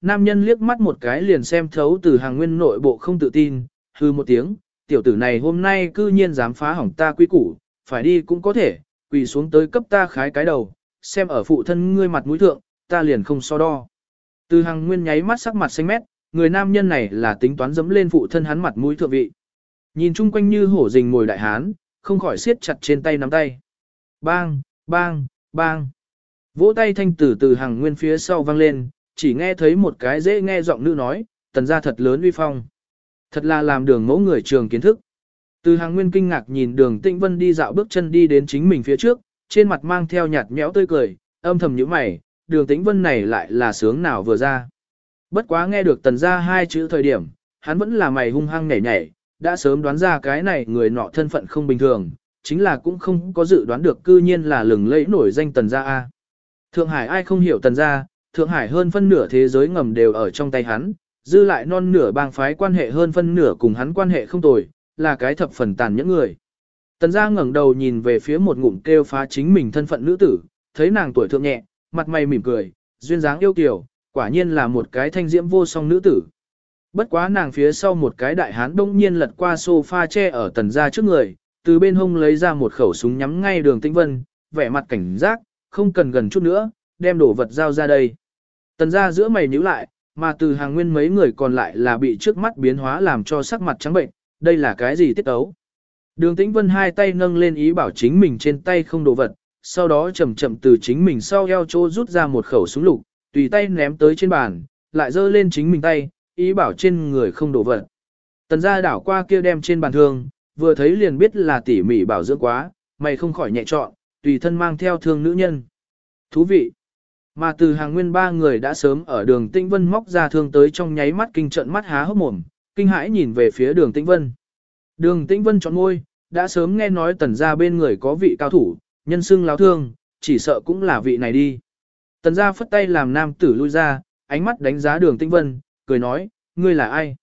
nam nhân liếc mắt một cái liền xem thấu từ hàng nguyên nội bộ không tự tin, hư một tiếng, tiểu tử này hôm nay cư nhiên dám phá hỏng ta quy củ, phải đi cũng có thể, quỳ xuống tới cấp ta khái cái đầu, xem ở phụ thân ngươi mặt mũi thượng, ta liền không so đo. Từ hàng nguyên nháy mắt sắc mặt xanh mét, người nam nhân này là tính toán dẫm lên phụ thân hắn mặt mũi thượng vị. Nhìn chung quanh như hổ rình ngồi đại hán, không khỏi siết chặt trên tay nắm tay. Bang, bang, bang. Vỗ tay thanh tử từ hàng nguyên phía sau vang lên, chỉ nghe thấy một cái dễ nghe giọng nữ nói, tần gia thật lớn uy phong. Thật là làm đường mẫu người trường kiến thức. Từ hàng nguyên kinh ngạc nhìn đường tĩnh vân đi dạo bước chân đi đến chính mình phía trước, trên mặt mang theo nhạt nhẽo tươi cười, âm thầm như mày, đường tĩnh vân này lại là sướng nào vừa ra. Bất quá nghe được tần gia hai chữ thời điểm, hắn vẫn là mày hung hăng nhảy nhảy, đã sớm đoán ra cái này người nọ thân phận không bình thường, chính là cũng không có dự đoán được cư nhiên là lừng lẫy nổi danh tần gia A. Thượng Hải ai không hiểu tần gia, Thượng Hải hơn phân nửa thế giới ngầm đều ở trong tay hắn, dư lại non nửa bang phái quan hệ hơn phân nửa cùng hắn quan hệ không tồi, là cái thập phần tàn những người. Tần gia ngẩng đầu nhìn về phía một ngụm kêu phá chính mình thân phận nữ tử, thấy nàng tuổi thượng nhẹ, mặt mày mỉm cười, duyên dáng yêu kiều, quả nhiên là một cái thanh diễm vô song nữ tử. Bất quá nàng phía sau một cái đại hán đông nhiên lật qua sofa che ở tần gia trước người, từ bên hông lấy ra một khẩu súng nhắm ngay đường tĩnh vân, vẻ mặt cảnh giác, không cần gần chút nữa, đem đồ vật giao ra đây. Tần gia giữa mày nhíu lại, mà từ hàng nguyên mấy người còn lại là bị trước mắt biến hóa làm cho sắc mặt trắng bệnh, đây là cái gì tiết tấu. Đường tĩnh vân hai tay nâng lên ý bảo chính mình trên tay không đồ vật, sau đó chậm chậm từ chính mình sau eo chỗ rút ra một khẩu súng lục, tùy tay ném tới trên bàn, lại giơ lên chính mình tay, ý bảo trên người không đổ vật. Tần gia đảo qua kia đem trên bàn thương, vừa thấy liền biết là tỉ mỉ bảo dưỡng quá, mày không khỏi nhẹ trọn, tùy thân mang theo thương nữ nhân. Thú vị. Mà từ hàng nguyên ba người đã sớm ở đường Tĩnh Vân móc ra thương tới trong nháy mắt kinh trận mắt há hốc mồm, kinh hãi nhìn về phía đường Tĩnh Vân. Đường Tĩnh Vân chọn ngôi, đã sớm nghe nói tần gia bên người có vị cao thủ, nhân xưng láo thương, chỉ sợ cũng là vị này đi. Tần gia phất tay làm nam tử lui ra, ánh mắt đánh giá đường Tĩnh Vân, cười nói, ngươi là ai?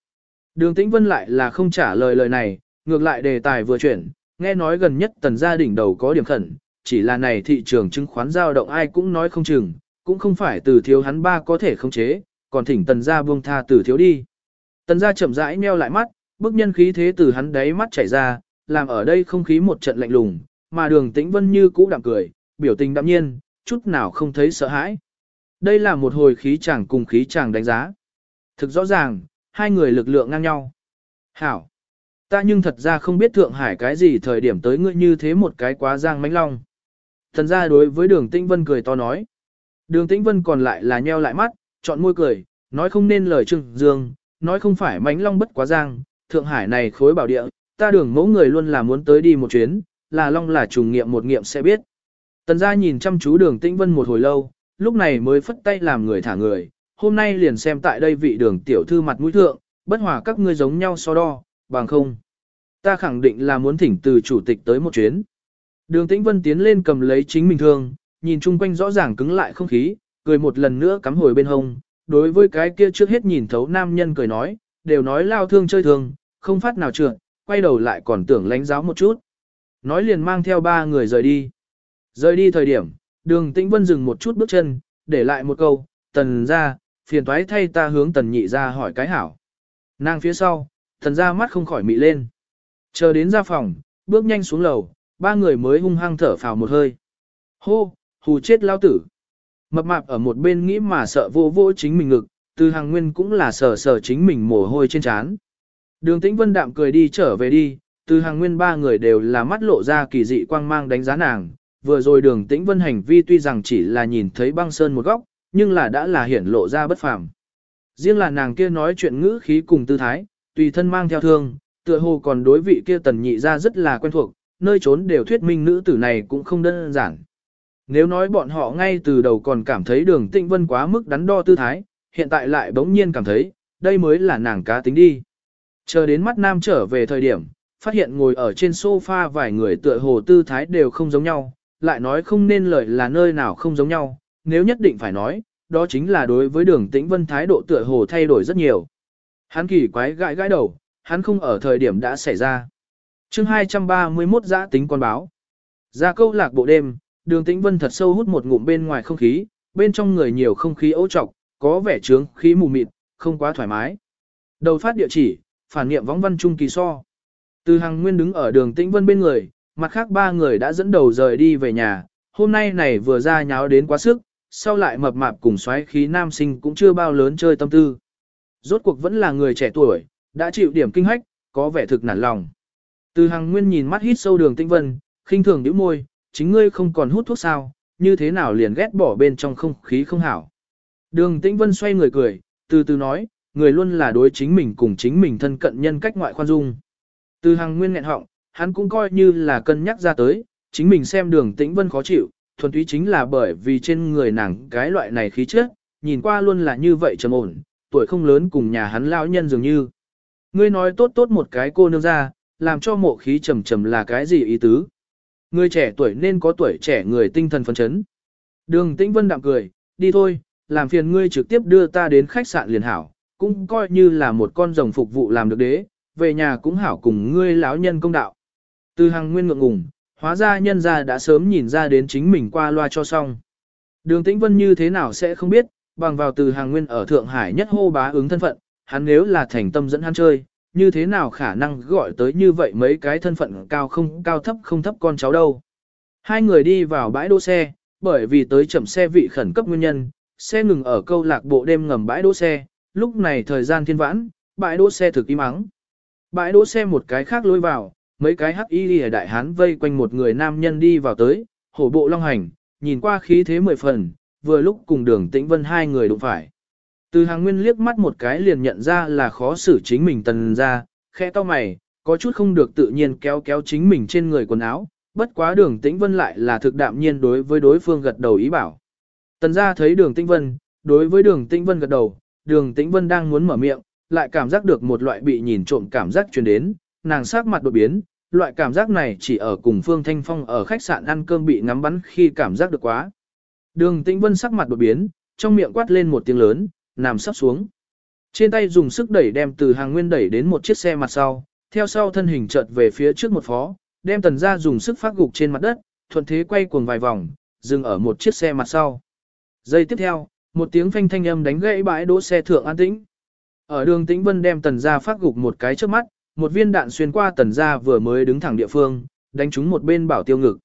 Đường Tĩnh Vân lại là không trả lời lời này, ngược lại đề tài vừa chuyển, nghe nói gần nhất tần gia đỉnh đầu có điểm khẩn, chỉ là này thị trường chứng khoán giao động ai cũng nói không chừng, cũng không phải từ thiếu hắn ba có thể khống chế, còn thỉnh tần gia buông tha từ thiếu đi. Tần gia chậm rãi nheo lại mắt, bức nhân khí thế từ hắn đáy mắt chảy ra, làm ở đây không khí một trận lạnh lùng, mà đường tĩnh vân như cũ đạm cười, biểu tình đạm nhiên, chút nào không thấy sợ hãi. Đây là một hồi khí chàng cùng khí chàng đánh giá. Thực rõ ràng, hai người lực lượng ngang nhau. Hảo! Ta nhưng thật ra không biết Thượng Hải cái gì thời điểm tới ngươi như thế một cái quá giang mánh long. Thần ra đối với đường Tĩnh Vân cười to nói. Đường Tĩnh Vân còn lại là nheo lại mắt, chọn môi cười, nói không nên lời trưng dương, nói không phải mánh long bất quá giang, Thượng Hải này khối bảo địa, ta đường mẫu người luôn là muốn tới đi một chuyến, là long là trùng nghiệm một nghiệm sẽ biết. Tần gia nhìn chăm chú đường Tĩnh Vân một hồi lâu, lúc này mới phất tay làm người thả người, hôm nay liền xem tại đây vị đường tiểu thư mặt mũi thượng, bất hòa các ngươi giống nhau so đo, bằng không. Ta khẳng định là muốn thỉnh từ chủ tịch tới một chuyến. Đường Tĩnh Vân tiến lên cầm lấy chính mình thương, nhìn chung quanh rõ ràng cứng lại không khí, cười một lần nữa cắm hồi bên hông. Đối với cái kia trước hết nhìn thấu nam nhân cười nói, đều nói lao thương chơi thương, không phát nào trượt, quay đầu lại còn tưởng lánh giáo một chút. Nói liền mang theo ba người rời đi. Rời đi thời điểm, đường Tĩnh Vân dừng một chút bước chân, để lại một câu, tần ra, phiền toái thay ta hướng tần nhị ra hỏi cái hảo. Nàng phía sau, thần ra mắt không khỏi mị lên. Chờ đến ra phòng, bước nhanh xuống lầu, ba người mới hung hăng thở phào một hơi. Hô, hù chết lao tử. Mập mạp ở một bên nghĩ mà sợ vô vô chính mình ngực, từ hàng nguyên cũng là sợ sợ chính mình mồ hôi trên trán. Đường tĩnh vân đạm cười đi trở về đi, từ hàng nguyên ba người đều là mắt lộ ra kỳ dị quang mang đánh giá nàng. Vừa rồi đường tĩnh vân hành vi tuy rằng chỉ là nhìn thấy băng sơn một góc, nhưng là đã là hiển lộ ra bất phàm. Riêng là nàng kia nói chuyện ngữ khí cùng tư thái, tùy thân mang theo thương, tựa hồ còn đối vị kia tần nhị ra rất là quen thuộc, nơi trốn đều thuyết minh nữ tử này cũng không đơn giản. Nếu nói bọn họ ngay từ đầu còn cảm thấy đường tịnh vân quá mức đắn đo tư thái, hiện tại lại bỗng nhiên cảm thấy, đây mới là nàng cá tính đi. Chờ đến mắt nam trở về thời điểm, phát hiện ngồi ở trên sofa vài người tựa hồ tư thái đều không giống nhau, lại nói không nên lời là nơi nào không giống nhau, nếu nhất định phải nói, đó chính là đối với đường tĩnh vân thái độ tựa hồ thay đổi rất nhiều. Hắn kỳ quái gãi gãi đầu, hắn không ở thời điểm đã xảy ra. chương 231 giã tính con báo. Ra câu lạc bộ đêm, đường tĩnh vân thật sâu hút một ngụm bên ngoài không khí, bên trong người nhiều không khí ấu trọc, có vẻ trướng khí mù mịt, không quá thoải mái. Đầu phát địa chỉ, phản nghiệm võng văn trung kỳ so. Từ hàng nguyên đứng ở đường tĩnh vân bên người, mặt khác ba người đã dẫn đầu rời đi về nhà, hôm nay này vừa ra nháo đến quá sức, sau lại mập mạp cùng xoáy khí nam sinh cũng chưa bao lớn chơi tâm tư. Rốt cuộc vẫn là người trẻ tuổi, đã chịu điểm kinh hách, có vẻ thực nản lòng. Từ hàng nguyên nhìn mắt hít sâu đường tĩnh vân, khinh thường nhíu môi, chính ngươi không còn hút thuốc sao, như thế nào liền ghét bỏ bên trong không khí không hảo. Đường tĩnh vân xoay người cười, từ từ nói, người luôn là đối chính mình cùng chính mình thân cận nhân cách ngoại khoan dung. Từ hàng nguyên nghẹn họng, hắn cũng coi như là cân nhắc ra tới, chính mình xem đường tĩnh vân khó chịu, thuần túy chính là bởi vì trên người nàng cái loại này khí chất, nhìn qua luôn là như vậy trầm ổn, tuổi không lớn cùng nhà hắn lão nhân dường như. Ngươi nói tốt tốt một cái cô nương ra, làm cho mộ khí trầm trầm là cái gì ý tứ? Người trẻ tuổi nên có tuổi trẻ người tinh thần phấn chấn. Đường Tĩnh Vân đạm cười, đi thôi, làm phiền ngươi trực tiếp đưa ta đến khách sạn liền hảo, cũng coi như là một con rồng phục vụ làm được đế, về nhà cũng hảo cùng ngươi lão nhân công đạo. Từ hàng nguyên ngượng ngùng, hóa ra nhân ra đã sớm nhìn ra đến chính mình qua loa cho xong. Đường Tĩnh Vân như thế nào sẽ không biết, bằng vào từ hàng nguyên ở Thượng Hải nhất hô bá ứng thân phận, hắn nếu là thành tâm dẫn hắn chơi, như thế nào khả năng gọi tới như vậy mấy cái thân phận cao không cao thấp không thấp con cháu đâu. Hai người đi vào bãi đỗ xe, bởi vì tới chậm xe vị khẩn cấp nguyên nhân, xe ngừng ở câu lạc bộ đêm ngầm bãi đỗ xe, lúc này thời gian thiên vãn, bãi đỗ xe thực im ắng. Bãi đỗ xe một cái khác lôi vào, mấy cái hắc y lìa đại hán vây quanh một người nam nhân đi vào tới, hổ bộ long hành, nhìn qua khí thế mười phần, vừa lúc cùng đường tĩnh vân hai người đụng phải. Từ hàng nguyên liếc mắt một cái liền nhận ra là khó xử chính mình tần ra, khẽ to mày, có chút không được tự nhiên kéo kéo chính mình trên người quần áo, bất quá đường tĩnh vân lại là thực đạm nhiên đối với đối phương gật đầu ý bảo. Tần ra thấy đường tĩnh vân, đối với đường tĩnh vân gật đầu, đường tĩnh vân đang muốn mở miệng, lại cảm giác được một loại bị nhìn trộm cảm giác truyền đến, nàng sắc mặt đột biến, loại cảm giác này chỉ ở cùng Phương Thanh Phong ở khách sạn ăn cơm bị ngắm bắn khi cảm giác được quá. Đường Tĩnh Vân sắc mặt đột biến, trong miệng quát lên một tiếng lớn, nằm sắp xuống. Trên tay dùng sức đẩy đem từ hàng nguyên đẩy đến một chiếc xe mặt sau, theo sau thân hình chợt về phía trước một phó, đem tần ra dùng sức phát gục trên mặt đất, thuận thế quay cuồng vài vòng, dừng ở một chiếc xe mặt sau. Giây tiếp theo, một tiếng phanh thanh âm đánh gãy bãi đỗ xe thượng an tĩnh. Ở đường tĩnh vân đem tần ra phát gục một cái trước mắt, một viên đạn xuyên qua tần ra vừa mới đứng thẳng địa phương, đánh trúng một bên bảo tiêu ngực.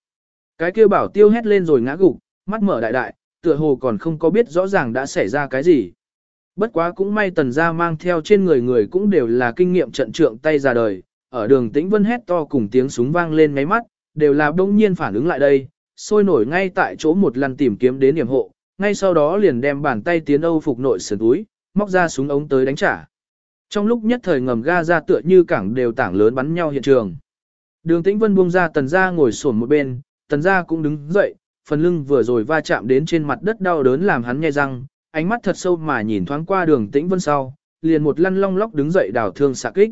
Cái kia bảo tiêu hét lên rồi ngã gục, mắt mở đại đại, tựa hồ còn không có biết rõ ràng đã xảy ra cái gì. Bất quá cũng may tần gia mang theo trên người người cũng đều là kinh nghiệm trận trượng tay ra đời, ở đường tĩnh vân hét to cùng tiếng súng vang lên ngáy mắt, đều là đông nhiên phản ứng lại đây, sôi nổi ngay tại chỗ một lần tìm kiếm đến điểm hộ, ngay sau đó liền đem bàn tay tiến âu phục nội sườn túi, móc ra súng ống tới đánh trả. Trong lúc nhất thời ngầm ga ra tựa như cảng đều tảng lớn bắn nhau hiện trường. Đường tĩnh vân buông ra tần gia ngồi sổn một bên, tần gia cũng đứng dậy, phần lưng vừa rồi va chạm đến trên mặt đất đau đớn làm hắn nghe răng, ánh mắt thật sâu mà nhìn thoáng qua đường tĩnh vân sau, liền một lăn long lóc đứng dậy đào thương xạ kích.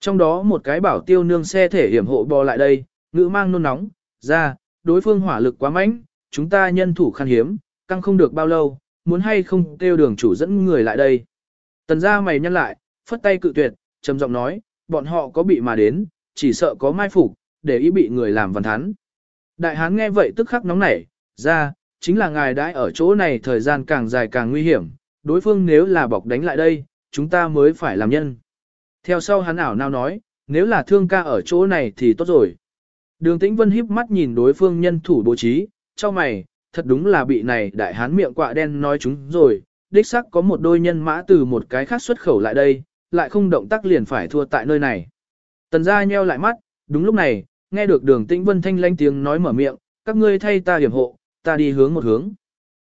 Trong đó một cái bảo tiêu nương xe thể hiểm hộ bò lại đây, ngữ mang nôn nóng, ra, đối phương hỏa lực quá mạnh, chúng ta nhân thủ khan hiếm, căng không được bao lâu, muốn hay không kêu đường chủ dẫn người lại đây. Tần ra mày nhăn lại, phất tay cự tuyệt, trầm giọng nói, bọn họ có bị mà đến, chỉ sợ có mai phục, để ý bị người làm văn thắn. Đại hán nghe vậy tức khắc nóng nảy, ra, chính là ngài đãi ở chỗ này thời gian càng dài càng nguy hiểm, đối phương nếu là bọc đánh lại đây, chúng ta mới phải làm nhân. Theo sau hắn ảo nào nói, nếu là thương ca ở chỗ này thì tốt rồi. Đường tĩnh vân híp mắt nhìn đối phương nhân thủ bố trí, cho mày, thật đúng là bị này đại hán miệng quạ đen nói chúng rồi, đích xác có một đôi nhân mã từ một cái khác xuất khẩu lại đây, lại không động tác liền phải thua tại nơi này. Tần gia nheo lại mắt, đúng lúc này, nghe được đường tĩnh vân thanh lanh tiếng nói mở miệng, các ngươi thay ta hiểm hộ, ta đi hướng một hướng.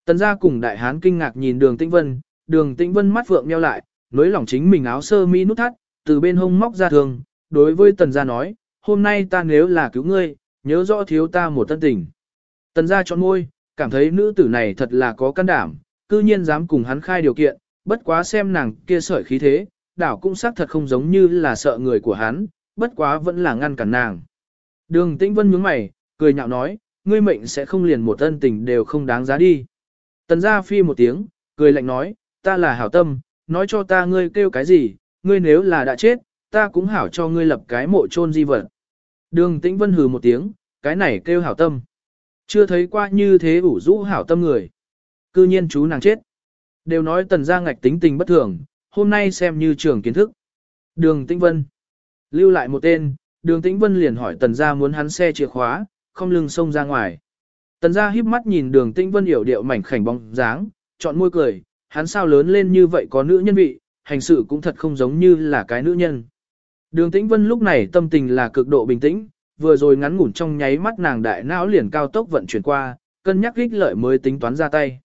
Tần gia cùng đại hán kinh ngạc nhìn đường tĩnh vân, đường tĩnh vân mắt phượng nheo lại, nối lỏng chính mình áo sơ mi nút thắt, từ bên hông móc ra thường, đối với tần gia nói, hôm nay ta nếu là cứu ngươi, nhớ rõ thiếu ta một tân tình. Tần gia chọn môi, cảm thấy nữ tử này thật là có can đảm, cư nhiên dám cùng hắn khai điều kiện, bất quá xem nàng kia sợi khí thế, đảo cũng xác thật không giống như là sợ người của hắn, bất quá vẫn là ngăn cản nàng. Đường Tĩnh Vân nhướng mày, cười nhạo nói, ngươi mệnh sẽ không liền một ân tình đều không đáng giá đi. Tần gia phi một tiếng, cười lạnh nói, ta là hảo tâm, nói cho ta ngươi kêu cái gì, ngươi nếu là đã chết, ta cũng hảo cho ngươi lập cái mộ chôn di vật. Đường Tĩnh Vân hừ một tiếng, cái này kêu hảo tâm. Chưa thấy qua như thế ủ rũ hảo tâm người. Cư nhiên chú nàng chết. Đều nói tần gia ngạch tính tình bất thường, hôm nay xem như trường kiến thức. Đường Tĩnh Vân. Lưu lại một tên, đường Tĩnh Vân liền hỏi tần gia muốn hắn xe chìa khóa, không lưng xông ra ngoài. Tần gia híp mắt nhìn đường Tĩnh Vân hiểu điệu mảnh khảnh bóng dáng, chọn môi cười, hắn sao lớn lên như vậy có nữ nhân vị, hành sự cũng thật không giống như là cái nữ nhân. Đường Tĩnh Vân lúc này tâm tình là cực độ bình tĩnh, vừa rồi ngắn ngủn trong nháy mắt nàng đại não liền cao tốc vận chuyển qua, cân nhắc ích lợi mới tính toán ra tay.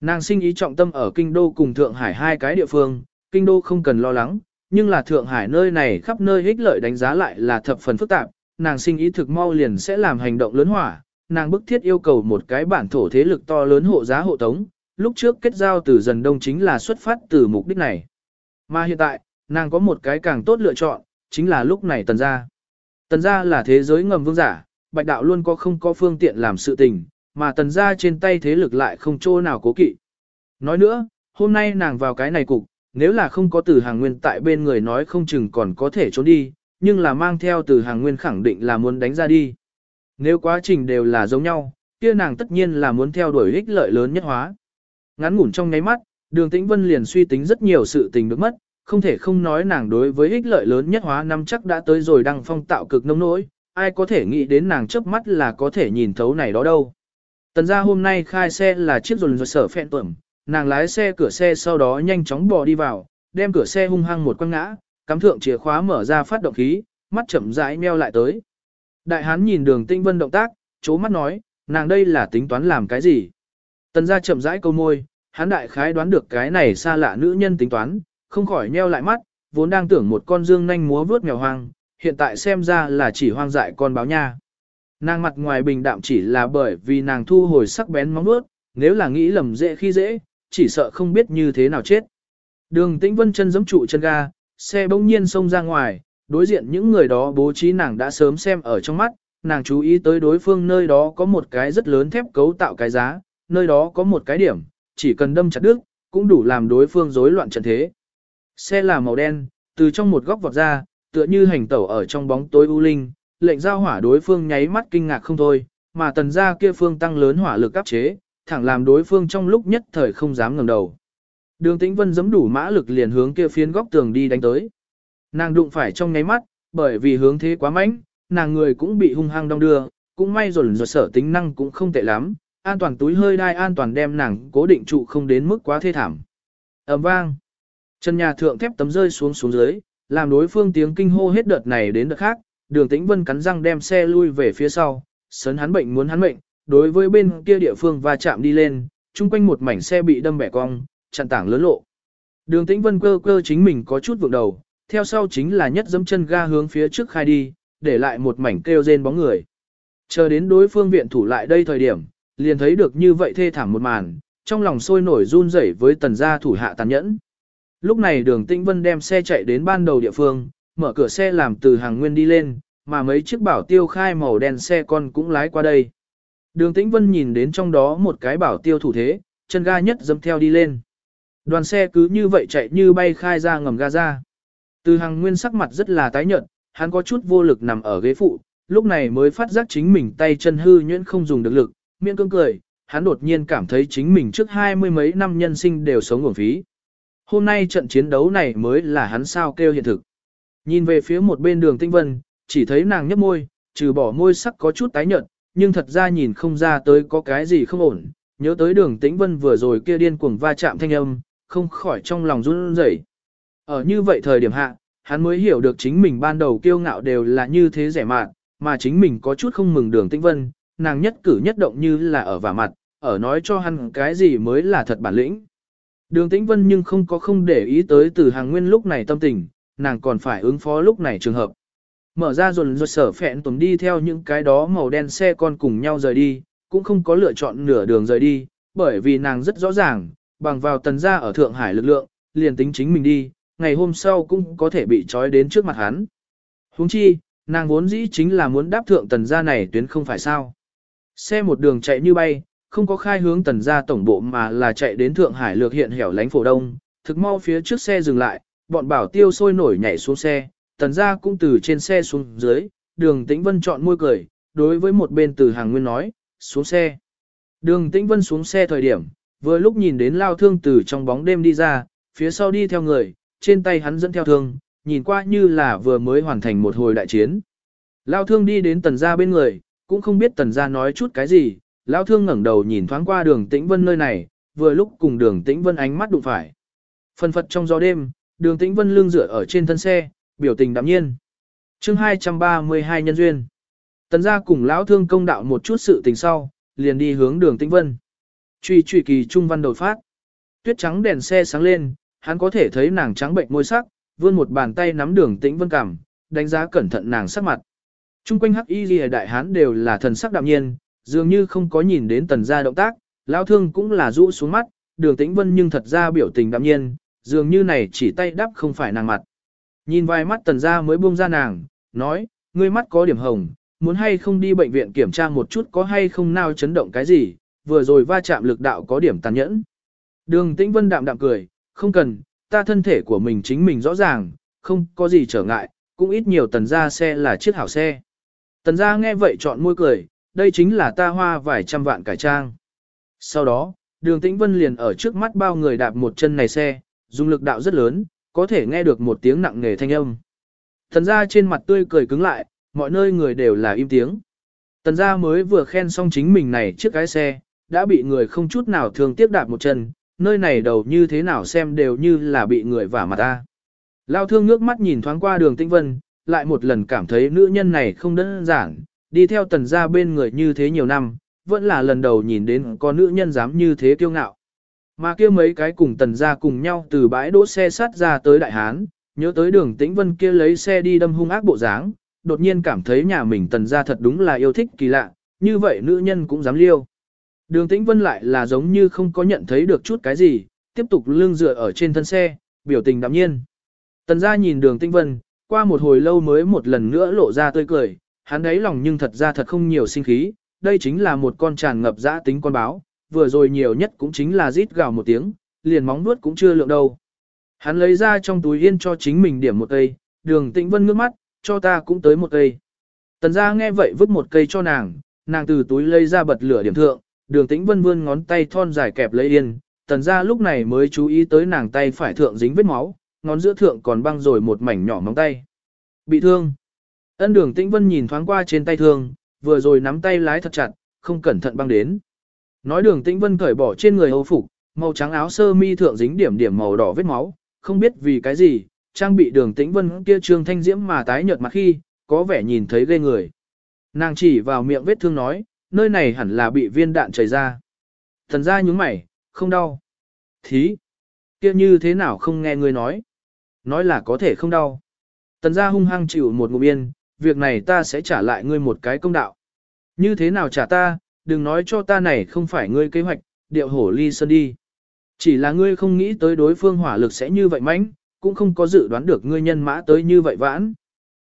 Nàng sinh ý trọng tâm ở Kinh Đô cùng Thượng Hải hai cái địa phương, Kinh Đô không cần lo lắng, nhưng là Thượng Hải nơi này khắp nơi ích lợi đánh giá lại là thập phần phức tạp, nàng sinh ý thực mau liền sẽ làm hành động lớn hỏa, nàng bức thiết yêu cầu một cái bản thổ thế lực to lớn hộ giá hộ tống, lúc trước kết giao từ dần đông chính là xuất phát từ mục đích này. Mà hiện tại, nàng có một cái càng tốt lựa chọn, chính là lúc này tần gia. Tần gia là thế giới ngầm vương giả, bạch đạo luôn có không có phương tiện làm sự tình, mà tần gia trên tay thế lực lại không chỗ nào cố kỵ. Nói nữa, hôm nay nàng vào cái này cục, nếu là không có từ hàng nguyên tại bên người nói không chừng còn có thể trốn đi, nhưng là mang theo từ hàng nguyên khẳng định là muốn đánh ra đi. Nếu quá trình đều là giống nhau, kia nàng tất nhiên là muốn theo đuổi ích lợi lớn nhất hóa. Ngắn ngủn trong nháy mắt, đường tĩnh vân liền suy tính rất nhiều sự tình được mất, không thể không nói nàng đối với ích lợi lớn nhất hóa năm chắc đã tới rồi đăng phong tạo cực nông nỗi, ai có thể nghĩ đến nàng chớp mắt là có thể nhìn thấu này đó đâu. Tần gia hôm nay khai xe là chiếc rồn rồi sở phẹn tuẩm, nàng lái xe cửa xe sau đó nhanh chóng bò đi vào, đem cửa xe hung hăng một quăng ngã, cắm thượng chìa khóa mở ra phát động khí, mắt chậm rãi meo lại tới. Đại hán nhìn đường tinh vân động tác, chố mắt nói, nàng đây là tính toán làm cái gì? Tần gia chậm rãi câu môi, hắn đại khái đoán được cái này xa lạ nữ nhân tính toán, không khỏi meo lại mắt, vốn đang tưởng một con dương nhanh múa vướt mèo hoang, hiện tại xem ra là chỉ hoang dại con báo nha. Nàng mặt ngoài bình đạm chỉ là bởi vì nàng thu hồi sắc bén móng vuốt, nếu là nghĩ lầm dễ khi dễ, chỉ sợ không biết như thế nào chết. Đường Tĩnh Vân chân giẫm trụ chân ga, xe bỗng nhiên xông ra ngoài, đối diện những người đó bố trí nàng đã sớm xem ở trong mắt, nàng chú ý tới đối phương nơi đó có một cái rất lớn thép cấu tạo cái giá, nơi đó có một cái điểm, chỉ cần đâm chặt đứt, cũng đủ làm đối phương rối loạn trận thế. Xe là màu đen, từ trong một góc vọt ra, tựa như hành tẩu ở trong bóng tối u linh, lệnh giao hỏa đối phương nháy mắt kinh ngạc không thôi, mà tần gia kia phương tăng lớn hỏa lực áp chế, thẳng làm đối phương trong lúc nhất thời không dám ngẩng đầu. Đường Tĩnh Vân giẫm đủ mã lực liền hướng kia phiến góc tường đi đánh tới. Nàng đụng phải trong nháy mắt, bởi vì hướng thế quá mạnh, nàng người cũng bị hung hăng đong đưa, cũng may rồi rồi sở tính năng cũng không tệ lắm, an toàn túi hơi đai an toàn đem nàng cố định trụ không đến mức quá thê thảm. ầm vang. Chân nhà thượng thép tấm rơi xuống xuống dưới, làm đối phương tiếng kinh hô hết đợt này đến đợt khác, đường tĩnh vân cắn răng đem xe lui về phía sau, sấn hắn bệnh muốn hắn bệnh, đối với bên kia địa phương va chạm đi lên, chung quanh một mảnh xe bị đâm bẻ cong, chặn tảng lớn lộ. Đường tĩnh vân cơ cơ chính mình có chút vượng đầu, theo sau chính là nhất dẫm chân ga hướng phía trước khai đi, để lại một mảnh kêu rên bóng người. Chờ đến đối phương viện thủ lại đây thời điểm, liền thấy được như vậy thê thảm một màn, trong lòng sôi nổi run rẩy với tần gia thủ hạ tàn nhẫn. Lúc này đường tĩnh vân đem xe chạy đến ban đầu địa phương, mở cửa xe làm từ hàng nguyên đi lên, mà mấy chiếc bảo tiêu khai màu đen xe con cũng lái qua đây. Đường tĩnh vân nhìn đến trong đó một cái bảo tiêu thủ thế, chân ga nhất dâm theo đi lên. Đoàn xe cứ như vậy chạy như bay khai ra ngầm ga ra. Từ hàng nguyên sắc mặt rất là tái nhợt, hắn có chút vô lực nằm ở ghế phụ, lúc này mới phát giác chính mình tay chân hư nhuyễn không dùng được lực, miệng cương cười, hắn đột nhiên cảm thấy chính mình trước hai mươi mấy năm nhân sinh đều sống uổng phí. Hôm nay trận chiến đấu này mới là hắn sao kêu hiện thực. Nhìn về phía một bên đường tinh vân, chỉ thấy nàng nhấp môi, trừ bỏ môi sắc có chút tái nhợt, nhưng thật ra nhìn không ra tới có cái gì không ổn. Nhớ tới đường tĩnh vân vừa rồi kia điên cuồng va chạm thanh âm, không khỏi trong lòng run rẩy. Ở như vậy thời điểm hạ, hắn mới hiểu được chính mình ban đầu kiêu ngạo đều là như thế rẻ mạt, mà chính mình có chút không mừng đường tĩnh vân, nàng nhất cử nhất động như là ở vả mặt, ở nói cho hắn cái gì mới là thật bản lĩnh. Đường tĩnh vân nhưng không có không để ý tới từ hàng nguyên lúc này tâm tình, nàng còn phải ứng phó lúc này trường hợp. Mở ra rồi rồi sở phẹn tùm đi theo những cái đó màu đen xe con cùng nhau rời đi, cũng không có lựa chọn nửa đường rời đi, bởi vì nàng rất rõ ràng, bằng vào tần gia ở Thượng Hải lực lượng, liền tính chính mình đi, ngày hôm sau cũng có thể bị trói đến trước mặt hắn. Huống chi, nàng vốn dĩ chính là muốn đáp thượng tần gia này tuyến không phải sao. Xe một đường chạy như bay, không có khai hướng tần gia tổng bộ mà là chạy đến Thượng Hải lược hiện hẻo lánh phổ đông, thực mau phía trước xe dừng lại, bọn bảo tiêu sôi nổi nhảy xuống xe, tần gia cũng từ trên xe xuống dưới, đường tĩnh vân chọn môi cười, đối với một bên từ hàng nguyên nói, xuống xe. Đường tĩnh vân xuống xe thời điểm, vừa lúc nhìn đến lao thương từ trong bóng đêm đi ra, phía sau đi theo người, trên tay hắn dẫn theo thương, nhìn qua như là vừa mới hoàn thành một hồi đại chiến. Lao thương đi đến tần gia bên người, cũng không biết tần gia nói chút cái gì, lao thương ngẩng đầu nhìn thoáng qua đường tĩnh vân nơi này, vừa lúc cùng đường tĩnh vân ánh mắt đụng phải. Phần phật trong gió đêm, đường tĩnh vân lưng dựa ở trên thân xe, biểu tình đạm nhiên. chương 232 nhân duyên. Tần gia cùng lão thương công đạo một chút sự tình sau, liền đi hướng đường tĩnh vân. Truy truy kỳ trung văn đột phát. Tuyết trắng đèn xe sáng lên, hắn có thể thấy nàng trắng bệnh môi sắc, vươn một bàn tay nắm đường tĩnh vân cảm, đánh giá cẩn thận nàng sắc mặt. Trung quanh hắc y lìa đại hán đều là thần sắc đạm nhiên, dường như không có nhìn đến tần gia động tác, lão thương cũng là rũ xuống mắt, đường tĩnh vân nhưng thật ra biểu tình đạm nhiên, dường như này chỉ tay đắp không phải nàng mặt. Nhìn vài mắt tần gia mới buông ra nàng, nói, ngươi mắt có điểm hồng, muốn hay không đi bệnh viện kiểm tra một chút có hay không nào chấn động cái gì, vừa rồi va chạm lực đạo có điểm tàn nhẫn. Đường tĩnh vân đạm đạm cười, không cần, ta thân thể của mình chính mình rõ ràng, không có gì trở ngại, cũng ít nhiều tần gia xe là chiếc hảo xe. Tần gia nghe vậy chọn môi cười, đây chính là ta hoa vài trăm vạn cải trang. Sau đó, đường tĩnh vân liền ở trước mắt bao người đạp một chân này xe, dùng lực đạo rất lớn, có thể nghe được một tiếng nặng nề thanh âm. Tần gia trên mặt tươi cười cứng lại, mọi nơi người đều là im tiếng. Tần gia mới vừa khen xong chính mình này chiếc cái xe, đã bị người không chút nào thường tiếc đạp một chân, nơi này đầu như thế nào xem đều như là bị người vả mặt ta. Lao thương ngước mắt nhìn thoáng qua đường tĩnh vân, lại một lần cảm thấy nữ nhân này không đơn giản, đi theo tần gia bên người như thế nhiều năm, vẫn là lần đầu nhìn đến có nữ nhân dám như thế kiêu ngạo. Mà kia mấy cái cùng tần gia cùng nhau từ bãi đỗ xe sát ra tới Đại Hán, nhớ tới đường tĩnh vân kia lấy xe đi đâm hung ác bộ dáng, đột nhiên cảm thấy nhà mình tần gia thật đúng là yêu thích kỳ lạ, như vậy nữ nhân cũng dám liêu. Đường tĩnh vân lại là giống như không có nhận thấy được chút cái gì, tiếp tục lưng dựa ở trên thân xe, biểu tình đạm nhiên. Tần gia nhìn đường tĩnh vân, qua một hồi lâu mới một lần nữa lộ ra tươi cười, hắn ấy lòng nhưng thật ra thật không nhiều sinh khí, đây chính là một con tràn ngập dã tính con báo, vừa rồi nhiều nhất cũng chính là rít gào một tiếng, liền móng nuốt cũng chưa lượng đâu. Hắn lấy ra trong túi yên cho chính mình điểm một cây, đường tĩnh vân ngước mắt, cho ta cũng tới một cây. Tần gia nghe vậy vứt một cây cho nàng, nàng từ túi lấy ra bật lửa điểm thượng, đường tĩnh vân vươn ngón tay thon dài kẹp lấy yên, tần gia lúc này mới chú ý tới nàng tay phải thượng dính vết máu, ngón giữa thượng còn băng rồi một mảnh nhỏ móng tay. Bị thương. Ân đường tĩnh vân nhìn thoáng qua trên tay thương, vừa rồi nắm tay lái thật chặt, không cẩn thận băng đến. Nói đường tĩnh vân cởi bỏ trên người hầu phục, màu trắng áo sơ mi thượng dính điểm điểm màu đỏ vết máu, không biết vì cái gì, trang bị đường tĩnh vân kia trương thanh diễm mà tái nhợt mặt khi, có vẻ nhìn thấy ghê người. Nàng chỉ vào miệng vết thương nói, nơi này hẳn là bị viên đạn chảy ra. Thần ra nhúng mày, không đau. Thí, kia như thế nào không nghe ngươi nói. Nói là có thể không đau. Tần gia hung hăng chịu một ngụm yên, việc này ta sẽ trả lại ngươi một cái công đạo. Như thế nào trả ta, đừng nói cho ta này không phải ngươi kế hoạch, điệu hổ ly sơn đi. Chỉ là ngươi không nghĩ tới đối phương hỏa lực sẽ như vậy mãnh, cũng không có dự đoán được ngươi nhân mã tới như vậy vãn.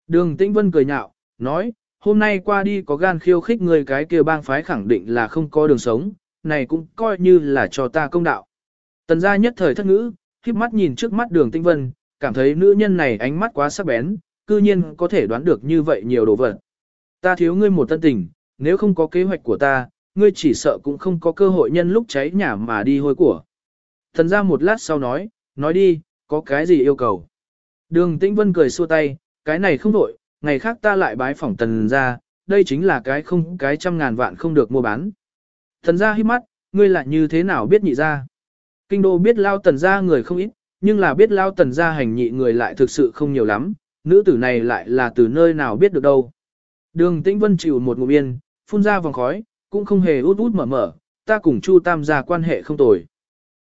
Đường Tĩnh Vân cười nhạo, nói, hôm nay qua đi có gan khiêu khích người cái kia bang phái khẳng định là không có đường sống, này cũng coi như là cho ta công đạo. Tần gia nhất thời thất ngữ, khiếp mắt nhìn trước mắt đường Tinh Vân, cảm thấy nữ nhân này ánh mắt quá sắc bén, cư nhiên có thể đoán được như vậy nhiều đồ vật. Ta thiếu ngươi một tân tình, nếu không có kế hoạch của ta, ngươi chỉ sợ cũng không có cơ hội nhân lúc cháy nhà mà đi hôi của. Thần ra một lát sau nói, nói đi, có cái gì yêu cầu. Đường Tĩnh Vân cười xua tay, cái này không đổi, ngày khác ta lại bái phỏng tần ra, đây chính là cái không cái trăm ngàn vạn không được mua bán. Thần ra hít mắt, ngươi lại như thế nào biết nhị ra. Kinh đô biết lao tần ra người không ít, nhưng là biết lao tần ra hành nhị người lại thực sự không nhiều lắm, nữ tử này lại là từ nơi nào biết được đâu. Đường Tĩnh Vân chịu một ngụm yên, phun ra vòng khói, cũng không hề út út mở mở, ta cùng Chu Tam gia quan hệ không tồi.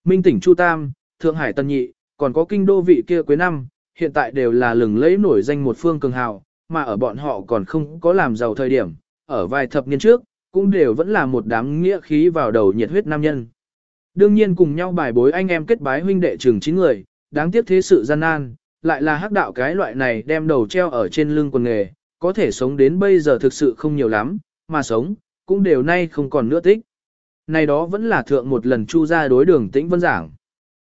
Minh tỉnh Chu Tam, Thượng Hải Tân Nhị, còn có kinh đô vị kia cuối năm, hiện tại đều là lừng lẫy nổi danh một phương cường hào, mà ở bọn họ còn không có làm giàu thời điểm, ở vài thập niên trước, cũng đều vẫn là một đám nghĩa khí vào đầu nhiệt huyết nam nhân. Đương nhiên cùng nhau bài bối anh em kết bái huynh đệ trường chín người, đáng tiếc thế sự gian nan, lại là hắc đạo cái loại này đem đầu treo ở trên lưng quần nghề, có thể sống đến bây giờ thực sự không nhiều lắm, mà sống, cũng đều nay không còn nữa tích. Này đó vẫn là thượng một lần chu ra đối đường tĩnh vân giảng.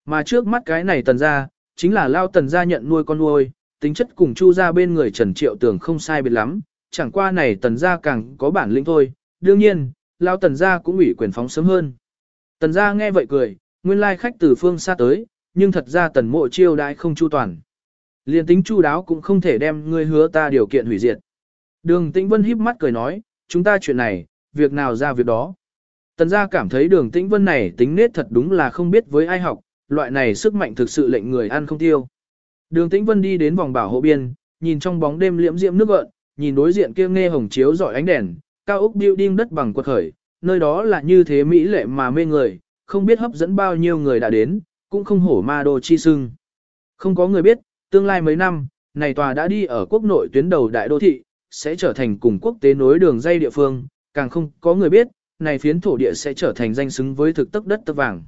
Mà trước mắt cái này tần ra, chính là lao tần ra nhận nuôi con nuôi, tính chất cùng chu ra bên người trần triệu tưởng không sai biệt lắm, chẳng qua này tần gia càng có bản lĩnh thôi, đương nhiên, lao tần gia cũng ủy quyền phóng sớm hơn. Tần gia nghe vậy cười, nguyên lai khách từ phương xa tới, nhưng thật ra tần mộ chiêu đãi không chu toàn. Liên tính chu đáo cũng không thể đem ngươi hứa ta điều kiện hủy diệt. Đường Tĩnh Vân híp mắt cười nói, chúng ta chuyện này, việc nào ra việc đó. Tần gia cảm thấy đường Tĩnh Vân này tính nết thật đúng là không biết với ai học, loại này sức mạnh thực sự lệnh người ăn không tiêu. Đường Tĩnh Vân đi đến vòng bảo hộ biên, nhìn trong bóng đêm liễm diễm nước gợn, nhìn đối diện kia nghe hồng chiếu rọi ánh đèn, cao ốc building đất bằng quật khởi, nơi đó là như thế mỹ lệ mà mê người, không biết hấp dẫn bao nhiêu người đã đến, cũng không hổ ma đô chi sưng. Không có người biết, tương lai mấy năm, này tòa đã đi ở quốc nội tuyến đầu đại đô thị, sẽ trở thành cùng quốc tế nối đường dây địa phương, càng không có người biết, này phiến thổ địa sẽ trở thành danh xứng với thực tức đất tơ vàng.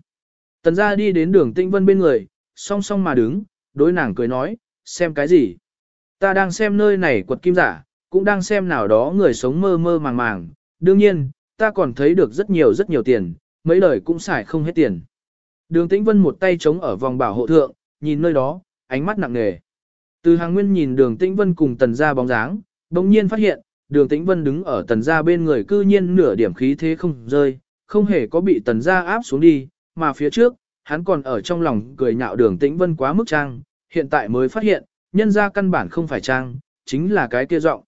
Tần gia đi đến đường Tĩnh vân bên người, song song mà đứng, đối nàng cười nói, xem cái gì? Ta đang xem nơi này quật kim giả, cũng đang xem nào đó người sống mơ mơ màng màng, đương nhiên, ta còn thấy được rất nhiều rất nhiều tiền, mấy lời cũng xài không hết tiền. Đường Tĩnh Vân một tay chống ở vòng bảo hộ thượng, nhìn nơi đó, ánh mắt nặng nề. Từ hàng nguyên nhìn đường Tĩnh Vân cùng tần gia bóng dáng, bỗng nhiên phát hiện, đường Tĩnh Vân đứng ở tần gia bên người cư nhiên nửa điểm khí thế không rơi, không hề có bị tần gia áp xuống đi, mà phía trước, hắn còn ở trong lòng cười nhạo đường Tĩnh Vân quá mức trang, hiện tại mới phát hiện, nhân gia căn bản không phải trang, chính là cái kia giọng.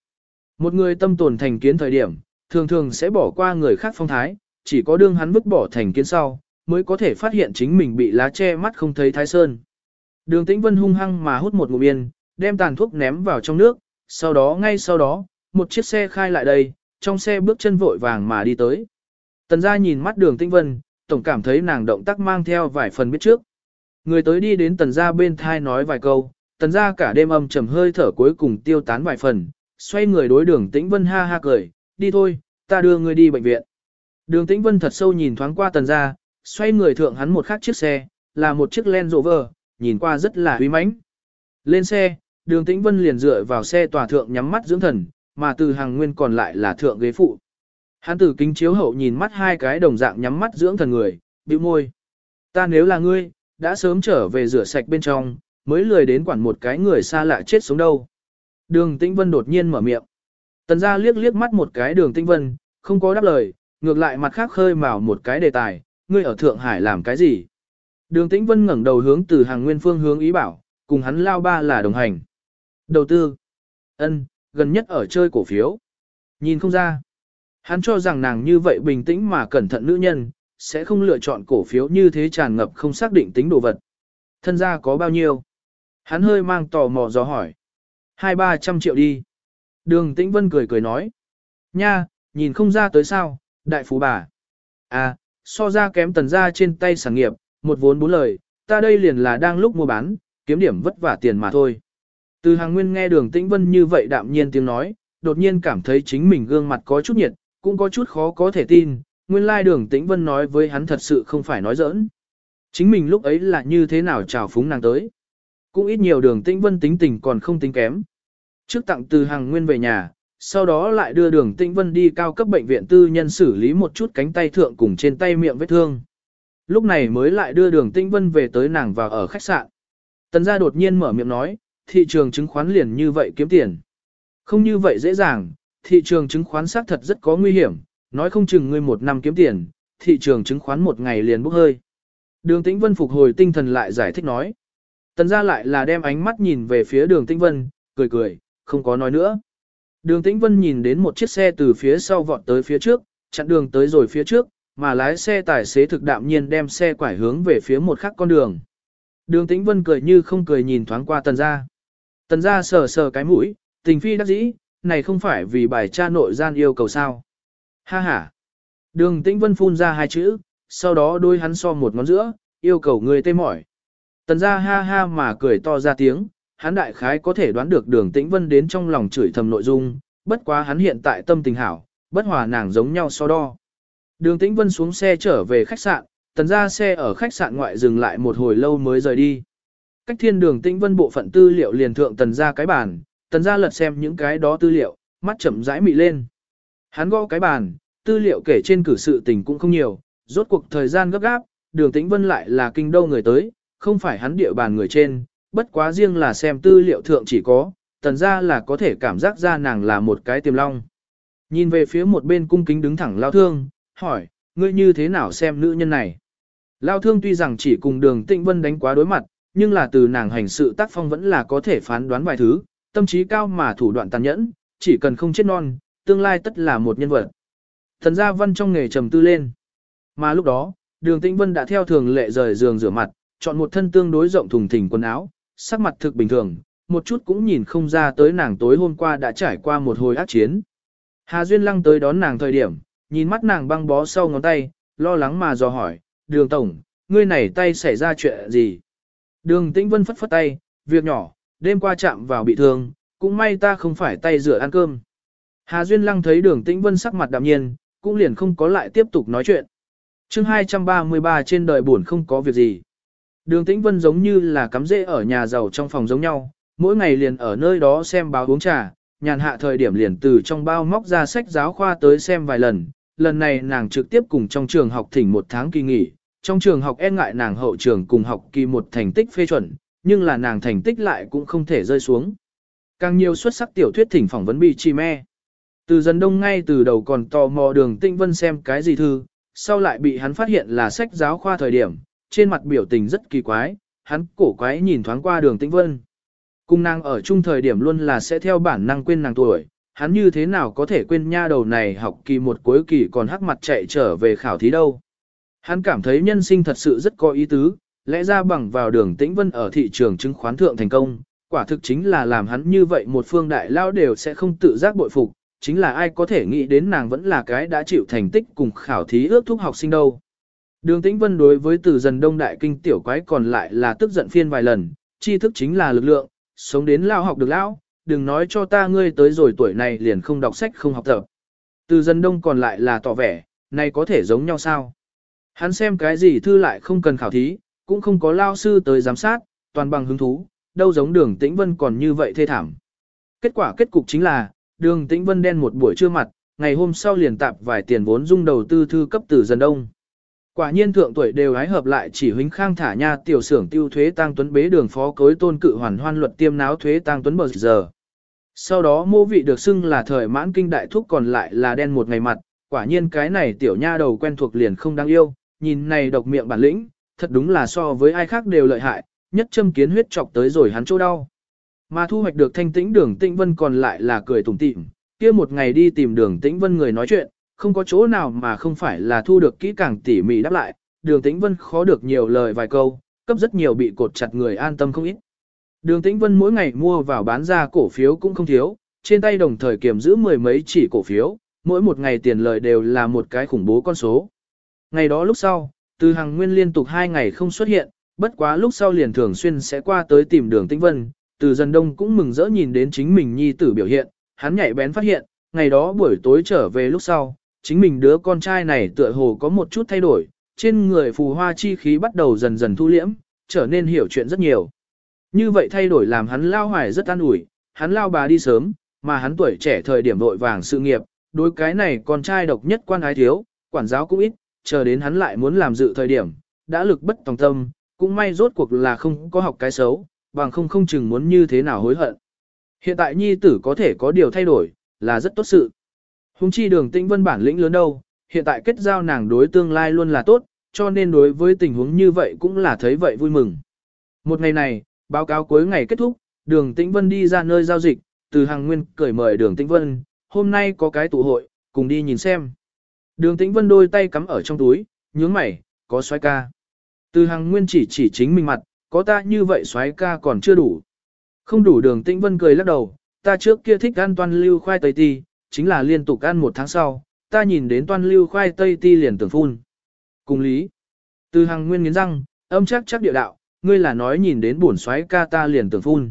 Một người tâm tồn thành kiến thời điểm, thường thường sẽ bỏ qua người khác phong thái, chỉ có đương hắn vứt bỏ thành kiến sau, mới có thể phát hiện chính mình bị lá che mắt không thấy thái sơn. Đường Tĩnh Vân hung hăng mà hút một ngụm yên, đem tàn thuốc ném vào trong nước, sau đó ngay sau đó, một chiếc xe khai lại đây, trong xe bước chân vội vàng mà đi tới. Tần gia nhìn mắt đường Tĩnh Vân, tổng cảm thấy nàng động tác mang theo vài phần biết trước. Người tới đi đến tần gia bên thai nói vài câu, tần gia cả đêm âm trầm hơi thở cuối cùng tiêu tán vài phần, xoay người đối đường Tĩnh Vân ha ha cười, đi thôi, ta đưa ngươi đi bệnh viện. Đường Tĩnh Vân thật sâu nhìn thoáng qua tần gia, xoay người thượng hắn một khác chiếc xe, là một chiếc Land Rover, nhìn qua rất là uy mãnh. Lên xe, đường Tĩnh Vân liền dựa vào xe tòa thượng nhắm mắt dưỡng thần, mà từ hàng nguyên còn lại là thượng ghế phụ. Hắn tử kính chiếu hậu nhìn mắt hai cái đồng dạng nhắm mắt dưỡng thần người, bĩu môi. Ta nếu là ngươi, đã sớm trở về rửa sạch bên trong, mới lười đến quản một cái người xa lạ chết sống đâu. Đường Tĩnh Vân đột nhiên mở miệng. Tần gia liếc liếc mắt một cái đường Tĩnh Vân, không có đáp lời, ngược lại mặt khác khơi mào một cái đề tài, ngươi ở Thượng Hải làm cái gì? Đường Tĩnh Vân ngẩng đầu hướng từ hàng nguyên phương hướng ý bảo, cùng hắn lao ba là đồng hành. Đầu tư. ân, gần nhất ở chơi cổ phiếu. Nhìn không ra. Hắn cho rằng nàng như vậy bình tĩnh mà cẩn thận nữ nhân, sẽ không lựa chọn cổ phiếu như thế tràn ngập không xác định tính đồ vật. Thân gia có bao nhiêu? Hắn hơi mang tò mò dò hỏi. Hai ba trăm triệu đi. Đường Tĩnh Vân cười cười nói. Nha, nhìn không ra tới sao, đại phú bà. À, so ra kém tần ra trên tay sản nghiệp, một vốn bốn lời, ta đây liền là đang lúc mua bán, kiếm điểm vất vả tiền mà thôi. Từ hàng nguyên nghe đường tĩnh vân như vậy đạm nhiên tiếng nói, đột nhiên cảm thấy chính mình gương mặt có chút nhiệt, cũng có chút khó có thể tin, nguyên lai đường tĩnh vân nói với hắn thật sự không phải nói giỡn. Chính mình lúc ấy là như thế nào chào phúng nàng tới. Cũng ít nhiều đường tĩnh vân tính tình còn không tính kém. Trước tặng từ hàng nguyên về nhà, sau đó lại đưa đường tĩnh vân đi cao cấp bệnh viện tư nhân xử lý một chút cánh tay thượng cùng trên tay miệng vết thương. Lúc này mới lại đưa đường tĩnh vân về tới nàng vào ở khách sạn. Tần gia đột nhiên mở miệng nói, thị trường chứng khoán liền như vậy kiếm tiền. Không như vậy dễ dàng, thị trường chứng khoán xác thật rất có nguy hiểm, nói không chừng ngươi một năm kiếm tiền, thị trường chứng khoán một ngày liền bốc hơi. Đường Tĩnh Vân phục hồi tinh thần lại giải thích nói. Tần gia lại là đem ánh mắt nhìn về phía đường Tĩnh Vân, cười cười, không có nói nữa. Đường Tĩnh Vân nhìn đến một chiếc xe từ phía sau vọt tới phía trước, chặn đường tới rồi phía trước, mà lái xe tài xế thực đạm nhiên đem xe quải hướng về phía một khác con đường. Đường Tĩnh Vân cười như không cười nhìn thoáng qua tần gia. Tần gia sờ sờ cái mũi, tình phi đắc dĩ, này không phải vì bài cha nội gian yêu cầu sao. Ha ha. Đường Tĩnh Vân phun ra hai chữ, sau đó đôi hắn so một ngón giữa, yêu cầu người tê mỏi. Tần gia ha ha mà cười to ra tiếng, hắn đại khái có thể đoán được đường tĩnh vân đến trong lòng chửi thầm nội dung, bất quá hắn hiện tại tâm tình hảo, bất hòa nàng giống nhau so đo. Đường tĩnh vân xuống xe trở về khách sạn, tần ra xe ở khách sạn ngoại dừng lại một hồi lâu mới rời đi. Cách thiên đường tĩnh vân bộ phận tư liệu liền thượng tần ra cái bàn, tần gia lật xem những cái đó tư liệu, mắt chậm rãi mị lên. Hắn gõ cái bàn, tư liệu kể trên cử sự tình cũng không nhiều, rốt cuộc thời gian gấp gáp, đường tĩnh vân lại là kinh đô người tới, không phải hắn địa bàn người trên, bất quá riêng là xem tư liệu thượng chỉ có, tần gia là có thể cảm giác ra nàng là một cái tiềm long. Nhìn về phía một bên cung kính đứng thẳng lao thương, hỏi, ngươi như thế nào xem nữ nhân này? Lao thương tuy rằng chỉ cùng đường tĩnh vân đánh quá đối mặt, nhưng là từ nàng hành sự tác phong vẫn là có thể phán đoán vài thứ, tâm trí cao mà thủ đoạn tàn nhẫn, chỉ cần không chết non, tương lai tất là một nhân vật. Thần gia văn trong nghề trầm tư lên. Mà lúc đó, đường tĩnh vân đã theo thường lệ rời giường rửa mặt, chọn một thân tương đối rộng thùng thình quần áo, sắc mặt thực bình thường, một chút cũng nhìn không ra tới nàng tối hôm qua đã trải qua một hồi ác chiến. Hà Duyên Lăng tới đón nàng thời điểm, nhìn mắt nàng băng bó sau ngón tay, lo lắng mà dò hỏi, đường tổng, ngươi này tay xảy ra chuyện gì? Đường Tĩnh Vân phất phất tay, việc nhỏ, đêm qua chạm vào bị thương, cũng may ta không phải tay rửa ăn cơm. Hà Duyên Lăng thấy đường Tĩnh Vân sắc mặt đạm nhiên, cũng liền không có lại tiếp tục nói chuyện. chương 233 trên đời buồn không có việc gì. Đường Tĩnh Vân giống như là cắm rễ ở nhà giàu trong phòng giống nhau, mỗi ngày liền ở nơi đó xem báo uống trà, nhàn hạ thời điểm liền từ trong bao móc ra sách giáo khoa tới xem vài lần. Lần này nàng trực tiếp cùng trong trường học thỉnh một tháng kỳ nghỉ, trong trường học e ngại nàng hậu trường cùng học kỳ một thành tích phê chuẩn, nhưng là nàng thành tích lại cũng không thể rơi xuống. Càng nhiều xuất sắc tiểu thuyết thỉnh phỏng vấn bị chi me. Từ dần đông ngay từ đầu còn tò mò đường tinh vân xem cái gì thư, sau lại bị hắn phát hiện là sách giáo khoa thời điểm, trên mặt biểu tình rất kỳ quái, hắn cổ quái nhìn thoáng qua đường tinh vân. Cung nàng ở chung thời điểm luôn là sẽ theo bản năng quên nàng tuổi, hắn như thế nào có thể quên nha đầu này học kỳ một cuối kỳ còn hắc mặt chạy trở về khảo thí đâu. Hắn cảm thấy nhân sinh thật sự rất có ý tứ, lẽ ra bằng vào đường tĩnh vân ở thị trường chứng khoán thượng thành công, quả thực chính là làm hắn như vậy một phương đại lao đều sẽ không tự giác bội phục, chính là ai có thể nghĩ đến nàng vẫn là cái đã chịu thành tích cùng khảo thí ước thúc học sinh đâu. Đường tĩnh vân đối với từ dần đông đại kinh tiểu quái còn lại là tức giận phiên vài lần, tri thức chính là lực lượng, sống đến lao học được lão, đừng nói cho ta ngươi tới rồi tuổi này liền không đọc sách không học tập. Từ dần đông còn lại là tỏ vẻ, này có thể giống nhau sao? Hắn xem cái gì thư lại không cần khảo thí, cũng không có lao sư tới giám sát, toàn bằng hứng thú, đâu giống đường tĩnh vân còn như vậy thê thảm. Kết quả kết cục chính là, đường tĩnh vân đen một buổi trưa mặt, ngày hôm sau liền tạp vài tiền vốn dung đầu tư thư cấp từ dần đông. Quả nhiên thượng tuổi đều hái hợp lại chỉ huynh khang thả nha tiểu xưởng tiêu thuế tăng tuấn bế đường phó cối tôn cự hoàn hoan luật tiêm náo thuế tăng tuấn bờ giờ. Sau đó mô vị được xưng là thời mãn kinh đại thúc còn lại là đen một ngày mặt, quả nhiên cái này tiểu nha đầu quen thuộc liền không đáng yêu, nhìn này độc miệng bản lĩnh, thật đúng là so với ai khác đều lợi hại, nhất châm kiến huyết chọc tới rồi hắn chỗ đau. Mà thu hoạch được thanh tĩnh đường tĩnh vân còn lại là cười tủm tỉm, kia một ngày đi tìm đường tĩnh vân người nói chuyện, không có chỗ nào mà không phải là thu được kỹ càng tỉ mỉ đáp lại, đường tĩnh vân khó được nhiều lời vài câu, cấp rất nhiều bị cột chặt người an tâm không ít. Đường tĩnh vân mỗi ngày mua vào bán ra cổ phiếu cũng không thiếu, trên tay đồng thời kiểm giữ mười mấy chỉ cổ phiếu, mỗi một ngày tiền lời đều là một cái khủng bố con số. Ngày đó lúc sau, từ hàng nguyên liên tục hai ngày không xuất hiện, bất quá lúc sau liền thường xuyên sẽ qua tới tìm đường tĩnh vân, từ dần đông cũng mừng rỡ nhìn đến chính mình nhi tử biểu hiện, hắn nhạy bén phát hiện, ngày đó buổi tối trở về lúc sau, chính mình đứa con trai này tựa hồ có một chút thay đổi, trên người phù hoa chi khí bắt đầu dần dần thu liễm, trở nên hiểu chuyện rất nhiều. Như vậy thay đổi làm hắn lao hoài rất an ủi, hắn lao bà đi sớm, mà hắn tuổi trẻ thời điểm vội vàng sự nghiệp, đối cái này con trai độc nhất quan ái thiếu, quản giáo cũng ít, chờ đến hắn lại muốn làm dự thời điểm, đã lực bất tòng tâm, cũng may rốt cuộc là không có học cái xấu, bằng không không chừng muốn như thế nào hối hận. Hiện tại nhi tử có thể có điều thay đổi, là rất tốt sự. Hùng chi đường tĩnh vân bản lĩnh lớn đâu, hiện tại kết giao nàng đối tương lai luôn là tốt, cho nên đối với tình huống như vậy cũng là thấy vậy vui mừng. Một ngày này, báo cáo cuối ngày kết thúc, đường tĩnh vân đi ra nơi giao dịch, từ hàng nguyên cởi mời đường tĩnh vân, hôm nay có cái tụ hội, cùng đi nhìn xem. Đường tĩnh vân đôi tay cắm ở trong túi, nhướng mày, có xoái ca. Từ hàng nguyên chỉ chỉ chính mình mặt, có ta như vậy xoái ca còn chưa đủ. Không đủ đường tĩnh vân cười lắc đầu, ta trước kia thích ăn toan lưu khoai tây ti, chính là liên tục ăn một tháng sau, ta nhìn đến toan lưu khoai tây ti liền tưởng phun. Cùng lý, từ hàng nguyên nghiến răng, âm chắc chắc địa đạo, ngươi là nói nhìn đến buồn xoáy ca ta liền tưởng phun.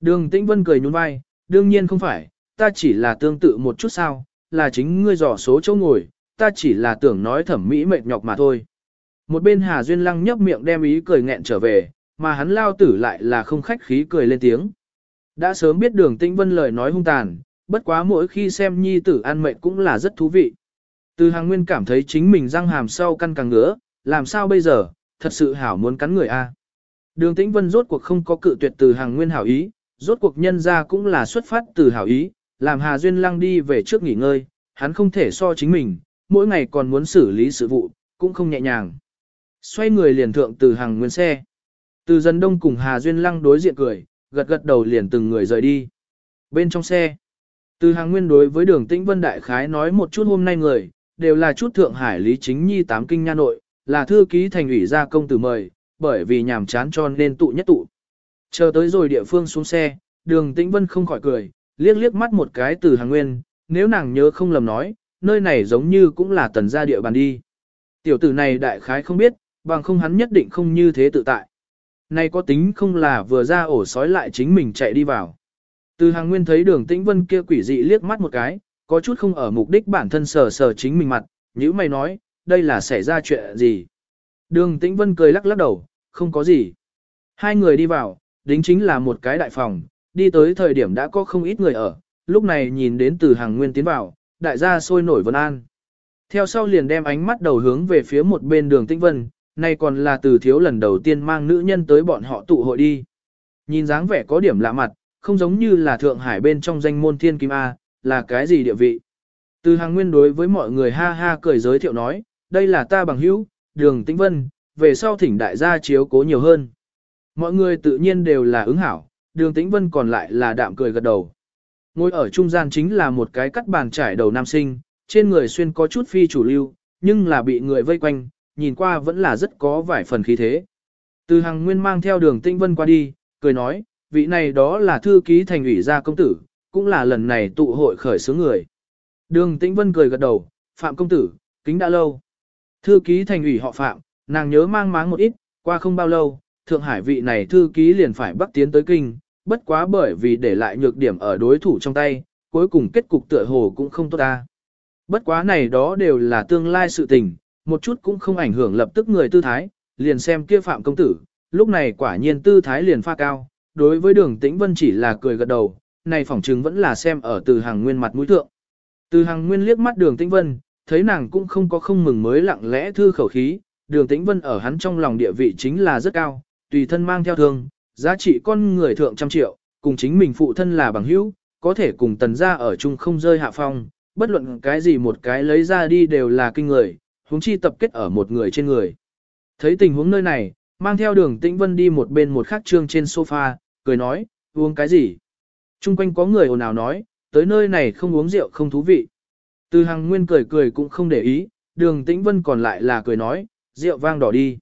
Đường tĩnh vân cười nhún vai, đương nhiên không phải, ta chỉ là tương tự một chút sao, là chính ngươi dò số chỗ ngồi, ta chỉ là tưởng nói thẩm mỹ mệt nhọc mà thôi. Một bên Hà Duyên Lăng nhấp miệng đem ý cười nghẹn trở về, mà hắn lao tử lại là không khách khí cười lên tiếng. Đã sớm biết đường tĩnh vân lời nói hung tàn, bất quá mỗi khi xem nhi tử ăn mệt cũng là rất thú vị. Từ hàng nguyên cảm thấy chính mình răng hàm sau căn càng ngứa, làm sao bây giờ, thật sự hảo muốn cắn người a. Đường tĩnh vân rốt cuộc không có cự tuyệt từ hàng nguyên hảo ý, rốt cuộc nhân ra cũng là xuất phát từ hảo ý, làm Hà Duyên Lăng đi về trước nghỉ ngơi, hắn không thể so chính mình, mỗi ngày còn muốn xử lý sự vụ, cũng không nhẹ nhàng. xoay người liền thượng từ hàng nguyên xe. Từ dân đông cùng Hà Duyên Lăng đối diện cười, gật gật đầu liền từng người rời đi. Bên trong xe, từ hàng nguyên đối với đường tĩnh vân đại khái nói một chút hôm nay người, đều là chút thượng hải lý chính nhi tám kinh nha nội, là thư ký thành ủy gia công tử mời, bởi vì nhàm chán cho nên tụ nhất tụ. Chờ tới rồi địa phương xuống xe, đường tĩnh vân không khỏi cười, liếc liếc mắt một cái từ hàng nguyên, nếu nàng nhớ không lầm nói, nơi này giống như cũng là tần gia địa bàn đi. Tiểu tử này đại khái không biết, bằng không hắn nhất định không như thế tự tại. Này có tính không là vừa ra ổ sói lại chính mình chạy đi vào. Từ hàng nguyên thấy đường tĩnh vân kia quỷ dị liếc mắt một cái, có chút không ở mục đích bản thân sờ sờ chính mình mặt, như mày nói, đây là xảy ra chuyện gì. Đường tĩnh vân cười lắc lắc đầu, không có gì. Hai người đi vào, đính chính là một cái đại phòng, đi tới thời điểm đã có không ít người ở, lúc này nhìn đến từ hàng nguyên tiến vào, đại gia sôi nổi vân an. Theo sau liền đem ánh mắt đầu hướng về phía một bên đường tĩnh vân, nay còn là từ thiếu lần đầu tiên mang nữ nhân tới bọn họ tụ hội đi. Nhìn dáng vẻ có điểm lạ mặt, không giống như là Thượng Hải bên trong danh môn thiên kim A, là cái gì địa vị. Từ hàng nguyên đối với mọi người ha ha cười giới thiệu nói, đây là ta bằng hữu, đường tĩnh vân, về sau thỉnh đại gia chiếu cố nhiều hơn. Mọi người tự nhiên đều là ứng hảo, đường tĩnh vân còn lại là đạm cười gật đầu. Ngồi ở trung gian chính là một cái cắt bàn trải đầu nam sinh, trên người xuyên có chút phi chủ lưu, nhưng là bị người vây quanh, nhìn qua vẫn là rất có vài phần khí thế. Từ hàng nguyên mang theo đường Tinh vân qua đi, cười nói, vị này đó là thư ký thành ủy gia công tử, cũng là lần này tụ hội khởi xướng người. Đường tĩnh vân cười gật đầu, phạm công tử, kính đã lâu. Thư ký thành ủy họ phạm, nàng nhớ mang máng một ít, qua không bao lâu, Thượng Hải vị này thư ký liền phải bắt tiến tới kinh, bất quá bởi vì để lại nhược điểm ở đối thủ trong tay, cuối cùng kết cục tựa hồ cũng không tốt ta. Bất quá này đó đều là tương lai sự tình, một chút cũng không ảnh hưởng lập tức người tư thái, liền xem kia phạm công tử, lúc này quả nhiên tư thái liền pha cao, đối với đường tĩnh vân chỉ là cười gật đầu, này phỏng chứng vẫn là xem ở từ hàng nguyên mặt mũi thượng. Từ hàng nguyên liếc mắt đường tĩnh vân, thấy nàng cũng không có không mừng mới lặng lẽ thư khẩu khí, đường tĩnh vân ở hắn trong lòng địa vị chính là rất cao, tùy thân mang theo thương, giá trị con người thượng trăm triệu, cùng chính mình phụ thân là bằng hữu, có thể cùng tần gia ở chung không rơi hạ phong, bất luận cái gì một cái lấy ra đi đều là kinh người, huống chi tập kết ở một người trên người. Thấy tình huống nơi này, mang theo đường tĩnh vân đi một bên một khắc trương trên sofa, cười nói, uống cái gì? Trung quanh có người ồn ào nói, tới nơi này không uống rượu không thú vị. Từ hàng nguyên cười cười cũng không để ý, đường tĩnh vân còn lại là cười nói, rượu vang đỏ đi.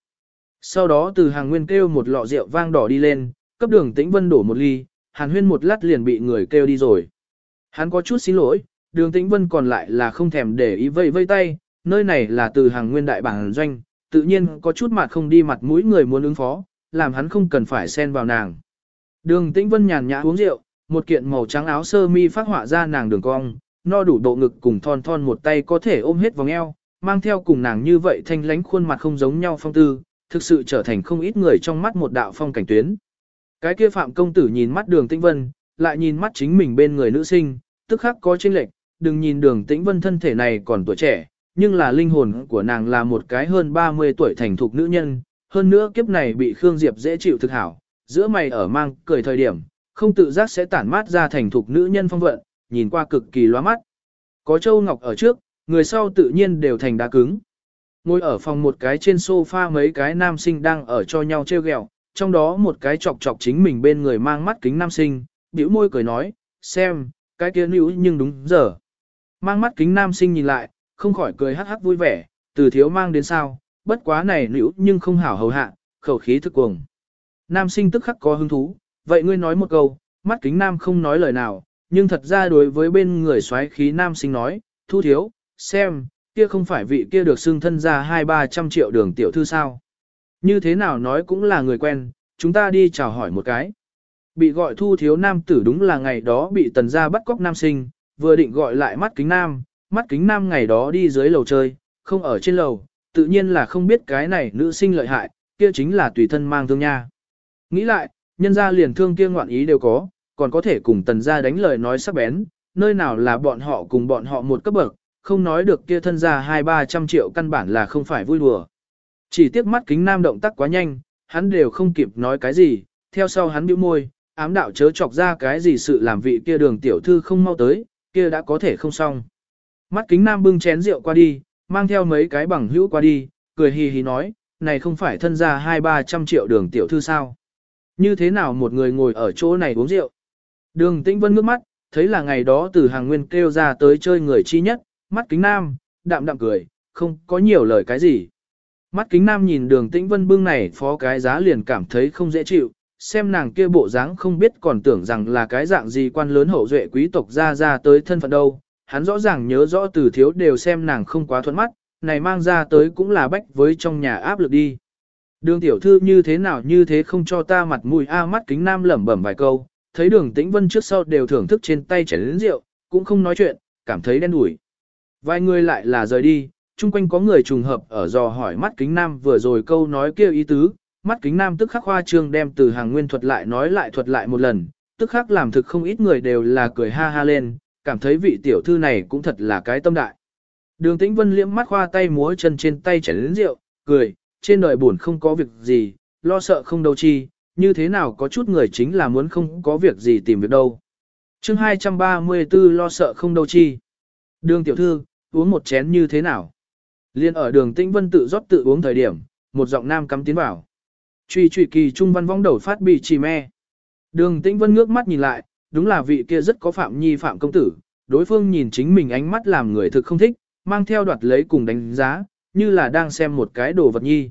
Sau đó từ hàng nguyên kêu một lọ rượu vang đỏ đi lên, cấp đường tĩnh vân đổ một ly, hàn huyên một lát liền bị người kêu đi rồi. Hắn có chút xin lỗi, đường tĩnh vân còn lại là không thèm để ý vây vây tay, nơi này là từ hàng nguyên đại bản doanh, tự nhiên có chút mặt không đi mặt mũi người muốn ứng phó, làm hắn không cần phải xen vào nàng. Đường tĩnh vân nhàn nhã uống rượu, một kiện màu trắng áo sơ mi phát họa ra nàng đường cong, no đủ độ ngực cùng thon thon một tay có thể ôm hết vòng eo, mang theo cùng nàng như vậy thanh lánh khuôn mặt không giống nhau phong tư, thực sự trở thành không ít người trong mắt một đạo phong cảnh tuyến. Cái kia phạm công tử nhìn mắt đường tĩnh vân, lại nhìn mắt chính mình bên người nữ sinh, tức khắc có chênh lệch, đừng nhìn đường tĩnh vân thân thể này còn tuổi trẻ, nhưng là linh hồn của nàng là một cái hơn 30 tuổi thành thục nữ nhân, hơn nữa kiếp này bị Khương Diệp dễ chịu thực hảo, giữa mày ở mang cười thời điểm, không tự giác sẽ tản mát ra thành thục nữ nhân phong vận, nhìn qua cực kỳ loa mắt. Có Châu Ngọc ở trước, người sau tự nhiên đều thành đá cứng. Ngồi ở phòng một cái trên sofa mấy cái nam sinh đang ở cho nhau treo ghẹo, trong đó một cái chọc chọc chính mình bên người mang mắt kính nam sinh, bĩu môi cười nói, xem, cái kia nữ nhưng đúng giờ. Mang mắt kính nam sinh nhìn lại, không khỏi cười hắc hắc vui vẻ, từ thiếu mang đến sao, bất quá này nữ nhưng không hảo hầu hạ, khẩu khí thức cuồng. Nam sinh tức khắc có hứng thú, vậy ngươi nói một câu, mắt kính nam không nói lời nào, nhưng thật ra đối với bên người xoáy khí nam sinh nói, thu thiếu, xem, kia không phải vị kia được xưng thân ra hai ba trăm triệu đường tiểu thư sao. Như thế nào nói cũng là người quen, chúng ta đi chào hỏi một cái. Bị gọi thu thiếu nam tử đúng là ngày đó bị tần gia bắt cóc nam sinh, vừa định gọi lại mắt kính nam, mắt kính nam ngày đó đi dưới lầu chơi, không ở trên lầu, tự nhiên là không biết cái này nữ sinh lợi hại, kia chính là tùy thân mang thương nha. Nghĩ lại, nhân gia liền thương kia ngoạn ý đều có, còn có thể cùng tần gia đánh lời nói sắc bén, nơi nào là bọn họ cùng bọn họ một cấp bậc, không nói được kia thân gia hai ba trăm triệu căn bản là không phải vui đùa. Chỉ tiếc mắt kính nam động tác quá nhanh, hắn đều không kịp nói cái gì, theo sau hắn bĩu môi, ám đạo chớ chọc ra cái gì sự làm vị kia đường tiểu thư không mau tới, kia đã có thể không xong. Mắt kính nam bưng chén rượu qua đi, mang theo mấy cái bằng hữu qua đi, cười hì hì nói, này không phải thân ra hai ba trăm triệu đường tiểu thư sao. Như thế nào một người ngồi ở chỗ này uống rượu? Đường tĩnh vân ngước mắt, thấy là ngày đó từ hàng nguyên kêu ra tới chơi người chi nhất, mắt kính nam, đạm đạm cười, không có nhiều lời cái gì. Mắt kính nam nhìn đường tĩnh vân bưng này phó cái giá liền cảm thấy không dễ chịu, xem nàng kia bộ dáng không biết còn tưởng rằng là cái dạng gì quan lớn hậu duệ quý tộc ra ra tới thân phận đâu. Hắn rõ ràng nhớ rõ từ thiếu đều xem nàng không quá thuận mắt, này mang ra tới cũng là bách với trong nhà áp lực đi. Đường tiểu thư như thế nào như thế không cho ta mặt mũi a mắt kính nam lẩm bẩm vài câu, thấy đường tĩnh vân trước sau đều thưởng thức trên tay chảy lớn rượu, cũng không nói chuyện, cảm thấy đen đủi. Vài người lại là rời đi, chung quanh có người trùng hợp ở dò hỏi mắt kính nam vừa rồi câu nói kêu ý tứ, mắt kính nam tức khắc hoa trương đem từ hàng nguyên thuật lại nói lại thuật lại một lần, tức khắc làm thực không ít người đều là cười ha ha lên, cảm thấy vị tiểu thư này cũng thật là cái tâm đại. Đường tĩnh vân liễm mắt khoa tay múa chân trên tay chảy lớn rượu, cười, trên đời buồn không có việc gì, lo sợ không đâu chi, như thế nào có chút người chính là muốn không có việc gì tìm việc đâu. chương 234 lo sợ không đâu chi. Đường tiểu thư, uống một chén như thế nào? Liên ở đường tĩnh vân tự rót tự uống thời điểm, một giọng nam cắm tiến vào. Truy truy kỳ trung văn vong đầu phát bị trì me. Đường tĩnh vân ngước mắt nhìn lại, đúng là vị kia rất có phạm nhi phạm công tử, đối phương nhìn chính mình ánh mắt làm người thực không thích, mang theo đoạt lấy cùng đánh giá, như là đang xem một cái đồ vật nhi.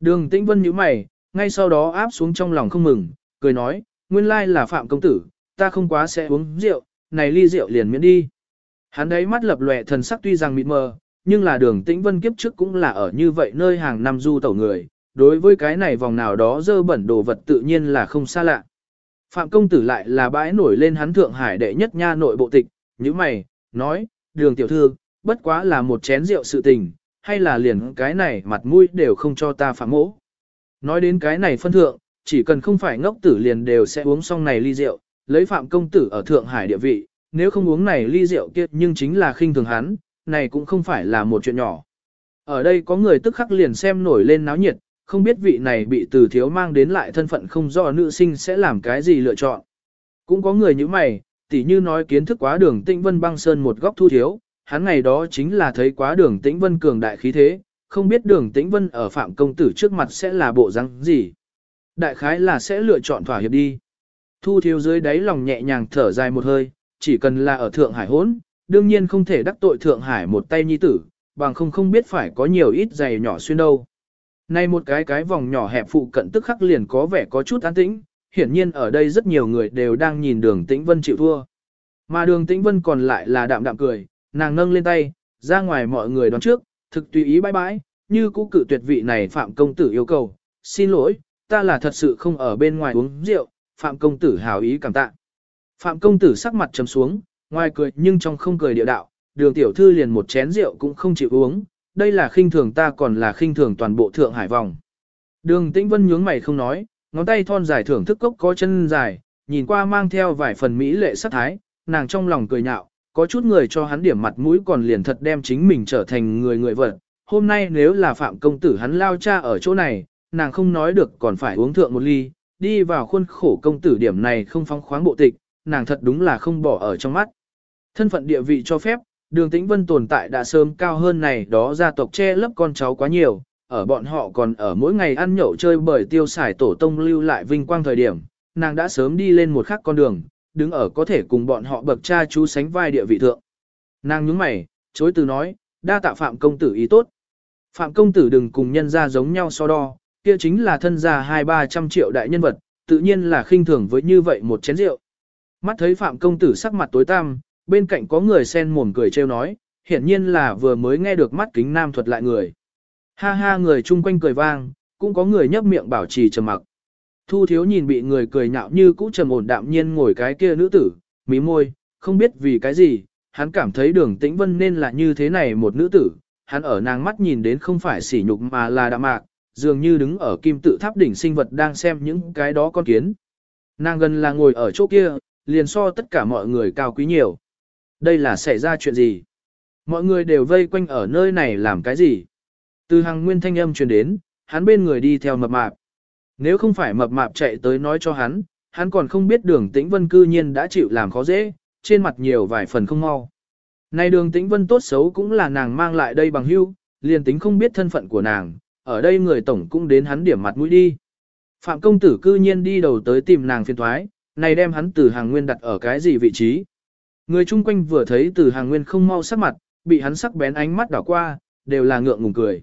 Đường tĩnh vân nhíu mày, ngay sau đó áp xuống trong lòng không mừng, cười nói, nguyên lai là phạm công tử, ta không quá sẽ uống rượu, này ly rượu liền miễn đi. Hắn đấy mắt lập lòe thần sắc tuy rằng mịt mờ, nhưng là đường tĩnh vân kiếp trước cũng là ở như vậy nơi hàng năm du tẩu người, đối với cái này vòng nào đó dơ bẩn đồ vật tự nhiên là không xa lạ. Phạm công tử lại là bãi nổi lên hắn thượng hải đệ nhất nha nội bộ tịch, như mày, nói, đường tiểu thư, bất quá là một chén rượu sự tình, hay là liền cái này mặt mũi đều không cho ta phạm mỗ. Nói đến cái này phân thượng, chỉ cần không phải ngốc tử liền đều sẽ uống xong này ly rượu, lấy phạm công tử ở Thượng Hải địa vị, nếu không uống này ly rượu kia nhưng chính là khinh thường hắn, này cũng không phải là một chuyện nhỏ. Ở đây có người tức khắc liền xem nổi lên náo nhiệt, không biết vị này bị từ thiếu mang đến lại thân phận không rõ nữ sinh sẽ làm cái gì lựa chọn. Cũng có người như mày, tỉ như nói kiến thức quá đường tĩnh vân băng sơn một góc thu thiếu, hắn ngày đó chính là thấy quá đường tĩnh vân cường đại khí thế, không biết đường tĩnh vân ở phạm công tử trước mặt sẽ là bộ răng gì. Đại khái là sẽ lựa chọn thỏa hiệp đi. Thu thiếu dưới đáy lòng nhẹ nhàng thở dài một hơi, chỉ cần là ở Thượng Hải hốn, đương nhiên không thể đắc tội Thượng Hải một tay nhi tử, bằng không không biết phải có nhiều ít giày nhỏ xuyên đâu. Nay một cái cái vòng nhỏ hẹp phụ cận tức khắc liền có vẻ có chút an tĩnh, hiển nhiên ở đây rất nhiều người đều đang nhìn đường tĩnh vân chịu thua. Mà đường tĩnh vân còn lại là đạm đạm cười, nàng nâng lên tay, ra ngoài mọi người đón trước, thực tùy ý bãi bãi, như cũ cử tuyệt vị này phạm công tử yêu cầu, xin lỗi, ta là thật sự không ở bên ngoài uống rượu, phạm công tử hào ý cảm tạ. Phạm công tử sắc mặt trầm xuống, ngoài cười nhưng trong không cười địa đạo, đường tiểu thư liền một chén rượu cũng không chịu uống, đây là khinh thường ta còn là khinh thường toàn bộ thượng hải vòng. Đường tĩnh vân nhướng mày không nói, ngón tay thon dài thưởng thức cốc có chân dài, nhìn qua mang theo vài phần mỹ lệ sắc thái, nàng trong lòng cười nhạo, có chút người cho hắn điểm mặt mũi còn liền thật đem chính mình trở thành người người vật. Hôm nay nếu là phạm công tử hắn lao cha ở chỗ này, nàng không nói được còn phải uống thượng một ly, đi vào khuôn khổ công tử điểm này không phóng khoáng bộ tịch, nàng thật đúng là không bỏ ở trong mắt. Thân phận địa vị cho phép, đường tĩnh vân tồn tại đã sớm cao hơn này đó gia tộc che lấp con cháu quá nhiều, ở bọn họ còn ở mỗi ngày ăn nhậu chơi bởi tiêu xài tổ tông lưu lại vinh quang thời điểm, nàng đã sớm đi lên một khắc con đường, đứng ở có thể cùng bọn họ bậc cha chú sánh vai địa vị thượng. Nàng nhướng mày, chối từ nói, đa tạ phạm công tử ý tốt. Phạm công tử đừng cùng nhân ra giống nhau so đo, kia chính là thân gia hai ba trăm triệu đại nhân vật, tự nhiên là khinh thường với như vậy một chén rượu. Mắt thấy phạm công tử sắc mặt tối tăm, bên cạnh có người sen mồm cười trêu nói, hiển nhiên là vừa mới nghe được mắt kính nam thuật lại người. Ha ha người chung quanh cười vang, cũng có người nhấp miệng bảo trì trầm mặc. Thu thiếu nhìn bị người cười nhạo như cũ trầm ổn đạm nhiên ngồi cái kia nữ tử, mí môi, không biết vì cái gì, hắn cảm thấy đường tĩnh vân nên là như thế này một nữ tử, hắn ở nàng mắt nhìn đến không phải sỉ nhục mà là đạm mạc, dường như đứng ở kim tự tháp đỉnh sinh vật đang xem những cái đó con kiến. Nàng gần là ngồi ở chỗ kia, liền so tất cả mọi người cao quý nhiều. Đây là xảy ra chuyện gì? Mọi người đều vây quanh ở nơi này làm cái gì? Từ hàng nguyên thanh âm truyền đến, hắn bên người đi theo mập mạp. Nếu không phải mập mạp chạy tới nói cho hắn, hắn còn không biết đường tĩnh vân cư nhiên đã chịu làm khó dễ, trên mặt nhiều vài phần không mau. Này đường tĩnh vân tốt xấu cũng là nàng mang lại đây bằng hưu, liền tính không biết thân phận của nàng, ở đây người tổng cũng đến hắn điểm mặt mũi đi. Phạm công tử cư nhiên đi đầu tới tìm nàng phiền thoái, này đem hắn từ hàng nguyên đặt ở cái gì vị trí. Người chung quanh vừa thấy từ hàng nguyên không mau sắc mặt, bị hắn sắc bén ánh mắt đảo qua, đều là ngượng ngùng cười.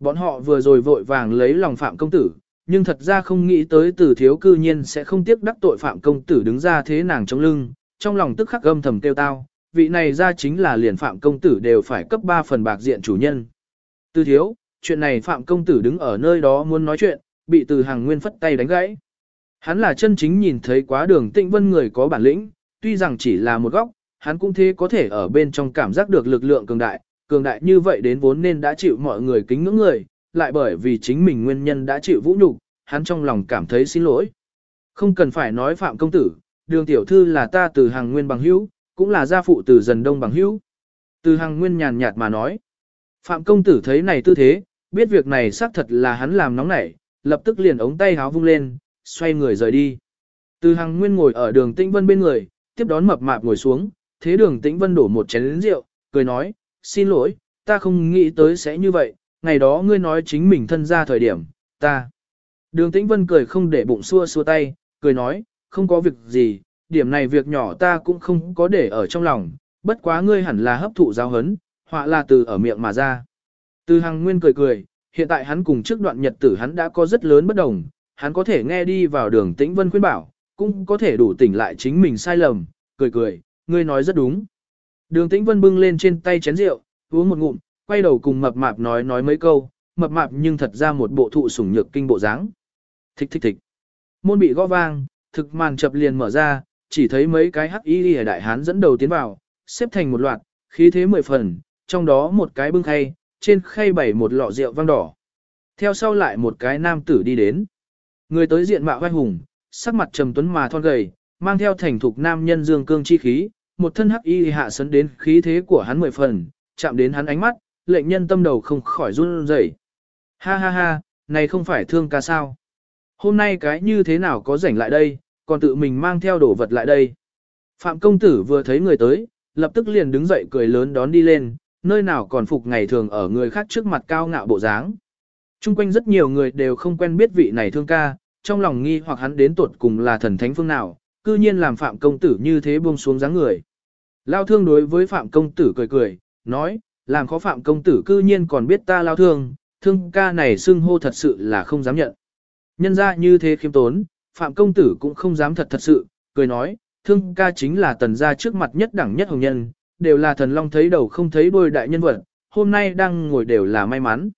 Bọn họ vừa rồi vội vàng lấy lòng phạm công tử, nhưng thật ra không nghĩ tới từ thiếu cư nhiên sẽ không tiếc đắc tội phạm công tử đứng ra thế nàng trong lưng, trong lòng tức khắc gâm thầm kêu tao, vị này ra chính là liền phạm công tử đều phải cấp 3 phần bạc diện chủ nhân. Từ thiếu, chuyện này phạm công tử đứng ở nơi đó muốn nói chuyện, bị từ hàng nguyên phất tay đánh gãy. Hắn là chân chính nhìn thấy quá đường tịnh vân người có bản lĩnh, tuy rằng chỉ là một góc, hắn cũng thế có thể ở bên trong cảm giác được lực lượng cường đại, cường đại như vậy đến vốn nên đã chịu mọi người kính ngưỡng người, lại bởi vì chính mình nguyên nhân đã chịu vũ nhục, hắn trong lòng cảm thấy xin lỗi. Không cần phải nói phạm công tử, đường tiểu thư là ta từ hàng nguyên bằng hữu, cũng là gia phụ từ dần đông bằng hữu. Từ hàng nguyên nhàn nhạt mà nói. Phạm công tử thấy này tư thế, biết việc này xác thật là hắn làm nóng nảy, lập tức liền ống tay háo vung lên, xoay người rời đi. Từ Hằng nguyên ngồi ở đường tĩnh vân bên người, tiếp đón mập mạp ngồi xuống, thế đường tĩnh vân đổ một chén rượu, cười nói, xin lỗi, ta không nghĩ tới sẽ như vậy, ngày đó ngươi nói chính mình thân ra thời điểm, ta. Đường tĩnh vân cười không để bụng xua xua tay, cười nói, không có việc gì, điểm này việc nhỏ ta cũng không có để ở trong lòng, bất quá ngươi hẳn là hấp thụ giáo hấn, họa là từ ở miệng mà ra. Từ Hằng nguyên cười cười, hiện tại hắn cùng trước đoạn nhật tử hắn đã có rất lớn bất đồng, hắn có thể nghe đi vào đường tĩnh vân khuyên bảo, cũng có thể đủ tỉnh lại chính mình sai lầm, cười cười, ngươi nói rất đúng. Đường tĩnh vân bưng lên trên tay chén rượu, uống một ngụm, quay đầu cùng mập mạp nói nói mấy câu, mập mạp nhưng thật ra một bộ thụ sủng nhược kinh bộ dáng. Thích thích thích. Môn bị gõ vang, thực màn chập liền mở ra, chỉ thấy mấy cái hắc y ở đại hán dẫn đầu tiến vào, xếp thành một loạt, khí thế mười phần, trong đó một cái bưng khay, trên khay bày một lọ rượu vang đỏ. Theo sau lại một cái nam tử đi đến. Người tới diện mạo vai hùng, sắc mặt trầm tuấn mà thon gầy, mang theo thành thục nam nhân dương cương chi khí, một thân hắc y hạ sấn đến khí thế của hắn mười phần, chạm đến hắn ánh mắt, lệnh nhân tâm đầu không khỏi run rẩy. Ha ha ha, này không phải thương ca sao? Hôm nay cái như thế nào có rảnh lại đây, còn tự mình mang theo đồ vật lại đây. Phạm công tử vừa thấy người tới, lập tức liền đứng dậy cười lớn đón đi lên, nơi nào còn phục ngày thường ở người khác trước mặt cao ngạo bộ dáng. Trung quanh rất nhiều người đều không quen biết vị này thương ca, trong lòng nghi hoặc hắn đến tuột cùng là thần thánh phương nào, cư nhiên làm phạm công tử như thế buông xuống dáng người. Lao thương đối với phạm công tử cười cười, nói, làm khó phạm công tử cư nhiên còn biết ta lao thương, thương ca này xưng hô thật sự là không dám nhận. Nhân ra như thế khiêm tốn, phạm công tử cũng không dám thật thật sự, cười nói, thương ca chính là tần gia trước mặt nhất đẳng nhất hồng nhân, đều là thần long thấy đầu không thấy đôi đại nhân vật, hôm nay đang ngồi đều là may mắn.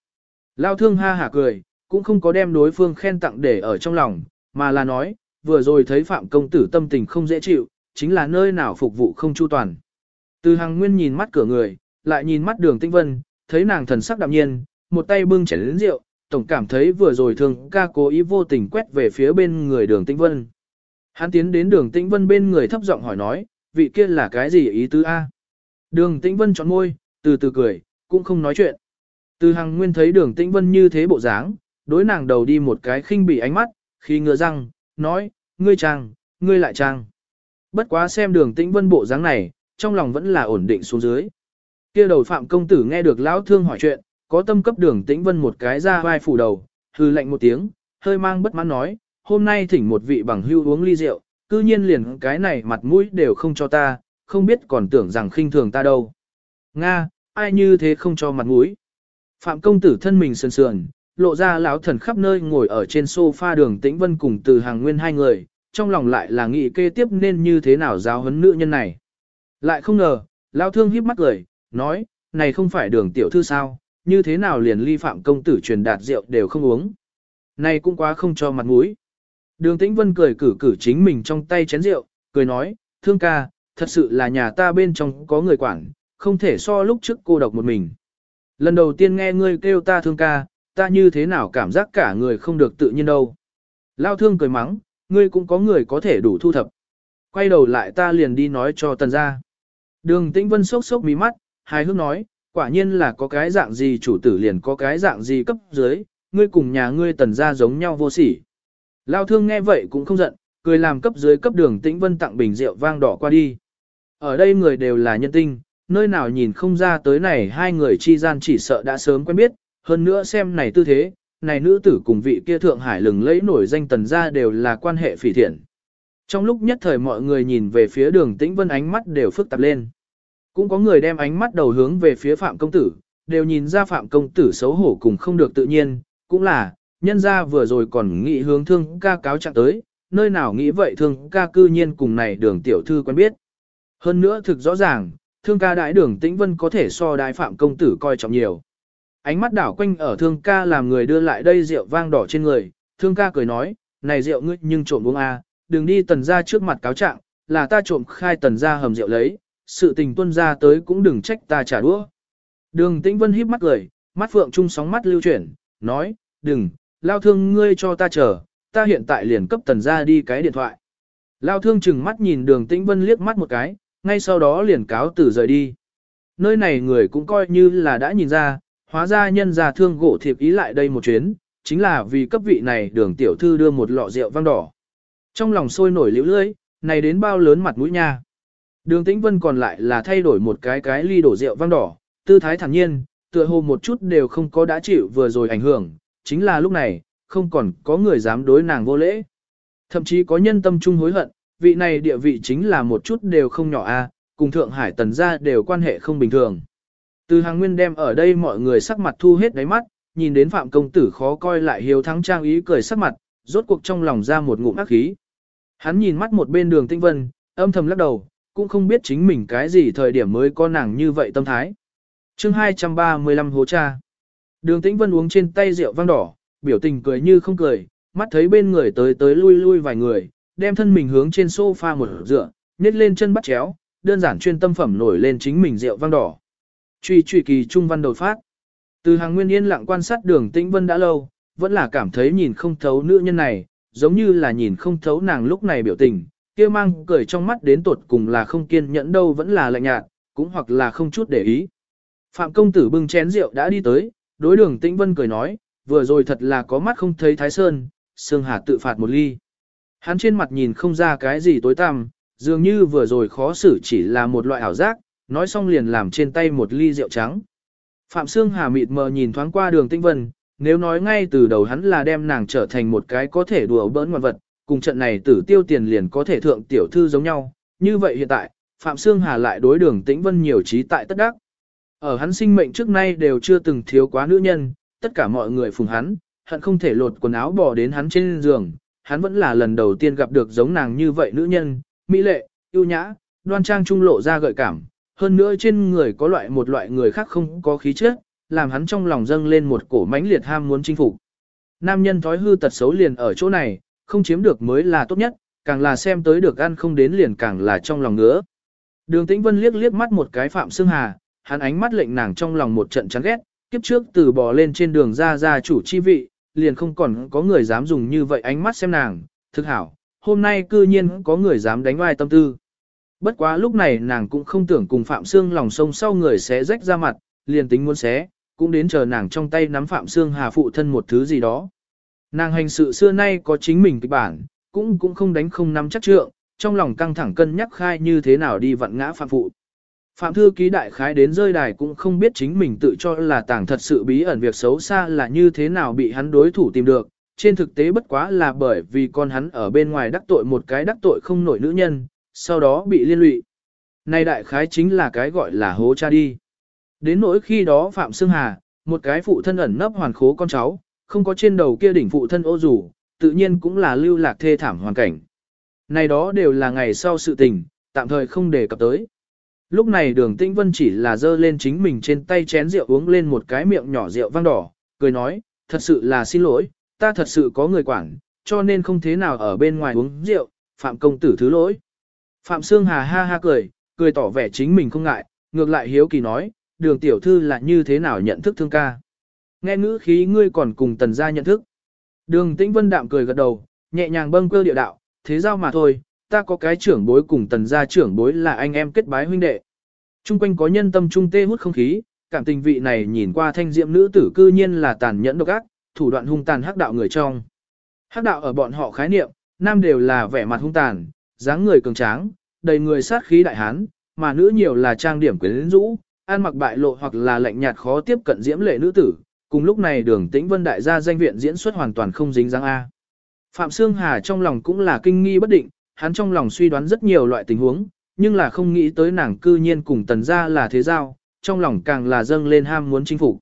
Lao thương ha hả cười, cũng không có đem đối phương khen tặng để ở trong lòng, mà là nói, vừa rồi thấy phạm công tử tâm tình không dễ chịu, chính là nơi nào phục vụ không chu toàn. Từ hàng nguyên nhìn mắt cửa người, lại nhìn mắt đường tinh vân, thấy nàng thần sắc đạm nhiên, một tay bưng chén lớn rượu, tổng cảm thấy vừa rồi thương ca cố ý vô tình quét về phía bên người đường tinh vân. Hắn tiến đến đường tinh vân bên người thấp giọng hỏi nói, vị kia là cái gì ý tứ A? Đường tinh vân chọn môi, từ từ cười, cũng không nói chuyện. Từ hàng nguyên thấy đường Tĩnh vân như thế bộ dáng, đối nàng đầu đi một cái khinh bị ánh mắt, khi ngựa răng, nói, ngươi trang, ngươi lại trang. Bất quá xem đường tĩnh vân bộ dáng này, trong lòng vẫn là ổn định xuống dưới. kia đầu phạm công tử nghe được lão thương hỏi chuyện, có tâm cấp đường tĩnh vân một cái ra vai phủ đầu, hư lạnh một tiếng, hơi mang bất mãn nói, hôm nay thỉnh một vị bằng hưu uống ly rượu, cư nhiên liền cái này mặt mũi đều không cho ta, không biết còn tưởng rằng khinh thường ta đâu. Nga, ai như thế không cho mặt mũi. Phạm công tử thân mình sườn sườn, lộ ra lão thần khắp nơi ngồi ở trên sofa đường tĩnh vân cùng từ hàng nguyên hai người, trong lòng lại là nghĩ kê tiếp nên như thế nào giáo huấn nữ nhân này. Lại không ngờ, lão thương híp mắt cười, nói, này không phải đường tiểu thư sao, như thế nào liền ly phạm công tử truyền đạt rượu đều không uống. Này cũng quá không cho mặt mũi. Đường tĩnh vân cười cử cử chính mình trong tay chén rượu, cười nói, thương ca, thật sự là nhà ta bên trong có người quản, không thể so lúc trước cô độc một mình. Lần đầu tiên nghe ngươi kêu ta thương ca, ta như thế nào cảm giác cả người không được tự nhiên đâu. Lao thương cười mắng, ngươi cũng có người có thể đủ thu thập. Quay đầu lại ta liền đi nói cho tần ra. Đường tĩnh vân sốc sốc mí mắt, hài hước nói, quả nhiên là có cái dạng gì chủ tử liền có cái dạng gì cấp dưới, ngươi cùng nhà ngươi tần ra giống nhau vô sỉ. Lao thương nghe vậy cũng không giận, cười làm cấp dưới cấp đường tĩnh vân tặng bình rượu vang đỏ qua đi. Ở đây người đều là nhân tinh, nơi nào nhìn không ra tới này hai người chi gian chỉ sợ đã sớm quen biết, hơn nữa xem này tư thế, này nữ tử cùng vị kia Thượng Hải lừng lẫy nổi danh tần gia đều là quan hệ phỉ thiện. Trong lúc nhất thời mọi người nhìn về phía đường tĩnh vân ánh mắt đều phức tạp lên. Cũng có người đem ánh mắt đầu hướng về phía Phạm Công Tử, đều nhìn ra Phạm Công Tử xấu hổ cùng không được tự nhiên, cũng là, nhân ra vừa rồi còn nghĩ hướng thương ca cáo trạng tới, nơi nào nghĩ vậy thương ca cư nhiên cùng này đường tiểu thư quen biết. Hơn nữa thực rõ ràng, thương ca đại đường tĩnh vân có thể so đại Phạm Công Tử coi trọng nhiều. Ánh mắt đảo quanh ở thương ca làm người đưa lại đây rượu vang đỏ trên người, thương ca cười nói, này rượu ngươi nhưng trộm uống a, à, đừng đi tần ra trước mặt cáo trạng, là ta trộm khai tần ra hầm rượu lấy, sự tình tuân ra tới cũng đừng trách ta trả đũa. Đường tĩnh vân híp mắt cười, mắt phượng trung sóng mắt lưu chuyển, nói, đừng, lao thương ngươi cho ta chờ, ta hiện tại liền cấp tần ra đi cái điện thoại. Lao thương chừng mắt nhìn đường tĩnh vân liếc mắt một cái, ngay sau đó liền cáo từ rời đi. Nơi này người cũng coi như là đã nhìn ra, hóa ra nhân gia thương gỗ thiệp ý lại đây một chuyến, chính là vì cấp vị này đường tiểu thư đưa một lọ rượu vang đỏ. Trong lòng sôi nổi liễu lưỡi, này đến bao lớn mặt mũi nha. Đường tĩnh vân còn lại là thay đổi một cái cái ly đổ rượu vang đỏ, tư thái thản nhiên, tựa hồ một chút đều không có đã chịu vừa rồi ảnh hưởng, chính là lúc này, không còn có người dám đối nàng vô lễ. Thậm chí có nhân tâm trung hối hận, vị này địa vị chính là một chút đều không nhỏ a, cùng Thượng Hải tần gia đều quan hệ không bình thường. Từ hàng nguyên đem ở đây mọi người sắc mặt thu hết đáy mắt, nhìn đến phạm công tử khó coi lại hiếu thắng trang ý cười sắc mặt, rốt cuộc trong lòng ra một ngụm ác khí. Hắn nhìn mắt một bên đường tinh vân, âm thầm lắc đầu, cũng không biết chính mình cái gì thời điểm mới có nàng như vậy tâm thái. chương 235 hố cha. Đường tĩnh vân uống trên tay rượu vang đỏ, biểu tình cười như không cười, mắt thấy bên người tới tới lui lui vài người, đem thân mình hướng trên sofa một dựa, nhét lên chân bắt chéo, đơn giản chuyên tâm phẩm nổi lên chính mình rượu vang đỏ. Truy truy kỳ trung văn đột phát. Từ hàng nguyên yên lặng quan sát đường tĩnh vân đã lâu, vẫn là cảm thấy nhìn không thấu nữ nhân này, giống như là nhìn không thấu nàng lúc này biểu tình, kia mang cười trong mắt đến tột cùng là không kiên nhẫn đâu vẫn là lạnh nhạt, cũng hoặc là không chút để ý. Phạm công tử bưng chén rượu đã đi tới, đối đường tĩnh vân cười nói, vừa rồi thật là có mắt không thấy thái sơn, sương hà tự phạt một ly. Hắn trên mặt nhìn không ra cái gì tối tăm, dường như vừa rồi khó xử chỉ là một loại ảo giác, nói xong liền làm trên tay một ly rượu trắng. Phạm Sương Hà mịt mờ nhìn thoáng qua đường tinh vân, nếu nói ngay từ đầu hắn là đem nàng trở thành một cái có thể đùa bỡn ngoạn vật, cùng trận này tử tiêu tiền liền có thể thượng tiểu thư giống nhau, như vậy hiện tại, Phạm Sương Hà lại đối đường tĩnh vân nhiều trí tại tất đắc. Ở hắn sinh mệnh trước nay đều chưa từng thiếu quá nữ nhân, tất cả mọi người phùng hắn, hận không thể lột quần áo bỏ đến hắn trên giường, hắn vẫn là lần đầu tiên gặp được giống nàng như vậy nữ nhân, mỹ lệ, yêu nhã, đoan trang trung lộ ra gợi cảm, hơn nữa trên người có loại một loại người khác không có khí chất, làm hắn trong lòng dâng lên một cổ mãnh liệt ham muốn chinh phục. Nam nhân thói hư tật xấu liền ở chỗ này, không chiếm được mới là tốt nhất, càng là xem tới được ăn không đến liền càng là trong lòng nữa. Đường Tĩnh Vân liếc liếc mắt một cái Phạm Sương Hà, hắn ánh mắt lệnh nàng trong lòng một trận chán ghét, kiếp trước từ bò lên trên đường ra ra chủ chi vị, liền không còn có người dám dùng như vậy ánh mắt xem nàng, thực hảo, hôm nay cư nhiên có người dám đánh oai tâm tư. Bất quá lúc này nàng cũng không tưởng cùng Phạm Sương lòng sông sau người sẽ rách ra mặt, liền tính muốn xé, cũng đến chờ nàng trong tay nắm Phạm Sương Hà phụ thân một thứ gì đó. Nàng hành sự xưa nay có chính mình kịch bản, cũng cũng không đánh không nắm chắc trượng, trong lòng căng thẳng cân nhắc khai như thế nào đi vặn ngã Phạm Phụ. Phạm Thư Ký Đại Khái đến rơi đài cũng không biết chính mình tự cho là tàng thật sự bí ẩn việc xấu xa là như thế nào bị hắn đối thủ tìm được, trên thực tế bất quá là bởi vì con hắn ở bên ngoài đắc tội một cái đắc tội không nổi nữ nhân, sau đó bị liên lụy. Này đại khái chính là cái gọi là hố cha đi. Đến nỗi khi đó Phạm Sương Hà, một cái phụ thân ẩn nấp hoàn khố con cháu, không có trên đầu kia đỉnh phụ thân ô rủ, tự nhiên cũng là lưu lạc thê thảm hoàn cảnh. Này đó đều là ngày sau sự tình, tạm thời không đề cập tới. Lúc này đường tĩnh vân chỉ là dơ lên chính mình trên tay chén rượu uống lên một cái miệng nhỏ rượu vang đỏ, cười nói, thật sự là xin lỗi, ta thật sự có người quản, cho nên không thế nào ở bên ngoài uống rượu, phạm công tử thứ lỗi. Phạm Sương Hà ha ha cười, cười tỏ vẻ chính mình không ngại, ngược lại hiếu kỳ nói, đường tiểu thư là như thế nào nhận thức thương ca. Nghe ngữ khí ngươi còn cùng tần gia nhận thức. Đường tĩnh vân đạm cười gật đầu, nhẹ nhàng bâng cơ địa đạo, thế giao mà thôi, ta có cái trưởng bối cùng tần gia trưởng bối là anh em kết bái huynh đệ. Trung quanh có nhân tâm trung tê hút không khí, cảm tình vị này nhìn qua thanh diệm nữ tử cư nhiên là tàn nhẫn độc ác, thủ đoạn hung tàn hắc đạo người trong. Hắc đạo ở bọn họ khái niệm, nam đều là vẻ mặt hung tàn, dáng người cường tráng, đầy người sát khí đại hán, mà nữ nhiều là trang điểm quyến rũ, ăn mặc bại lộ hoặc là lạnh nhạt khó tiếp cận diễm lệ nữ tử, cùng lúc này đường tĩnh vân đại gia danh viện diễn xuất hoàn toàn không dính dáng A. Phạm Sương Hà trong lòng cũng là kinh nghi bất định, hắn trong lòng suy đoán rất nhiều loại tình huống, nhưng là không nghĩ tới nàng cư nhiên cùng tần gia là thế giao, trong lòng càng là dâng lên ham muốn chinh phục.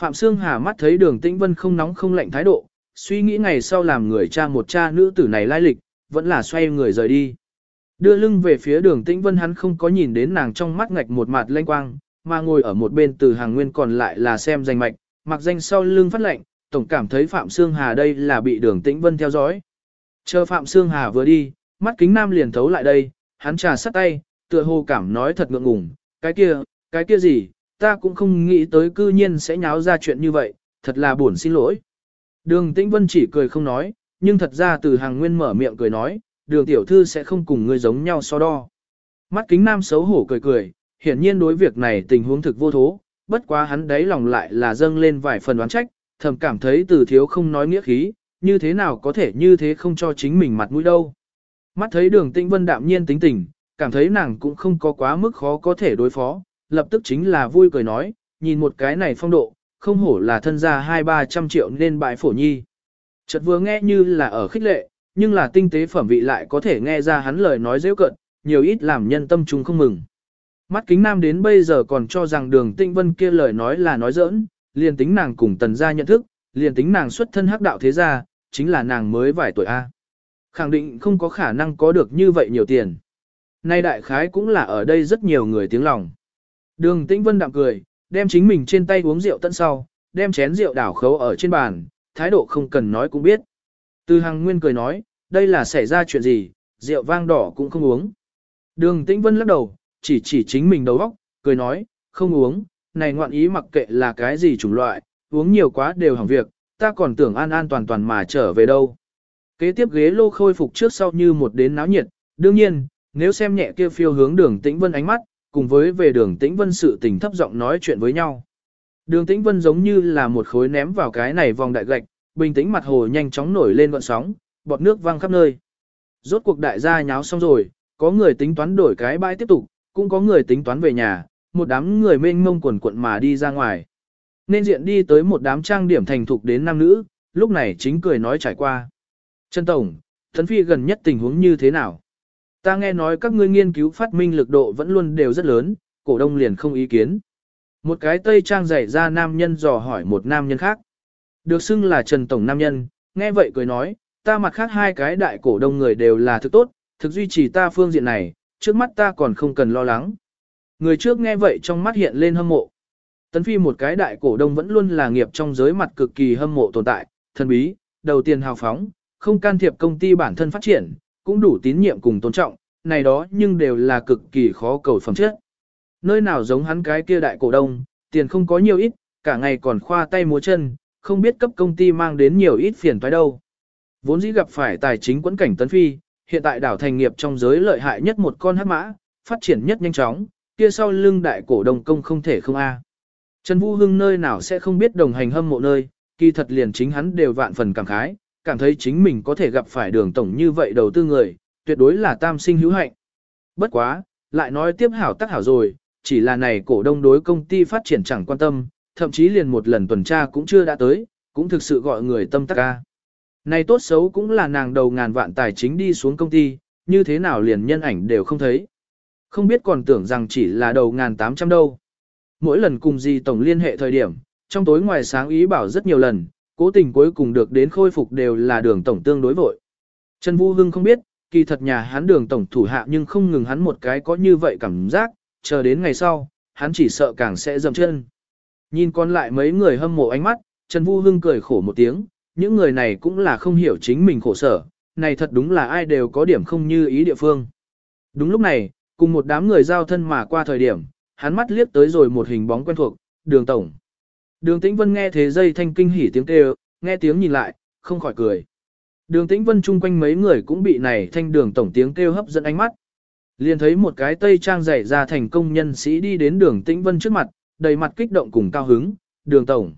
Phạm Sương Hà mắt thấy đường tĩnh vân không nóng không lạnh thái độ, suy nghĩ ngày sau làm người cha một cha nữ tử này lai lịch, vẫn là xoay người rời đi. Đưa lưng về phía đường tĩnh vân hắn không có nhìn đến nàng trong mắt ngạch một mặt lanh quang, mà ngồi ở một bên từ hàng nguyên còn lại là xem danh mạch, mặc danh sau lưng phát lệnh, tổng cảm thấy Phạm Sương Hà đây là bị đường tĩnh vân theo dõi. Chờ Phạm Sương Hà vừa đi, mắt kính nam liền thấu lại đây, hắn trà sắt tay, tựa hồ cảm nói thật ngượng ngùng, cái kia, cái kia gì, ta cũng không nghĩ tới cư nhiên sẽ nháo ra chuyện như vậy, thật là buồn xin lỗi. Đường tĩnh vân chỉ cười không nói, nhưng thật ra từ hàng nguyên mở miệng cười nói, đường tiểu thư sẽ không cùng ngươi giống nhau so đo. Mắt kính nam xấu hổ cười cười, hiển nhiên đối việc này tình huống thực vô thố, bất quá hắn đấy lòng lại là dâng lên vài phần đoán trách, thầm cảm thấy từ thiếu không nói nghĩa khí, như thế nào có thể như thế không cho chính mình mặt mũi đâu. Mắt thấy đường tĩnh vân đạm nhiên tính tình, cảm thấy nàng cũng không có quá mức khó có thể đối phó, lập tức chính là vui cười nói, nhìn một cái này phong độ, không hổ là thân gia hai ba trăm triệu nên bại phổ nhi. Chợt vừa nghe như là ở khích lệ, nhưng là tinh tế phẩm vị lại có thể nghe ra hắn lời nói dễ cận, nhiều ít làm nhân tâm chúng không mừng. Mắt kính nam đến bây giờ còn cho rằng đường tinh vân kia lời nói là nói giỡn, liền tính nàng cùng tần gia nhận thức, liền tính nàng xuất thân hắc đạo thế gia, chính là nàng mới vài tuổi A. Khẳng định không có khả năng có được như vậy nhiều tiền. Nay đại khái cũng là ở đây rất nhiều người tiếng lòng. Đường tĩnh vân đạm cười, đem chính mình trên tay uống rượu tận sau, đem chén rượu đảo khấu ở trên bàn, thái độ không cần nói cũng biết. Từ Hằng Nguyên cười nói, đây là xảy ra chuyện gì, rượu vang đỏ cũng không uống. Đường Tĩnh Vân lắc đầu, chỉ chỉ chính mình đầu óc, cười nói, không uống, này ngoạn ý mặc kệ là cái gì chủng loại, uống nhiều quá đều hỏng việc, ta còn tưởng an an toàn toàn mà trở về đâu. Kế tiếp ghế lô khôi phục trước sau như một đến náo nhiệt, đương nhiên, nếu xem nhẹ kia phiêu hướng đường Tĩnh Vân ánh mắt, cùng với về đường Tĩnh Vân sự tình thấp giọng nói chuyện với nhau. Đường Tĩnh Vân giống như là một khối ném vào cái này vòng đại gạch, bình tĩnh mặt hồ nhanh chóng nổi lên gọn sóng, bọt nước văng khắp nơi. Rốt cuộc đại gia nháo xong rồi, có người tính toán đổi cái bãi tiếp tục, cũng có người tính toán về nhà, một đám người mênh mông quần cuộn mà đi ra ngoài. Nên diện đi tới một đám trang điểm thành thục đến nam nữ, lúc này chính cười nói trải qua. Trần Tổng, Thấn Phi gần nhất tình huống như thế nào? Ta nghe nói các ngươi nghiên cứu phát minh lực độ vẫn luôn đều rất lớn, cổ đông liền không ý kiến. Một cái tây trang dày ra nam nhân dò hỏi một nam nhân khác. Được xưng là Trần Tổng Nam Nhân, nghe vậy cười nói, ta mặt khác hai cái đại cổ đông người đều là thực tốt, thực duy trì ta phương diện này, trước mắt ta còn không cần lo lắng. Người trước nghe vậy trong mắt hiện lên hâm mộ. Tấn Phi một cái đại cổ đông vẫn luôn là nghiệp trong giới mặt cực kỳ hâm mộ tồn tại, thần bí, đầu tiên hào phóng, không can thiệp công ty bản thân phát triển, cũng đủ tín nhiệm cùng tôn trọng, này đó nhưng đều là cực kỳ khó cầu phẩm chất. Nơi nào giống hắn cái kia đại cổ đông, tiền không có nhiều ít, cả ngày còn khoa tay múa chân, không biết cấp công ty mang đến nhiều ít phiền toái đâu. Vốn dĩ gặp phải tài chính quẫn cảnh tấn phi, hiện tại đảo thành nghiệp trong giới lợi hại nhất một con hắc mã, phát triển nhất nhanh chóng, kia sau lưng đại cổ đông công không thể không a. Trần Vũ Hưng nơi nào sẽ không biết đồng hành hâm mộ nơi, kỳ thật liền chính hắn đều vạn phần cảm khái, cảm thấy chính mình có thể gặp phải đường tổng như vậy đầu tư người, tuyệt đối là tam sinh hữu hạnh. Bất quá, lại nói tiếp hảo tác hảo rồi, chỉ là này cổ đông đối công ty phát triển chẳng quan tâm, thậm chí liền một lần tuần tra cũng chưa đã tới, cũng thực sự gọi người tâm tắc ca. Này tốt xấu cũng là nàng đầu ngàn vạn tài chính đi xuống công ty, như thế nào liền nhân ảnh đều không thấy. Không biết còn tưởng rằng chỉ là đầu ngàn tám trăm đâu. Mỗi lần cùng gì tổng liên hệ thời điểm, trong tối ngoài sáng ý bảo rất nhiều lần, cố tình cuối cùng được đến khôi phục đều là đường tổng tương đối vội. Trần Vũ Hưng không biết, kỳ thật nhà hắn đường tổng thủ hạ nhưng không ngừng hắn một cái có như vậy cảm giác, chờ đến ngày sau, hắn chỉ sợ càng sẽ dầm chân. Nhìn còn lại mấy người hâm mộ ánh mắt, Trần Vu Hưng cười khổ một tiếng, những người này cũng là không hiểu chính mình khổ sở, này thật đúng là ai đều có điểm không như ý địa phương. Đúng lúc này, cùng một đám người giao thân mà qua thời điểm, hắn mắt liếc tới rồi một hình bóng quen thuộc, đường tổng. Đường Tĩnh Vân nghe thế dây thanh kinh hỉ tiếng kêu, nghe tiếng nhìn lại, không khỏi cười. Đường Tĩnh Vân chung quanh mấy người cũng bị này thanh đường tổng tiếng kêu hấp dẫn ánh mắt. Liền thấy một cái tây trang dày ra thành công nhân sĩ đi đến đường Tĩnh Vân trước mặt, đầy mặt kích động cùng cao hứng, đường tổng.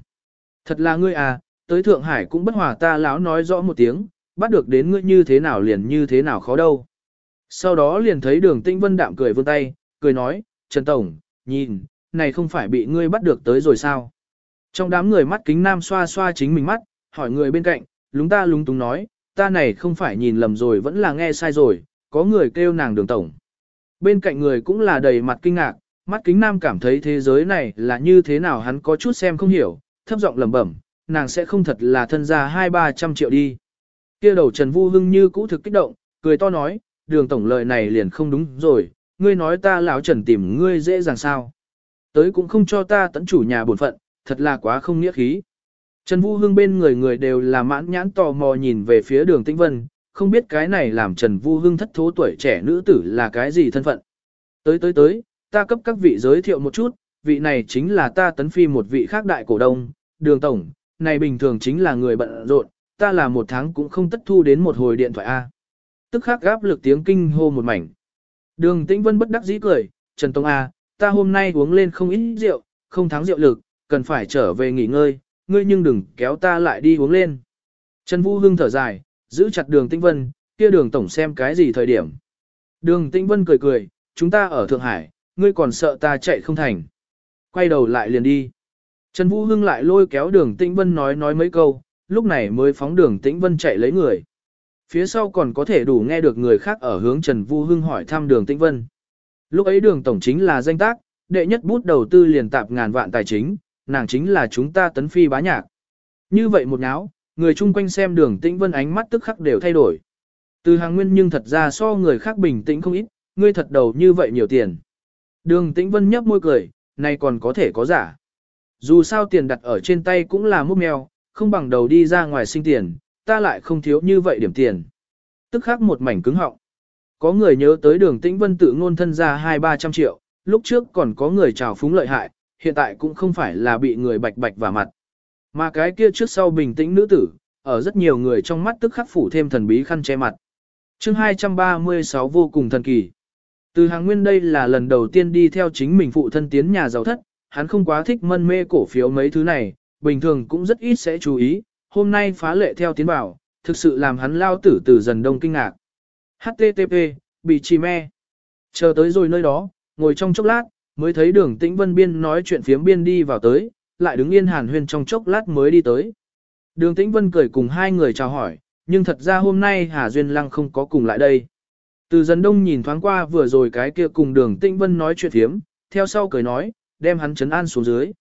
Thật là ngươi à, tới Thượng Hải cũng bất hòa ta lão nói rõ một tiếng, bắt được đến ngươi như thế nào liền như thế nào khó đâu. Sau đó liền thấy đường Tĩnh vân đạm cười vươn tay, cười nói, Trần Tổng, nhìn, này không phải bị ngươi bắt được tới rồi sao. Trong đám người mắt kính nam xoa xoa chính mình mắt, hỏi người bên cạnh, lúng ta lúng túng nói, ta này không phải nhìn lầm rồi vẫn là nghe sai rồi, có người kêu nàng đường tổng. Bên cạnh người cũng là đầy mặt kinh ngạc, mắt kính nam cảm thấy thế giới này là như thế nào hắn có chút xem không hiểu, thấp giọng lẩm bẩm, nàng sẽ không thật là thân gia hai ba trăm triệu đi. Kia đầu Trần Vu Hưng như cũ thực kích động, cười to nói, đường tổng lời này liền không đúng rồi, ngươi nói ta lão Trần tìm ngươi dễ dàng sao. Tới cũng không cho ta tận chủ nhà bổn phận, thật là quá không nghĩa khí. Trần Vũ Hưng bên người người đều là mãn nhãn tò mò nhìn về phía đường Tĩnh Vân, không biết cái này làm Trần Vũ Hưng thất thố tuổi trẻ nữ tử là cái gì thân phận. Tới tới tới, ta cấp các vị giới thiệu một chút, vị này chính là ta tấn phi một vị khác đại cổ đông, đường tổng, này bình thường chính là người bận rộn, ta là một tháng cũng không tất thu đến một hồi điện thoại A. Tức khắc gáp lực tiếng kinh hô một mảnh. Đường Tĩnh Vân bất đắc dĩ cười, Trần Tông A, ta hôm nay uống lên không ít rượu, không thắng rượu lực, cần phải trở về nghỉ ngơi, ngươi nhưng đừng kéo ta lại đi uống lên. Trần Vũ Hưng thở dài, giữ chặt đường Tĩnh Vân, kia đường tổng xem cái gì thời điểm. Đường Tĩnh Vân cười cười, chúng ta ở Thượng Hải, ngươi còn sợ ta chạy không thành. Quay đầu lại liền đi. Trần Vũ Hưng lại lôi kéo đường Tĩnh Vân nói nói mấy câu, lúc này mới phóng đường Tĩnh Vân chạy lấy người. Phía sau còn có thể đủ nghe được người khác ở hướng Trần Vũ Hưng hỏi thăm đường Tĩnh Vân. Lúc ấy đường tổng chính là danh tác, đệ nhất bút đầu tư liền tạp ngàn vạn tài chính, nàng chính là chúng ta tấn phi bá nhạc. Như vậy một náo, người chung quanh xem đường tĩnh vân ánh mắt tức khắc đều thay đổi. Từ hàng nguyên nhưng thật ra so người khác bình tĩnh không ít, ngươi thật đầu như vậy nhiều tiền. Đường tĩnh vân nhấp môi cười, này còn có thể có giả. Dù sao tiền đặt ở trên tay cũng là múc mèo, không bằng đầu đi ra ngoài sinh tiền, ta lại không thiếu như vậy điểm tiền. Tức khắc một mảnh cứng họng. Có người nhớ tới đường tĩnh vân tự ngôn thân ra hai ba trăm triệu, lúc trước còn có người trào phúng lợi hại, hiện tại cũng không phải là bị người bạch bạch vào mặt. Mà cái kia trước sau bình tĩnh nữ tử, ở rất nhiều người trong mắt tức khắc phủ thêm thần bí khăn che mặt. chương 236 vô cùng thần kỳ. Từ hàng nguyên đây là lần đầu tiên đi theo chính mình phụ thân tiến nhà giàu thất, hắn không quá thích mân mê cổ phiếu mấy thứ này, bình thường cũng rất ít sẽ chú ý, hôm nay phá lệ theo tiến bảo, thực sự làm hắn lao tử từ dần đông kinh ngạc. HTTP, bị trì me. Chờ tới rồi nơi đó, ngồi trong chốc lát, mới thấy đường tĩnh vân biên nói chuyện phiếm biên đi vào tới, lại đứng yên hàn huyên trong chốc lát mới đi tới. Đường tĩnh vân cười cùng hai người chào hỏi, nhưng thật ra hôm nay Hà Duyên Lăng không có cùng lại đây. Từ dân đông nhìn thoáng qua vừa rồi cái kia cùng đường tĩnh vân nói chuyện phiếm, theo sau cười nói, đem hắn chấn an xuống dưới.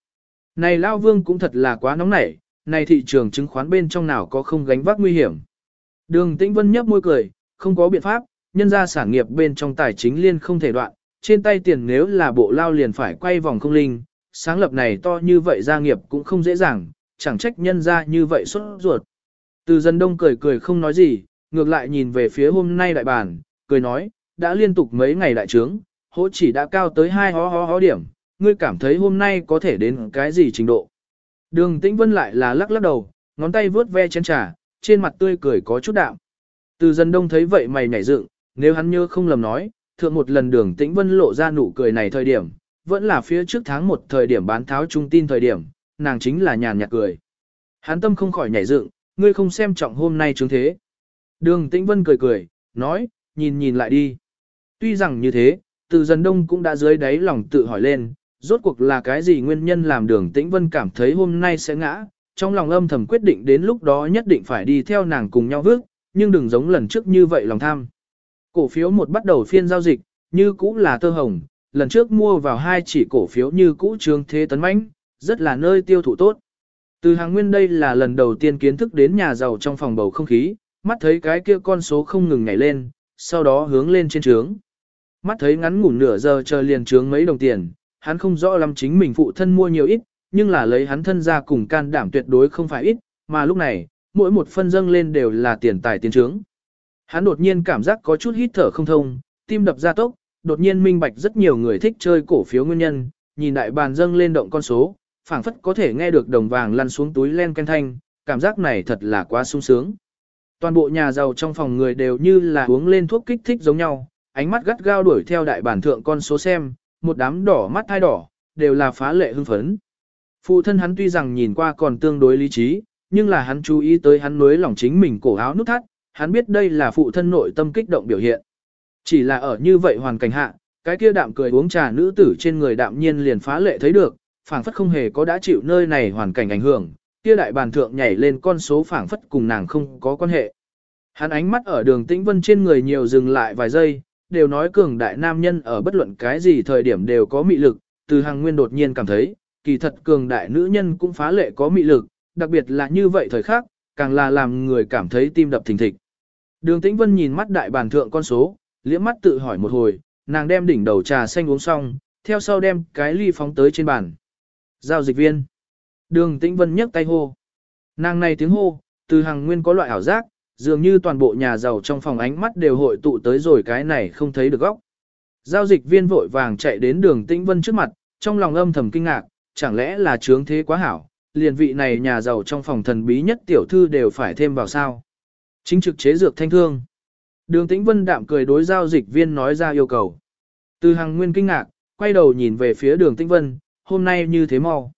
Này Lao Vương cũng thật là quá nóng nảy, này thị trường chứng khoán bên trong nào có không gánh vác nguy hiểm. Đường tĩnh vân nhấp môi cười, không có biện pháp, nhân ra sản nghiệp bên trong tài chính liên không thể đoạn, trên tay tiền nếu là bộ lao liền phải quay vòng không linh, sáng lập này to như vậy gia nghiệp cũng không dễ dàng, chẳng trách nhân ra như vậy xuất ruột. Từ dân đông cười cười không nói gì, ngược lại nhìn về phía hôm nay đại bản, cười nói, đã liên tục mấy ngày đại trướng, hỗ chỉ đã cao tới hai hó hó hó điểm, ngươi cảm thấy hôm nay có thể đến cái gì trình độ. Đường tĩnh vân lại là lắc lắc đầu, ngón tay vướt ve chén trà, trên mặt tươi cười có chút đạm. Từ dân đông thấy vậy mày nhảy dựng, nếu hắn nhớ không lầm nói, thượng một lần đường tĩnh vân lộ ra nụ cười này thời điểm, vẫn là phía trước tháng một thời điểm bán tháo trung tin thời điểm, nàng chính là nhàn nhạt cười. Hắn tâm không khỏi nhảy dựng, ngươi không xem trọng hôm nay chứng thế. Đường tĩnh vân cười cười, nói, nhìn nhìn lại đi. Tuy rằng như thế, từ dần đông cũng đã dưới đáy lòng tự hỏi lên, rốt cuộc là cái gì nguyên nhân làm đường tĩnh vân cảm thấy hôm nay sẽ ngã, trong lòng âm thầm quyết định đến lúc đó nhất định phải đi theo nàng cùng nhau vước, nhưng đừng giống lần trước như vậy lòng tham. Cổ phiếu một bắt đầu phiên giao dịch, như cũ là tơ hồng, lần trước mua vào hai chỉ cổ phiếu như cũ trương thế tấn mãnh, rất là nơi tiêu thụ tốt. Từ hàng nguyên đây là lần đầu tiên kiến thức đến nhà giàu trong phòng bầu không khí, mắt thấy cái kia con số không ngừng nhảy lên, sau đó hướng lên trên trướng. Mắt thấy ngắn ngủ nửa giờ chờ liền trướng mấy đồng tiền, hắn không rõ lắm chính mình phụ thân mua nhiều ít, nhưng là lấy hắn thân ra cùng can đảm tuyệt đối không phải ít, mà lúc này, mỗi một phân dâng lên đều là tiền tài tiền trướng. Hắn đột nhiên cảm giác có chút hít thở không thông, tim đập ra tốc, đột nhiên minh bạch rất nhiều người thích chơi cổ phiếu nguyên nhân, nhìn đại bàn dâng lên động con số, phảng phất có thể nghe được đồng vàng lăn xuống túi len ken thanh, cảm giác này thật là quá sung sướng. Toàn bộ nhà giàu trong phòng người đều như là uống lên thuốc kích thích giống nhau, ánh mắt gắt gao đuổi theo đại bản thượng con số xem, một đám đỏ mắt thai đỏ, đều là phá lệ hưng phấn. Phụ thân hắn tuy rằng nhìn qua còn tương đối lý trí, nhưng là hắn chú ý tới hắn nối lòng chính mình cổ áo nút thắt, hắn biết đây là phụ thân nội tâm kích động biểu hiện. Chỉ là ở như vậy hoàn cảnh hạ, cái kia đạm cười uống trà nữ tử trên người đạm nhiên liền phá lệ thấy được, phảng phất không hề có đã chịu nơi này hoàn cảnh ảnh hưởng, kia đại bàn thượng nhảy lên con số phảng phất cùng nàng không có quan hệ. Hắn ánh mắt ở đường tĩnh vân trên người nhiều dừng lại vài giây, đều nói cường đại nam nhân ở bất luận cái gì thời điểm đều có mị lực, từ hàng nguyên đột nhiên cảm thấy, kỳ thật cường đại nữ nhân cũng phá lệ có mị lực, đặc biệt là như vậy thời khắc, càng là làm người cảm thấy tim đập thình thịch. Đường tĩnh vân nhìn mắt đại bàn thượng con số, liễm mắt tự hỏi một hồi, nàng đem đỉnh đầu trà xanh uống xong, theo sau đem cái ly phóng tới trên bàn. Giao dịch viên. Đường tĩnh vân nhấc tay hô. Nàng này tiếng hô, từ hàng nguyên có loại ảo giác, dường như toàn bộ nhà giàu trong phòng ánh mắt đều hội tụ tới rồi cái này không thấy được góc. Giao dịch viên vội vàng chạy đến đường tĩnh vân trước mặt, trong lòng âm thầm kinh ngạc, chẳng lẽ là trướng thế quá hảo, liền vị này nhà giàu trong phòng thần bí nhất tiểu thư đều phải thêm vào sao. Chính trực chế dược thanh thương. Đường tĩnh vân đạm cười đối giao dịch viên nói ra yêu cầu. Từ hàng nguyên kinh ngạc, quay đầu nhìn về phía đường tĩnh vân, hôm nay như thế mau.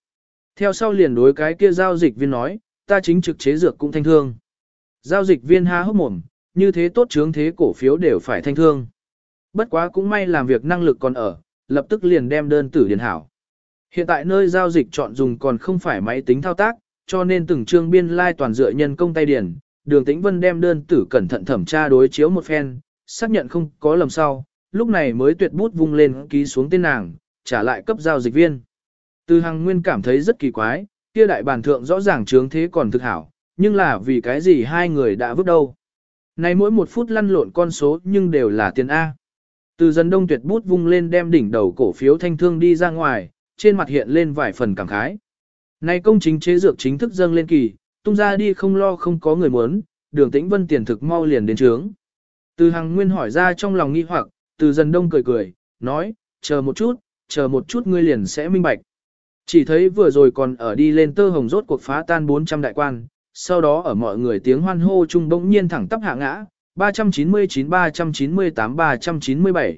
Theo sau liền đối cái kia giao dịch viên nói, ta chính trực chế dược cũng thanh thương. Giao dịch viên há hốc mồm, như thế tốt chướng thế cổ phiếu đều phải thanh thương. Bất quá cũng may làm việc năng lực còn ở, lập tức liền đem đơn tử điền hảo. Hiện tại nơi giao dịch chọn dùng còn không phải máy tính thao tác, cho nên từng chương biên lai like toàn dựa nhân công tay điền. Đường Tĩnh Vân đem đơn tử cẩn thận thẩm tra đối chiếu một phen, xác nhận không có lầm sau, lúc này mới tuyệt bút vung lên ký xuống tên nàng, trả lại cấp giao dịch viên. Từ Hằng Nguyên cảm thấy rất kỳ quái, kia đại bản thượng rõ ràng trướng thế còn thực hảo, nhưng là vì cái gì hai người đã vứt đâu. Này mỗi một phút lăn lộn con số nhưng đều là tiền A. Từ dân đông tuyệt bút vung lên đem đỉnh đầu cổ phiếu thanh thương đi ra ngoài, trên mặt hiện lên vài phần cảm khái. Này công chính chế dược chính thức dâng lên kỳ, tung ra đi không lo không có người muốn, đường tĩnh vân tiền thực mau liền đến trướng. Từ hàng nguyên hỏi ra trong lòng nghi hoặc, từ dân đông cười cười, nói, chờ một chút, chờ một chút ngươi liền sẽ minh bạch. Chỉ thấy vừa rồi còn ở đi lên tơ hồng rốt cuộc phá tan 400 đại quan, sau đó ở mọi người tiếng hoan hô chung bỗng nhiên thẳng tắp hạ ngã, 399-398-397.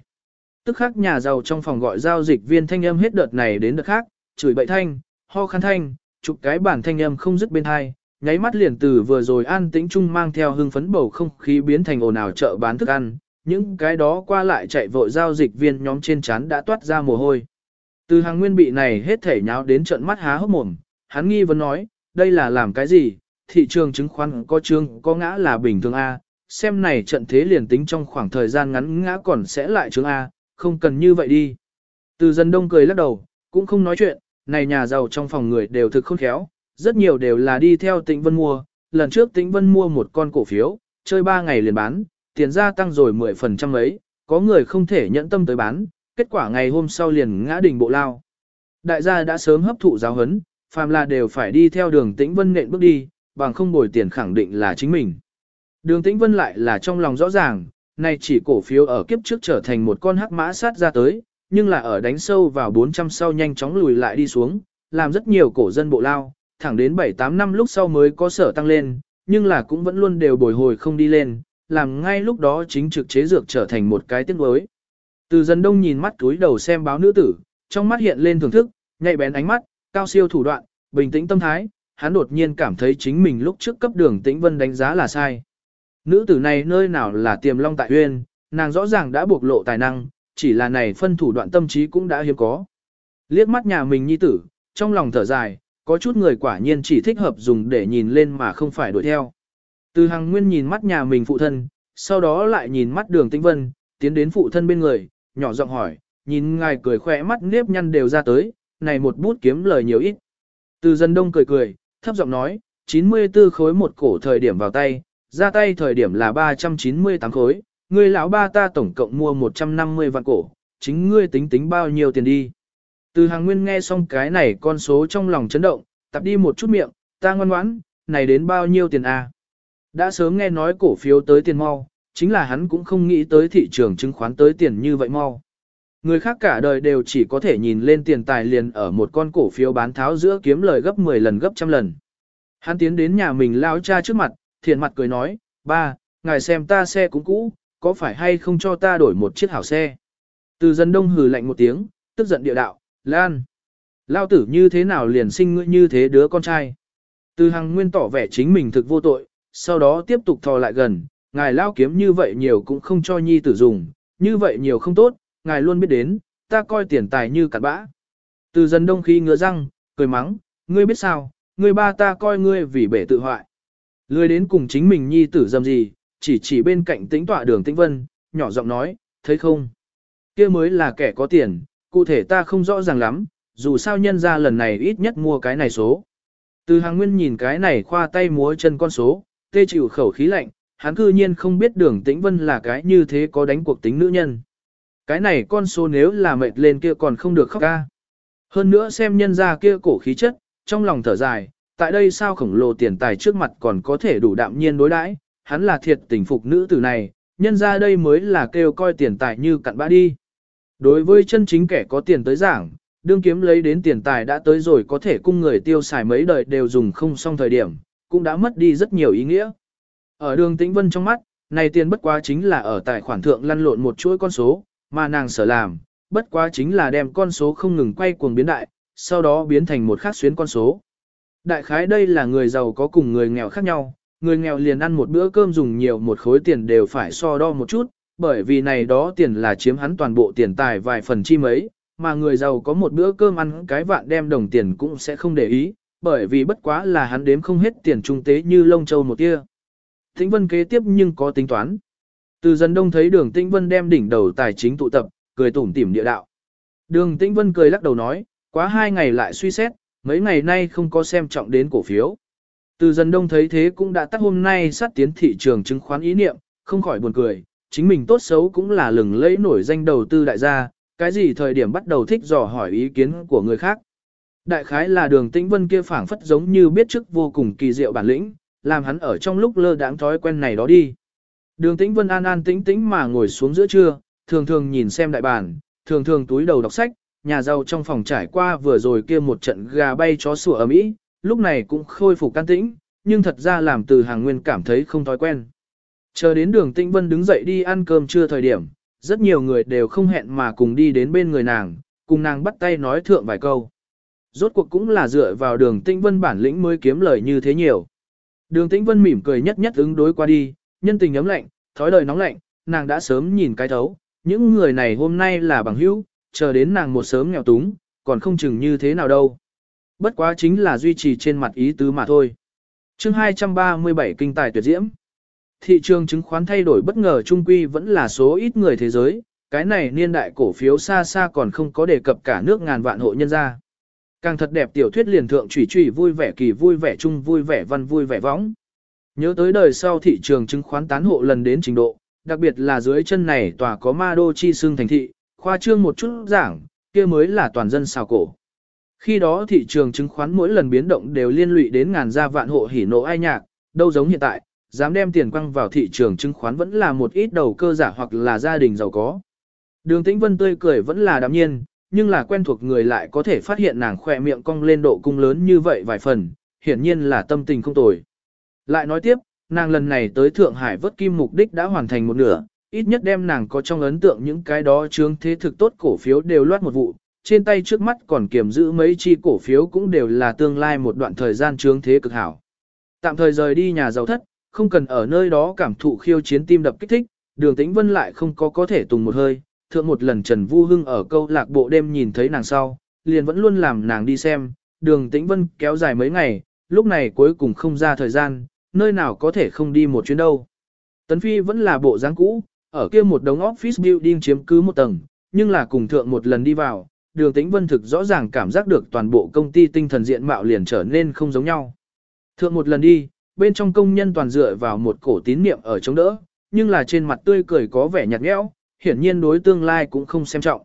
Tức khắc nhà giàu trong phòng gọi giao dịch viên thanh âm hết đợt này đến đợt khác, chửi bậy thanh, ho khăn thanh, chụp cái bản thanh âm không dứt bên hai, nháy mắt liền từ vừa rồi an tĩnh chung mang theo hưng phấn bầu không khí biến thành ồn ào chợ bán thức ăn, những cái đó qua lại chạy vội giao dịch viên nhóm trên chán đã toát ra mồ hôi. Từ hàng nguyên bị này hết thể nháo đến trận mắt há hốc mồm, hắn nghi vấn nói, đây là làm cái gì, thị trường chứng khoán có trương có ngã là bình thường A, xem này trận thế liền tính trong khoảng thời gian ngắn ngã còn sẽ lại trương A, không cần như vậy đi. Từ dân đông cười lắc đầu, cũng không nói chuyện, này nhà giàu trong phòng người đều thực khôn khéo, rất nhiều đều là đi theo tĩnh vân mua, lần trước tĩnh vân mua một con cổ phiếu, chơi 3 ngày liền bán, tiền ra tăng rồi 10% ấy, có người không thể nhẫn tâm tới bán, kết quả ngày hôm sau liền ngã đỉnh bộ lao. Đại gia đã sớm hấp thụ giáo huấn, phàm là đều phải đi theo đường tĩnh vân nện bước đi, bằng không bồi tiền khẳng định là chính mình. Đường tĩnh vân lại là trong lòng rõ ràng, nay chỉ cổ phiếu ở kiếp trước trở thành một con hắc mã sát ra tới, nhưng là ở đánh sâu vào 400 sau nhanh chóng lùi lại đi xuống, làm rất nhiều cổ dân bộ lao, thẳng đến 7-8 năm lúc sau mới có sở tăng lên, nhưng là cũng vẫn luôn đều bồi hồi không đi lên, làm ngay lúc đó chính trực chế dược trở thành một cái tiếng đối. Từ dân đông nhìn mắt túi đầu xem báo nữ tử, trong mắt hiện lên thưởng thức, nhạy bén ánh mắt, cao siêu thủ đoạn, bình tĩnh tâm thái, hắn đột nhiên cảm thấy chính mình lúc trước cấp đường tĩnh vân đánh giá là sai. Nữ tử này nơi nào là tiềm long tại huyên, nàng rõ ràng đã bộc lộ tài năng, chỉ là này phân thủ đoạn tâm trí cũng đã hiếm có. Liếc mắt nhà mình nhi tử, trong lòng thở dài, có chút người quả nhiên chỉ thích hợp dùng để nhìn lên mà không phải đuổi theo. Từ hàng nguyên nhìn mắt nhà mình phụ thân, sau đó lại nhìn mắt đường tĩnh vân, tiến đến phụ thân bên người, nhỏ giọng hỏi, nhìn ngài cười khỏe mắt nếp nhăn đều ra tới, này một bút kiếm lời nhiều ít. Từ dân đông cười cười, thấp giọng nói, 94 khối một cổ thời điểm vào tay, ra tay thời điểm là 398 khối, người lão ba ta tổng cộng mua 150 vạn cổ, chính ngươi tính tính bao nhiêu tiền đi. Từ hàng nguyên nghe xong cái này con số trong lòng chấn động, tập đi một chút miệng, ta ngoan ngoãn, này đến bao nhiêu tiền à? Đã sớm nghe nói cổ phiếu tới tiền mau, chính là hắn cũng không nghĩ tới thị trường chứng khoán tới tiền như vậy mau. Người khác cả đời đều chỉ có thể nhìn lên tiền tài liền ở một con cổ phiếu bán tháo giữa kiếm lời gấp 10 lần gấp trăm lần. Hắn tiến đến nhà mình lao cha trước mặt, thiện mặt cười nói, ba, ngài xem ta xe cũng cũ, có phải hay không cho ta đổi một chiếc hảo xe. Từ dân đông hừ lạnh một tiếng, tức giận địa đạo, Lan. Lao tử như thế nào liền sinh ngươi như thế đứa con trai. Từ hằng nguyên tỏ vẻ chính mình thực vô tội, sau đó tiếp tục thò lại gần, ngài lao kiếm như vậy nhiều cũng không cho nhi tử dùng, như vậy nhiều không tốt, ngài luôn biết đến, ta coi tiền tài như cặn bã. Từ dần đông khí ngứa răng, cười mắng, ngươi biết sao, ngươi ba ta coi ngươi vì bể tự hoại. Lười đến cùng chính mình nhi tử dầm gì, chỉ chỉ bên cạnh tĩnh tọa đường tĩnh vân, nhỏ giọng nói, thấy không? kia mới là kẻ có tiền, cụ thể ta không rõ ràng lắm, dù sao nhân ra lần này ít nhất mua cái này số. Từ hàng nguyên nhìn cái này khoa tay múa chân con số, tê chịu khẩu khí lạnh, hắn cư nhiên không biết đường tĩnh vân là cái như thế có đánh cuộc tính nữ nhân. Cái này con số nếu là mệt lên kia còn không được khóc ca. Hơn nữa xem nhân ra kia cổ khí chất, trong lòng thở dài, tại đây sao khổng lồ tiền tài trước mặt còn có thể đủ đạm nhiên đối đãi, hắn là thiệt tình phục nữ tử này, nhân ra đây mới là kêu coi tiền tài như cặn bã đi. Đối với chân chính kẻ có tiền tới giảng, đương kiếm lấy đến tiền tài đã tới rồi có thể cung người tiêu xài mấy đời đều dùng không xong thời điểm, cũng đã mất đi rất nhiều ý nghĩa. Ở đường tĩnh vân trong mắt, này tiền bất quá chính là ở tài khoản thượng lăn lộn một chuỗi con số, mà nàng sở làm, bất quá chính là đem con số không ngừng quay cuồng biến đại, sau đó biến thành một khác xuyến con số. Đại khái đây là người giàu có cùng người nghèo khác nhau, người nghèo liền ăn một bữa cơm dùng nhiều một khối tiền đều phải so đo một chút, bởi vì này đó tiền là chiếm hắn toàn bộ tiền tài vài phần chi mấy, mà người giàu có một bữa cơm ăn cái vạn đem đồng tiền cũng sẽ không để ý, bởi vì bất quá là hắn đếm không hết tiền trung tế như lông châu một tia. Tĩnh Vân kế tiếp nhưng có tính toán. Từ dần đông thấy đường Tĩnh Vân đem đỉnh đầu tài chính tụ tập, cười tủm tỉm địa đạo. Đường Tĩnh Vân cười lắc đầu nói, quá hai ngày lại suy xét, mấy ngày nay không có xem trọng đến cổ phiếu. Từ dần đông thấy thế cũng đã tắt hôm nay sát tiến thị trường chứng khoán ý niệm, không khỏi buồn cười, chính mình tốt xấu cũng là lừng lẫy nổi danh đầu tư đại gia, cái gì thời điểm bắt đầu thích dò hỏi ý kiến của người khác. Đại khái là đường tĩnh vân kia phảng phất giống như biết trước vô cùng kỳ diệu bản lĩnh, làm hắn ở trong lúc lơ đãng thói quen này đó đi. Đường tĩnh vân an an tĩnh tĩnh mà ngồi xuống giữa trưa, thường thường nhìn xem đại bản, thường thường túi đầu đọc sách, nhà giàu trong phòng trải qua vừa rồi kia một trận gà bay chó sủa ở mỹ, lúc này cũng khôi phục can tĩnh, nhưng thật ra làm từ hàng nguyên cảm thấy không thói quen. Chờ đến đường tĩnh vân đứng dậy đi ăn cơm trưa thời điểm, rất nhiều người đều không hẹn mà cùng đi đến bên người nàng, cùng nàng bắt tay nói thượng vài câu. Rốt cuộc cũng là dựa vào đường tĩnh vân bản lĩnh mới kiếm lời như thế nhiều. Đường tĩnh vân mỉm cười nhất nhất ứng đối qua đi, nhân tình ấm lạnh, thói lời nóng lạnh, nàng đã sớm nhìn cái thấu, những người này hôm nay là bằng hữu, chờ đến nàng một sớm nghèo túng, còn không chừng như thế nào đâu. Bất quá chính là duy trì trên mặt ý tứ mà thôi. chương 237 kinh tài tuyệt diễm. Thị trường chứng khoán thay đổi bất ngờ trung quy vẫn là số ít người thế giới, cái này niên đại cổ phiếu xa xa còn không có đề cập cả nước ngàn vạn hộ nhân gia. Càng thật đẹp tiểu thuyết liền thượng chủy chủy vui vẻ kỳ vui vẻ chung vui vẻ văn vui vẻ võng. Nhớ tới đời sau thị trường chứng khoán tán hộ lần đến trình độ, đặc biệt là dưới chân này tòa có ma đô chi xương thành thị, khoa trương một chút giảng, kia mới là toàn dân xào cổ. Khi đó thị trường chứng khoán mỗi lần biến động đều liên lụy đến ngàn gia vạn hộ hỉ nộ ai nhạc, đâu giống hiện tại, dám đem tiền quăng vào thị trường chứng khoán vẫn là một ít đầu cơ giả hoặc là gia đình giàu có. Đường Tĩnh Vân tươi cười vẫn là đạm nhiên, nhưng là quen thuộc người lại có thể phát hiện nàng khỏe miệng cong lên độ cung lớn như vậy vài phần, hiển nhiên là tâm tình không tồi. Lại nói tiếp, nàng lần này tới Thượng Hải vớt kim mục đích đã hoàn thành một nửa, ít nhất đem nàng có trong ấn tượng những cái đó chướng thế thực tốt cổ phiếu đều loát một vụ, trên tay trước mắt còn kiểm giữ mấy chi cổ phiếu cũng đều là tương lai một đoạn thời gian chướng thế cực hảo. Tạm thời rời đi nhà giàu thất, không cần ở nơi đó cảm thụ khiêu chiến tim đập kích thích, đường tĩnh vân lại không có có thể tùng một hơi, thượng một lần Trần Vu Hưng ở câu lạc bộ đêm nhìn thấy nàng sau, liền vẫn luôn làm nàng đi xem, đường tĩnh vân kéo dài mấy ngày, lúc này cuối cùng không ra thời gian, nơi nào có thể không đi một chuyến đâu. Tấn Phi vẫn là bộ dáng cũ, ở kia một đống office building chiếm cứ một tầng, nhưng là cùng thượng một lần đi vào, đường tĩnh vân thực rõ ràng cảm giác được toàn bộ công ty tinh thần diện mạo liền trở nên không giống nhau. Thượng một lần đi, bên trong công nhân toàn dựa vào một cổ tín niệm ở chống đỡ, nhưng là trên mặt tươi cười có vẻ nhạt nhẽo, hiển nhiên đối tương lai cũng không xem trọng.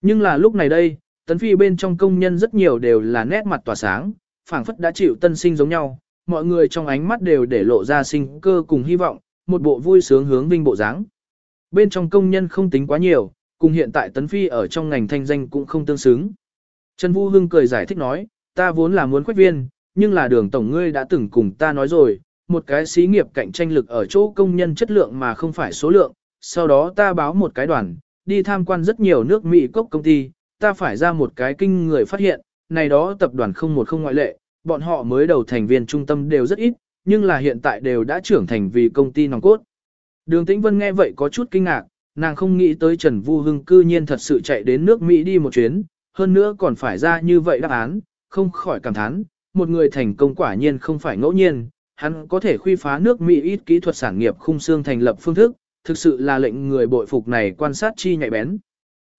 Nhưng là lúc này đây, tấn phi bên trong công nhân rất nhiều đều là nét mặt tỏa sáng, phảng phất đã chịu tân sinh giống nhau, mọi người trong ánh mắt đều để lộ ra sinh cơ cùng hy vọng, một bộ vui sướng hướng vinh bộ dáng. Bên trong công nhân không tính quá nhiều, cùng hiện tại tấn phi ở trong ngành thanh danh cũng không tương xứng. Trần Vũ Hưng cười giải thích nói, ta vốn là muốn quách viên, nhưng là đường tổng ngươi đã từng cùng ta nói rồi, một cái xí nghiệp cạnh tranh lực ở chỗ công nhân chất lượng mà không phải số lượng, sau đó ta báo một cái đoàn, đi tham quan rất nhiều nước Mỹ cốc công ty, ta phải ra một cái kinh người phát hiện, này đó tập đoàn không một không ngoại lệ, bọn họ mới đầu thành viên trung tâm đều rất ít, nhưng là hiện tại đều đã trưởng thành vì công ty nòng cốt. Đường Tĩnh Vân nghe vậy có chút kinh ngạc, nàng không nghĩ tới Trần Vu Hưng cư nhiên thật sự chạy đến nước Mỹ đi một chuyến, hơn nữa còn phải ra như vậy đáp án, không khỏi cảm thán, một người thành công quả nhiên không phải ngẫu nhiên, hắn có thể khuy phá nước Mỹ ít kỹ thuật sản nghiệp khung xương thành lập phương thức, thực sự là lệnh người bội phục này quan sát chi nhạy bén.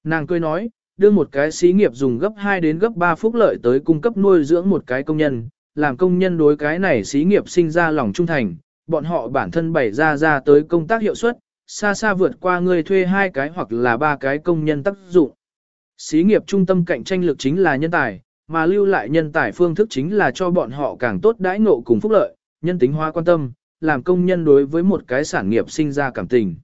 Nàng cười nói, đưa một cái xí nghiệp dùng gấp 2 đến gấp 3 phúc lợi tới cung cấp nuôi dưỡng một cái công nhân, làm công nhân đối cái này xí nghiệp sinh ra lòng trung thành, bọn họ bản thân bày ra ra tới công tác hiệu suất, xa xa vượt qua người thuê hai cái hoặc là ba cái công nhân tác dụng. Xí nghiệp trung tâm cạnh tranh lực chính là nhân tài, mà lưu lại nhân tài phương thức chính là cho bọn họ càng tốt đãi ngộ cùng phúc lợi, nhân tính hóa quan tâm, làm công nhân đối với một cái sản nghiệp sinh ra cảm tình.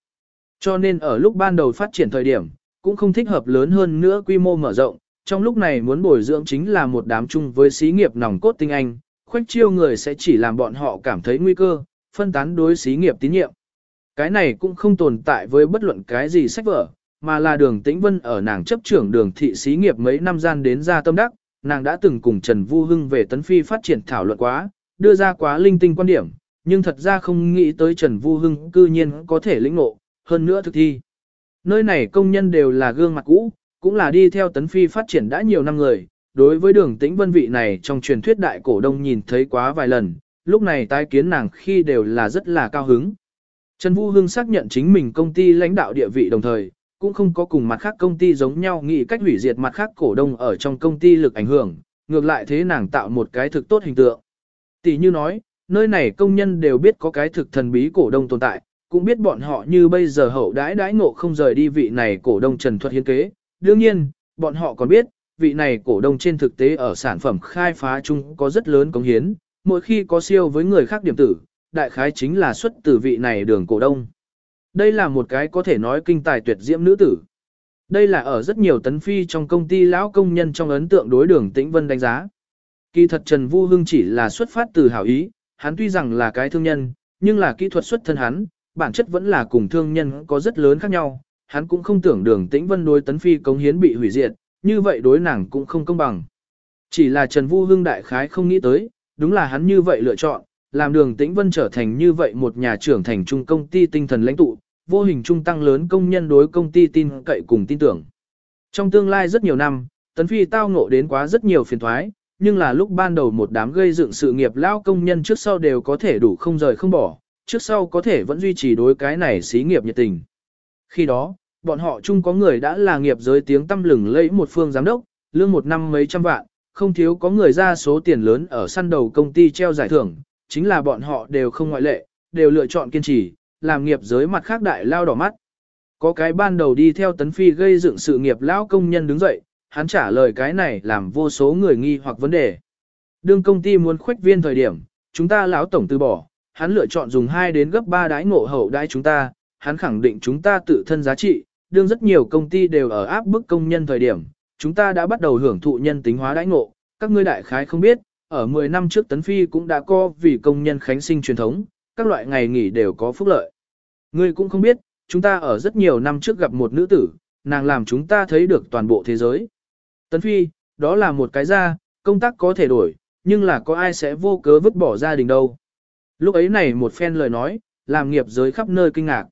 Cho nên ở lúc ban đầu phát triển thời điểm, cũng không thích hợp lớn hơn nữa quy mô mở rộng, trong lúc này muốn bồi dưỡng chính là một đám chung với xí nghiệp nòng cốt tinh anh, khoách chiêu người sẽ chỉ làm bọn họ cảm thấy nguy cơ, phân tán đối xí nghiệp tín nhiệm. Cái này cũng không tồn tại với bất luận cái gì sách vở, mà là đường tĩnh vân ở nàng chấp trưởng đường thị xí nghiệp mấy năm gian đến ra tâm đắc, nàng đã từng cùng Trần Vu Hưng về tấn phi phát triển thảo luận quá, đưa ra quá linh tinh quan điểm, nhưng thật ra không nghĩ tới Trần Vu Hưng cư nhiên có thể lĩnh ngộ, hơn nữa thực thi. Nơi này công nhân đều là gương mặt cũ, cũng là đi theo tấn phi phát triển đã nhiều năm người, đối với đường tĩnh vân vị này trong truyền thuyết đại cổ đông nhìn thấy quá vài lần, lúc này tái kiến nàng khi đều là rất là cao hứng. Trần Vu Hưng xác nhận chính mình công ty lãnh đạo địa vị đồng thời, cũng không có cùng mặt khác công ty giống nhau nghĩ cách hủy diệt mặt khác cổ đông ở trong công ty lực ảnh hưởng, ngược lại thế nàng tạo một cái thực tốt hình tượng. Tỷ như nói, nơi này công nhân đều biết có cái thực thần bí cổ đông tồn tại, cũng biết bọn họ như bây giờ hậu đãi đãi ngộ không rời đi vị này cổ đông Trần Thuật hiến kế. Đương nhiên, bọn họ còn biết, vị này cổ đông trên thực tế ở sản phẩm khai phá chung có rất lớn cống hiến, mỗi khi có siêu với người khác điểm tử, đại khái chính là xuất từ vị này đường cổ đông. Đây là một cái có thể nói kinh tài tuyệt diễm nữ tử. Đây là ở rất nhiều tấn phi trong công ty lão công nhân trong ấn tượng đối đường tĩnh vân đánh giá. Kỳ thật Trần Vu Hưng chỉ là xuất phát từ hảo ý, hắn tuy rằng là cái thương nhân, nhưng là kỹ thuật xuất thân hắn, bản chất vẫn là cùng thương nhân có rất lớn khác nhau. Hắn cũng không tưởng đường tĩnh vân đối tấn phi cống hiến bị hủy diệt, như vậy đối nàng cũng không công bằng. Chỉ là Trần Vu Hưng đại khái không nghĩ tới, đúng là hắn như vậy lựa chọn, làm đường tĩnh vân trở thành như vậy một nhà trưởng thành trung công ty tinh thần lãnh tụ, vô hình trung tăng lớn công nhân đối công ty tin cậy cùng tin tưởng. Trong tương lai rất nhiều năm, Tấn Phi tao ngộ đến quá rất nhiều phiền thoái, nhưng là lúc ban đầu một đám gây dựng sự nghiệp lao công nhân trước sau đều có thể đủ không rời không bỏ, trước sau có thể vẫn duy trì đối cái này xí nghiệp nhiệt tình. Khi đó, bọn họ chung có người đã là nghiệp giới tiếng tâm lừng lẫy một phương giám đốc, lương một năm mấy trăm vạn, không thiếu có người ra số tiền lớn ở săn đầu công ty treo giải thưởng, chính là bọn họ đều không ngoại lệ, đều lựa chọn kiên trì, làm nghiệp giới mặt khác đại lao đỏ mắt. Có cái ban đầu đi theo tấn phi gây dựng sự nghiệp lão công nhân đứng dậy, hắn trả lời cái này làm vô số người nghi hoặc vấn đề. Đương công ty muốn khuếch viên thời điểm, chúng ta lão tổng từ bỏ, hắn lựa chọn dùng 2 đến gấp 3 đái ngộ hậu đái chúng ta, hắn khẳng định chúng ta tự thân giá trị, đương rất nhiều công ty đều ở áp bức công nhân thời điểm, chúng ta đã bắt đầu hưởng thụ nhân tính hóa đái ngộ, các ngươi đại khái không biết, ở 10 năm trước Tấn Phi cũng đã có vì công nhân khánh sinh truyền thống, các loại ngày nghỉ đều có phúc lợi. Ngươi cũng không biết, chúng ta ở rất nhiều năm trước gặp một nữ tử, nàng làm chúng ta thấy được toàn bộ thế giới. Tấn Phi, đó là một cái ra, công tác có thể đổi, nhưng là có ai sẽ vô cớ vứt bỏ gia đình đâu. Lúc ấy này một phen lời nói, làm nghiệp giới khắp nơi kinh ngạc.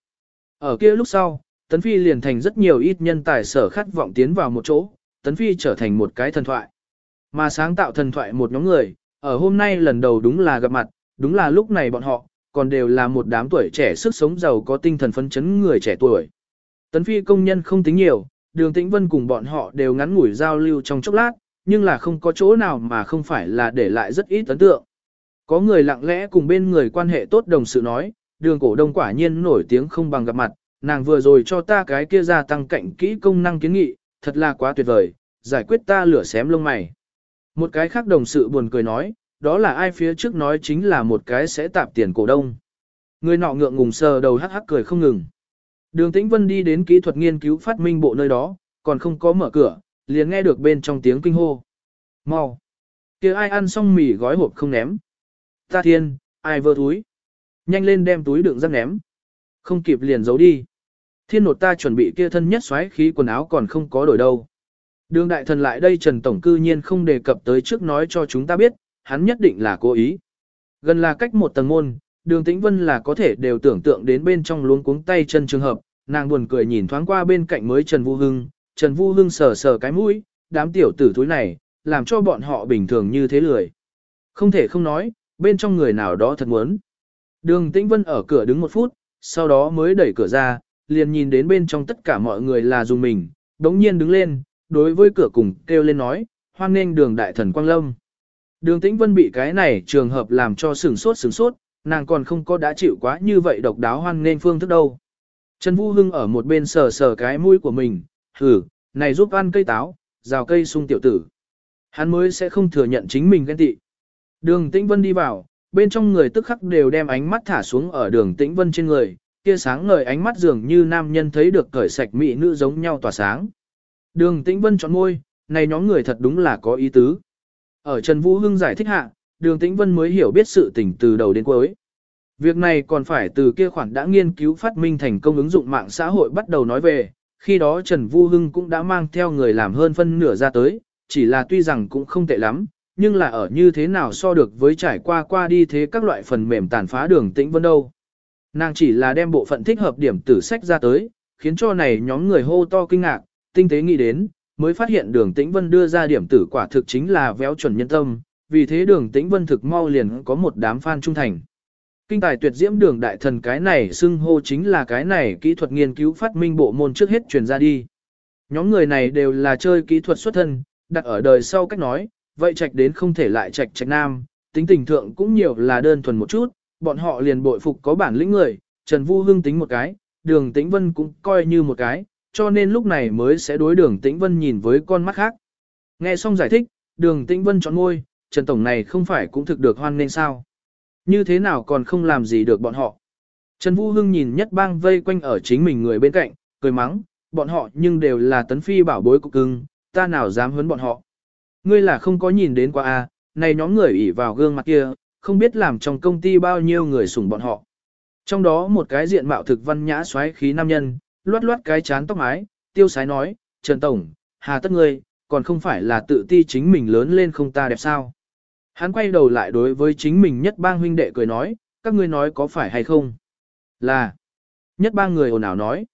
Ở kia lúc sau, Tấn Phi liền thành rất nhiều ít nhân tài sở khát vọng tiến vào một chỗ, Tấn Phi trở thành một cái thần thoại. Mà sáng tạo thần thoại một nhóm người, ở hôm nay lần đầu đúng là gặp mặt, đúng là lúc này bọn họ, còn đều là một đám tuổi trẻ sức sống giàu có tinh thần phấn chấn người trẻ tuổi. Tấn phi công nhân không tính nhiều, đường tĩnh vân cùng bọn họ đều ngắn ngủi giao lưu trong chốc lát, nhưng là không có chỗ nào mà không phải là để lại rất ít ấn tượng. Có người lặng lẽ cùng bên người quan hệ tốt đồng sự nói, đường cổ đông quả nhiên nổi tiếng không bằng gặp mặt, nàng vừa rồi cho ta cái kia gia tăng cạnh kỹ công năng kiến nghị, thật là quá tuyệt vời, giải quyết ta lửa xém lông mày. Một cái khác đồng sự buồn cười nói, đó là ai phía trước nói chính là một cái sẽ tạp tiền cổ đông. Người nọ ngượng ngùng sờ đầu hắc hắc cười không ngừng. Đường Tĩnh Vân đi đến kỹ thuật nghiên cứu phát minh bộ nơi đó, còn không có mở cửa, liền nghe được bên trong tiếng kinh hô. Mau! kia ai ăn xong mì gói hộp không ném. Ta thiên, ai vơ túi. Nhanh lên đem túi đựng rác ném. Không kịp liền giấu đi. Thiên nột ta chuẩn bị kia thân nhất xoáy khí quần áo còn không có đổi đâu. Đường đại thần lại đây Trần Tổng cư nhiên không đề cập tới trước nói cho chúng ta biết, hắn nhất định là cố ý. Gần là cách một tầng môn, đường tĩnh vân là có thể đều tưởng tượng đến bên trong luống cuống tay chân trường hợp, nàng buồn cười nhìn thoáng qua bên cạnh mới Trần Vu Hưng, Trần Vu Hưng sờ sờ cái mũi, đám tiểu tử thúi này, làm cho bọn họ bình thường như thế lười. Không thể không nói, bên trong người nào đó thật muốn. Đường Tĩnh Vân ở cửa đứng một phút, sau đó mới đẩy cửa ra, liền nhìn đến bên trong tất cả mọi người là dùng mình, đống nhiên đứng lên, đối với cửa cùng kêu lên nói, hoan nghênh đường đại thần Quang Lâm. Đường Tĩnh Vân bị cái này trường hợp làm cho sửng sốt sửng sốt, nàng còn không có đã chịu quá như vậy độc đáo hoan nên phương thức đâu. Trần Vũ Hưng ở một bên sờ sờ cái mũi của mình, hử, này giúp ăn cây táo, rào cây sung tiểu tử. Hắn mới sẽ không thừa nhận chính mình ghen tị. Đường Tĩnh Vân đi vào, bên trong người tức khắc đều đem ánh mắt thả xuống ở đường Tĩnh Vân trên người, kia sáng ngời ánh mắt dường như nam nhân thấy được cởi sạch mỹ nữ giống nhau tỏa sáng. Đường Tĩnh Vân chọn môi, này nhóm người thật đúng là có ý tứ. Ở Trần Vũ Hưng giải thích hạ, đường Tĩnh Vân mới hiểu biết sự tình từ đầu đến cuối. Việc này còn phải từ kia khoản đã nghiên cứu phát minh thành công ứng dụng mạng xã hội bắt đầu nói về, khi đó Trần Vũ Hưng cũng đã mang theo người làm hơn phân nửa ra tới, chỉ là tuy rằng cũng không tệ lắm, nhưng là ở như thế nào so được với trải qua qua đi thế các loại phần mềm tàn phá đường tĩnh vân đâu. Nàng chỉ là đem bộ phận thích hợp điểm tử sách ra tới, khiến cho này nhóm người hô to kinh ngạc, tinh tế nghĩ đến, mới phát hiện đường tĩnh vân đưa ra điểm tử quả thực chính là véo chuẩn nhân tâm, vì thế đường tĩnh vân thực mau liền có một đám fan trung thành. Kinh tài tuyệt diễm đường đại thần cái này xưng hô chính là cái này kỹ thuật nghiên cứu phát minh bộ môn trước hết truyền ra đi. Nhóm người này đều là chơi kỹ thuật xuất thân, đặt ở đời sau cách nói, vậy trạch đến không thể lại trạch trạch nam, tính tình thượng cũng nhiều là đơn thuần một chút, bọn họ liền bội phục có bản lĩnh người, Trần Vu Hưng tính một cái, đường tĩnh vân cũng coi như một cái, cho nên lúc này mới sẽ đối đường tĩnh vân nhìn với con mắt khác. Nghe xong giải thích, đường tĩnh vân chọn ngôi, Trần Tổng này không phải cũng thực được hoan nên sao. Như thế nào còn không làm gì được bọn họ. Trần Vũ Hưng nhìn nhất bang vây quanh ở chính mình người bên cạnh, cười mắng, bọn họ nhưng đều là tấn phi bảo bối của cưng, ta nào dám huấn bọn họ. Ngươi là không có nhìn đến qua a, à, này nhóm người ỉ vào gương mặt kia, không biết làm trong công ty bao nhiêu người sủng bọn họ. Trong đó một cái diện mạo thực văn nhã xoáy khí nam nhân, loát loát cái chán tóc mái, tiêu sái nói, Trần Tổng, hà tất ngươi, còn không phải là tự ti chính mình lớn lên không ta đẹp sao. Hắn quay đầu lại đối với chính mình nhất bang huynh đệ cười nói, các ngươi nói có phải hay không? Là. Nhất bang người ồn ào nói.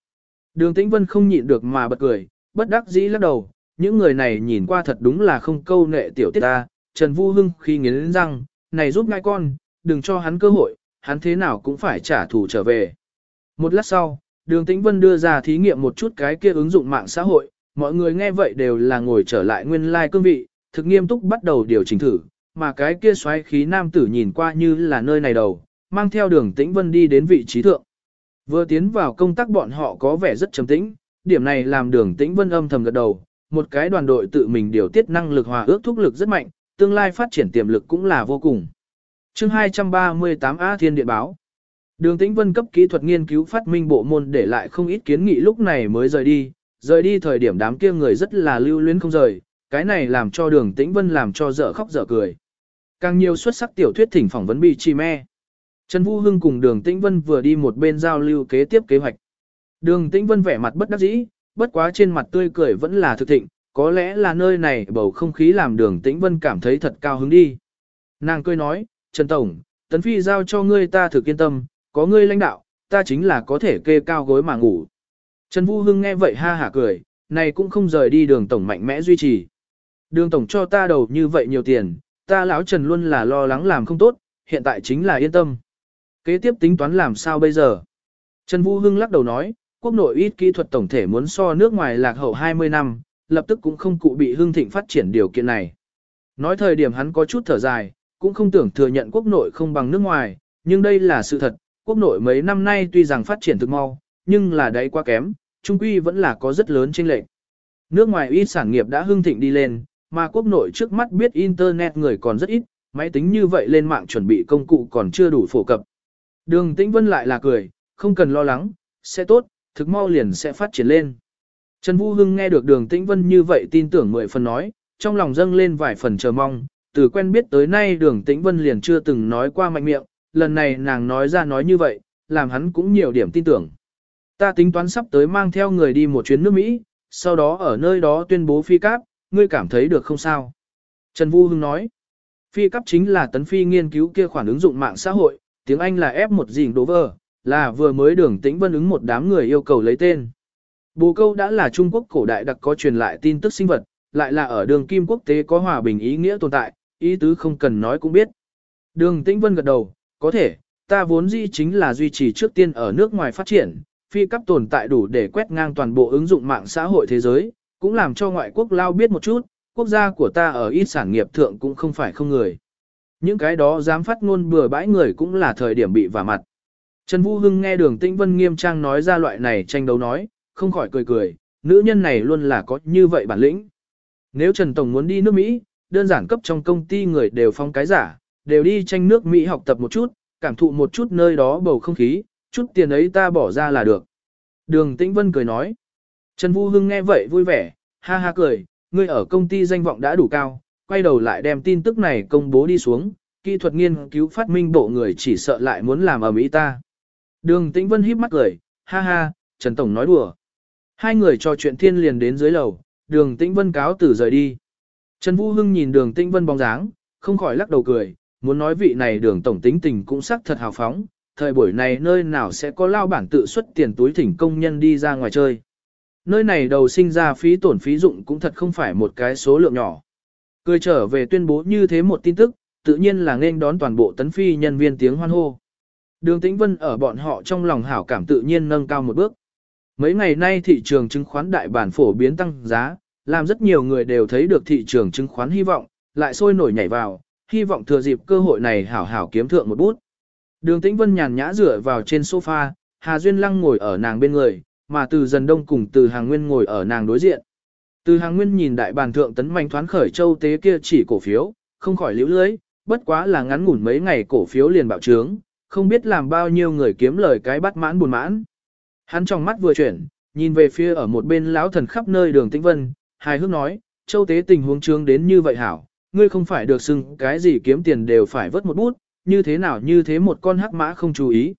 Đường Tĩnh Vân không nhịn được mà bật cười, bất đắc dĩ lắc đầu, những người này nhìn qua thật đúng là không câu nệ tiểu tiết ta, Trần Vu Hưng khi nghiến răng, này giúp ngay con, đừng cho hắn cơ hội, hắn thế nào cũng phải trả thù trở về. Một lát sau, đường Tĩnh Vân đưa ra thí nghiệm một chút cái kia ứng dụng mạng xã hội, mọi người nghe vậy đều là ngồi trở lại nguyên lai like cương vị, thực nghiêm túc bắt đầu điều chỉnh thử, mà cái kia xoáy khí nam tử nhìn qua như là nơi này đầu, mang theo đường Tĩnh Vân đi đến vị trí thượng. Vừa tiến vào công tác bọn họ có vẻ rất trầm tĩnh, điểm này làm đường Tĩnh Vân âm thầm gật đầu, một cái đoàn đội tự mình điều tiết năng lực hòa ước thúc lực rất mạnh, tương lai phát triển tiềm lực cũng là vô cùng. Chương 238A Thiên Điện Báo Đường Tĩnh Vân cấp kỹ thuật nghiên cứu phát minh bộ môn để lại không ít kiến nghị lúc này mới rời đi, rời đi thời điểm đám kia người rất là lưu luyến không rời, cái này làm cho đường Tĩnh Vân làm cho dở khóc dở cười. Càng nhiều xuất sắc tiểu thuyết thỉnh phỏng vấn bị chi me. Trần Vũ Hưng cùng đường Tĩnh Vân vừa đi một bên giao lưu kế tiếp kế hoạch. Đường Tĩnh Vân vẻ mặt bất đắc dĩ, bất quá trên mặt tươi cười vẫn là thực thịnh, có lẽ là nơi này bầu không khí làm đường Tĩnh Vân cảm thấy thật cao hứng đi. Nàng cười nói, Trần Tổng, Tấn Phi giao cho ngươi ta thực yên tâm, có ngươi lãnh đạo, ta chính là có thể kê cao gối mà ngủ. Trần Vũ Hưng nghe vậy ha hả cười, này cũng không rời đi đường Tổng mạnh mẽ duy trì. Đường Tổng cho ta đầu như vậy nhiều tiền, ta lão Trần luôn là lo lắng làm không tốt, hiện tại chính là yên tâm. Kế tiếp tính toán làm sao bây giờ? Trần Vũ Hưng lắc đầu nói, quốc nội ít kỹ thuật tổng thể muốn so nước ngoài lạc hậu 20 năm, lập tức cũng không cụ bị hưng thịnh phát triển điều kiện này. Nói thời điểm hắn có chút thở dài, cũng không tưởng thừa nhận quốc nội không bằng nước ngoài, nhưng đây là sự thật, quốc nội mấy năm nay tuy rằng phát triển thực mau, nhưng là đấy quá kém, trung quy vẫn là có rất lớn chênh lệch. Nước ngoài ít sản nghiệp đã hưng thịnh đi lên, mà quốc nội trước mắt biết internet người còn rất ít, máy tính như vậy lên mạng chuẩn bị công cụ còn chưa đủ phổ cập. Đường Tĩnh Vân lại là cười, không cần lo lắng, sẽ tốt, thực mau liền sẽ phát triển lên. Trần Vũ Hưng nghe được đường Tĩnh Vân như vậy tin tưởng mười phần nói, trong lòng dâng lên vài phần chờ mong, từ quen biết tới nay đường Tĩnh Vân liền chưa từng nói qua mạnh miệng, lần này nàng nói ra nói như vậy, làm hắn cũng nhiều điểm tin tưởng. Ta tính toán sắp tới mang theo người đi một chuyến nước Mỹ, sau đó ở nơi đó tuyên bố phi cáp, ngươi cảm thấy được không sao? Trần Vũ Hưng nói, phi cáp chính là tấn phi nghiên cứu kia khoản ứng dụng mạng xã hội, tiếng Anh là F1 dình đố vờ, là vừa mới đường tĩnh vân ứng một đám người yêu cầu lấy tên. Bồ câu đã là Trung Quốc cổ đại đặc có truyền lại tin tức sinh vật, lại là ở đường kim quốc tế có hòa bình ý nghĩa tồn tại, ý tứ không cần nói cũng biết. Đường Tĩnh Vân gật đầu, có thể, ta vốn dĩ chính là duy trì trước tiên ở nước ngoài phát triển, phi cấp tồn tại đủ để quét ngang toàn bộ ứng dụng mạng xã hội thế giới, cũng làm cho ngoại quốc lao biết một chút, quốc gia của ta ở ít sản nghiệp thượng cũng không phải không người. Những cái đó dám phát ngôn bừa bãi người cũng là thời điểm bị vả mặt. Trần Vũ Hưng nghe đường Tĩnh Vân nghiêm trang nói ra loại này tranh đấu nói, không khỏi cười cười, nữ nhân này luôn là có như vậy bản lĩnh. Nếu Trần Tổng muốn đi nước Mỹ, đơn giản cấp trong công ty người đều phong cái giả, đều đi tranh nước Mỹ học tập một chút, cảm thụ một chút nơi đó bầu không khí, chút tiền ấy ta bỏ ra là được. Đường Tĩnh Vân cười nói. Trần Vũ Hưng nghe vậy vui vẻ, ha ha cười, ngươi ở công ty danh vọng đã đủ cao, quay đầu lại đem tin tức này công bố đi xuống, kỹ thuật nghiên cứu phát minh bộ người chỉ sợ lại muốn làm ở Mỹ ta. Đường Tĩnh Vân híp mắt cười, ha ha, Trần Tổng nói đùa. Hai người trò chuyện thiên liền đến dưới lầu, đường Tĩnh Vân cáo từ rời đi. Trần Vũ Hưng nhìn đường Tĩnh Vân bóng dáng, không khỏi lắc đầu cười, muốn nói vị này đường tổng tính tình cũng sắc thật hào phóng, thời buổi này nơi nào sẽ có lao bản tự xuất tiền túi thỉnh công nhân đi ra ngoài chơi. Nơi này đầu sinh ra phí tổn phí dụng cũng thật không phải một cái số lượng nhỏ. Cười trở về tuyên bố như thế một tin tức, tự nhiên là nên đón toàn bộ tấn phi nhân viên tiếng hoan hô. Đường Tĩnh Vân ở bọn họ trong lòng hảo cảm tự nhiên nâng cao một bước. Mấy ngày nay thị trường chứng khoán đại bản phổ biến tăng giá, làm rất nhiều người đều thấy được thị trường chứng khoán hy vọng, lại sôi nổi nhảy vào, hy vọng thừa dịp cơ hội này hảo hảo kiếm thượng một bút. Đường Tĩnh Vân nhàn nhã dựa vào trên sofa, Hà Duyên Lăng ngồi ở nàng bên người, mà từ dần đông cùng từ hàng nguyên ngồi ở nàng đối diện. Từ hàng nguyên nhìn đại bàn thượng tấn mạnh thoán khởi châu tế kia chỉ cổ phiếu, không khỏi liễu lưới, bất quá là ngắn ngủn mấy ngày cổ phiếu liền bạo trướng, không biết làm bao nhiêu người kiếm lời cái bắt mãn buồn mãn. Hắn trong mắt vừa chuyển, nhìn về phía ở một bên lão thần khắp nơi đường tĩnh vân, hài hước nói, châu tế tình huống trướng đến như vậy hảo, ngươi không phải được xưng cái gì kiếm tiền đều phải vớt một bút, như thế nào như thế một con hắc mã không chú ý.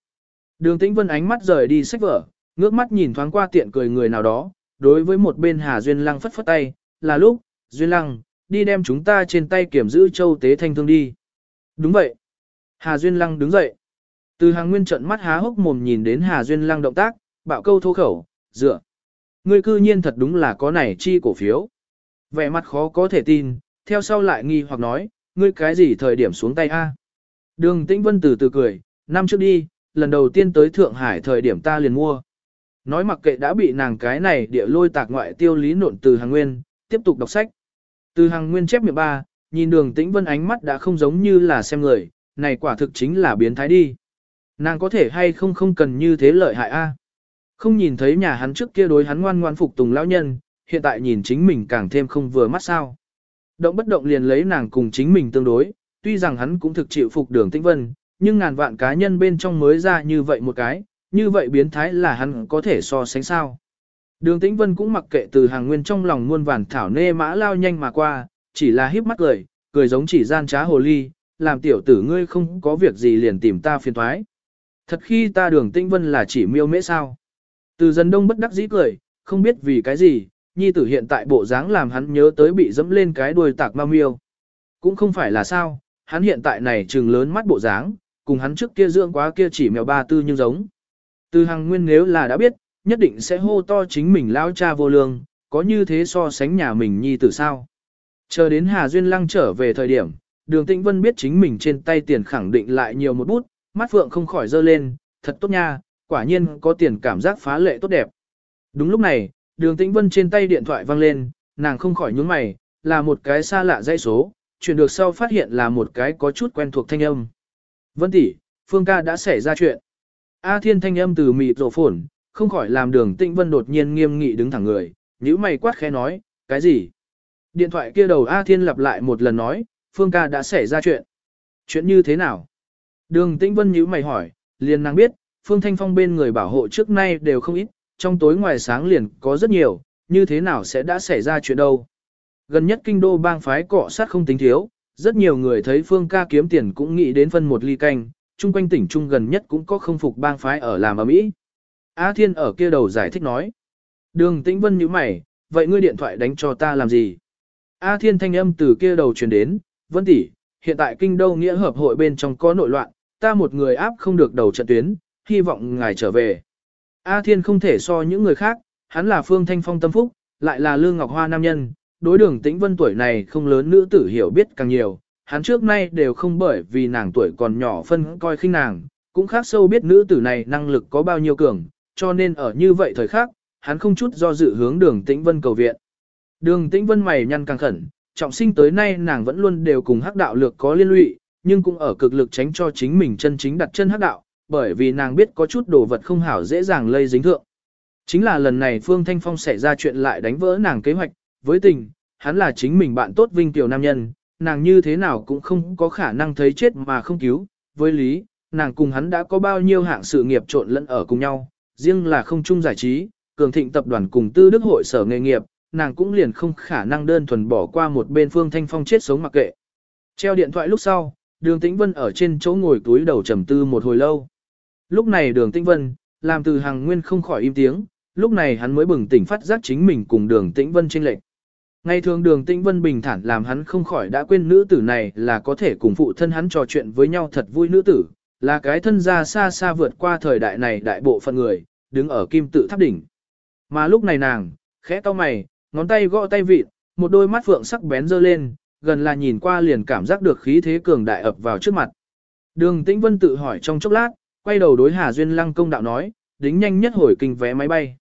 Đường tĩnh vân ánh mắt rời đi sách vở, ngước mắt nhìn thoáng qua tiện cười người nào đó, đối với một bên Hà Duyên Lăng phất phất tay, là lúc, Duyên Lăng, đi đem chúng ta trên tay kiểm giữ châu tế thanh thương đi. Đúng vậy. Hà Duyên Lăng đứng dậy. Từ hàng nguyên trận mắt há hốc mồm nhìn đến Hà Duyên Lăng động tác, bạo câu thô khẩu, dựa. Ngươi cư nhiên thật đúng là có này chi cổ phiếu. Vẻ mặt khó có thể tin, theo sau lại nghi hoặc nói, ngươi cái gì thời điểm xuống tay a? Đường Tĩnh Vân từ từ cười, năm trước đi, lần đầu tiên tới Thượng Hải thời điểm ta liền mua. Nói mặc kệ đã bị nàng cái này địa lôi tạc ngoại tiêu lý nộn từ hàng nguyên, tiếp tục đọc sách. Từ hàng nguyên chép miệng ba, nhìn đường tĩnh vân ánh mắt đã không giống như là xem người, này quả thực chính là biến thái đi. Nàng có thể hay không không cần như thế lợi hại a. Không nhìn thấy nhà hắn trước kia đối hắn ngoan ngoan phục tùng lão nhân, hiện tại nhìn chính mình càng thêm không vừa mắt sao. Động bất động liền lấy nàng cùng chính mình tương đối, tuy rằng hắn cũng thực chịu phục đường tĩnh vân, nhưng ngàn vạn cá nhân bên trong mới ra như vậy một cái, như vậy biến thái là hắn có thể so sánh sao. Đường Tĩnh Vân cũng mặc kệ từ hàng nguyên trong lòng muôn vàn thảo nê mã lao nhanh mà qua, chỉ là híp mắt cười, cười giống chỉ gian trá hồ ly, làm tiểu tử ngươi không có việc gì liền tìm ta phiền thoái. Thật khi ta đường Tĩnh Vân là chỉ miêu mễ sao. Từ dân đông bất đắc dĩ cười, không biết vì cái gì, nhi tử hiện tại bộ dáng làm hắn nhớ tới bị dẫm lên cái đuôi tạc ma miêu. Cũng không phải là sao, hắn hiện tại này trừng lớn mắt bộ dáng, cùng hắn trước kia dưỡng quá kia chỉ mèo ba tư nhưng giống. Từ hàng nguyên nếu là đã biết, nhất định sẽ hô to chính mình lao cha vô lương, có như thế so sánh nhà mình nhi tử sao. Chờ đến Hà Duyên Lăng trở về thời điểm, đường tĩnh vân biết chính mình trên tay tiền khẳng định lại nhiều một bút, mắt phượng không khỏi dơ lên, thật tốt nha, quả nhiên có tiền cảm giác phá lệ tốt đẹp. Đúng lúc này, đường tĩnh vân trên tay điện thoại vang lên, nàng không khỏi nhướng mày, là một cái xa lạ dãy số, chuyển được sau phát hiện là một cái có chút quen thuộc thanh âm. Vân tỷ, Phương ca đã xảy ra chuyện. A Thiên thanh âm từ mịt rộ phồn, không khỏi làm đường tĩnh vân đột nhiên nghiêm nghị đứng thẳng người, nhíu mày quát khẽ nói, cái gì? Điện thoại kia đầu A Thiên lặp lại một lần nói, Phương ca đã xảy ra chuyện. Chuyện như thế nào? Đường tĩnh vân nhíu mày hỏi, liền nàng biết, Phương Thanh Phong bên người bảo hộ trước nay đều không ít, trong tối ngoài sáng liền có rất nhiều, như thế nào sẽ đã xảy ra chuyện đâu? Gần nhất kinh đô bang phái cọ sát không tính thiếu, rất nhiều người thấy Phương ca kiếm tiền cũng nghĩ đến phân một ly canh, chung quanh tỉnh trung gần nhất cũng có không phục bang phái ở làm ở Mỹ. A Thiên ở kia đầu giải thích nói. Đường Tĩnh Vân như mày, vậy ngươi điện thoại đánh cho ta làm gì? A Thiên thanh âm từ kia đầu truyền đến, Vân tỷ, hiện tại kinh đô nghĩa hợp hội bên trong có nội loạn, ta một người áp không được đầu trận tuyến, hy vọng ngài trở về. A Thiên không thể so những người khác, hắn là Phương Thanh Phong tâm phúc, lại là Lương Ngọc Hoa nam nhân, đối đường tĩnh vân tuổi này không lớn nữ tử hiểu biết càng nhiều, hắn trước nay đều không bởi vì nàng tuổi còn nhỏ phân coi khinh nàng, cũng khác sâu biết nữ tử này năng lực có bao nhiêu cường, cho nên ở như vậy thời khắc, hắn không chút do dự hướng đường tĩnh vân cầu viện. Đường tĩnh vân mày nhăn càng khẩn, trọng sinh tới nay nàng vẫn luôn đều cùng hắc đạo lược có liên lụy, nhưng cũng ở cực lực tránh cho chính mình chân chính đặt chân hắc đạo, bởi vì nàng biết có chút đồ vật không hảo dễ dàng lây dính thượng. Chính là lần này Phương Thanh Phong xảy ra chuyện lại đánh vỡ nàng kế hoạch, với tình, hắn là chính mình bạn tốt vinh tiểu nam nhân, nàng như thế nào cũng không có khả năng thấy chết mà không cứu, với lý, nàng cùng hắn đã có bao nhiêu hạng sự nghiệp trộn lẫn ở cùng nhau, riêng là không chung giải trí, cường thịnh tập đoàn cùng tư đức hội sở nghề nghiệp, nàng cũng liền không khả năng đơn thuần bỏ qua một bên Phương Thanh Phong chết sống mặc kệ. Treo điện thoại lúc sau, đường tĩnh vân ở trên chỗ ngồi túi đầu trầm tư một hồi lâu. Lúc này đường tĩnh vân, làm từ hàng nguyên không khỏi im tiếng, lúc này hắn mới bừng tỉnh phát giác chính mình cùng đường tĩnh vân tranh lệch. Ngày thường đường tĩnh vân bình thản làm hắn không khỏi đã quên nữ tử này là có thể cùng phụ thân hắn trò chuyện với nhau thật vui nữ tử, là cái thân gia xa xa vượt qua thời đại này đại bộ phận người, đứng ở kim tự tháp đỉnh. Mà lúc này nàng, khẽ to mày, ngón tay gõ tay vịt, một đôi mắt phượng sắc bén dơ lên, gần là nhìn qua liền cảm giác được khí thế cường đại ập vào trước mặt. Đường Tĩnh Vân tự hỏi trong chốc lát, quay đầu đối Hà Duyên Lăng công đạo nói, đính nhanh nhất hồi kinh vé máy bay.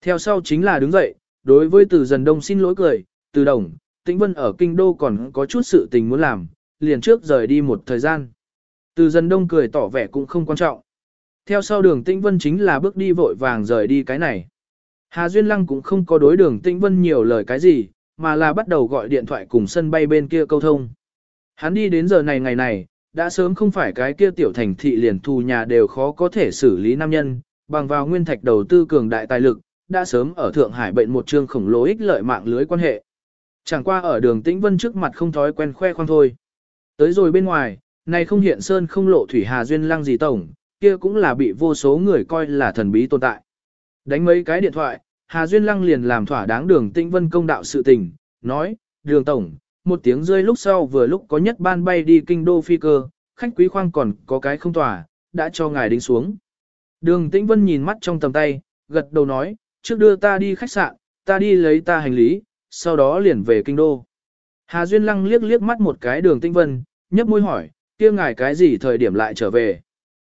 Theo sau chính là đứng dậy, đối với từ dần đông xin lỗi cười, từ đồng, Tĩnh Vân ở kinh đô còn có chút sự tình muốn làm, liền trước rời đi một thời gian. Từ dần đông cười tỏ vẻ cũng không quan trọng. Theo sau đường Tĩnh Vân chính là bước đi vội vàng rời đi cái này. Hà Duyên Lăng cũng không có đối đường Tĩnh Vân nhiều lời cái gì, mà là bắt đầu gọi điện thoại cùng sân bay bên kia câu thông. Hắn đi đến giờ này ngày này, đã sớm không phải cái kia tiểu thành thị liền thù nhà đều khó có thể xử lý nam nhân, bằng vào nguyên thạch đầu tư cường đại tài lực, đã sớm ở Thượng Hải bệnh một chương khổng lồ ích lợi mạng lưới quan hệ. Chẳng qua ở đường Tĩnh Vân trước mặt không thói quen khoe khoang thôi. Tới rồi bên ngoài, này không hiện sơn không lộ thủy Hà Duyên Lăng gì tổng, kia cũng là bị vô số người coi là thần bí tồn tại. Đánh mấy cái điện thoại, Hà Duyên Lăng liền làm thỏa đáng đường Tĩnh Vân công đạo sự tình, nói, đường tổng, một tiếng rơi lúc sau vừa lúc có nhất ban bay đi kinh đô phi cơ, khách quý khoang còn có cái không tỏa, đã cho ngài đính xuống. Đường Tĩnh Vân nhìn mắt trong tầm tay, gật đầu nói, trước đưa ta đi khách sạn, ta đi lấy ta hành lý, sau đó liền về kinh đô. Hà Duyên Lăng liếc liếc mắt một cái đường Tĩnh Vân, nhấp môi hỏi, kia ngài cái gì thời điểm lại trở về.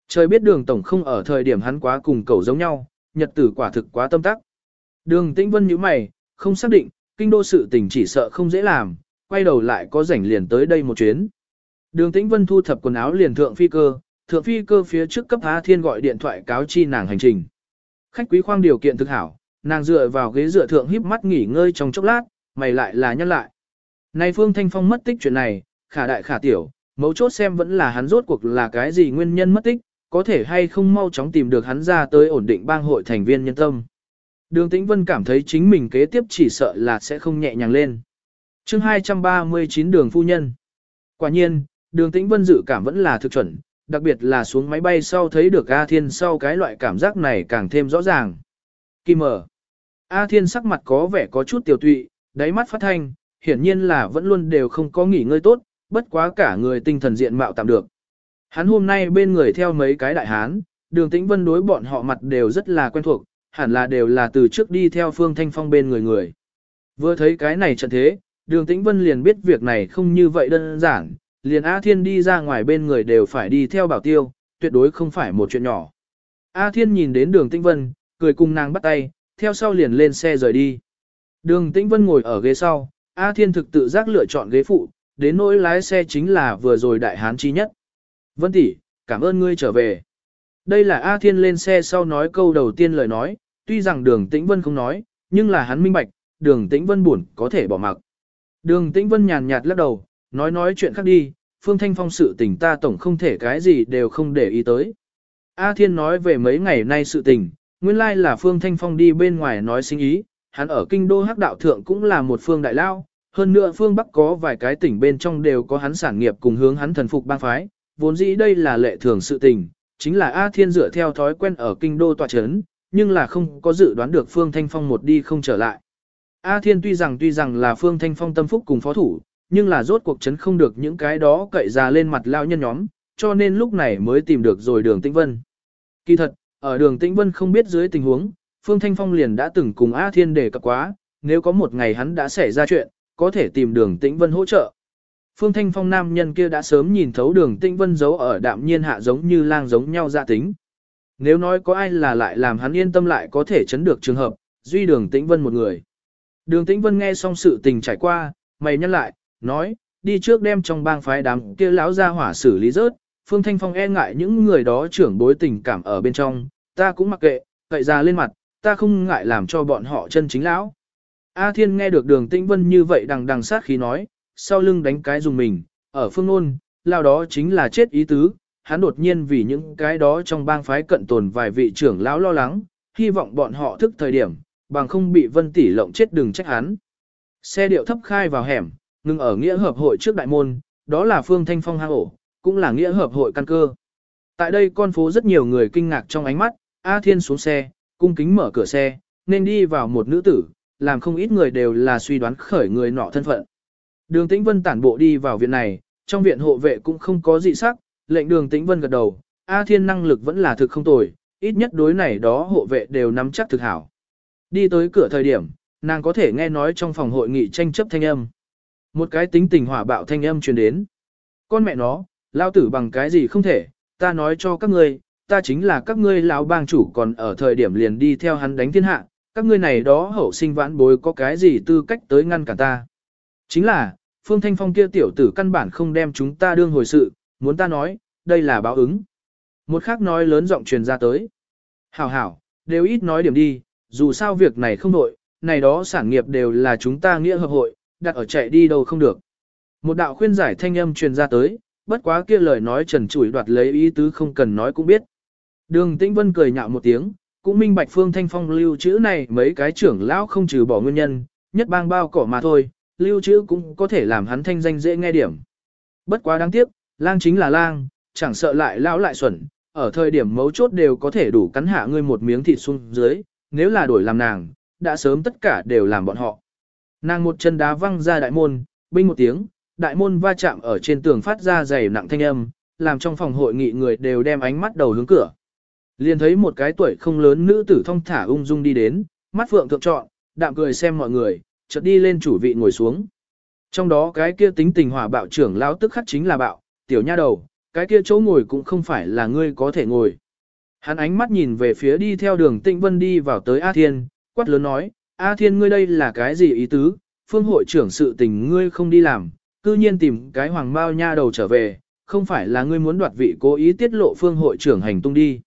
Trời biết đường tổng không ở thời điểm hắn quá cùng cầu giống nhau, nhật tử quả thực quá tâm tắc. Đường Tĩnh Vân như mày, không xác định, kinh đô sự tình chỉ sợ không dễ làm, quay đầu lại có rảnh liền tới đây một chuyến. Đường Tĩnh Vân thu thập quần áo liền thượng phi cơ, thượng phi cơ phía trước cấp Á Thiên gọi điện thoại cáo chi nàng hành trình. Khách quý khoang điều kiện thực hảo, nàng dựa vào ghế dựa thượng híp mắt nghỉ ngơi trong chốc lát, mày lại là nhắc lại. Nay Phương Thanh Phong mất tích chuyện này, khả đại khả tiểu, mấu chốt xem vẫn là hắn rốt cuộc là cái gì nguyên nhân mất tích, có thể hay không mau chóng tìm được hắn ra tới ổn định bang hội thành viên nhân tâm. Đường Tĩnh Vân cảm thấy chính mình kế tiếp chỉ sợ là sẽ không nhẹ nhàng lên chương 239 đường phu nhân. Quả nhiên, đường Tĩnh Vân dự cảm vẫn là thực chuẩn, đặc biệt là xuống máy bay sau thấy được A Thiên sau cái loại cảm giác này càng thêm rõ ràng. Kim mở. A Thiên sắc mặt có vẻ có chút tiểu tụy, đáy mắt phát thanh, hiển nhiên là vẫn luôn đều không có nghỉ ngơi tốt, bất quá cả người tinh thần diện mạo tạm được. Hắn hôm nay bên người theo mấy cái đại hán, đường tĩnh vân đối bọn họ mặt đều rất là quen thuộc, hẳn là đều là từ trước đi theo phương thanh phong bên người người. Vừa thấy cái này trận thế, đường tĩnh vân liền biết việc này không như vậy đơn giản, liền A Thiên đi ra ngoài bên người đều phải đi theo bảo tiêu, tuyệt đối không phải một chuyện nhỏ. A Thiên nhìn đến đường tĩnh vân, cười cùng nàng bắt tay, theo sau liền lên xe rời đi. Đường tĩnh vân ngồi ở ghế sau, A Thiên thực tự giác lựa chọn ghế phụ, đến nỗi lái xe chính là vừa rồi đại hán chi nhất. Vân tỷ, cảm ơn ngươi trở về. Đây là A Thiên lên xe sau nói câu đầu tiên lời nói, tuy rằng đường tĩnh vân không nói, nhưng là hắn minh bạch, đường tĩnh vân buồn có thể bỏ mặc. Đường tĩnh vân nhàn nhạt lắc đầu, nói nói chuyện khác đi, phương thanh phong sự tình ta tổng không thể cái gì đều không để ý tới. A Thiên nói về mấy ngày nay sự tình, nguyên lai là phương thanh phong đi bên ngoài nói sinh ý, hắn ở kinh đô hắc đạo thượng cũng là một phương đại lao, hơn nữa phương Bắc có vài cái tỉnh bên trong đều có hắn sản nghiệp cùng hướng hắn thần phục bang phái, vốn dĩ đây là lệ thường sự tình, chính là A Thiên dựa theo thói quen ở kinh đô tòa chấn, nhưng là không có dự đoán được Phương Thanh Phong một đi không trở lại. A Thiên tuy rằng tuy rằng là Phương Thanh Phong tâm phúc cùng phó thủ, nhưng là rốt cuộc chấn không được những cái đó cậy ra lên mặt lao nhân nhóm, cho nên lúc này mới tìm được rồi đường Tĩnh Vân. Kỳ thật, ở đường Tĩnh Vân không biết dưới tình huống, Phương Thanh Phong liền đã từng cùng A Thiên đề cập quá, nếu có một ngày hắn đã xảy ra chuyện, có thể tìm đường tĩnh vân hỗ trợ. Phương Thanh Phong nam nhân kia đã sớm nhìn thấu đường tĩnh vân giấu ở đạm nhiên hạ giống như lang giống nhau gia tính. Nếu nói có ai là lại làm hắn yên tâm lại có thể chấn được trường hợp, duy đường tĩnh vân một người. Đường tĩnh vân nghe xong sự tình trải qua, mày nhăn lại, nói, đi trước đem trong bang phái đám kia lão ra hỏa xử lý rớt, Phương Thanh Phong e ngại những người đó trưởng bối tình cảm ở bên trong, ta cũng mặc kệ, cậy ra lên mặt, ta không ngại làm cho bọn họ chân chính lão. A Thiên nghe được đường tĩnh vân như vậy đằng đằng sát khí nói, sau lưng đánh cái dùng mình, ở phương ôn, lao đó chính là chết ý tứ, hắn đột nhiên vì những cái đó trong bang phái cận tồn vài vị trưởng lão lo lắng, hy vọng bọn họ thức thời điểm, bằng không bị vân tỷ lộng chết đừng trách hắn. Xe điệu thấp khai vào hẻm, ngừng ở nghĩa hợp hội trước đại môn, đó là phương thanh phong hang ổ, cũng là nghĩa hợp hội căn cơ. Tại đây con phố rất nhiều người kinh ngạc trong ánh mắt, A Thiên xuống xe, cung kính mở cửa xe, nên đi vào một nữ tử, làm không ít người đều là suy đoán khởi người nọ thân phận. Đường Tĩnh Vân tản bộ đi vào viện này, trong viện hộ vệ cũng không có dị sắc, lệnh đường Tĩnh Vân gật đầu, A Thiên năng lực vẫn là thực không tồi, ít nhất đối này đó hộ vệ đều nắm chắc thực hảo. Đi tới cửa thời điểm, nàng có thể nghe nói trong phòng hội nghị tranh chấp thanh âm. Một cái tính tình hỏa bạo thanh âm truyền đến. Con mẹ nó, lao tử bằng cái gì không thể, ta nói cho các ngươi, ta chính là các ngươi lão bang chủ còn ở thời điểm liền đi theo hắn đánh thiên hạ, các ngươi này đó hậu sinh vãn bối có cái gì tư cách tới ngăn cả ta. Chính là, Phương Thanh Phong kia tiểu tử căn bản không đem chúng ta đương hồi sự, muốn ta nói, đây là báo ứng. Một khác nói lớn giọng truyền ra tới. Hảo hảo, đều ít nói điểm đi, dù sao việc này không nội, này đó sản nghiệp đều là chúng ta nghĩa hợp hội, đặt ở chạy đi đâu không được. Một đạo khuyên giải thanh âm truyền ra tới, bất quá kia lời nói trần chủi đoạt lấy ý tứ không cần nói cũng biết. Đường Tĩnh Vân cười nhạo một tiếng, cũng minh bạch Phương Thanh Phong lưu trữ này mấy cái trưởng lão không trừ bỏ nguyên nhân, nhất bang bao cỏ mà thôi, lưu trữ cũng có thể làm hắn thanh danh dễ nghe điểm. Bất quá đáng tiếc, lang chính là lang, chẳng sợ lại lão lại xuẩn, ở thời điểm mấu chốt đều có thể đủ cắn hạ ngươi một miếng thịt xuống dưới, nếu là đổi làm nàng, đã sớm tất cả đều làm bọn họ. Nàng một chân đá văng ra đại môn, binh một tiếng, đại môn va chạm ở trên tường phát ra dày nặng thanh âm, làm trong phòng hội nghị người đều đem ánh mắt đầu hướng cửa. Liền thấy một cái tuổi không lớn nữ tử thông thả ung dung đi đến, mắt phượng thượng trọn, đạm cười xem mọi người, chợt đi lên chủ vị ngồi xuống. Trong đó cái kia tính tình hỏa bạo trưởng lão tức khắc chính là bạo, tiểu nha đầu, cái kia chỗ ngồi cũng không phải là ngươi có thể ngồi. Hắn ánh mắt nhìn về phía đi theo đường Tịnh Vân đi vào tới A Thiên, quát lớn nói, A Thiên ngươi đây là cái gì ý tứ, phương hội trưởng sự tình ngươi không đi làm, cư nhiên tìm cái hoàng bao nha đầu trở về, không phải là ngươi muốn đoạt vị cố ý tiết lộ phương hội trưởng hành tung đi.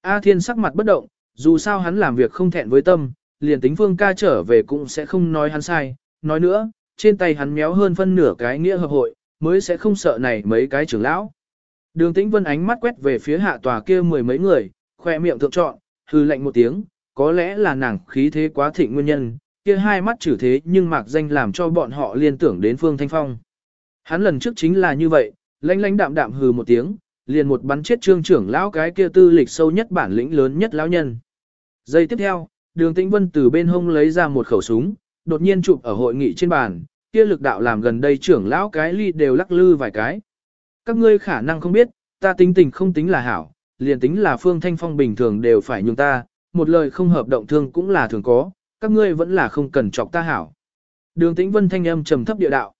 A Thiên sắc mặt bất động, dù sao hắn làm việc không thẹn với tâm, liền tính phương ca trở về cũng sẽ không nói hắn sai, nói nữa, trên tay hắn méo hơn phân nửa cái nghĩa hợp hội, mới sẽ không sợ này mấy cái trưởng lão. Đường tĩnh vân ánh mắt quét về phía hạ tòa kia mười mấy người, khoe miệng thượng trọn, hư lạnh một tiếng, có lẽ là nàng khí thế quá thịnh nguyên nhân, kia hai mắt chử thế nhưng mạc danh làm cho bọn họ liên tưởng đến Phương Thanh Phong. Hắn lần trước chính là như vậy, lãnh lãnh đạm đạm hừ một tiếng, liền một bắn chết trương trưởng lão cái kia tư lịch sâu nhất bản lĩnh lớn nhất lão nhân. Giây tiếp theo, đường tĩnh vân từ bên hông lấy ra một khẩu súng, đột nhiên chụp ở hội nghị trên bàn, kia lực đạo làm gần đây trưởng lão cái ly đều lắc lư vài cái. Các ngươi khả năng không biết, ta tính tình không tính là hảo, liền tính là phương thanh phong bình thường đều phải nhường ta, một lời không hợp động thương cũng là thường có, các ngươi vẫn là không cần chọc ta hảo. Đường tĩnh vân thanh âm trầm thấp địa đạo.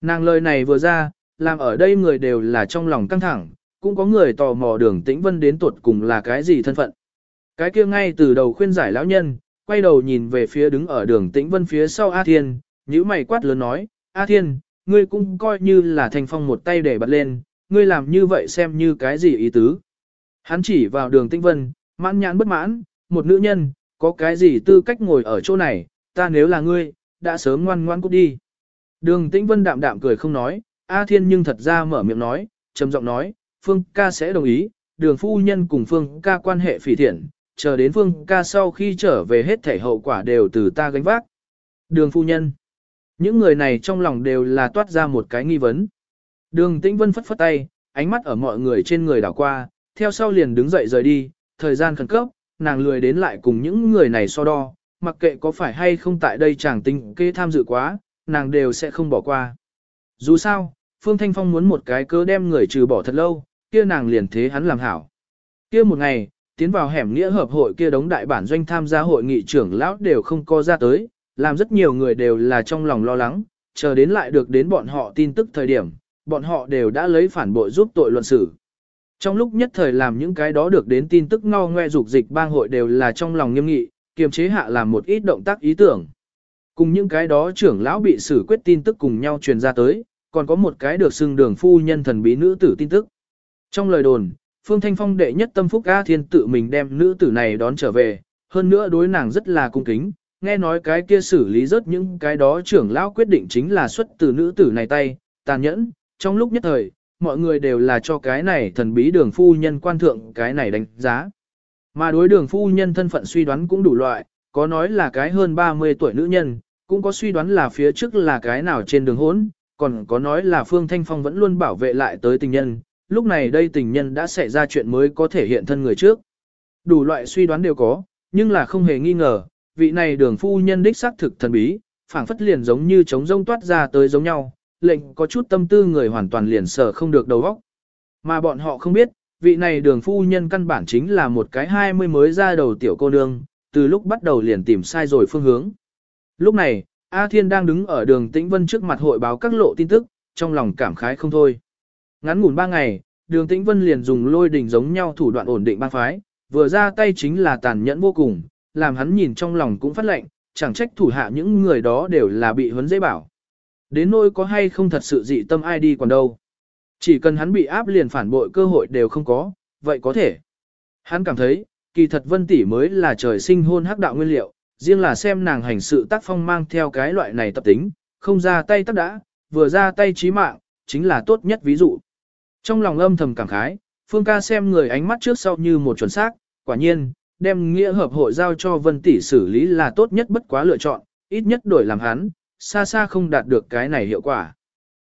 Nàng lời này vừa ra, làm ở đây người đều là trong lòng căng thẳng, cũng có người tò mò đường tĩnh vân đến tuột cùng là cái gì thân phận. Cái kia ngay từ đầu khuyên giải lão nhân, quay đầu nhìn về phía đứng ở đường tĩnh vân phía sau A Thiên, nhíu mày quát lớn nói, A Thiên, ngươi cũng coi như là thành phong một tay để bật lên, ngươi làm như vậy xem như cái gì ý tứ. Hắn chỉ vào đường Tinh vân, mãn nhãn bất mãn, một nữ nhân, có cái gì tư cách ngồi ở chỗ này, ta nếu là ngươi, đã sớm ngoan ngoan cút đi. Đường tĩnh vân đạm đạm cười không nói, A Thiên nhưng thật ra mở miệng nói, trầm giọng nói, Phương ca sẽ đồng ý, đường phu nhân cùng Phương ca quan hệ phỉ thiện, chờ đến Phương ca sau khi trở về hết thể hậu quả đều từ ta gánh vác. Đường phu nhân. Những người này trong lòng đều là toát ra một cái nghi vấn. Đường tĩnh vân phất phất tay, ánh mắt ở mọi người trên người đảo qua, theo sau liền đứng dậy rời đi, thời gian khẩn cấp, nàng lười đến lại cùng những người này so đo, mặc kệ có phải hay không tại đây chẳng tinh kê tham dự quá, nàng đều sẽ không bỏ qua. Dù sao, Phương Thanh Phong muốn một cái cớ đem người trừ bỏ thật lâu, kia nàng liền thế hắn làm hảo. Kia một ngày, tiến vào hẻm nghĩa hợp hội kia đống đại bản doanh tham gia hội nghị trưởng lão đều không có ra tới, làm rất nhiều người đều là trong lòng lo lắng, chờ đến lại được đến bọn họ tin tức thời điểm, bọn họ đều đã lấy phản bội giúp tội luận xử. Trong lúc nhất thời làm những cái đó được đến tin tức ngao ngoe dục dịch bang hội đều là trong lòng nghiêm nghị, kiềm chế hạ làm một ít động tác ý tưởng. Cùng những cái đó trưởng lão bị xử quyết tin tức cùng nhau truyền ra tới, còn có một cái được xưng đường phu nhân thần bí nữ tử tin tức. Trong lời đồn, Phương Thanh Phong đệ nhất tâm phúc A Thiên tự mình đem nữ tử này đón trở về, hơn nữa đối nàng rất là cung kính, nghe nói cái kia xử lý rớt những cái đó trưởng lão quyết định chính là xuất từ nữ tử này tay, tàn nhẫn, trong lúc nhất thời, mọi người đều là cho cái này thần bí đường phu nhân quan thượng cái này đánh giá. Mà đối đường phu nhân thân phận suy đoán cũng đủ loại, có nói là cái hơn 30 tuổi nữ nhân, cũng có suy đoán là phía trước là cái nào trên đường hốn, còn có nói là Phương Thanh Phong vẫn luôn bảo vệ lại tới tình nhân, lúc này đây tình nhân đã xảy ra chuyện mới có thể hiện thân người trước. Đủ loại suy đoán đều có, nhưng là không hề nghi ngờ, vị này đường phu nhân đích xác thực thần bí, phảng phất liền giống như trống rông toát ra tới giống nhau, lệnh có chút tâm tư người hoàn toàn liền sở không được đầu óc. Mà bọn họ không biết, vị này đường phu nhân căn bản chính là một cái hai mươi mới ra đầu tiểu cô nương, từ lúc bắt đầu liền tìm sai rồi phương hướng. Lúc này, A Thiên đang đứng ở đường Tĩnh Vân trước mặt hội báo các lộ tin tức, trong lòng cảm khái không thôi. Ngắn ngủn ba ngày, đường Tĩnh Vân liền dùng lôi đỉnh giống nhau thủ đoạn ổn định ba phái, vừa ra tay chính là tàn nhẫn vô cùng, làm hắn nhìn trong lòng cũng phát lệnh, chẳng trách thủ hạ những người đó đều là bị huấn dễ bảo. Đến nỗi có hay không thật sự dị tâm ai đi còn đâu. Chỉ cần hắn bị áp liền phản bội cơ hội đều không có, vậy có thể. Hắn cảm thấy, kỳ thật vân tỷ mới là trời sinh hôn hắc đạo nguyên liệu, riêng là xem nàng hành sự tác phong mang theo cái loại này tập tính, không ra tay tắc đã, vừa ra tay chí mạng, chính là tốt nhất ví dụ. Trong lòng âm thầm cảm khái, Phương ca xem người ánh mắt trước sau như một chuẩn xác, quả nhiên, đem nghĩa hợp hội giao cho vân tỷ xử lý là tốt nhất bất quá lựa chọn, ít nhất đổi làm hắn, xa xa không đạt được cái này hiệu quả.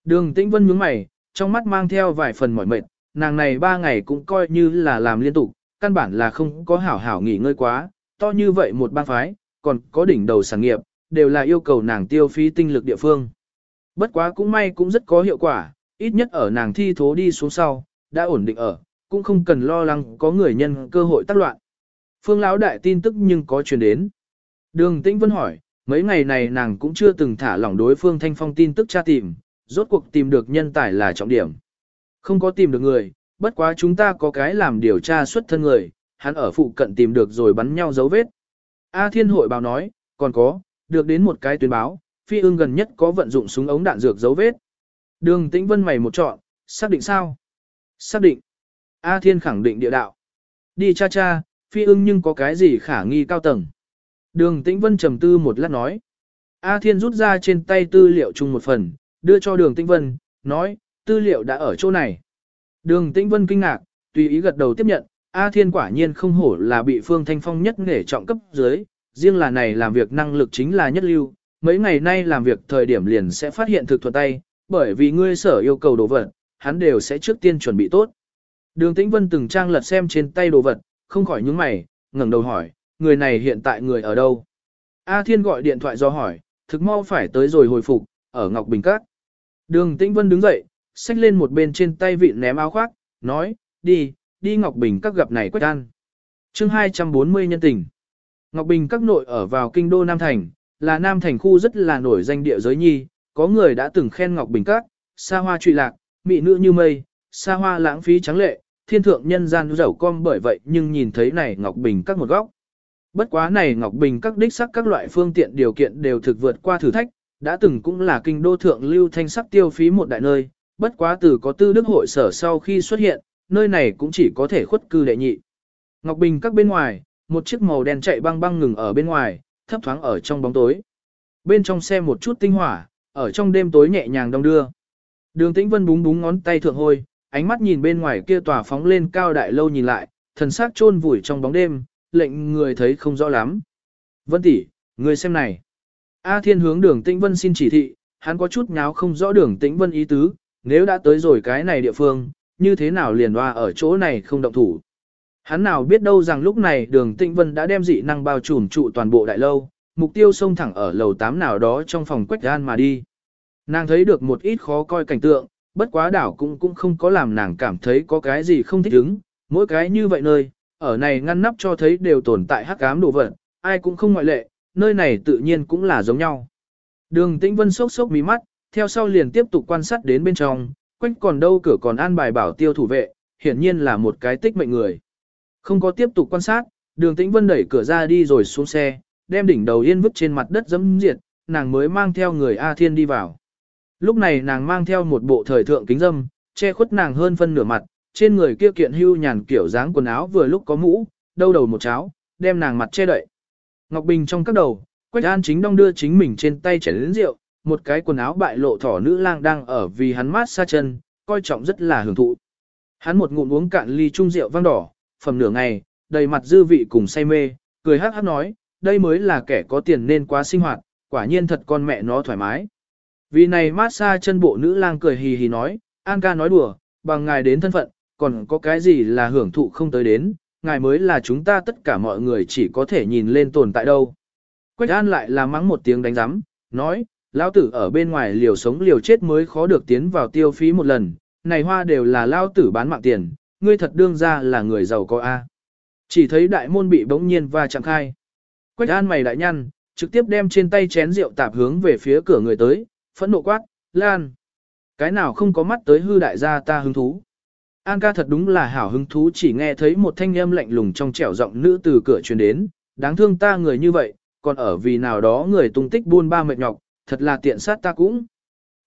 Đường tĩnh vân nhướng mày, trong mắt mang theo vài phần mỏi mệt, nàng này ba ngày cũng coi như là làm liên tục, căn bản là không có hảo hảo nghỉ ngơi quá, to như vậy một bang phái, còn có đỉnh đầu sản nghiệp, đều là yêu cầu nàng tiêu phí tinh lực địa phương. Bất quá cũng may cũng rất có hiệu quả, ít nhất ở nàng thi thố đi xuống sau, đã ổn định ở, cũng không cần lo lắng có người nhân cơ hội tác loạn. Phương lão đại tin tức nhưng có truyền đến. Đường Tĩnh Vân hỏi, mấy ngày này nàng cũng chưa từng thả lỏng đối phương Thanh Phong tin tức tra tìm, rốt cuộc tìm được nhân tài là trọng điểm. Không có tìm được người, bất quá chúng ta có cái làm điều tra xuất thân người, hắn ở phụ cận tìm được rồi bắn nhau dấu vết. A Thiên hội báo nói, còn có, được đến một cái tuyên báo, phi ương gần nhất có vận dụng súng ống đạn dược dấu vết. Đường Tĩnh Vân mày một chọn, xác định sao? Xác định. A Thiên khẳng định địa đạo. Đi cha cha, phi ưng nhưng có cái gì khả nghi cao tầng. Đường Tĩnh Vân trầm tư một lát nói. A Thiên rút ra trên tay tư liệu chung một phần, đưa cho đường Tĩnh Vân, nói, tư liệu đã ở chỗ này. Đường Tĩnh Vân kinh ngạc, tùy ý gật đầu tiếp nhận, A Thiên quả nhiên không hổ là bị Phương Thanh Phong nhất nghề trọng cấp dưới, riêng là này làm việc năng lực chính là nhất lưu, mấy ngày nay làm việc thời điểm liền sẽ phát hiện thực thuận tay, bởi vì ngươi sở yêu cầu đồ vật, hắn đều sẽ trước tiên chuẩn bị tốt. Đường Tĩnh Vân từng trang lật xem trên tay đồ vật, không khỏi nhướng mày, ngẩng đầu hỏi, người này hiện tại người ở đâu? A Thiên gọi điện thoại do hỏi, thực mau phải tới rồi hồi phục, ở Ngọc Bình Các. Đường Tĩnh Vân đứng dậy, xách lên một bên trên tay vị ném áo khoác, nói, đi, đi Ngọc Bình Các gặp này quách an. chương 240 nhân tình. Ngọc Bình Các nội ở vào kinh đô Nam Thành, là Nam Thành khu rất là nổi danh địa giới nhi, có người đã từng khen Ngọc Bình Các, xa hoa trụy lạc, mỹ nữ như mây, xa hoa lãng phí trắng lệ, thiên thượng nhân gian dẫu com bởi vậy nhưng nhìn thấy này Ngọc Bình Các một góc. Bất quá này Ngọc Bình Các đích sắc các loại phương tiện điều kiện đều thực vượt qua thử thách, đã từng cũng là kinh đô thượng lưu thanh sắc tiêu phí một đại nơi, bất quá từ có tư đức hội sở sau khi xuất hiện, nơi này cũng chỉ có thể khuất cư đệ nhị. Ngọc Bình các bên ngoài, một chiếc màu đen chạy băng băng ngừng ở bên ngoài, thấp thoáng ở trong bóng tối. Bên trong xe một chút tinh hỏa, ở trong đêm tối nhẹ nhàng đông đưa. Đường Tĩnh Vân búng búng ngón tay thượng hôi, ánh mắt nhìn bên ngoài kia tòa phóng lên cao đại lâu nhìn lại, thần sắc chôn vùi trong bóng đêm, lệnh người thấy không rõ lắm. Vân tỷ, người xem này. A Thiên hướng Đường Tĩnh Vân xin chỉ thị, hắn có chút nháo không rõ Đường Tĩnh Vân ý tứ, nếu đã tới rồi cái này địa phương, như thế nào liền hoa ở chỗ này không động thủ. Hắn nào biết đâu rằng lúc này đường tĩnh vân đã đem dị năng bao trùm trụ toàn bộ đại lâu, mục tiêu xông thẳng ở lầu 8 nào đó trong phòng quách gan mà đi. Nàng thấy được một ít khó coi cảnh tượng, bất quá đảo cũng cũng không có làm nàng cảm thấy có cái gì không thích ứng, mỗi cái như vậy nơi, ở này ngăn nắp cho thấy đều tồn tại hắc ám đồ vật, ai cũng không ngoại lệ, nơi này tự nhiên cũng là giống nhau. Đường tĩnh vân sốc sốc mí mắt, theo sau liền tiếp tục quan sát đến bên trong, quanh còn đâu cửa còn an bài bảo tiêu thủ vệ, hiển nhiên là một cái tích mệnh người. Không có tiếp tục quan sát, đường tĩnh vân đẩy cửa ra đi rồi xuống xe, đem đỉnh đầu yên vứt trên mặt đất dẫm diệt, nàng mới mang theo người A Thiên đi vào. Lúc này nàng mang theo một bộ thời thượng kính dâm, che khuất nàng hơn phân nửa mặt, trên người kia kiện hưu nhàn kiểu dáng quần áo vừa lúc có mũ, đâu đầu một cháo, đem nàng mặt che đậy. Ngọc Bình trong các đầu, Quách An chính đong đưa chính mình trên tay chảy đến rượu, một cái quần áo bại lộ thỏ nữ lang đang ở vì hắn mát xa chân, coi trọng rất là hưởng thụ. Hắn một ngụm uống cạn ly chung rượu vang đỏ, phẩm nửa ngày, đầy mặt dư vị cùng say mê, cười hát hát nói, đây mới là kẻ có tiền nên quá sinh hoạt, quả nhiên thật con mẹ nó thoải mái. Vì này mát xa chân bộ nữ lang cười hì hì nói, An ca nói đùa, bằng ngài đến thân phận, còn có cái gì là hưởng thụ không tới đến, ngài mới là chúng ta tất cả mọi người chỉ có thể nhìn lên tồn tại đâu. Quách An lại là mắng một tiếng đánh giám, nói, lão tử ở bên ngoài liều sống liều chết mới khó được tiến vào tiêu phí một lần, này hoa đều là lão tử bán mạng tiền, ngươi thật đương ra là người giàu có A. Chỉ thấy đại môn bị bỗng nhiên và chạm khai. Quách An mày đại nhăn, trực tiếp đem trên tay chén rượu tạp hướng về phía cửa người tới, phẫn nộ quát, Lan. Cái nào không có mắt tới hư đại gia ta hứng thú. An ca thật đúng là hảo hứng thú chỉ nghe thấy một thanh âm lạnh lùng trong trẻo giọng nữ từ cửa truyền đến, đáng thương ta người như vậy, còn ở vì nào đó người tung tích buôn ba mệt nhọc, thật là tiện sát ta cũng.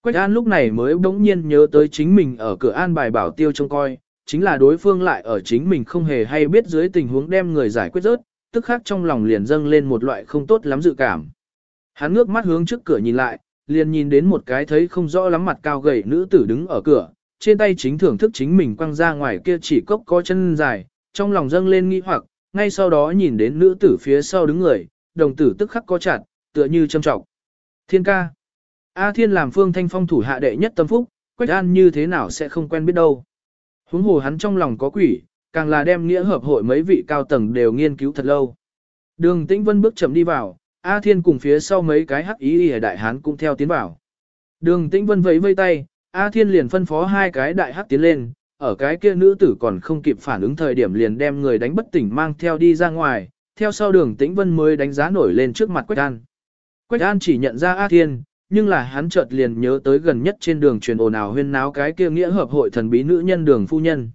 Quách An lúc này mới bỗng nhiên nhớ tới chính mình ở cửa An bài bảo tiêu trông coi, chính là đối phương lại ở chính mình không hề hay biết dưới tình huống đem người giải quyết rớt, tức khác trong lòng liền dâng lên một loại không tốt lắm dự cảm. Hắn ngước mắt hướng trước cửa nhìn lại, liền nhìn đến một cái thấy không rõ lắm mặt cao gầy nữ tử đứng ở cửa, trên tay chính thưởng thức chính mình quăng ra ngoài kia chỉ cốc có chân dài, trong lòng dâng lên nghi hoặc, ngay sau đó nhìn đến nữ tử phía sau đứng người, đồng tử tức khắc có chặt, tựa như châm trọng. Thiên ca. A Thiên làm phương thanh phong thủ hạ đệ nhất tâm phúc, Quách An như thế nào sẽ không quen biết đâu. Huống hồ hắn trong lòng có quỷ, càng là đem nghĩa hợp hội mấy vị cao tầng đều nghiên cứu thật lâu. Đường Tĩnh Vân bước chậm đi vào, A Thiên cùng phía sau mấy cái hắc ý ở đại hán cũng theo tiến vào. Đường Tĩnh Vân vẫy vây tay, A Thiên liền phân phó hai cái đại hắc tiến lên, ở cái kia nữ tử còn không kịp phản ứng thời điểm liền đem người đánh bất tỉnh mang theo đi ra ngoài, theo sau đường Tĩnh Vân mới đánh giá nổi lên trước mặt Quách An. Quách An chỉ nhận ra A Thiên, nhưng là hắn chợt liền nhớ tới gần nhất trên đường truyền ồn ào huyên náo cái kia nghĩa hợp hội thần bí nữ nhân đường phu nhân.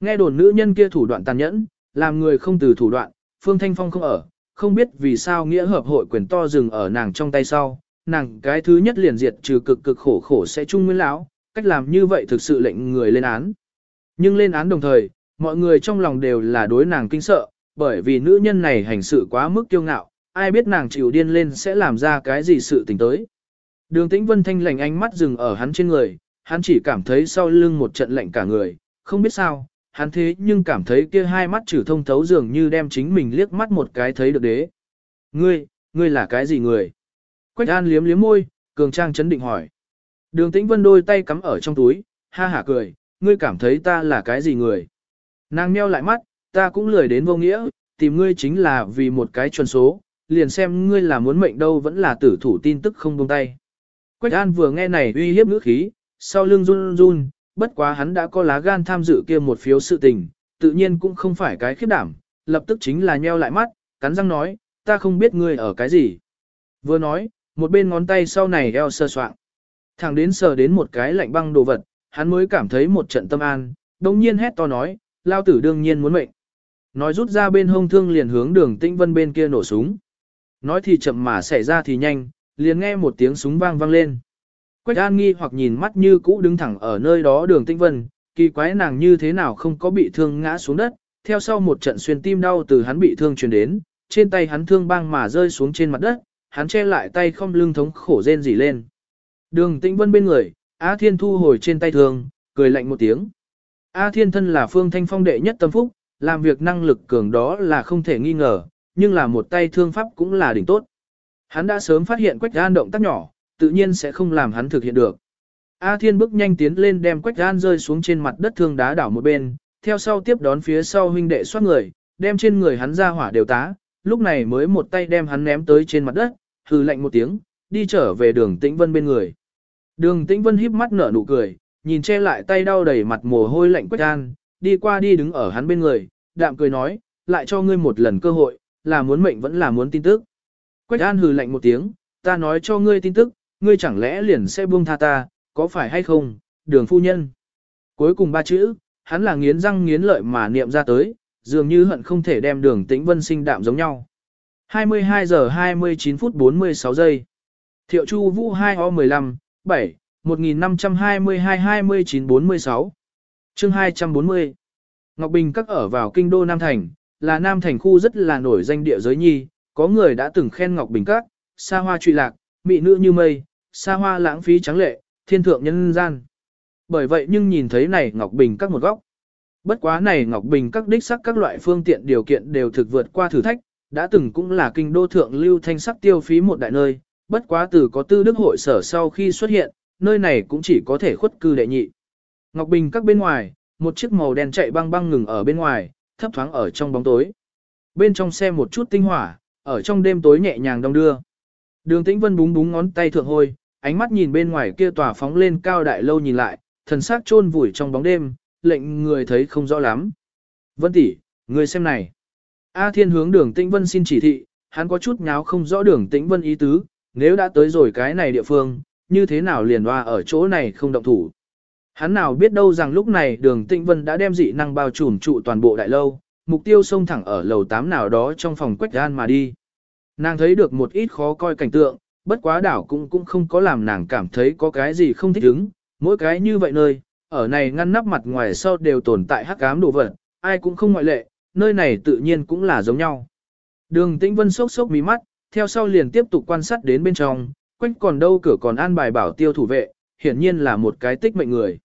Nghe đồn nữ nhân kia thủ đoạn tàn nhẫn, làm người không từ thủ đoạn, Phương Thanh Phong không ở, không biết vì sao nghĩa hợp hội quyền to dừng ở nàng trong tay sau, nàng cái thứ nhất liền diệt trừ cực cực khổ khổ sẽ chung nguyên lão, cách làm như vậy thực sự lệnh người lên án. Nhưng lên án đồng thời, mọi người trong lòng đều là đối nàng kinh sợ, bởi vì nữ nhân này hành sự quá mức kiêu ngạo, ai biết nàng chịu điên lên sẽ làm ra cái gì sự tình tới. Đường tĩnh vân thanh lành ánh mắt dừng ở hắn trên người, hắn chỉ cảm thấy sau lưng một trận lạnh cả người, không biết sao, hắn thế nhưng cảm thấy kia hai mắt trừ thông thấu dường như đem chính mình liếc mắt một cái thấy được đế. Ngươi, ngươi là cái gì người? Quách An liếm liếm môi, cường trang chấn định hỏi. Đường tĩnh vân đôi tay cắm ở trong túi, ha hả cười, ngươi cảm thấy ta là cái gì người? Nàng meo lại mắt, ta cũng lười đến vô nghĩa, tìm ngươi chính là vì một cái chuẩn số, liền xem ngươi là muốn mệnh đâu vẫn là tử thủ tin tức không buông tay. Quách An vừa nghe này uy hiếp ngữ khí, sau lưng run run, bất quá hắn đã có lá gan tham dự kia một phiếu sự tình, tự nhiên cũng không phải cái khiếp đảm, lập tức chính là nheo lại mắt, cắn răng nói, ta không biết ngươi ở cái gì. Vừa nói, một bên ngón tay sau này eo sơ soạn. Thẳng đến sờ đến một cái lạnh băng đồ vật, hắn mới cảm thấy một trận tâm an, đồng nhiên hét to nói, lao tử đương nhiên muốn mệnh. Nói rút ra bên hông thương liền hướng đường tĩnh vân bên kia nổ súng. Nói thì chậm mà xảy ra thì nhanh, liền nghe một tiếng súng vang vang lên. Quách An nghi hoặc nhìn mắt như cũ đứng thẳng ở nơi đó đường Tinh vân, kỳ quái nàng như thế nào không có bị thương ngã xuống đất, theo sau một trận xuyên tim đau từ hắn bị thương truyền đến, trên tay hắn thương băng mà rơi xuống trên mặt đất, hắn che lại tay không lưng thống khổ rên rỉ lên. Đường tĩnh vân bên người, A Thiên thu hồi trên tay thương, cười lạnh một tiếng. A Thiên thân là phương thanh phong đệ nhất tâm phúc, làm việc năng lực cường đó là không thể nghi ngờ, nhưng là một tay thương pháp cũng là đỉnh tốt. Hắn đã sớm phát hiện Quách An động tác nhỏ, tự nhiên sẽ không làm hắn thực hiện được. A Thiên bước nhanh tiến lên đem Quách An rơi xuống trên mặt đất thương đá đảo một bên, theo sau tiếp đón phía sau huynh đệ xoát người, đem trên người hắn ra hỏa đều tá, lúc này mới một tay đem hắn ném tới trên mặt đất, hừ lạnh một tiếng, đi trở về đường Tĩnh Vân bên người. Đường Tĩnh Vân híp mắt nở nụ cười, nhìn che lại tay đau đầy mặt mồ hôi lạnh Quách An, đi qua đi đứng ở hắn bên người, đạm cười nói, lại cho ngươi một lần cơ hội, là muốn mệnh vẫn là muốn tin tức. Quách An hừ lạnh một tiếng, ta nói cho ngươi tin tức, ngươi chẳng lẽ liền sẽ buông tha ta, có phải hay không, đường phu nhân. Cuối cùng ba chữ, hắn là nghiến răng nghiến lợi mà niệm ra tới, dường như hận không thể đem đường tĩnh vân sinh đạm giống nhau. 22 giờ 29 phút 46 giây. Thiệu Chu Vũ 2 O 15, 7, 1522 29 46. Chương 240. Ngọc Bình các ở vào kinh đô Nam Thành, là Nam Thành khu rất là nổi danh địa giới nhi, có người đã từng khen Ngọc Bình các, xa hoa trụy lạc, mỹ nữ như mây, xa hoa lãng phí trắng lệ, thiên thượng nhân gian. Bởi vậy nhưng nhìn thấy này Ngọc Bình các một góc. Bất quá này Ngọc Bình các đích sắc các loại phương tiện điều kiện đều thực vượt qua thử thách, đã từng cũng là kinh đô thượng lưu thanh sắc tiêu phí một đại nơi, bất quá từ có tư đức hội sở sau khi xuất hiện, nơi này cũng chỉ có thể khuất cư đệ nhị. Ngọc Bình các bên ngoài, một chiếc màu đen chạy băng băng ngừng ở bên ngoài, thấp thoáng ở trong bóng tối. Bên trong xe một chút tinh hỏa, ở trong đêm tối nhẹ nhàng đông đưa. Đường Tĩnh Vân búng búng ngón tay thượng hôi, ánh mắt nhìn bên ngoài kia tòa phóng lên cao đại lâu nhìn lại, thần sắc chôn vùi trong bóng đêm, lệnh người thấy không rõ lắm. Vân tỷ, người xem này. A Thiên hướng đường Tĩnh Vân xin chỉ thị, hắn có chút nháo không rõ đường Tĩnh Vân ý tứ, nếu đã tới rồi cái này địa phương, như thế nào liền hoa ở chỗ này không động thủ. Hắn nào biết đâu rằng lúc này đường Tĩnh Vân đã đem dị năng bao trùm trụ toàn bộ đại lâu, mục tiêu xông thẳng ở lầu 8 nào đó trong phòng quách gian mà đi. Nàng thấy được một ít khó coi cảnh tượng, bất quá đảo cũng cũng không có làm nàng cảm thấy có cái gì không thích ứng, mỗi cái như vậy nơi, ở này ngăn nắp mặt ngoài sau đều tồn tại hắc ám đồ vật, ai cũng không ngoại lệ, nơi này tự nhiên cũng là giống nhau. Đường Tĩnh Vân sốc sốc mí mắt, theo sau liền tiếp tục quan sát đến bên trong, quanh còn đâu cửa còn an bài bảo tiêu thủ vệ, hiển nhiên là một cái tích mệnh người.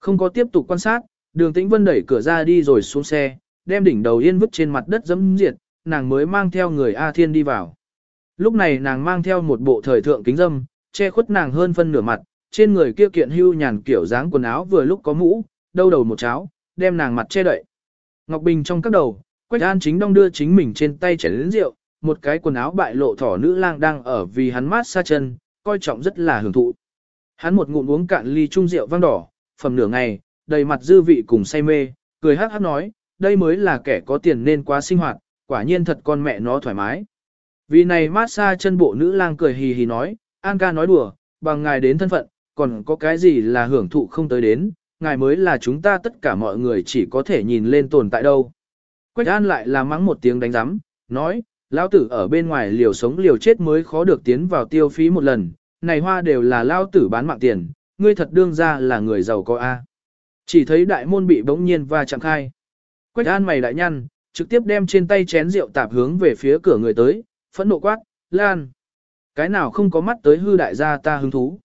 Không có tiếp tục quan sát, đường Tĩnh Vân đẩy cửa ra đi rồi xuống xe, đem đỉnh đầu yên vứt trên mặt đất dẫm diệt, nàng mới mang theo người A Thiên đi vào. Lúc này nàng mang theo một bộ thời thượng kính dâm, che khuất nàng hơn phân nửa mặt, trên người kia kiện hưu nhàn kiểu dáng quần áo vừa lúc có mũ, đâu đầu một cháo, đem nàng mặt che đậy. Ngọc Bình trong các đầu, Quách An chính đong đưa chính mình trên tay chảy lớn rượu, một cái quần áo bại lộ thỏ nữ lang đang ở vì hắn mát xa chân, coi trọng rất là hưởng thụ. Hắn một ngụm uống cạn ly trung rượu vang đỏ, phẩm nửa ngày, đầy mặt dư vị cùng say mê, cười hát hát nói, đây mới là kẻ có tiền nên quá sinh hoạt, quả nhiên thật con mẹ nó thoải mái. Vì này mát xa chân bộ nữ lang cười hì hì nói, An ca nói đùa, bằng ngài đến thân phận, còn có cái gì là hưởng thụ không tới đến, ngài mới là chúng ta tất cả mọi người chỉ có thể nhìn lên tồn tại đâu. Quách An lại là mắng một tiếng đánh giám, nói, lão tử ở bên ngoài liều sống liều chết mới khó được tiến vào tiêu phí một lần, này hoa đều là lão tử bán mạng tiền, ngươi thật đương ra là người giàu có A. Chỉ thấy đại môn bị bỗng nhiên và chạm khai. Quách An mày đại nhăn, trực tiếp đem trên tay chén rượu tạp hướng về phía cửa người tới, phẫn nộ quát, Lan. Cái nào không có mắt tới hư đại gia ta hứng thú.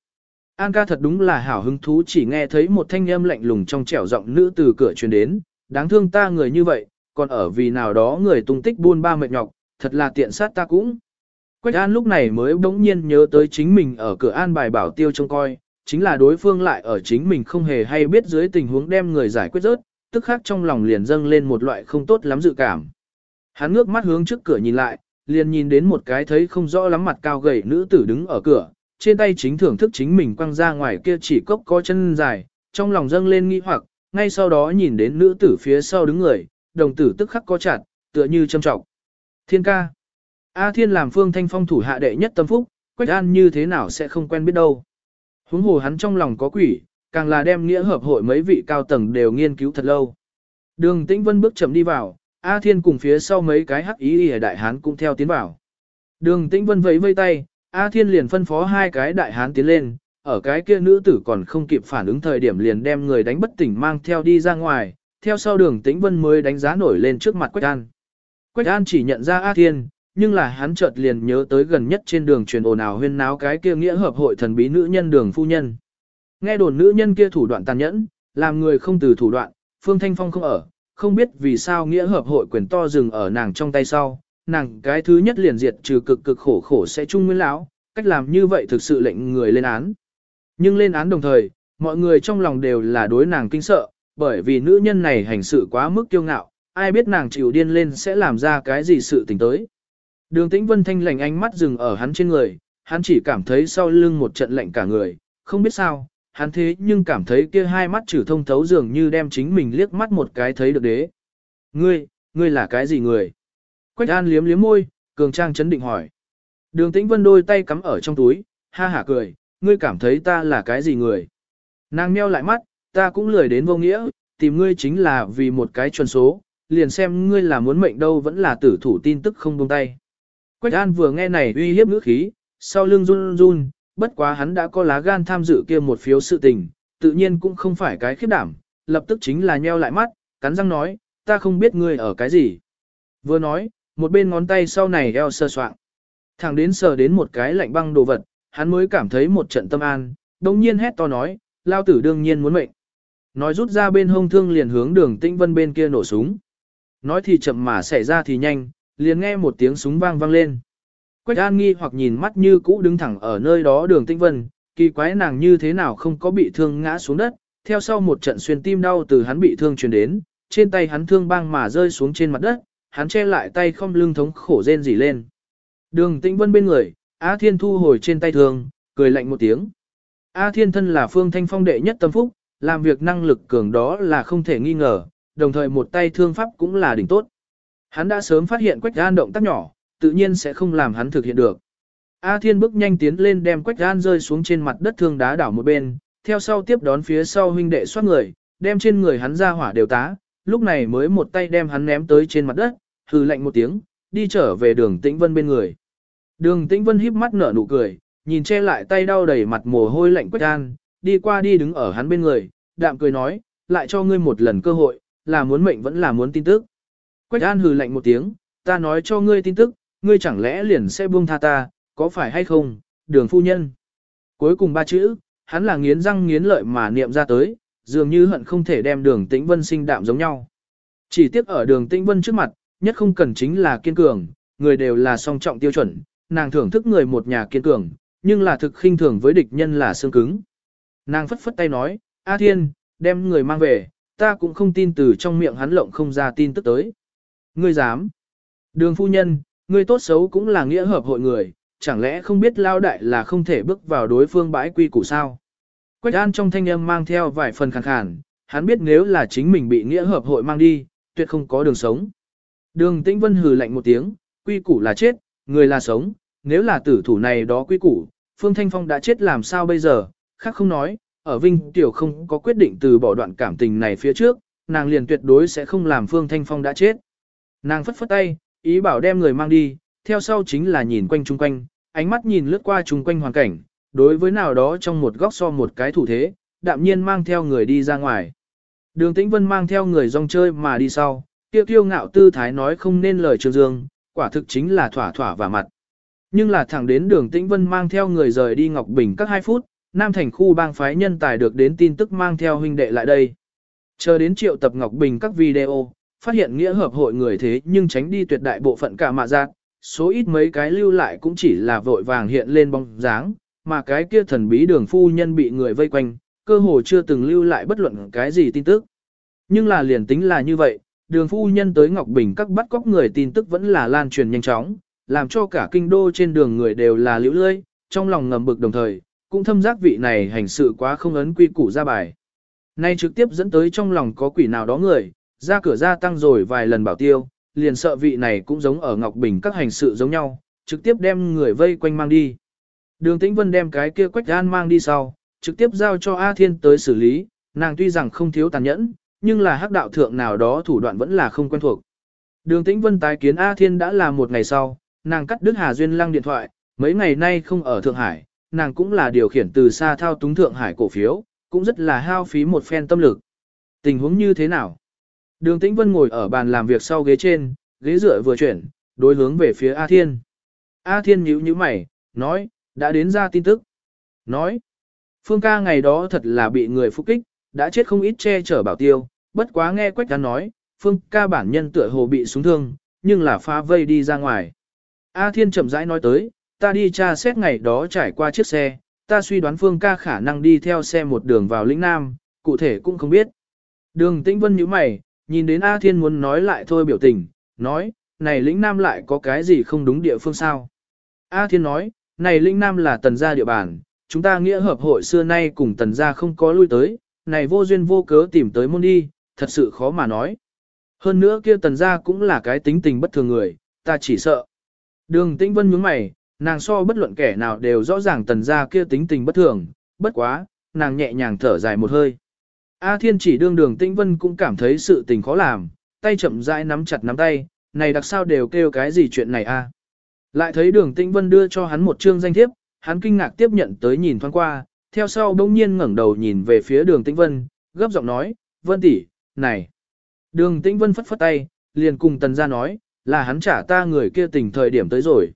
An ca thật đúng là hảo hứng thú chỉ nghe thấy một thanh âm lạnh lùng trong trẻo giọng nữ từ cửa truyền đến, đáng thương ta người như vậy, còn ở vì nào đó người tung tích buôn ba mệt nhọc, thật là tiện sát ta cũng. Quách An lúc này mới bỗng nhiên nhớ tới chính mình ở cửa An bài bảo tiêu trông coi, chính là đối phương lại ở chính mình không hề hay biết dưới tình huống đem người giải quyết rớt, tức khác trong lòng liền dâng lên một loại không tốt lắm dự cảm. Hắn ngước mắt hướng trước cửa nhìn lại, liền nhìn đến một cái thấy không rõ lắm mặt cao gầy nữ tử đứng ở cửa, trên tay chính thưởng thức chính mình quăng ra ngoài kia chỉ cốc có chân dài, trong lòng dâng lên nghi hoặc, ngay sau đó nhìn đến nữ tử phía sau đứng người, đồng tử tức khắc có chặt, tựa như châm trọng. Thiên ca. A Thiên làm phương thanh phong thủ hạ đệ nhất tâm phúc, Quách An như thế nào sẽ không quen biết đâu. Huống hồ hắn trong lòng có quỷ, càng là đem nghĩa hợp hội mấy vị cao tầng đều nghiên cứu thật lâu. Đường Tĩnh Vân bước chậm đi vào, A Thiên cùng phía sau mấy cái hắc ý ở đại hán cũng theo tiến vào. Đường Tĩnh Vân vẫy vây tay, A Thiên liền phân phó hai cái đại hán tiến lên, ở cái kia nữ tử còn không kịp phản ứng thời điểm liền đem người đánh bất tỉnh mang theo đi ra ngoài, theo sau đường Tĩnh Vân mới đánh giá nổi lên trước mặt Quách An. Quách An chỉ nhận ra A Thiên, nhưng là hắn chợt liền nhớ tới gần nhất trên đường truyền ồn ào huyên náo cái kia nghĩa hợp hội thần bí nữ nhân đường phu nhân. Nghe đồn nữ nhân kia thủ đoạn tàn nhẫn, làm người không từ thủ đoạn, Phương Thanh Phong không ở, không biết vì sao nghĩa hợp hội quyền to dừng ở nàng trong tay sau, nàng cái thứ nhất liền diệt trừ cực cực khổ khổ sẽ chung nguyên lão, cách làm như vậy thực sự lệnh người lên án. Nhưng lên án đồng thời, mọi người trong lòng đều là đối nàng kinh sợ, bởi vì nữ nhân này hành sự quá mức kiêu ngạo, ai biết nàng chịu điên lên sẽ làm ra cái gì sự tình tới. Đường tĩnh vân thanh lành ánh mắt dừng ở hắn trên người, hắn chỉ cảm thấy sau lưng một trận lạnh cả người, không biết sao, hắn thế nhưng cảm thấy kia hai mắt chử thông thấu dường như đem chính mình liếc mắt một cái thấy được đế. Ngươi, ngươi là cái gì người? Quách An liếm liếm môi, cường trang chấn định hỏi. Đường Tĩnh Vân đôi tay cắm ở trong túi, ha hả cười, ngươi cảm thấy ta là cái gì người. Nàng meo lại mắt, ta cũng lười đến vô nghĩa, tìm ngươi chính là vì một cái chuẩn số, liền xem ngươi là muốn mệnh đâu vẫn là tử thủ tin tức không buông tay. Quách An vừa nghe này uy hiếp ngữ khí, sau lưng run run, bất quá hắn đã có lá gan tham dự kia một phiếu sự tình, tự nhiên cũng không phải cái khiếp đảm, lập tức chính là nheo lại mắt, cắn răng nói, ta không biết ngươi ở cái gì. Vừa nói, một bên ngón tay sau này eo sơ soạn. Thẳng đến sờ đến một cái lạnh băng đồ vật, hắn mới cảm thấy một trận tâm an, đồng nhiên hét to nói, lao tử đương nhiên muốn mệnh. Nói rút ra bên hông thương liền hướng đường tĩnh vân bên kia nổ súng. Nói thì chậm mà xảy ra thì nhanh, liền nghe một tiếng súng vang vang lên. Quách An nghi hoặc nhìn mắt như cũ đứng thẳng ở nơi đó đường Tinh vân, kỳ quái nàng như thế nào không có bị thương ngã xuống đất, theo sau một trận xuyên tim đau từ hắn bị thương truyền đến, trên tay hắn thương băng mà rơi xuống trên mặt đất, hắn che lại tay không lưng thống khổ rên rỉ lên. Đường tĩnh vân bên người, A Thiên thu hồi trên tay thương, cười lạnh một tiếng. A Thiên thân là phương thanh phong đệ nhất tâm phúc, làm việc năng lực cường đó là không thể nghi ngờ, đồng thời một tay thương pháp cũng là đỉnh tốt. Hắn đã sớm phát hiện Quách An động tác nhỏ, tự nhiên sẽ không làm hắn thực hiện được. A Thiên bước nhanh tiến lên đem Quách An rơi xuống trên mặt đất thương đá đảo một bên, theo sau tiếp đón phía sau huynh đệ xoát người, đem trên người hắn ra hỏa đều tá, lúc này mới một tay đem hắn ném tới trên mặt đất, hừ lạnh một tiếng, đi trở về đường Tĩnh Vân bên người. Đường Tĩnh Vân híp mắt nở nụ cười, nhìn che lại tay đau đầy mặt mồ hôi lạnh Quách An, đi qua đi đứng ở hắn bên người, đạm cười nói, lại cho ngươi một lần cơ hội, là muốn mệnh vẫn là muốn tin tức. Quách An hừ lạnh một tiếng, ta nói cho ngươi tin tức, ngươi chẳng lẽ liền sẽ buông tha ta, có phải hay không, đường phu nhân. Cuối cùng ba chữ, hắn là nghiến răng nghiến lợi mà niệm ra tới, dường như hận không thể đem đường tĩnh vân sinh đạm giống nhau. Chỉ tiếc ở đường tĩnh vân trước mặt, nhất không cần chính là kiên cường, người đều là song trọng tiêu chuẩn, nàng thưởng thức người một nhà kiên cường, nhưng là thực khinh thường với địch nhân là xương cứng. Nàng phất phất tay nói, A Thiên, đem người mang về, ta cũng không tin từ trong miệng hắn lộng không ra tin tức tới. Ngươi dám. Đường phu nhân, ngươi tốt xấu cũng là nghĩa hợp hội người, chẳng lẽ không biết lao đại là không thể bước vào đối phương bãi quy củ sao? Quách An trong thanh âm mang theo vài phần khàn khàn, hắn biết nếu là chính mình bị nghĩa hợp hội mang đi, tuyệt không có đường sống. Đường Tĩnh Vân hừ lạnh một tiếng, quy củ là chết, người là sống, nếu là tử thủ này đó quy củ, Phương Thanh Phong đã chết làm sao bây giờ, khác không nói, ở Vinh Tiểu không có quyết định từ bỏ đoạn cảm tình này phía trước, nàng liền tuyệt đối sẽ không làm Phương Thanh Phong đã chết. Nàng phất phất tay, ý bảo đem người mang đi, theo sau chính là nhìn quanh chung quanh, ánh mắt nhìn lướt qua chung quanh hoàn cảnh, đối với nào đó trong một góc so một cái thủ thế, đạm nhiên mang theo người đi ra ngoài. Đường Tĩnh Vân mang theo người rong chơi mà đi sau, tiêu kiêu ngạo tư thái nói không nên lời trường dương, quả thực chính là thỏa thỏa và mặt. Nhưng là thẳng đến đường Tĩnh Vân mang theo người rời đi Ngọc Bình các 2 phút, Nam thành khu bang phái nhân tài được đến tin tức mang theo huynh đệ lại đây. Chờ đến triệu tập Ngọc Bình các video, phát hiện nghĩa hợp hội người thế nhưng tránh đi tuyệt đại bộ phận cả mạ giác, số ít mấy cái lưu lại cũng chỉ là vội vàng hiện lên bóng dáng, mà cái kia thần bí đường phu nhân bị người vây quanh, cơ hồ chưa từng lưu lại bất luận cái gì tin tức. Nhưng là liền tính là như vậy, đường phu nhân tới Ngọc Bình các bắt cóc người tin tức vẫn là lan truyền nhanh chóng, làm cho cả kinh đô trên đường người đều là liễu lơi, trong lòng ngầm bực đồng thời, cũng thâm giác vị này hành sự quá không ấn quy củ ra bài. Nay trực tiếp dẫn tới trong lòng có quỷ nào đó người, ra cửa ra tăng rồi vài lần bảo tiêu, liền sợ vị này cũng giống ở Ngọc Bình các hành sự giống nhau, trực tiếp đem người vây quanh mang đi. Đường Tĩnh Vân đem cái kia quách gan mang đi sau, trực tiếp giao cho A Thiên tới xử lý, nàng tuy rằng không thiếu tàn nhẫn, nhưng là hắc đạo thượng nào đó thủ đoạn vẫn là không quen thuộc. Đường Tĩnh Vân tái kiến A Thiên đã là một ngày sau, nàng cắt đứt Hà Duyên Lăng điện thoại, mấy ngày nay không ở Thượng Hải, nàng cũng là điều khiển từ xa thao túng Thượng Hải cổ phiếu, cũng rất là hao phí một phen tâm lực. Tình huống như thế nào? Đường Tĩnh Vân ngồi ở bàn làm việc sau ghế trên, ghế dựa vừa chuyển, đối hướng về phía A Thiên. A Thiên nhíu nhíu mày, nói, đã đến ra tin tức. Nói, Phương ca ngày đó thật là bị người phục kích, đã chết không ít che chở bảo tiêu, bất quá nghe Quách Đán nói, Phương ca bản nhân tựa hồ bị súng thương, nhưng là phá vây đi ra ngoài. A Thiên chậm rãi nói tới, ta đi tra xét ngày đó trải qua chiếc xe, ta suy đoán Phương ca khả năng đi theo xe một đường vào lĩnh Nam, cụ thể cũng không biết. Đường Tĩnh Vân nhíu mày, nhìn đến A Thiên muốn nói lại thôi biểu tình, nói, này lĩnh Nam lại có cái gì không đúng địa phương sao? A Thiên nói, này lĩnh Nam là tần gia địa bàn, chúng ta nghĩa hợp hội xưa nay cùng tần gia không có lui tới, này vô duyên vô cớ tìm tới môn đi, thật sự khó mà nói. Hơn nữa kia tần gia cũng là cái tính tình bất thường người, ta chỉ sợ. Đường Tĩnh Vân nhướng mày, Nàng so bất luận kẻ nào đều rõ ràng tần gia kia tính tình bất thường, bất quá, nàng nhẹ nhàng thở dài một hơi. A Thiên chỉ đương đường Tĩnh Vân cũng cảm thấy sự tình khó làm, tay chậm rãi nắm chặt nắm tay, này đặc sao đều kêu cái gì chuyện này a? Lại thấy đường Tĩnh Vân đưa cho hắn một chương danh thiếp, hắn kinh ngạc tiếp nhận tới nhìn thoáng qua, theo sau bỗng nhiên ngẩng đầu nhìn về phía đường Tĩnh Vân, gấp giọng nói, Vân tỷ, này. Đường Tĩnh Vân phất phất tay, liền cùng tần gia nói, là hắn trả ta người kia tình thời điểm tới rồi.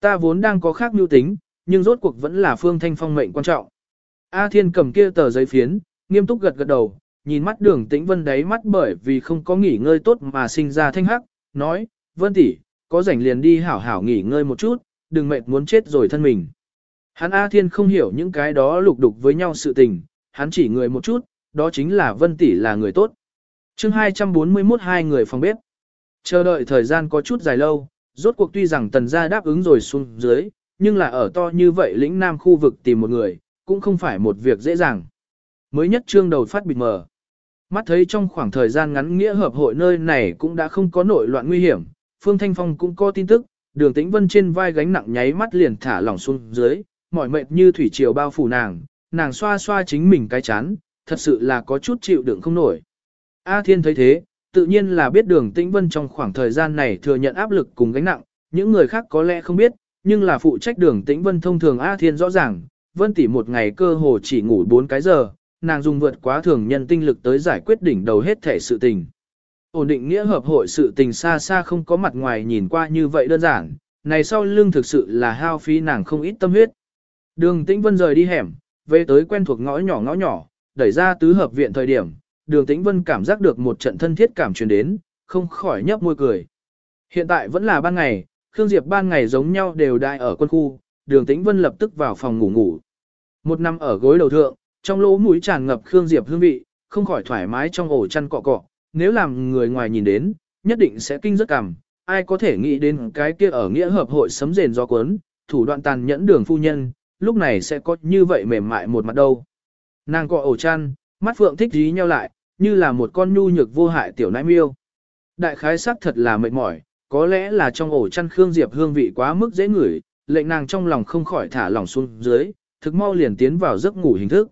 Ta vốn đang có khác mưu tính, nhưng rốt cuộc vẫn là phương thanh phong mệnh quan trọng. A Thiên cầm kia tờ giấy phiến, nghiêm túc gật gật đầu, nhìn mắt đường tĩnh vân đáy mắt bởi vì không có nghỉ ngơi tốt mà sinh ra thanh hắc, nói, vân tỷ, có rảnh liền đi hảo hảo nghỉ ngơi một chút, đừng mệt muốn chết rồi thân mình. Hắn A Thiên không hiểu những cái đó lục đục với nhau sự tình, hắn chỉ người một chút, đó chính là vân tỷ là người tốt. chương 241 hai người phòng bếp. Chờ đợi thời gian có chút dài lâu, rốt cuộc tuy rằng tần gia đáp ứng rồi xuống dưới, nhưng là ở to như vậy lĩnh nam khu vực tìm một người, cũng không phải một việc dễ dàng. Mới nhất trương đầu phát bịt mờ. Mắt thấy trong khoảng thời gian ngắn nghĩa hợp hội nơi này cũng đã không có nội loạn nguy hiểm, Phương Thanh Phong cũng có tin tức, đường tĩnh vân trên vai gánh nặng nháy mắt liền thả lỏng xuống dưới, mỏi mệt như thủy triều bao phủ nàng, nàng xoa xoa chính mình cái chán, thật sự là có chút chịu đựng không nổi. A Thiên thấy thế, tự nhiên là biết đường tĩnh vân trong khoảng thời gian này thừa nhận áp lực cùng gánh nặng, những người khác có lẽ không biết, nhưng là phụ trách đường tĩnh vân thông thường A Thiên rõ ràng, vân tỷ một ngày cơ hồ chỉ ngủ 4 cái giờ, nàng dùng vượt quá thường nhân tinh lực tới giải quyết đỉnh đầu hết thể sự tình. Ổn định nghĩa hợp hội sự tình xa xa không có mặt ngoài nhìn qua như vậy đơn giản, này sau lưng thực sự là hao phí nàng không ít tâm huyết. Đường Tĩnh Vân rời đi hẻm, về tới quen thuộc ngõ nhỏ ngõ nhỏ, đẩy ra tứ hợp viện thời điểm, đường Tĩnh Vân cảm giác được một trận thân thiết cảm truyền đến, không khỏi nhấp môi cười. Hiện tại vẫn là ban ngày, Khương Diệp ban ngày giống nhau đều đại ở quân khu, đường Tĩnh Vân lập tức vào phòng ngủ ngủ. Một năm ở gối đầu thượng, trong lỗ mũi tràn ngập Khương Diệp hương vị, không khỏi thoải mái trong ổ chăn cọ cọ, nếu làm người ngoài nhìn đến, nhất định sẽ kinh rất cảm, ai có thể nghĩ đến cái kia ở nghĩa hợp hội sấm rền do cuốn, thủ đoạn tàn nhẫn đường phu nhân, lúc này sẽ có như vậy mềm mại một mặt đâu. Nàng cọ ổ chăn, mắt phượng thích dí nhau lại, như là một con nhu nhược vô hại tiểu nãi miêu. Đại khái sắc thật là mệt mỏi, có lẽ là trong ổ chăn Khương Diệp hương vị quá mức dễ ngửi, lệnh nàng trong lòng không khỏi thả lỏng xuống dưới, thực mau liền tiến vào giấc ngủ hình thức.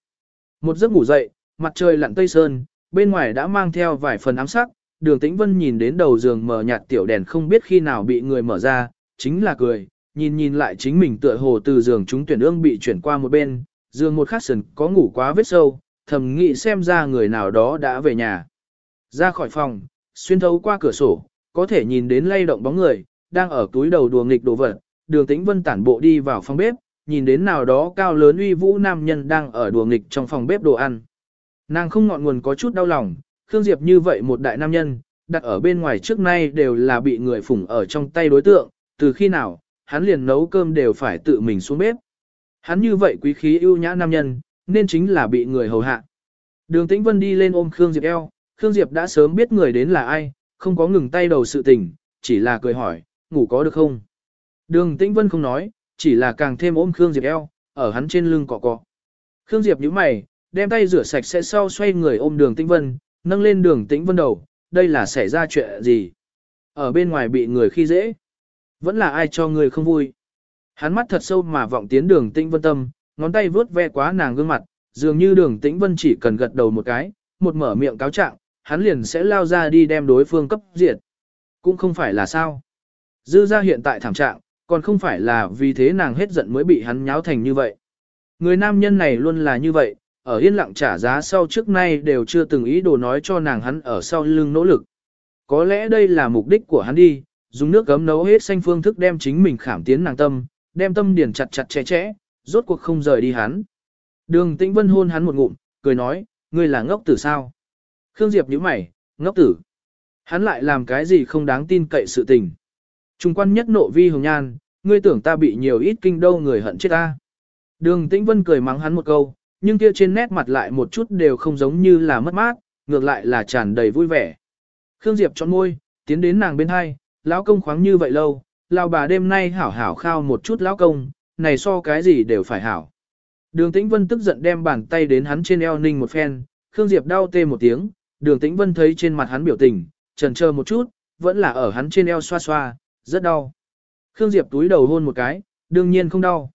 Một giấc ngủ dậy, mặt trời lặn tây sơn, bên ngoài đã mang theo vài phần ám sắc, đường tĩnh vân nhìn đến đầu giường mở nhạt tiểu đèn không biết khi nào bị người mở ra, chính là cười, nhìn nhìn lại chính mình tựa hồ từ giường chúng tuyển ương bị chuyển qua một bên, giường một khắc sần có ngủ quá vết sâu, thầm nghĩ xem ra người nào đó đã về nhà. Ra khỏi phòng, xuyên thấu qua cửa sổ, có thể nhìn đến lay động bóng người, đang ở túi đầu đùa nghịch đồ vật, đường tĩnh vân tản bộ đi vào phòng bếp, nhìn đến nào đó cao lớn uy vũ nam nhân đang ở đùa nghịch trong phòng bếp đồ ăn. Nàng không ngọn nguồn có chút đau lòng, Khương Diệp như vậy một đại nam nhân, đặt ở bên ngoài trước nay đều là bị người phủng ở trong tay đối tượng, từ khi nào, hắn liền nấu cơm đều phải tự mình xuống bếp. Hắn như vậy quý khí ưu nhã nam nhân, nên chính là bị người hầu hạ. Đường Tĩnh Vân đi lên ôm Khương Diệp eo, Khương Diệp đã sớm biết người đến là ai, không có ngừng tay đầu sự tình, chỉ là cười hỏi, ngủ có được không? Đường Tĩnh Vân không nói, chỉ là càng thêm ôm Khương Diệp eo, ở hắn trên lưng cọ cọ. Khương Diệp nhíu mày, đem tay rửa sạch sẽ sau xoay người ôm đường Tĩnh Vân, nâng lên đường Tĩnh Vân đầu, đây là xảy ra chuyện gì? Ở bên ngoài bị người khi dễ. Vẫn là ai cho người không vui. Hắn mắt thật sâu mà vọng tiến đường Tĩnh Vân tâm, ngón tay vướt ve quá nàng gương mặt, dường như đường Tĩnh Vân chỉ cần gật đầu một cái, một mở miệng cáo trạng, hắn liền sẽ lao ra đi đem đối phương cấp diệt. Cũng không phải là sao. Dư gia hiện tại thảm trạng, còn không phải là vì thế nàng hết giận mới bị hắn nháo thành như vậy. Người nam nhân này luôn là như vậy, ở yên lặng trả giá sau trước nay đều chưa từng ý đồ nói cho nàng hắn ở sau lưng nỗ lực. Có lẽ đây là mục đích của hắn đi, dùng nước gấm nấu hết xanh phương thức đem chính mình khảm tiến nàng tâm, đem tâm điển chặt chặt chẽ chẽ, rốt cuộc không rời đi hắn. Đường Tĩnh Vân hôn hắn một ngụm, cười nói, ngươi là ngốc tử sao? Khương Diệp nhíu mày, ngốc tử. Hắn lại làm cái gì không đáng tin cậy sự tình. Trung quan nhất nộ vi hồng nhan, ngươi tưởng ta bị nhiều ít kinh đâu người hận chết ta. Đường Tĩnh Vân cười mắng hắn một câu, nhưng kia trên nét mặt lại một chút đều không giống như là mất mát, ngược lại là tràn đầy vui vẻ. Khương Diệp chọn môi, tiến đến nàng bên hai, lão công khoáng như vậy lâu, lão bà đêm nay hảo hảo khao một chút lão công, này so cái gì đều phải hảo. Đường Tĩnh Vân tức giận đem bàn tay đến hắn trên eo ninh một phen, Khương Diệp đau tê một tiếng, đường Tĩnh Vân thấy trên mặt hắn biểu tình, trần chờ một chút, vẫn là ở hắn trên eo xoa xoa, rất đau. Khương Diệp túi đầu hôn một cái, Đương nhiên không đau.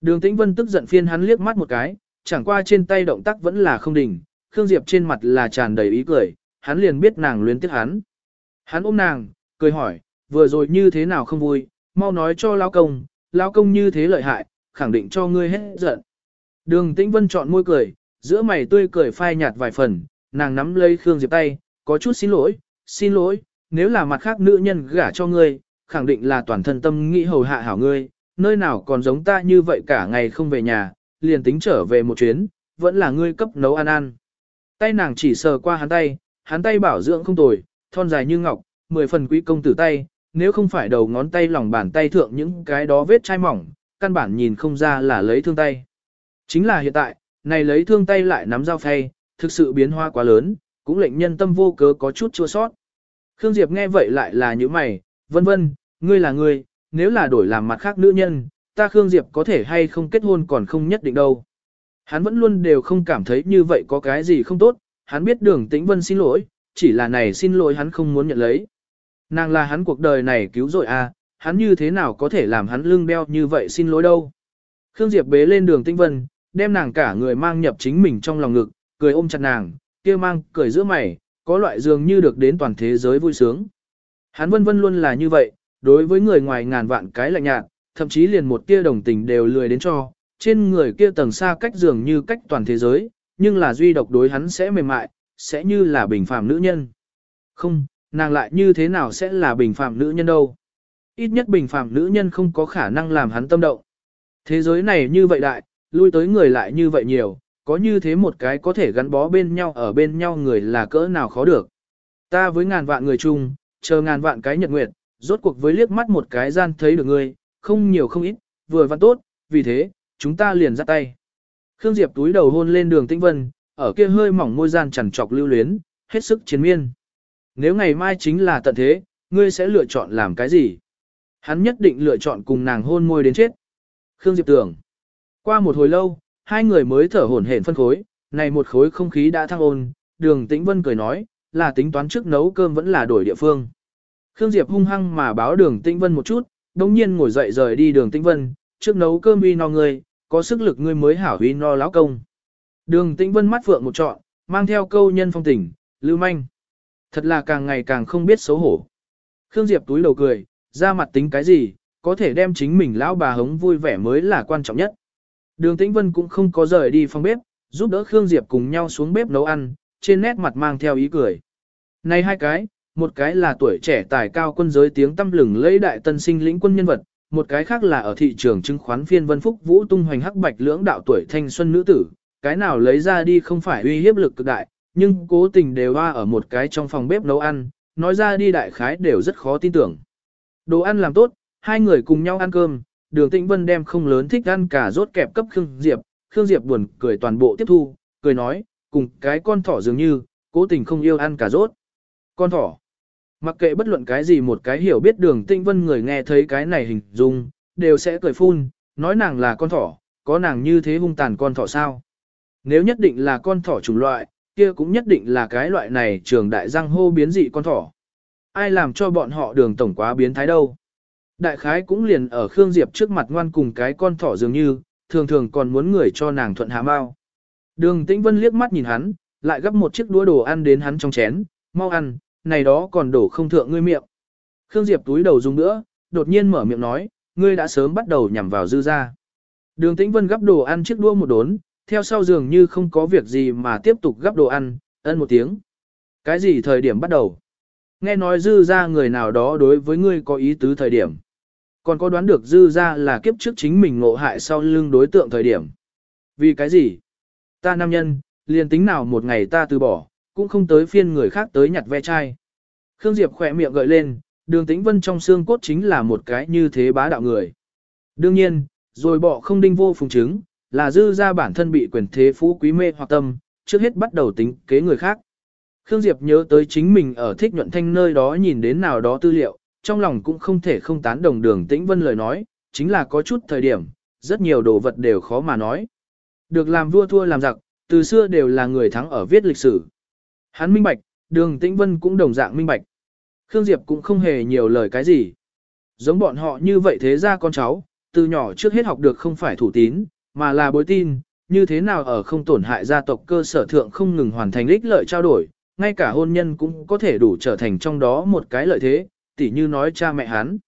Đường Tĩnh Vân tức giận phiên hắn liếc mắt một cái, chẳng qua trên tay động tác vẫn là không đỉnh, Khương Diệp trên mặt là tràn đầy ý cười, hắn liền biết nàng luyến tiếc hắn. Hắn ôm nàng, cười hỏi, vừa rồi như thế nào không vui, mau nói cho lão công, lão công như thế lợi hại, khẳng định cho ngươi hết giận. Đường Tĩnh Vân chọn môi cười, giữa mày tươi cười phai nhạt vài phần, nàng nắm lấy Khương Diệp tay, có chút xin lỗi, xin lỗi, nếu là mặt khác nữ nhân gả cho ngươi, khẳng định là toàn thân tâm nghĩ hầu hạ hảo ngươi, nơi nào còn giống ta như vậy cả ngày không về nhà, liền tính trở về một chuyến, vẫn là ngươi cấp nấu ăn ăn. Tay nàng chỉ sờ qua hắn tay, hắn tay bảo dưỡng không tồi, thon dài như ngọc, mười phần quý công tử tay, nếu không phải đầu ngón tay lòng bàn tay thượng những cái đó vết chai mỏng, căn bản nhìn không ra là lấy thương tay. Chính là hiện tại, này lấy thương tay lại nắm dao phay, thực sự biến hóa quá lớn, cũng lệnh nhân tâm vô cớ có chút chua sót. Khương Diệp nghe vậy lại là như mày, vân vân, ngươi là ngươi, nếu là đổi làm mặt khác nữ nhân, ta Khương Diệp có thể hay không kết hôn còn không nhất định đâu. Hắn vẫn luôn đều không cảm thấy như vậy có cái gì không tốt, hắn biết đường tĩnh vân xin lỗi, chỉ là này xin lỗi hắn không muốn nhận lấy. Nàng là hắn cuộc đời này cứu rồi à, hắn như thế nào có thể làm hắn lưng đeo như vậy xin lỗi đâu. Khương Diệp bế lên đường tĩnh vân, đem nàng cả người mang nhập chính mình trong lòng ngực, cười ôm chặt nàng, kia mang cười giữa mày, có loại dường như được đến toàn thế giới vui sướng. Hắn vân vân luôn là như vậy, đối với người ngoài ngàn vạn cái lạnh nhạt, thậm chí liền một tia đồng tình đều lười đến cho, trên người kia tầng xa cách dường như cách toàn thế giới, nhưng là duy độc đối hắn sẽ mềm mại, sẽ như là bình phàm nữ nhân. Không, nàng lại như thế nào sẽ là bình phàm nữ nhân đâu. Ít nhất bình phàm nữ nhân không có khả năng làm hắn tâm động. Thế giới này như vậy đại, lui tới người lại như vậy nhiều, có như thế một cái có thể gắn bó bên nhau ở bên nhau người là cỡ nào khó được. Ta với ngàn vạn người chung, chờ ngàn vạn cái nhật nguyệt, rốt cuộc với liếc mắt một cái gian thấy được ngươi, không nhiều không ít, vừa văn tốt, vì thế, chúng ta liền ra tay. Khương Diệp túi đầu hôn lên đường Tĩnh Vân, ở kia hơi mỏng môi gian chằn trọc lưu luyến, hết sức chiến miên. Nếu ngày mai chính là tận thế, ngươi sẽ lựa chọn làm cái gì? Hắn nhất định lựa chọn cùng nàng hôn môi đến chết. Khương Diệp tưởng. Qua một hồi lâu, hai người mới thở hổn hển phân khối, này một khối không khí đã thăng ôn, đường Tĩnh Vân cười nói, là tính toán trước nấu cơm vẫn là đổi địa phương. Khương Diệp hung hăng mà báo đường Tĩnh Vân một chút, đồng nhiên ngồi dậy rời đi đường Tĩnh Vân, trước nấu cơm uy no ngươi, có sức lực ngươi mới hảo uy no lão công. Đường Tĩnh Vân mắt phượng một trọn, mang theo câu nhân phong tình, lưu manh. Thật là càng ngày càng không biết xấu hổ. Khương Diệp túi đầu cười, ra mặt tính cái gì, có thể đem chính mình lão bà hống vui vẻ mới là quan trọng nhất. Đường Tĩnh Vân cũng không có rời đi phòng bếp, giúp đỡ Khương Diệp cùng nhau xuống bếp nấu ăn, trên nét mặt mang theo ý cười. Này hai cái, một cái là tuổi trẻ tài cao quân giới tiếng tâm lừng lấy đại tân sinh lĩnh quân nhân vật, một cái khác là ở thị trường chứng khoán phiên vân phúc vũ tung hoành hắc bạch lưỡng đạo tuổi thanh xuân nữ tử, cái nào lấy ra đi không phải uy hiếp lực cực đại, nhưng cố tình đều hoa ở một cái trong phòng bếp nấu ăn, nói ra đi đại khái đều rất khó tin tưởng. Đồ ăn làm tốt, hai người cùng nhau ăn cơm, đường tĩnh vân đem không lớn thích ăn cả rốt kẹp cấp Khương Diệp, Khương Diệp buồn cười toàn bộ tiếp thu, cười nói, cùng cái con thỏ dường như, cố tình không yêu ăn cả rốt. Con thỏ. Mặc kệ bất luận cái gì một cái hiểu biết đường tinh vân người nghe thấy cái này hình dung, đều sẽ cười phun, nói nàng là con thỏ, có nàng như thế hung tàn con thỏ sao. Nếu nhất định là con thỏ chủng loại, kia cũng nhất định là cái loại này trường đại răng hô biến dị con thỏ. Ai làm cho bọn họ đường tổng quá biến thái đâu. Đại khái cũng liền ở Khương Diệp trước mặt ngoan cùng cái con thỏ dường như, thường thường còn muốn người cho nàng thuận hạ mau. Đường Tĩnh Vân liếc mắt nhìn hắn, lại gấp một chiếc đũa đồ ăn đến hắn trong chén, mau ăn, này đó còn đổ không thượng ngươi miệng. Khương Diệp túi đầu dùng nữa, đột nhiên mở miệng nói, ngươi đã sớm bắt đầu nhằm vào dư ra. Đường Tĩnh Vân gấp đồ ăn chiếc đũa một đốn, theo sau dường như không có việc gì mà tiếp tục gấp đồ ăn, ân một tiếng. Cái gì thời điểm bắt đầu? Nghe nói dư ra người nào đó đối với ngươi có ý tứ thời điểm. Còn có đoán được dư ra là kiếp trước chính mình ngộ hại sau lưng đối tượng thời điểm. Vì cái gì? Ta nam nhân, liền tính nào một ngày ta từ bỏ, cũng không tới phiên người khác tới nhặt ve chai. Khương Diệp khỏe miệng gợi lên, đường tĩnh vân trong xương cốt chính là một cái như thế bá đạo người. Đương nhiên, rồi bỏ không đinh vô phùng chứng, là dư ra bản thân bị quyền thế phú quý mê hoặc tâm, trước hết bắt đầu tính kế người khác. Khương Diệp nhớ tới chính mình ở thích nhuận thanh nơi đó nhìn đến nào đó tư liệu, trong lòng cũng không thể không tán đồng đường tĩnh vân lời nói, chính là có chút thời điểm, rất nhiều đồ vật đều khó mà nói. Được làm vua thua làm giặc, từ xưa đều là người thắng ở viết lịch sử. Hắn minh bạch, đường tĩnh vân cũng đồng dạng minh bạch. Khương Diệp cũng không hề nhiều lời cái gì. Giống bọn họ như vậy thế ra con cháu, từ nhỏ trước hết học được không phải thủ tín, mà là bối tin, như thế nào ở không tổn hại gia tộc cơ sở thượng không ngừng hoàn thành ích lợi trao đổi, ngay cả hôn nhân cũng có thể đủ trở thành trong đó một cái lợi thế, tỉ như nói cha mẹ hắn.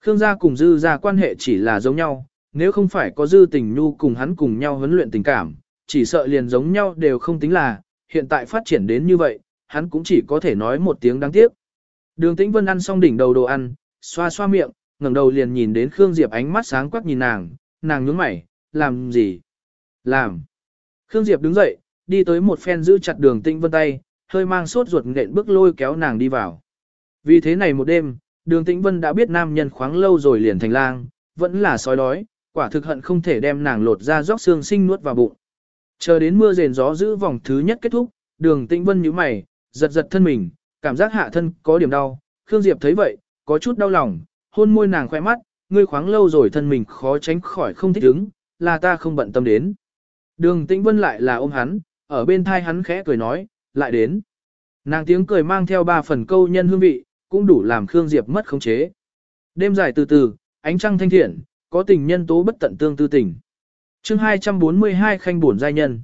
Khương gia cùng dư gia quan hệ chỉ là giống nhau, nếu không phải có dư tình nhu cùng hắn cùng nhau huấn luyện tình cảm, chỉ sợ liền giống nhau đều không tính là, hiện tại phát triển đến như vậy, hắn cũng chỉ có thể nói một tiếng đáng tiếc. Đường Tĩnh Vân ăn xong đỉnh đầu đồ ăn, xoa xoa miệng, ngẩng đầu liền nhìn đến Khương Diệp ánh mắt sáng quắc nhìn nàng, nàng nhướng mày, làm gì? Làm. Khương Diệp đứng dậy, đi tới một phen giữ chặt đường Tĩnh Vân tay, hơi mang sốt ruột nện bước lôi kéo nàng đi vào. Vì thế này một đêm, đường Tĩnh Vân đã biết nam nhân khoáng lâu rồi liền thành lang, vẫn là sói đói, quả thực hận không thể đem nàng lột ra róc xương sinh nuốt vào bụng. Chờ đến mưa rền gió giữ vòng thứ nhất kết thúc, đường Tĩnh Vân nhíu mày, giật giật thân mình, cảm giác hạ thân có điểm đau. Khương Diệp thấy vậy, có chút đau lòng, hôn môi nàng khoe mắt, ngươi khoáng lâu rồi thân mình khó tránh khỏi không thích ứng, là ta không bận tâm đến. Đường Tĩnh Vân lại là ôm hắn, ở bên thai hắn khẽ cười nói, lại đến. Nàng tiếng cười mang theo ba phần câu nhân hương vị, cũng đủ làm Khương Diệp mất khống chế. Đêm dài từ từ, ánh trăng thanh thiện, có tình nhân tố bất tận tương tư tình. chương 242 khanh buồn giai nhân.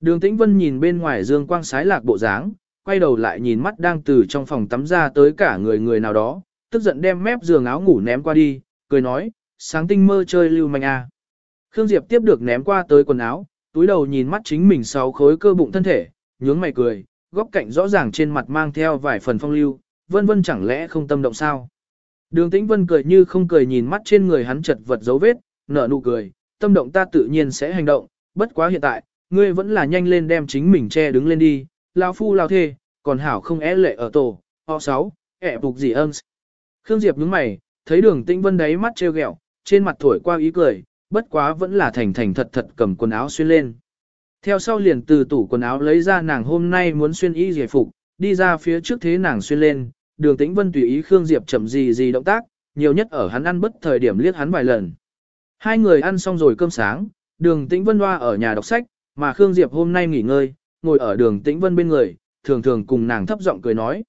Đường Tĩnh Vân nhìn bên ngoài dương quang sái lạc bộ dáng, quay đầu lại nhìn mắt đang từ trong phòng tắm ra tới cả người người nào đó, tức giận đem mép giường áo ngủ ném qua đi, cười nói, sáng tinh mơ chơi lưu manh a. À. Khương Diệp tiếp được ném qua tới quần áo, túi đầu nhìn mắt chính mình sáu khối cơ bụng thân thể, nhướng mày cười, góc cạnh rõ ràng trên mặt mang theo vài phần phong lưu, vân vân chẳng lẽ không tâm động sao. Đường Tĩnh Vân cười như không cười nhìn mắt trên người hắn chật vật dấu vết, nở nụ cười, tâm động ta tự nhiên sẽ hành động, bất quá hiện tại, ngươi vẫn là nhanh lên đem chính mình che đứng lên đi, Lão phu lao thê, còn hảo không é lệ ở tổ, o sáu, ẻ phục gì ơn. Khương Diệp nhướng mày, thấy đường Tĩnh Vân đấy mắt trêu ghẹo, trên mặt thổi qua ý cười, bất quá vẫn là thành thành thật thật cầm quần áo xuyên lên. Theo sau liền từ tủ quần áo lấy ra nàng hôm nay muốn xuyên y giải phục, đi ra phía trước thế nàng xuyên lên, đường tĩnh vân tùy ý Khương Diệp chậm gì gì động tác, nhiều nhất ở hắn ăn bất thời điểm liếc hắn vài lần. Hai người ăn xong rồi cơm sáng, đường tĩnh vân hoa ở nhà đọc sách, mà Khương Diệp hôm nay nghỉ ngơi, ngồi ở đường tĩnh vân bên người, thường thường cùng nàng thấp giọng cười nói.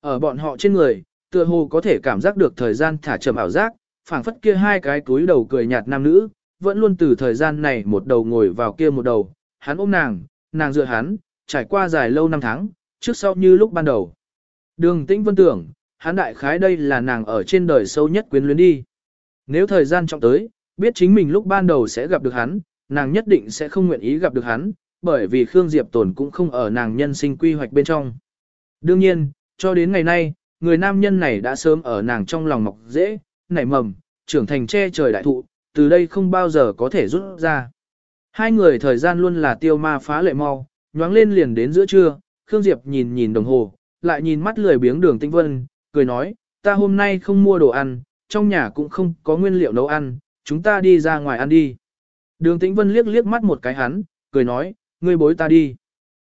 Ở bọn họ trên người, tựa hồ có thể cảm giác được thời gian thả chậm ảo giác, phảng phất kia hai cái túi đầu cười nhạt nam nữ, vẫn luôn từ thời gian này một đầu ngồi vào kia một đầu, hắn ôm nàng, nàng dựa hắn, trải qua dài lâu năm tháng, trước sau như lúc ban đầu. Đường tĩnh vân tưởng, hắn đại khái đây là nàng ở trên đời sâu nhất quyến luyến đi. Nếu thời gian trọng tới, biết chính mình lúc ban đầu sẽ gặp được hắn, nàng nhất định sẽ không nguyện ý gặp được hắn, bởi vì Khương Diệp Tồn cũng không ở nàng nhân sinh quy hoạch bên trong. Đương nhiên, cho đến ngày nay, người nam nhân này đã sớm ở nàng trong lòng mọc dễ, nảy mầm, trưởng thành che trời đại thụ, từ đây không bao giờ có thể rút ra. Hai người thời gian luôn là tiêu ma phá lệ mau, nhoáng lên liền đến giữa trưa, Khương Diệp nhìn nhìn đồng hồ, lại nhìn mắt lười biếng đường tinh vân, cười nói, ta hôm nay không mua đồ ăn, trong nhà cũng không có nguyên liệu nấu ăn, chúng ta đi ra ngoài ăn đi. Đường tĩnh vân liếc liếc mắt một cái hắn, cười nói, ngươi bối ta đi.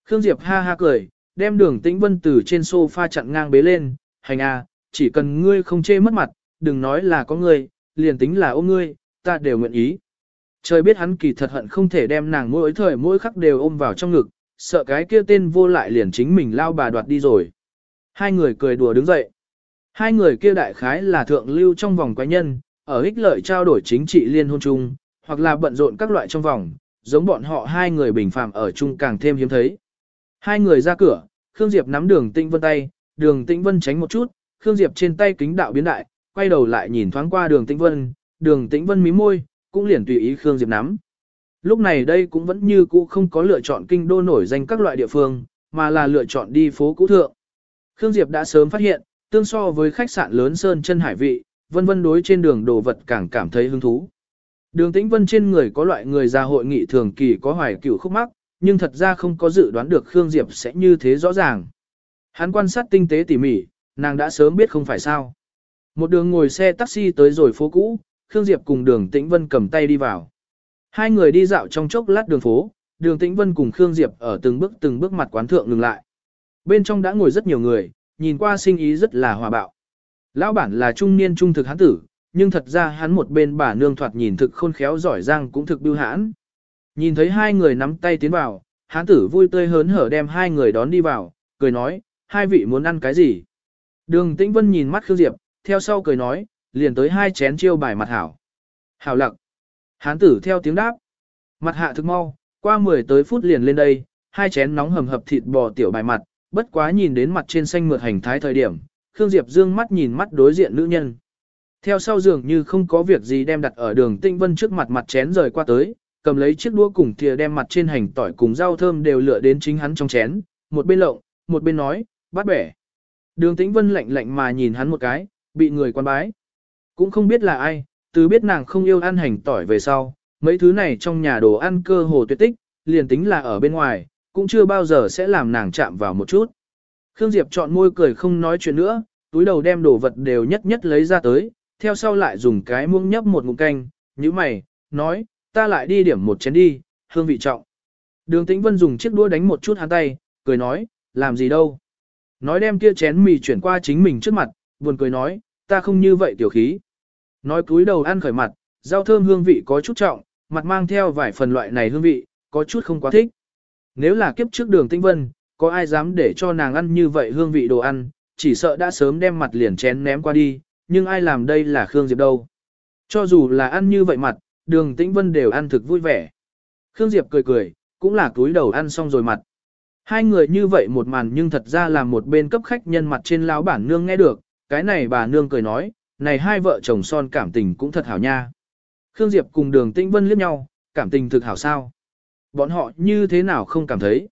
Khương Diệp ha ha cười, đem đường tĩnh vân từ trên sofa chặn ngang bế lên, hành à, chỉ cần ngươi không chê mất mặt, đừng nói là có ngươi, liền tính là ôm ngươi, ta đều nguyện ý. Trời biết hắn kỳ thật hận không thể đem nàng mỗi thời mỗi khắc đều ôm vào trong ngực, sợ cái kia tên vô lại liền chính mình lao bà đoạt đi rồi. Hai người cười đùa đứng dậy. Hai người kia đại khái là thượng lưu trong vòng quái nhân, ở ích lợi trao đổi chính trị liên hôn chung, hoặc là bận rộn các loại trong vòng, giống bọn họ hai người bình phàm ở chung càng thêm hiếm thấy. Hai người ra cửa, Khương Diệp nắm đường Tĩnh Vân tay, đường Tĩnh Vân tránh một chút, Khương Diệp trên tay kính đạo biến đại, quay đầu lại nhìn thoáng qua đường Tĩnh Vân, đường Tĩnh Vân mí môi, cũng liền tùy ý Khương Diệp nắm. Lúc này đây cũng vẫn như cũ không có lựa chọn kinh đô nổi danh các loại địa phương, mà là lựa chọn đi phố cũ thượng. Khương Diệp đã sớm phát hiện, tương so với khách sạn lớn sơn chân hải vị, vân vân đối trên đường đồ vật càng cảm thấy hứng thú. Đường tĩnh vân trên người có loại người ra hội nghị thường kỳ có hoài cửu khúc mắc, nhưng thật ra không có dự đoán được Khương Diệp sẽ như thế rõ ràng. Hắn quan sát tinh tế tỉ mỉ, nàng đã sớm biết không phải sao. Một đường ngồi xe taxi tới rồi phố cũ, Khương Diệp cùng đường tĩnh vân cầm tay đi vào. Hai người đi dạo trong chốc lát đường phố, đường tĩnh vân cùng Khương Diệp ở từng bước từng bước mặt quán thượng ngừng lại. Bên trong đã ngồi rất nhiều người, nhìn qua sinh ý rất là hòa bạo. Lão bản là trung niên trung thực hán tử, nhưng thật ra hắn một bên bà nương thoạt nhìn thực khôn khéo giỏi giang cũng thực bưu hãn. Nhìn thấy hai người nắm tay tiến vào, hán tử vui tươi hớn hở đem hai người đón đi vào, cười nói, hai vị muốn ăn cái gì? Đường Tĩnh Vân nhìn mắt Khương Diệp, theo sau cười nói, liền tới hai chén chiêu bài mặt hảo. Hảo lặc. Hán tử theo tiếng đáp. Mặt hạ thực mau, qua 10 tới phút liền lên đây, hai chén nóng hầm hập thịt bò tiểu bài mặt, bất quá nhìn đến mặt trên xanh mượt hành thái thời điểm, Khương Diệp dương mắt nhìn mắt đối diện nữ nhân. Theo sau giường như không có việc gì đem đặt ở đường tinh vân trước mặt mặt chén rời qua tới, cầm lấy chiếc đũa cùng thìa đem mặt trên hành tỏi cùng rau thơm đều lựa đến chính hắn trong chén, một bên lộng, một bên nói, bắt bẻ. Đường tĩnh vân lạnh lạnh mà nhìn hắn một cái, bị người quan bái. Cũng không biết là ai, từ biết nàng không yêu ăn hành tỏi về sau, mấy thứ này trong nhà đồ ăn cơ hồ tuyệt tích, liền tính là ở bên ngoài, cũng chưa bao giờ sẽ làm nàng chạm vào một chút. Khương Diệp chọn môi cười không nói chuyện nữa, túi đầu đem đồ vật đều nhất nhất lấy ra tới, theo sau lại dùng cái muỗng nhấp một ngụm canh, như mày, nói, ta lại đi điểm một chén đi, hương vị trọng. Đường Tĩnh Vân dùng chiếc đũa đánh một chút hắn tay, cười nói, làm gì đâu. Nói đem kia chén mì chuyển qua chính mình trước mặt, buồn cười nói, ta không như vậy tiểu khí. Nói cúi đầu ăn khởi mặt, rau thơm hương vị có chút trọng, mặt mang theo vài phần loại này hương vị, có chút không quá thích. Nếu là kiếp trước đường Tinh Vân, có ai dám để cho nàng ăn như vậy hương vị đồ ăn, chỉ sợ đã sớm đem mặt liền chén ném qua đi, nhưng ai làm đây là Khương Diệp đâu. Cho dù là ăn như vậy mặt, đường Tĩnh Vân đều ăn thực vui vẻ. Khương Diệp cười cười, cũng là túi đầu ăn xong rồi mặt. Hai người như vậy một màn nhưng thật ra là một bên cấp khách nhân mặt trên lão bản nương nghe được, cái này bà nương cười nói, này hai vợ chồng son cảm tình cũng thật hảo nha. Khương Diệp cùng đường Tĩnh Vân liếc nhau, cảm tình thực hảo sao. Bọn họ như thế nào không cảm thấy.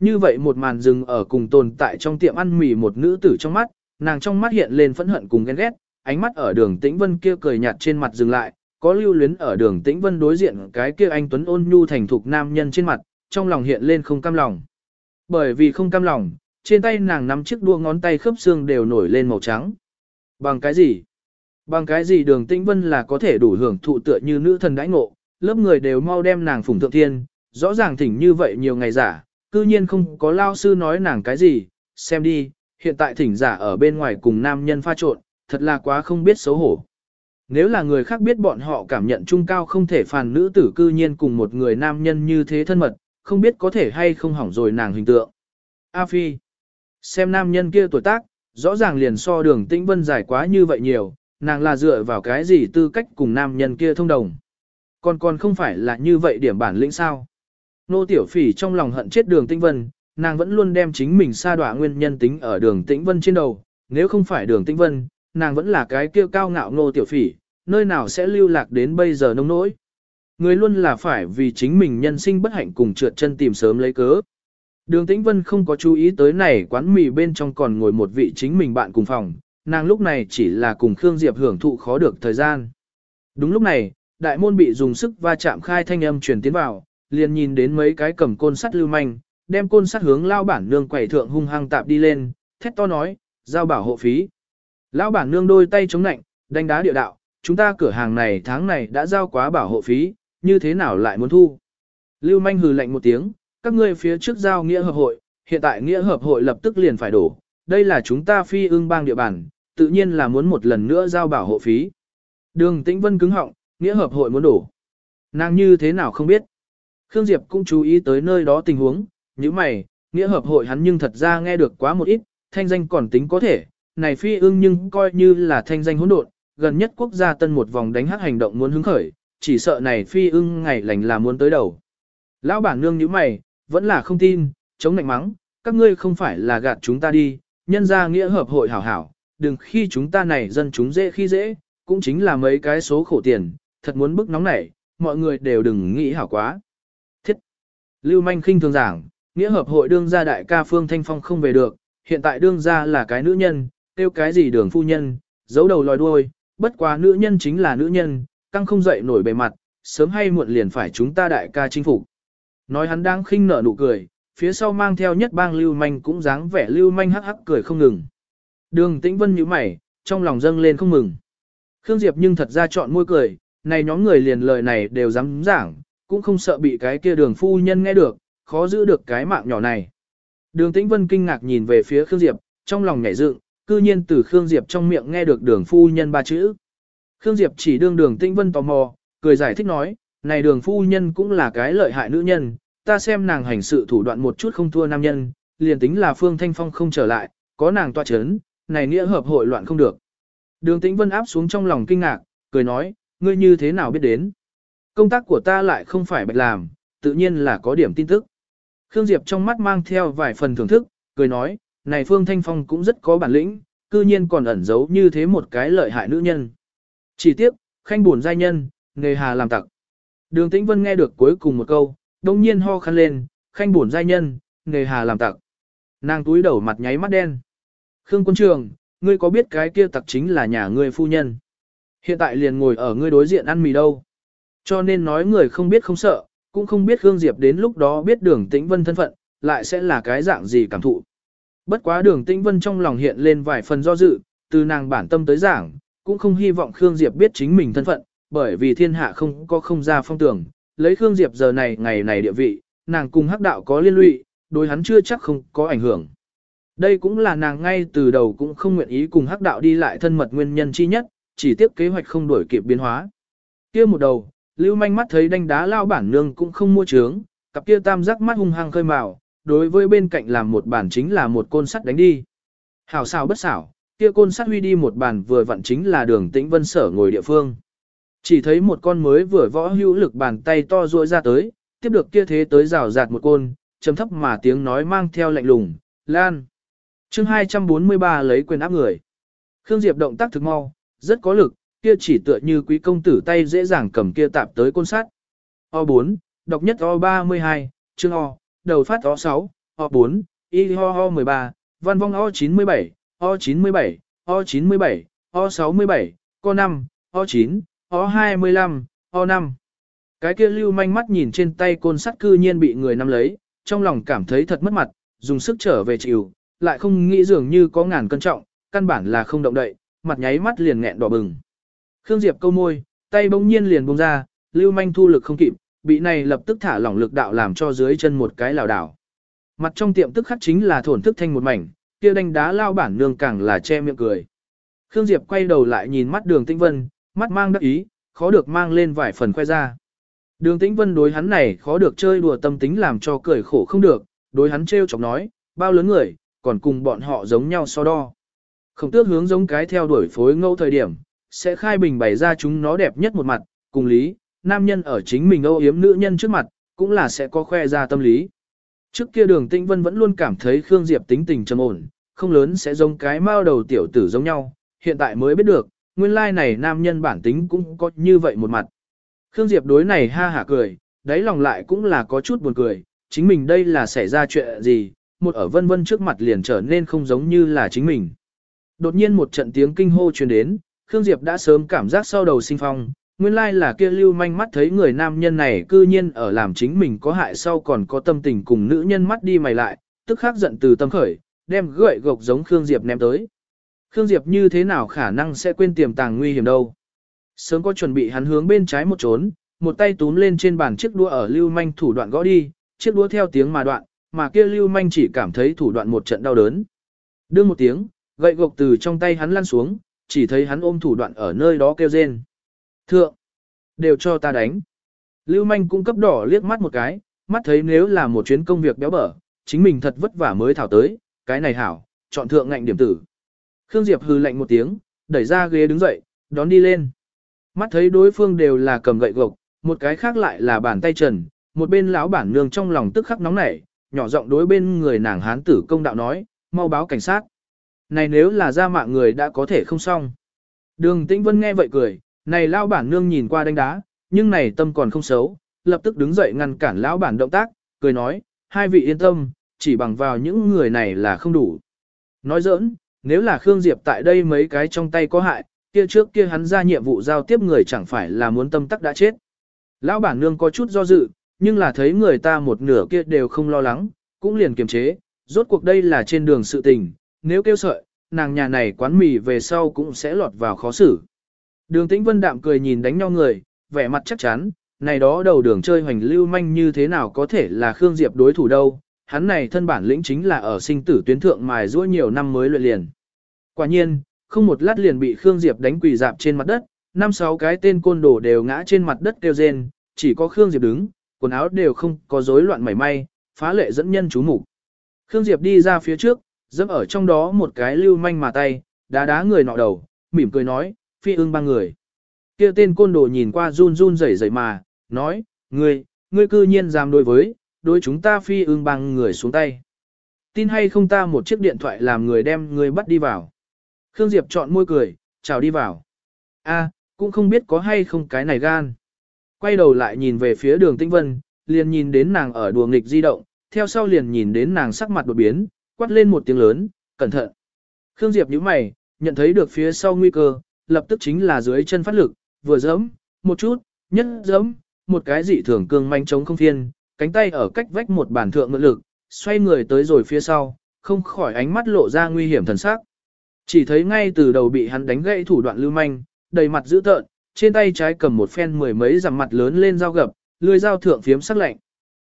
Như vậy một màn rừng ở cùng tồn tại trong tiệm ăn mì một nữ tử trong mắt, nàng trong mắt hiện lên phẫn hận cùng ghen ghét, ánh mắt ở đường Tĩnh Vân kia cười nhạt trên mặt dừng lại, có lưu luyến ở đường Tĩnh Vân đối diện cái kia anh Tuấn ôn nhu thành thục nam nhân trên mặt, trong lòng hiện lên không cam lòng. Bởi vì không cam lòng, trên tay nàng nắm chiếc đua ngón tay khớp xương đều nổi lên màu trắng. Bằng cái gì? Bằng cái gì đường Tĩnh Vân là có thể đủ hưởng thụ tựa như nữ thần đãi ngộ, lớp người đều mau đem nàng phủng thượng thiên, rõ ràng thỉnh như vậy nhiều ngày giả, cư nhiên không có lao sư nói nàng cái gì, xem đi, hiện tại thỉnh giả ở bên ngoài cùng nam nhân pha trộn, thật là quá không biết xấu hổ. Nếu là người khác biết bọn họ cảm nhận trung cao không thể phàn nữ tử cư nhiên cùng một người nam nhân như thế thân mật, không biết có thể hay không hỏng rồi nàng hình tượng. A Phi, xem nam nhân kia tuổi tác, rõ ràng liền so đường tĩnh vân dài quá như vậy nhiều, nàng là dựa vào cái gì tư cách cùng nam nhân kia thông đồng. Còn còn không phải là như vậy điểm bản lĩnh sao. Nô Tiểu Phỉ trong lòng hận chết đường tĩnh vân, nàng vẫn luôn đem chính mình xa đọa nguyên nhân tính ở đường tĩnh vân trên đầu, nếu không phải đường tĩnh vân, nàng vẫn là cái kia cao ngạo Nô Tiểu Phỉ, nơi nào sẽ lưu lạc đến bây giờ nông nỗi. Người luôn là phải vì chính mình nhân sinh bất hạnh cùng trượt chân tìm sớm lấy cớ. Đường Tĩnh Vân không có chú ý tới này quán mì bên trong còn ngồi một vị chính mình bạn cùng phòng, nàng lúc này chỉ là cùng Khương Diệp hưởng thụ khó được thời gian. Đúng lúc này, đại môn bị dùng sức va chạm khai thanh âm truyền tiến vào, liền nhìn đến mấy cái cầm côn sắt lưu manh, đem côn sắt hướng lao bản nương quẩy thượng hung hăng tạp đi lên, thét to nói, giao bảo hộ phí. Lão bản nương đôi tay chống nạnh, đánh đá địa đạo, chúng ta cửa hàng này tháng này đã giao quá bảo hộ phí, như thế nào lại muốn thu? Lưu manh hừ lạnh một tiếng, các ngươi phía trước giao nghĩa hợp hội, hiện tại nghĩa hợp hội lập tức liền phải đổ, đây là chúng ta phi ương bang địa bàn, tự nhiên là muốn một lần nữa giao bảo hộ phí. Đường Tĩnh Vân cứng họng, nghĩa hợp hội muốn đổ. Nàng như thế nào không biết. Khương Diệp cũng chú ý tới nơi đó tình huống, như mày, nghĩa hợp hội hắn nhưng thật ra nghe được quá một ít, thanh danh còn tính có thể, này phi ương nhưng coi như là thanh danh hỗn độn, gần nhất quốc gia tân một vòng đánh hắc hành động muốn hứng khởi, chỉ sợ này phi ưng ngày lành là muốn tới đầu. Lão bản nương như mày, vẫn là không tin, chống nạnh mắng, các ngươi không phải là gạt chúng ta đi, nhân ra nghĩa hợp hội hảo hảo, đừng khi chúng ta này dân chúng dễ khi dễ, cũng chính là mấy cái số khổ tiền, thật muốn bức nóng nảy, mọi người đều đừng nghĩ hảo quá. Lưu manh khinh thường giảng, nghĩa hợp hội đương gia đại ca Phương Thanh Phong không về được, hiện tại đương gia là cái nữ nhân, tiêu cái gì đường phu nhân, giấu đầu lòi đuôi, bất quá nữ nhân chính là nữ nhân, căng không dậy nổi bề mặt, sớm hay muộn liền phải chúng ta đại ca chinh phục. Nói hắn đang khinh nở nụ cười, phía sau mang theo nhất bang lưu manh cũng dáng vẻ lưu manh hắc hắc cười không ngừng. Đường tĩnh vân nhíu mày, trong lòng dâng lên không mừng. Khương Diệp nhưng thật ra chọn môi cười, này nhóm người liền lời này đều dám giảng, cũng không sợ bị cái kia đường phu nhân nghe được, khó giữ được cái mạng nhỏ này. Đường tĩnh vân kinh ngạc nhìn về phía Khương Diệp, trong lòng nhảy dựng, cư nhiên từ Khương Diệp trong miệng nghe được đường phu nhân ba chữ. Khương Diệp chỉ đương đường tĩnh vân tò mò, cười giải thích nói, này đường phu nhân cũng là cái lợi hại nữ nhân, ta xem nàng hành sự thủ đoạn một chút không thua nam nhân, liền tính là Phương Thanh Phong không trở lại, có nàng tọa chấn, này nghĩa hợp hội loạn không được. Đường tĩnh vân áp xuống trong lòng kinh ngạc, cười nói, ngươi như thế nào biết đến? Công tác của ta lại không phải bạch làm, tự nhiên là có điểm tin tức. Khương Diệp trong mắt mang theo vài phần thưởng thức, cười nói, này Phương Thanh Phong cũng rất có bản lĩnh, cư nhiên còn ẩn giấu như thế một cái lợi hại nữ nhân. Chỉ tiếc, khanh buồn giai nhân, nghề hà làm tặc. Đường Tĩnh Vân nghe được cuối cùng một câu, đồng nhiên ho khăn lên, khanh buồn giai nhân, nghề hà làm tặc. Nàng túi đầu mặt nháy mắt đen. Khương quân trường, ngươi có biết cái kia tặc chính là nhà ngươi phu nhân. Hiện tại liền ngồi ở ngươi đối diện ăn mì đâu. Cho nên nói người không biết không sợ, cũng không biết Khương Diệp đến lúc đó biết đường tĩnh vân thân phận, lại sẽ là cái dạng gì cảm thụ. Bất quá đường tĩnh vân trong lòng hiện lên vài phần do dự, từ nàng bản tâm tới giảng, cũng không hy vọng Khương Diệp biết chính mình thân phận, bởi vì thiên hạ không có không ra phong tưởng, lấy Khương Diệp giờ này ngày này địa vị, nàng cùng hắc đạo có liên lụy, đối hắn chưa chắc không có ảnh hưởng. Đây cũng là nàng ngay từ đầu cũng không nguyện ý cùng hắc đạo đi lại thân mật nguyên nhân chi nhất, chỉ tiếp kế hoạch không đổi kịp biến hóa. kia một đầu, Lưu manh mắt thấy đánh đá lao bản nương cũng không mua trướng, cặp kia tam giác mắt hung hăng khơi mào, đối với bên cạnh làm một bản chính là một côn sắt đánh đi. Hảo xảo bất xảo, kia côn sắt huy đi một bàn vừa vặn chính là đường tĩnh vân sở ngồi địa phương. Chỉ thấy một con mới vừa võ hữu lực bàn tay to ruôi ra tới, tiếp được kia thế tới rào rạt một côn, trầm thấp mà tiếng nói mang theo lạnh lùng, lan. chương 243 lấy quyền áp người. Khương Diệp động tác thực mau, rất có lực, kia chỉ tựa như quý công tử tay dễ dàng cầm kia tạp tới côn sát. O4, đọc nhất O32, chương O, đầu phát O6, O4, y ho ho 13, văn vong O97, O97, O97, O67, co 5, O9, O25, O5. Cái kia lưu manh mắt nhìn trên tay côn sắt cư nhiên bị người nắm lấy, trong lòng cảm thấy thật mất mặt, dùng sức trở về chịu, lại không nghĩ dường như có ngàn cân trọng, căn bản là không động đậy, mặt nháy mắt liền nghẹn đỏ bừng. Khương Diệp câu môi, tay bỗng nhiên liền buông ra, lưu manh thu lực không kịp, bị này lập tức thả lỏng lực đạo làm cho dưới chân một cái lảo đảo. Mặt trong tiệm tức khắc chính là thổn thức thanh một mảnh, kia đánh đá lao bản nương càng là che miệng cười. Khương Diệp quay đầu lại nhìn mắt đường tĩnh vân, mắt mang đắc ý, khó được mang lên vài phần khoe ra. Đường tĩnh vân đối hắn này khó được chơi đùa tâm tính làm cho cười khổ không được, đối hắn trêu chọc nói, bao lớn người, còn cùng bọn họ giống nhau so đo. Không tước hướng giống cái theo đuổi phối ngẫu thời điểm, sẽ khai bình bày ra chúng nó đẹp nhất một mặt, cùng lý, nam nhân ở chính mình âu yếm nữ nhân trước mặt, cũng là sẽ có khoe ra tâm lý. Trước kia đường tĩnh vân vẫn luôn cảm thấy Khương Diệp tính tình trầm ổn, không lớn sẽ giống cái mao đầu tiểu tử giống nhau, hiện tại mới biết được, nguyên lai này nam nhân bản tính cũng có như vậy một mặt. Khương Diệp đối này ha hả cười, đáy lòng lại cũng là có chút buồn cười, chính mình đây là xảy ra chuyện gì, một ở vân vân trước mặt liền trở nên không giống như là chính mình. Đột nhiên một trận tiếng kinh hô truyền đến, Khương Diệp đã sớm cảm giác sau đầu sinh phong, nguyên lai là kia lưu manh mắt thấy người nam nhân này cư nhiên ở làm chính mình có hại sau còn có tâm tình cùng nữ nhân mắt đi mày lại, tức khắc giận từ tâm khởi, đem gậy gộc giống Khương Diệp ném tới. Khương Diệp như thế nào khả năng sẽ quên tiềm tàng nguy hiểm đâu. Sớm có chuẩn bị hắn hướng bên trái một trốn, một tay túm lên trên bàn chiếc đũa ở lưu manh thủ đoạn gõ đi, chiếc đũa theo tiếng mà đoạn, mà kia lưu manh chỉ cảm thấy thủ đoạn một trận đau đớn. Đương một tiếng, gậy gộc từ trong tay hắn lăn xuống, chỉ thấy hắn ôm thủ đoạn ở nơi đó kêu rên. Thượng, đều cho ta đánh. Lưu manh cũng cấp đỏ liếc mắt một cái, mắt thấy nếu là một chuyến công việc béo bở, chính mình thật vất vả mới thảo tới, cái này hảo, chọn thượng ngạnh điểm tử. Khương Diệp hư lạnh một tiếng, đẩy ra ghế đứng dậy, đón đi lên. Mắt thấy đối phương đều là cầm gậy gộc, một cái khác lại là bàn tay trần, một bên lão bản nương trong lòng tức khắc nóng nảy, nhỏ giọng đối bên người nàng hán tử công đạo nói, mau báo cảnh sát. Này nếu là ra mạng người đã có thể không xong. Đường Tĩnh Vân nghe vậy cười, này lão bản nương nhìn qua đánh đá, nhưng này tâm còn không xấu, lập tức đứng dậy ngăn cản lão bản động tác, cười nói, hai vị yên tâm, chỉ bằng vào những người này là không đủ. Nói giỡn, nếu là Khương Diệp tại đây mấy cái trong tay có hại, kia trước kia hắn ra nhiệm vụ giao tiếp người chẳng phải là muốn tâm tắc đã chết. Lão bản nương có chút do dự, nhưng là thấy người ta một nửa kia đều không lo lắng, cũng liền kiềm chế, rốt cuộc đây là trên đường sự tình, nếu kêu sợi, nàng nhà này quán mì về sau cũng sẽ lọt vào khó xử. Đường tĩnh vân đạm cười nhìn đánh nhau người, vẻ mặt chắc chắn, này đó đầu đường chơi hoành lưu manh như thế nào có thể là Khương Diệp đối thủ đâu, hắn này thân bản lĩnh chính là ở sinh tử tuyến thượng mài giũa nhiều năm mới luyện liền. Quả nhiên, không một lát liền bị Khương Diệp đánh quỳ dạp trên mặt đất, năm sáu cái tên côn đồ đều ngã trên mặt đất kêu rên, chỉ có Khương Diệp đứng, quần áo đều không có rối loạn mảy may, phá lệ dẫn nhân chú mục. Khương Diệp đi ra phía trước, dẫm ở trong đó một cái lưu manh mà tay, đá đá người nọ đầu, mỉm cười nói, phi ưng ba người. Kia tên côn đồ nhìn qua run run rẩy rẩy mà, nói, ngươi, ngươi cư nhiên dám đối với, đối chúng ta phi ưng bằng người xuống tay. Tin hay không ta một chiếc điện thoại làm người đem ngươi bắt đi vào. Khương Diệp chọn môi cười, chào đi vào. A, cũng không biết có hay không cái này gan. Quay đầu lại nhìn về phía đường Tĩnh Vân, liền nhìn đến nàng ở đùa nghịch di động, theo sau liền nhìn đến nàng sắc mặt đột biến, quát lên một tiếng lớn, cẩn thận. Khương Diệp nhíu mày, nhận thấy được phía sau nguy cơ, lập tức chính là dưới chân phát lực, vừa giẫm, một chút, nhất giẫm, một cái dị thường cương manh chống không phiên, cánh tay ở cách vách một bản thượng ngự lực, xoay người tới rồi phía sau, không khỏi ánh mắt lộ ra nguy hiểm thần sắc. Chỉ thấy ngay từ đầu bị hắn đánh gãy thủ đoạn lưu manh, đầy mặt dữ tợn, trên tay trái cầm một phen mười mấy rằm mặt lớn lên dao gập, lưỡi dao thượng phiếm sắc lạnh.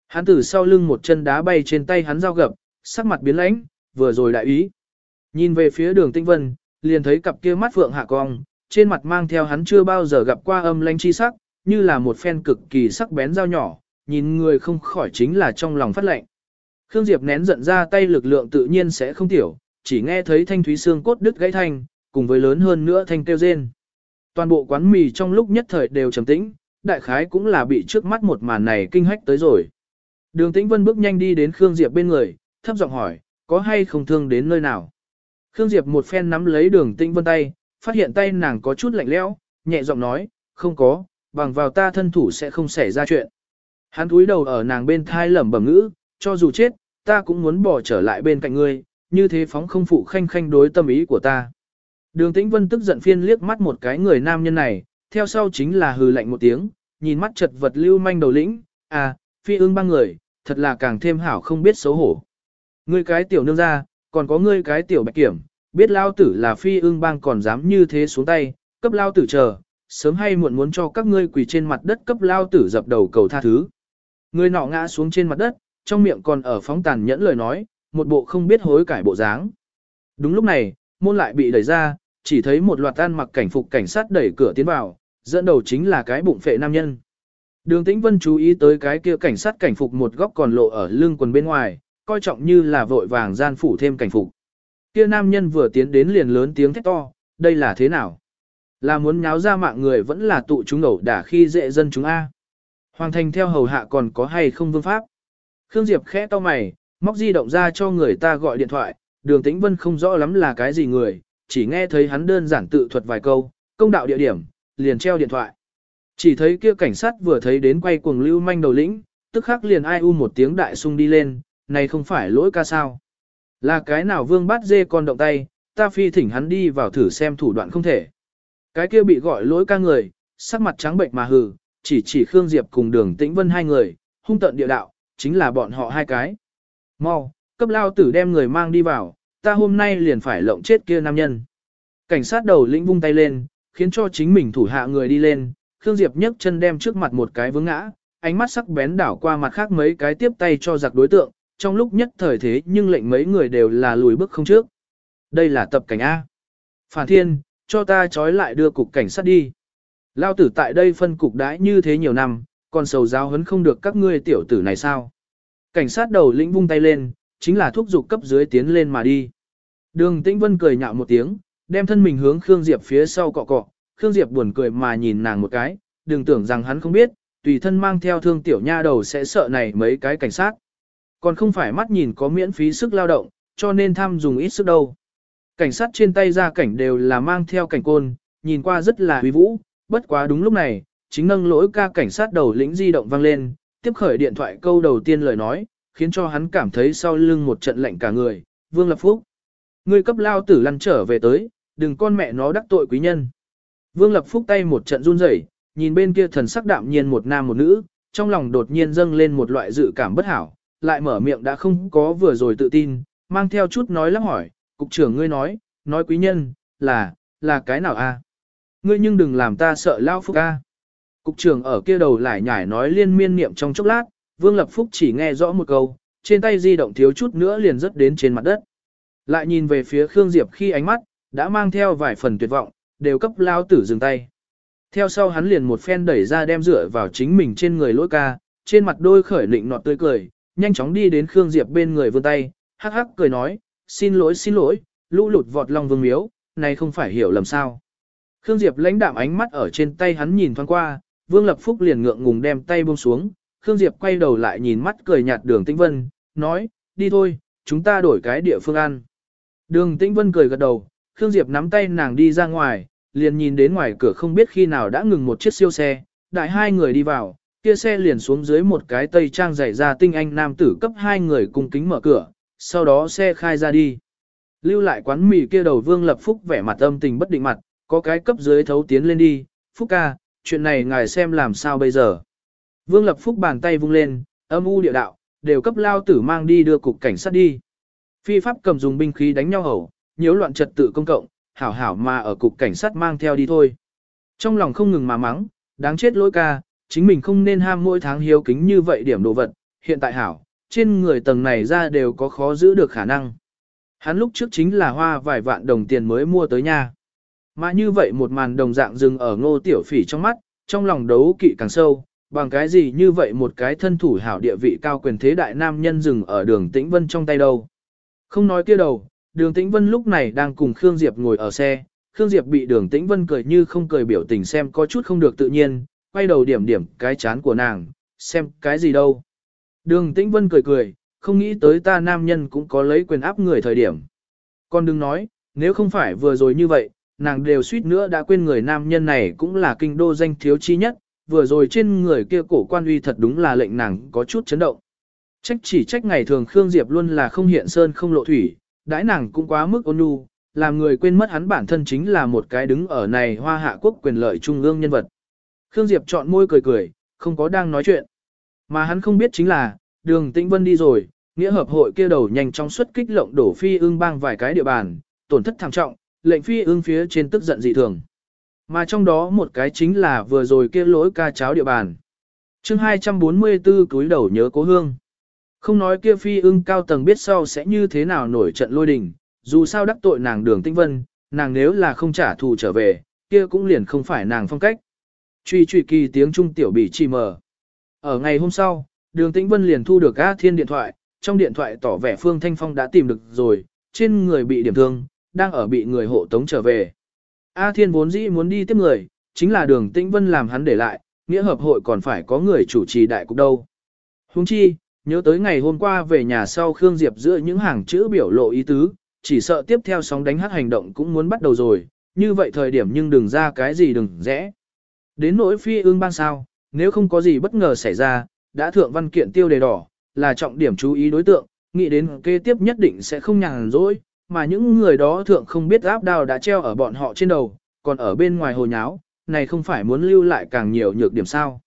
Hắn từ sau lưng một chân đá bay trên tay hắn dao gập, sắc mặt biến lãnh, vừa rồi đại ý. Nhìn về phía đường tinh vân, liền thấy cặp kia mắt phượng hạ cong, trên mặt mang theo hắn chưa bao giờ gặp qua âm lãnh chi sắc, như là một phen cực kỳ sắc bén dao nhỏ, nhìn người không khỏi chính là trong lòng phát lệnh. Khương Diệp nén giận ra tay lực lượng tự nhiên sẽ không tiểu, chỉ nghe thấy thanh thúy xương cốt đứt gãy thanh, cùng với lớn hơn nữa thanh kêu rên. Toàn bộ quán mì trong lúc nhất thời đều trầm tĩnh, đại khái cũng là bị trước mắt một màn này kinh hách tới rồi. Đường Tĩnh Vân bước nhanh đi đến Khương Diệp bên người, thấp giọng hỏi, có hay không thương đến nơi nào? Khương Diệp một phen nắm lấy đường Tĩnh Vân tay, phát hiện tay nàng có chút lạnh lẽo, nhẹ giọng nói, không có, bằng vào ta thân thủ sẽ không xảy ra chuyện. Hắn cúi đầu ở nàng bên thai lẩm bẩm ngữ, cho dù chết, ta cũng muốn bỏ trở lại bên cạnh ngươi, như thế phóng không phụ khanh khanh đối tâm ý của ta. Đường Tĩnh Vân tức giận phiên liếc mắt một cái người nam nhân này, theo sau chính là hừ lạnh một tiếng, nhìn mắt chật vật lưu manh đầu lĩnh, à, phi ương ba người, thật là càng thêm hảo không biết xấu hổ. Ngươi cái tiểu nương ra, còn có ngươi cái tiểu bạch kiểm, biết lao tử là phi ương bang còn dám như thế xuống tay, cấp lao tử chờ, sớm hay muộn muốn cho các ngươi quỳ trên mặt đất cấp lao tử dập đầu cầu tha thứ. Người nọ ngã xuống trên mặt đất, trong miệng còn ở phóng tàn nhẫn lời nói, một bộ không biết hối cải bộ dáng. Đúng lúc này, môn lại bị đẩy ra, chỉ thấy một loạt tan mặc cảnh phục cảnh sát đẩy cửa tiến vào, dẫn đầu chính là cái bụng phệ nam nhân. Đường Tĩnh Vân chú ý tới cái kia cảnh sát cảnh phục một góc còn lộ ở lưng quần bên ngoài, coi trọng như là vội vàng gian phủ thêm cảnh phục. Kia nam nhân vừa tiến đến liền lớn tiếng thét to, đây là thế nào? Là muốn nháo ra mạng người vẫn là tụ chúng ẩu đả khi dễ dân chúng A. Hoàng thành theo hầu hạ còn có hay không vương pháp? Khương Diệp khẽ to mày, móc di động ra cho người ta gọi điện thoại, đường tĩnh vân không rõ lắm là cái gì người, chỉ nghe thấy hắn đơn giản tự thuật vài câu, công đạo địa điểm, liền treo điện thoại. Chỉ thấy kia cảnh sát vừa thấy đến quay cuồng lưu manh đầu lĩnh, tức khắc liền ai u một tiếng đại sung đi lên, này không phải lỗi ca sao. Là cái nào vương bắt dê con động tay, ta phi thỉnh hắn đi vào thử xem thủ đoạn không thể. Cái kia bị gọi lỗi ca người, sắc mặt trắng bệnh mà hừ, chỉ chỉ Khương Diệp cùng đường tĩnh vân hai người, hung tận địa đạo, chính là bọn họ hai cái. Mau, cấp lao tử đem người mang đi vào, ta hôm nay liền phải lộng chết kia nam nhân. Cảnh sát đầu lĩnh vung tay lên, khiến cho chính mình thủ hạ người đi lên, Khương Diệp nhấc chân đem trước mặt một cái vướng ngã, ánh mắt sắc bén đảo qua mặt khác mấy cái tiếp tay cho giặc đối tượng, trong lúc nhất thời thế nhưng lệnh mấy người đều là lùi bước không trước. Đây là tập cảnh A. Phản thiên, cho ta trói lại đưa cục cảnh sát đi. Lao tử tại đây phân cục đãi như thế nhiều năm, còn sầu giáo hấn không được các ngươi tiểu tử này sao. Cảnh sát đầu lĩnh vung tay lên, chính là thúc giục cấp dưới tiến lên mà đi. Đường Tĩnh Vân cười nhạo một tiếng, đem thân mình hướng Khương Diệp phía sau cọ cọ, Khương Diệp buồn cười mà nhìn nàng một cái, đừng tưởng rằng hắn không biết, tùy thân mang theo thương tiểu nha đầu sẽ sợ này mấy cái cảnh sát. Còn không phải mắt nhìn có miễn phí sức lao động, cho nên tham dùng ít sức đâu. Cảnh sát trên tay ra cảnh đều là mang theo cảnh côn, nhìn qua rất là uy vũ, bất quá đúng lúc này, chính nâng lỗi ca cảnh sát đầu lĩnh di động vang lên, tiếp khởi điện thoại câu đầu tiên lời nói, khiến cho hắn cảm thấy sau lưng một trận lạnh cả người, Vương Lập Phúc. Ngươi cấp lao tử lăn trở về tới, đừng con mẹ nó đắc tội quý nhân. Vương Lập Phúc tay một trận run rẩy, nhìn bên kia thần sắc đạm nhiên một nam một nữ, trong lòng đột nhiên dâng lên một loại dự cảm bất hảo, lại mở miệng đã không có vừa rồi tự tin, mang theo chút nói lắp hỏi, cục trưởng ngươi nói, nói quý nhân, là, là cái nào a? Ngươi nhưng đừng làm ta sợ lao phúc a. Cục trưởng ở kia đầu lại nhải nói liên miên niệm trong chốc lát, Vương Lập Phúc chỉ nghe rõ một câu, trên tay di động thiếu chút nữa liền rớt đến trên mặt đất. Lại nhìn về phía Khương Diệp khi ánh mắt, đã mang theo vài phần tuyệt vọng, đều cấp lao tử dừng tay. Theo sau hắn liền một phen đẩy ra đem rửa vào chính mình trên người lỗi ca, trên mặt đôi khởi lịnh nọt tươi cười, nhanh chóng đi đến Khương Diệp bên người vươn tay, hắc hắc cười nói, xin lỗi xin lỗi, lũ lụt vọt long vương miếu, này không phải hiểu lầm sao. Khương Diệp lãnh đạm ánh mắt ở trên tay hắn nhìn thoáng qua, Vương Lập Phúc liền ngượng ngùng đem tay buông xuống, Khương Diệp quay đầu lại nhìn mắt cười nhạt đường Tĩnh Vân, nói, đi thôi, chúng ta đổi cái địa phương ăn. Đường Tĩnh Vân cười gật đầu, Khương Diệp nắm tay nàng đi ra ngoài, liền nhìn đến ngoài cửa không biết khi nào đã ngừng một chiếc siêu xe, đại hai người đi vào, kia xe liền xuống dưới một cái tây trang dày ra tinh anh nam tử cấp hai người cùng kính mở cửa, sau đó xe khai ra đi. Lưu lại quán mì kia đầu Vương Lập Phúc vẻ mặt âm tình bất định mặt, có cái cấp dưới thấu tiến lên đi, Phúc ca, chuyện này ngài xem làm sao bây giờ. Vương Lập Phúc bàn tay vung lên, âm u địa đạo, đều cấp lao tử mang đi đưa cục cảnh sát đi. Phi pháp cầm dùng binh khí đánh nhau hầu, nhiễu loạn trật tự công cộng, hảo hảo mà ở cục cảnh sát mang theo đi thôi. Trong lòng không ngừng mà mắng, đáng chết lỗi ca, chính mình không nên ham mỗi tháng hiếu kính như vậy điểm đồ vật, hiện tại hảo, trên người tầng này ra đều có khó giữ được khả năng. Hắn lúc trước chính là hoa vài vạn đồng tiền mới mua tới nhà. Mà như vậy một màn đồng dạng dừng ở ngô tiểu phỉ trong mắt, trong lòng đấu kỵ càng sâu, bằng cái gì như vậy một cái thân thủ hảo địa vị cao quyền thế đại nam nhân dừng ở đường tĩnh vân trong tay đâu. Không nói kia đầu, đường tĩnh vân lúc này đang cùng Khương Diệp ngồi ở xe, Khương Diệp bị đường tĩnh vân cười như không cười biểu tình xem có chút không được tự nhiên, quay đầu điểm điểm cái chán của nàng, xem cái gì đâu. Đường tĩnh vân cười cười, không nghĩ tới ta nam nhân cũng có lấy quyền áp người thời điểm. Con đừng nói, nếu không phải vừa rồi như vậy, nàng đều suýt nữa đã quên người nam nhân này cũng là kinh đô danh thiếu chi nhất, vừa rồi trên người kia cổ quan uy thật đúng là lệnh nàng có chút chấn động. Trách chỉ trách ngày thường Khương Diệp luôn là không hiện sơn không lộ thủy, đãi nàng cũng quá mức ôn nhu, làm người quên mất hắn bản thân chính là một cái đứng ở này hoa hạ quốc quyền lợi trung ương nhân vật. Khương Diệp chọn môi cười cười, không có đang nói chuyện. Mà hắn không biết chính là, đường tĩnh vân đi rồi, nghĩa hợp hội kia đầu nhanh chóng xuất kích lộng đổ phi ương bang vài cái địa bàn, tổn thất thảm trọng, lệnh phi ương phía trên tức giận dị thường. Mà trong đó một cái chính là vừa rồi kia lỗi ca cháo địa bàn. chương 244 cúi đầu nhớ cố hương. Không nói kia phi ưng cao tầng biết sau sẽ như thế nào nổi trận lôi đình, dù sao đắc tội nàng đường tinh vân, nàng nếu là không trả thù trở về, kia cũng liền không phải nàng phong cách. Truy truy kỳ tiếng trung tiểu bị chi mờ. Ở ngày hôm sau, đường tĩnh vân liền thu được A Thiên điện thoại, trong điện thoại tỏ vẻ Phương Thanh Phong đã tìm được rồi, trên người bị điểm thương, đang ở bị người hộ tống trở về. A Thiên vốn dĩ muốn đi tiếp người, chính là đường tĩnh vân làm hắn để lại, nghĩa hợp hội còn phải có người chủ trì đại cục đâu. Huống chi, nhớ tới ngày hôm qua về nhà sau Khương Diệp giữa những hàng chữ biểu lộ ý tứ, chỉ sợ tiếp theo sóng đánh hát hành động cũng muốn bắt đầu rồi, như vậy thời điểm nhưng đừng ra cái gì đừng rẽ. Đến nỗi phi ương ban sao, nếu không có gì bất ngờ xảy ra, đã thượng văn kiện tiêu đề đỏ, là trọng điểm chú ý đối tượng, nghĩ đến kế tiếp nhất định sẽ không nhàn rỗi, mà những người đó thượng không biết áp đao đã treo ở bọn họ trên đầu, còn ở bên ngoài hồ nháo, này không phải muốn lưu lại càng nhiều nhược điểm sao.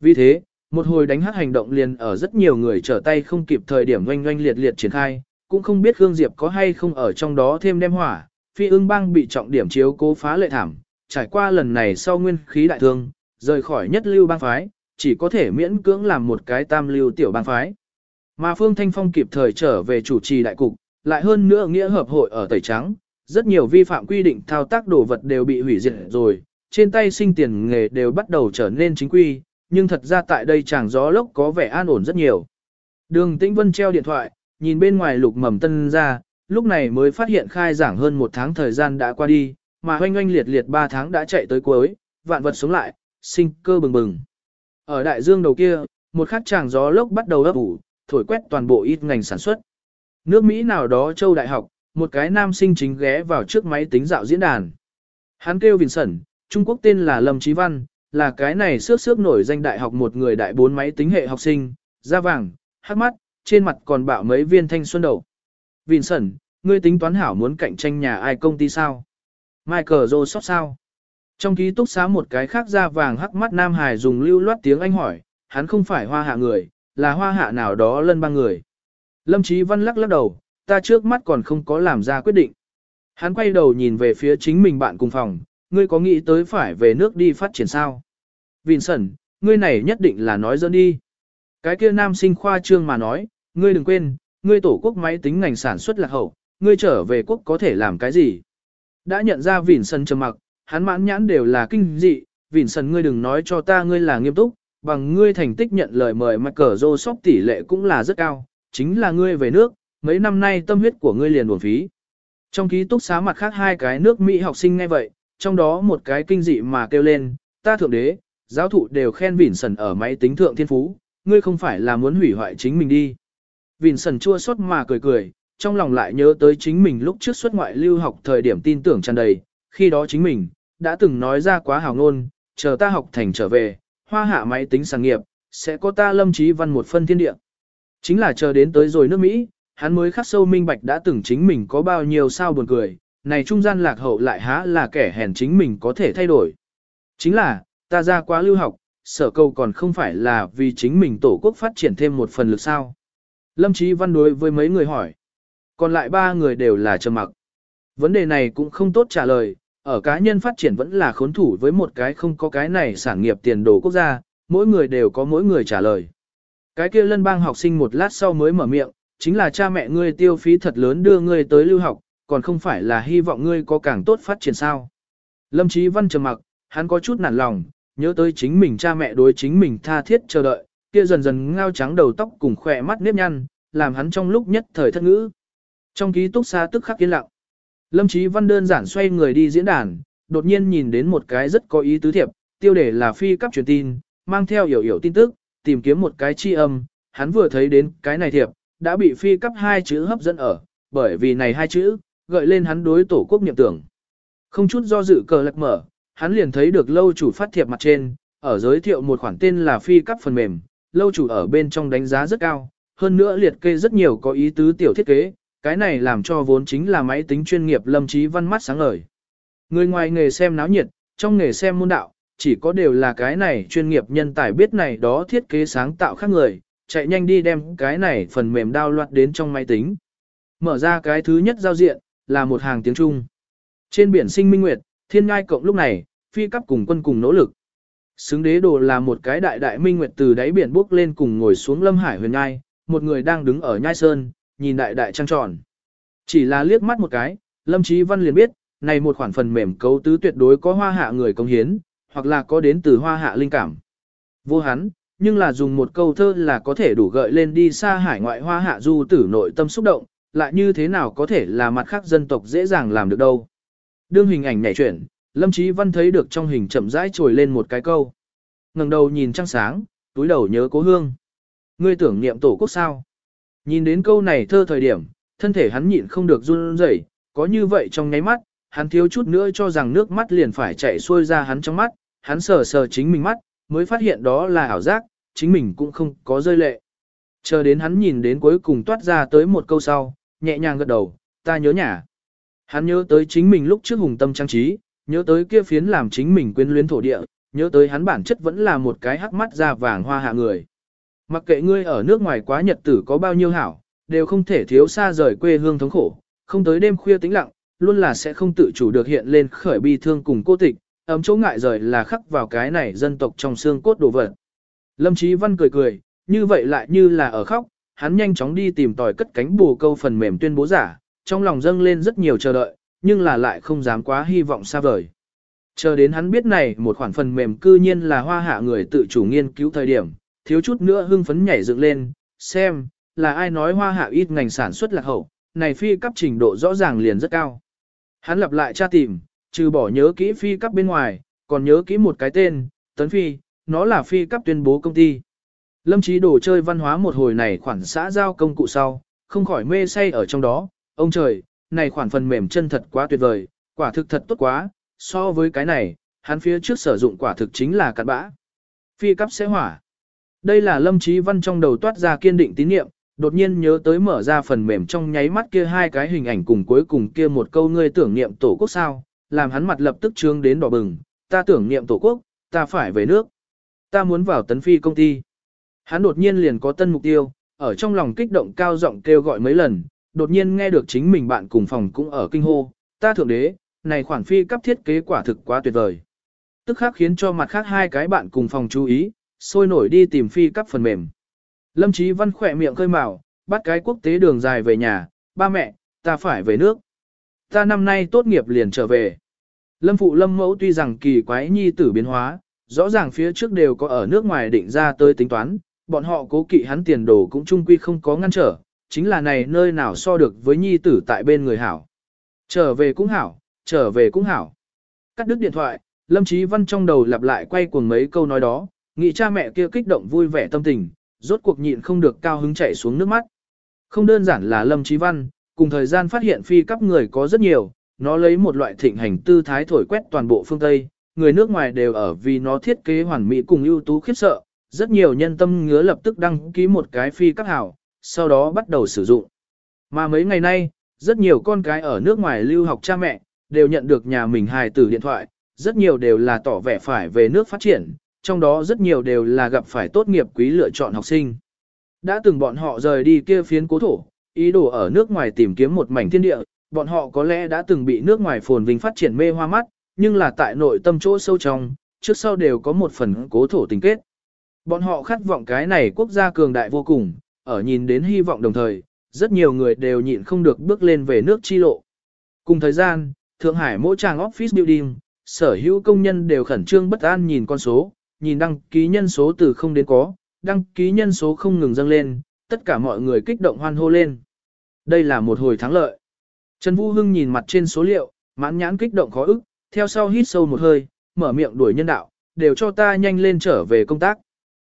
Vì thế, một hồi đánh hát hành động liền ở rất nhiều người trở tay không kịp thời điểm oanh oanh liệt liệt triển khai, cũng không biết Khương Diệp có hay không ở trong đó thêm đem hỏa, phi ương bang bị trọng điểm chiếu cố phá lệ thảm, trải qua lần này sau nguyên khí đại thương, rời khỏi nhất lưu bang phái, chỉ có thể miễn cưỡng làm một cái tam lưu tiểu bang phái. Mà Phương Thanh Phong kịp thời trở về chủ trì đại cục, lại hơn nữa nghĩa hợp hội ở Tẩy Trắng, rất nhiều vi phạm quy định thao tác đồ vật đều bị hủy diệt rồi, trên tay sinh tiền nghề đều bắt đầu trở nên chính quy, nhưng thật ra tại đây chàng gió lốc có vẻ an ổn rất nhiều. Đường Tĩnh Vân treo điện thoại, nhìn bên ngoài lục mầm tân ra, lúc này mới phát hiện khai giảng hơn một tháng thời gian đã qua đi, mà hoanh hoanh liệt liệt ba tháng đã chạy tới cuối, vạn vật sống lại, sinh cơ bừng bừng. Ở đại dương đầu kia, một khắc chàng gió lốc bắt đầu ấp ủ, thổi quét toàn bộ ít ngành sản xuất. Nước Mỹ nào đó châu đại học, một cái nam sinh chính ghé vào trước máy tính dạo diễn đàn. Hắn kêu Vincent, Trung Quốc tên là Lâm Chí Văn, là cái này xước xước nổi danh đại học một người đại bốn máy tính hệ học sinh, da vàng, hắc mắt, trên mặt còn bạo mấy viên thanh xuân đầu. Vincent, ngươi tính toán hảo muốn cạnh tranh nhà ai công ty sao? Michael Joseph sao? Trong ký túc xá một cái khác da vàng hắc mắt Nam Hải dùng lưu loát tiếng Anh hỏi, hắn không phải hoa hạ người, là hoa hạ nào đó lân ba người. Lâm Chí Văn lắc lắc đầu, ta trước mắt còn không có làm ra quyết định. Hắn quay đầu nhìn về phía chính mình bạn cùng phòng, ngươi có nghĩ tới phải về nước đi phát triển sao? Vincent, ngươi này nhất định là nói dẫn đi. Cái kia nam sinh khoa trương mà nói, ngươi đừng quên, ngươi tổ quốc máy tính ngành sản xuất lạc hậu, ngươi trở về quốc có thể làm cái gì? Đã nhận ra vỉn sân trầm mặc, hắn mãn nhãn đều là kinh dị, vỉn sân ngươi đừng nói cho ta ngươi là nghiêm túc, bằng ngươi thành tích nhận lời mời mặt cờ rô sóc tỷ lệ cũng là rất cao, chính là ngươi về nước, mấy năm nay tâm huyết của ngươi liền buồn phí. Trong ký túc xá mặt khác hai cái nước Mỹ học sinh ngay vậy, trong đó một cái kinh dị mà kêu lên, ta thượng đế, giáo thụ đều khen vỉn Sần ở máy tính thượng thiên phú, ngươi không phải là muốn hủy hoại chính mình đi. vỉn Sần chua xót mà cười cười, trong lòng lại nhớ tới chính mình lúc trước xuất ngoại lưu học thời điểm tin tưởng tràn đầy, khi đó chính mình, đã từng nói ra quá hào ngôn, chờ ta học thành trở về, hoa hạ máy tính sản nghiệp, sẽ có ta lâm trí văn một phân thiên địa. Chính là chờ đến tới rồi nước Mỹ, hắn mới khắc sâu minh bạch đã từng chính mình có bao nhiêu sao buồn cười, này trung gian lạc hậu lại há là kẻ hèn chính mình có thể thay đổi. Chính là, ta ra quá lưu học, sở cầu còn không phải là vì chính mình tổ quốc phát triển thêm một phần lực sao. Lâm Chí Văn đối với mấy người hỏi, còn lại ba người đều là trầm mặc. Vấn đề này cũng không tốt trả lời, ở cá nhân phát triển vẫn là khốn thủ với một cái không có cái này sản nghiệp tiền đồ quốc gia, mỗi người đều có mỗi người trả lời. Cái kia lân bang học sinh một lát sau mới mở miệng, chính là cha mẹ ngươi tiêu phí thật lớn đưa ngươi tới lưu học, còn không phải là hy vọng ngươi có càng tốt phát triển sao. Lâm Chí Văn trầm mặc, hắn có chút nản lòng, nhớ tới chính mình cha mẹ đối chính mình tha thiết chờ đợi, kia dần dần ngao trắng đầu tóc cùng khỏe mắt nếp nhăn, làm hắn trong lúc nhất thời thất ngữ. Trong ký túc xá tức khắc yên lặng. Lâm Chí Văn đơn giản xoay người đi diễn đàn, đột nhiên nhìn đến một cái rất có ý tứ thiệp, tiêu đề là phi cấp truyền tin, mang theo hiểu hiểu tin tức, tìm kiếm một cái chi âm, hắn vừa thấy đến cái này thiệp, đã bị phi cấp hai chữ hấp dẫn ở, bởi vì này hai chữ, gợi lên hắn đối tổ quốc niệm tưởng. Không chút do dự cờ lật mở, hắn liền thấy được lâu chủ phát thiệp mặt trên, ở giới thiệu một khoản tên là phi cấp phần mềm, lâu chủ ở bên trong đánh giá rất cao, hơn nữa liệt kê rất nhiều có ý tứ tiểu thiết kế, cái này làm cho vốn chính là máy tính chuyên nghiệp lâm trí văn mắt sáng ngời. Người ngoài nghề xem náo nhiệt, trong nghề xem môn đạo, chỉ có đều là cái này chuyên nghiệp nhân tài biết này đó thiết kế sáng tạo khác người, chạy nhanh đi đem cái này phần mềm đao loạt đến trong máy tính. Mở ra cái thứ nhất giao diện, là một hàng tiếng Trung. Trên biển sinh minh nguyệt, thiên ngai cộng lúc này, phi cấp cùng quân cùng nỗ lực. Xứng đế đồ là một cái đại đại minh nguyệt từ đáy biển bước lên cùng ngồi xuống lâm hải huyền ngai, một người đang đứng ở nhai sơn, nhìn đại đại trăng tròn. Chỉ là liếc mắt một cái, lâm Chí văn liền biết, này một khoản phần mềm cấu tứ tuyệt đối có hoa hạ người công hiến, hoặc là có đến từ hoa hạ linh cảm. Vô hắn, nhưng là dùng một câu thơ là có thể đủ gợi lên đi xa hải ngoại hoa hạ du tử nội tâm xúc động, lại như thế nào có thể là mặt khác dân tộc dễ dàng làm được đâu. Đương hình ảnh nhảy chuyển, Lâm Chí Văn thấy được trong hình chậm rãi trồi lên một cái câu. ngẩng đầu nhìn trăng sáng, túi đầu nhớ cố hương. Ngươi tưởng niệm tổ quốc sao? Nhìn đến câu này thơ thời điểm, thân thể hắn nhịn không được run rẩy, có như vậy trong nháy mắt, hắn thiếu chút nữa cho rằng nước mắt liền phải chảy xuôi ra hắn trong mắt, hắn sờ sờ chính mình mắt, mới phát hiện đó là ảo giác, chính mình cũng không có rơi lệ. Chờ đến hắn nhìn đến cuối cùng toát ra tới một câu sau, nhẹ nhàng gật đầu, ta nhớ nhà. Hắn nhớ tới chính mình lúc trước hùng tâm trang trí, nhớ tới kia phiến làm chính mình quyến luyến thổ địa, nhớ tới hắn bản chất vẫn là một cái hắc mắt da vàng hoa hạ người. Mặc kệ ngươi ở nước ngoài quá nhật tử có bao nhiêu hảo, đều không thể thiếu xa rời quê hương thống khổ, không tới đêm khuya tĩnh lặng, luôn là sẽ không tự chủ được hiện lên khởi bi thương cùng cô tịch, ấm chỗ ngại rời là khắc vào cái này dân tộc trong xương cốt đồ vật. Lâm Chí Văn cười cười, như vậy lại như là ở khóc, hắn nhanh chóng đi tìm tòi cất cánh bù câu phần mềm tuyên bố giả, trong lòng dâng lên rất nhiều chờ đợi, nhưng là lại không dám quá hy vọng xa vời. Chờ đến hắn biết này một khoản phần mềm cư nhiên là hoa hạ người tự chủ nghiên cứu thời điểm, thiếu chút nữa hưng phấn nhảy dựng lên, xem, là ai nói hoa hạ ít ngành sản xuất lạc hậu, này phi cấp trình độ rõ ràng liền rất cao. Hắn lặp lại tra tìm, trừ bỏ nhớ kỹ phi cấp bên ngoài, còn nhớ kỹ một cái tên, Tấn Phi, nó là phi cấp tuyên bố công ty. Lâm trí đồ chơi văn hóa một hồi này khoản xã giao công cụ sau, không khỏi mê say ở trong đó, ông trời, này khoản phần mềm chân thật quá tuyệt vời, quả thực thật tốt quá, so với cái này, hắn phía trước sử dụng quả thực chính là cặn bã. Phi cấp sẽ hỏa. Đây là lâm trí văn trong đầu toát ra kiên định tín niệm, đột nhiên nhớ tới mở ra phần mềm trong nháy mắt kia hai cái hình ảnh cùng cuối cùng kia một câu ngươi tưởng niệm tổ quốc sao, làm hắn mặt lập tức trương đến đỏ bừng, ta tưởng niệm tổ quốc, ta phải về nước. Ta muốn vào tấn phi công ty. Hắn đột nhiên liền có tân mục tiêu, ở trong lòng kích động cao giọng kêu gọi mấy lần, đột nhiên nghe được chính mình bạn cùng phòng cũng ở kinh hô, ta thượng đế, này khoản phi cấp thiết kế quả thực quá tuyệt vời. Tức khác khiến cho mặt khác hai cái bạn cùng phòng chú ý, sôi nổi đi tìm phi cắp phần mềm. Lâm Chí Văn khỏe miệng khơi mào, bắt cái quốc tế đường dài về nhà, ba mẹ, ta phải về nước. Ta năm nay tốt nghiệp liền trở về. Lâm Phụ Lâm Mẫu tuy rằng kỳ quái nhi tử biến hóa, rõ ràng phía trước đều có ở nước ngoài định ra tới tính toán, bọn họ cố kỵ hắn tiền đồ cũng chung quy không có ngăn trở, chính là này nơi nào so được với nhi tử tại bên người hảo. Trở về cũng hảo, trở về cũng hảo. Cắt đứt điện thoại, Lâm Chí Văn trong đầu lặp lại quay cuồng mấy câu nói đó, nghĩ cha mẹ kia kích động vui vẻ tâm tình, rốt cuộc nhịn không được cao hứng chảy xuống nước mắt. Không đơn giản là Lâm Chí Văn, cùng thời gian phát hiện phi cấp người có rất nhiều, nó lấy một loại thịnh hành tư thái thổi quét toàn bộ phương Tây, người nước ngoài đều ở vì nó thiết kế hoàn mỹ cùng ưu tú khiếp sợ, rất nhiều nhân tâm ngứa lập tức đăng ký một cái phi cấp hảo, sau đó bắt đầu sử dụng. Mà mấy ngày nay, rất nhiều con cái ở nước ngoài lưu học cha mẹ, đều nhận được nhà mình hài tử điện thoại, rất nhiều đều là tỏ vẻ phải về nước phát triển, trong đó rất nhiều đều là gặp phải tốt nghiệp quý lựa chọn học sinh. Đã từng bọn họ rời đi kia phiến cố thổ, ý đồ ở nước ngoài tìm kiếm một mảnh thiên địa, bọn họ có lẽ đã từng bị nước ngoài phồn vinh phát triển mê hoa mắt, nhưng là tại nội tâm chỗ sâu trong, trước sau đều có một phần cố thổ tình kết. Bọn họ khát vọng cái này quốc gia cường đại vô cùng, ở nhìn đến hy vọng đồng thời, rất nhiều người đều nhịn không được bước lên về nước chi lộ. Cùng thời gian, Thượng Hải mỗi trang office building, sở hữu công nhân đều khẩn trương bất an nhìn con số, nhìn đăng ký nhân số từ không đến có, đăng ký nhân số không ngừng dâng lên, tất cả mọi người kích động hoan hô lên. Đây là một hồi thắng lợi. Trần Vũ Hưng nhìn mặt trên số liệu, mãn nhãn kích động khó ức, theo sau hít sâu một hơi, mở miệng đuổi nhân đạo, đều cho ta nhanh lên trở về công tác.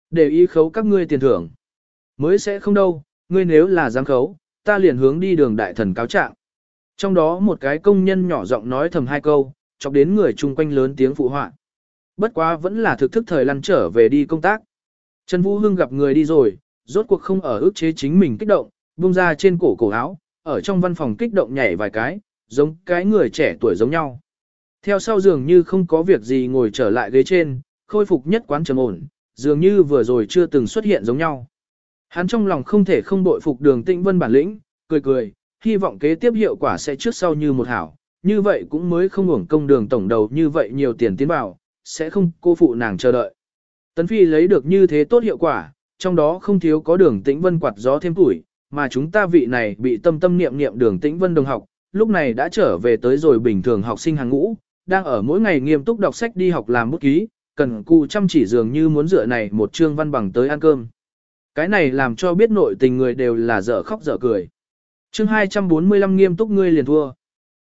để ý khấu các ngươi tiền thưởng. Mới sẽ không đâu, ngươi nếu là giáng khấu, ta liền hướng đi đường đại thần cáo trạng. Trong đó một cái công nhân nhỏ giọng nói thầm hai câu, chọc đến người chung quanh lớn tiếng phụ họa. Bất quá vẫn là thực thức thời lăn trở về đi công tác. Trần Vũ Hưng gặp người đi rồi, rốt cuộc không ở ức chế chính mình kích động, buông ra trên cổ cổ áo, ở trong văn phòng kích động nhảy vài cái, giống cái người trẻ tuổi giống nhau. Theo sau dường như không có việc gì ngồi trở lại ghế trên, khôi phục nhất quán trầm ổn, dường như vừa rồi chưa từng xuất hiện giống nhau. Hắn trong lòng không thể không bội phục đường tĩnh vân bản lĩnh, cười cười, hy vọng kế tiếp hiệu quả sẽ trước sau như một hảo, như vậy cũng mới không hưởng công đường tổng đầu như vậy nhiều tiền tiến vào, sẽ không cô phụ nàng chờ đợi. Tấn Phi lấy được như thế tốt hiệu quả, trong đó không thiếu có đường tĩnh vân quạt gió thêm tuổi, mà chúng ta vị này bị tâm tâm niệm niệm đường tĩnh vân đồng học, lúc này đã trở về tới rồi bình thường học sinh hàng ngũ, đang ở mỗi ngày nghiêm túc đọc sách đi học làm bút ký, cần cù chăm chỉ dường như muốn dựa này một chương văn bằng tới ăn cơm. Cái này làm cho biết nội tình người đều là dở khóc dở cười. Chương 245 nghiêm túc ngươi liền thua.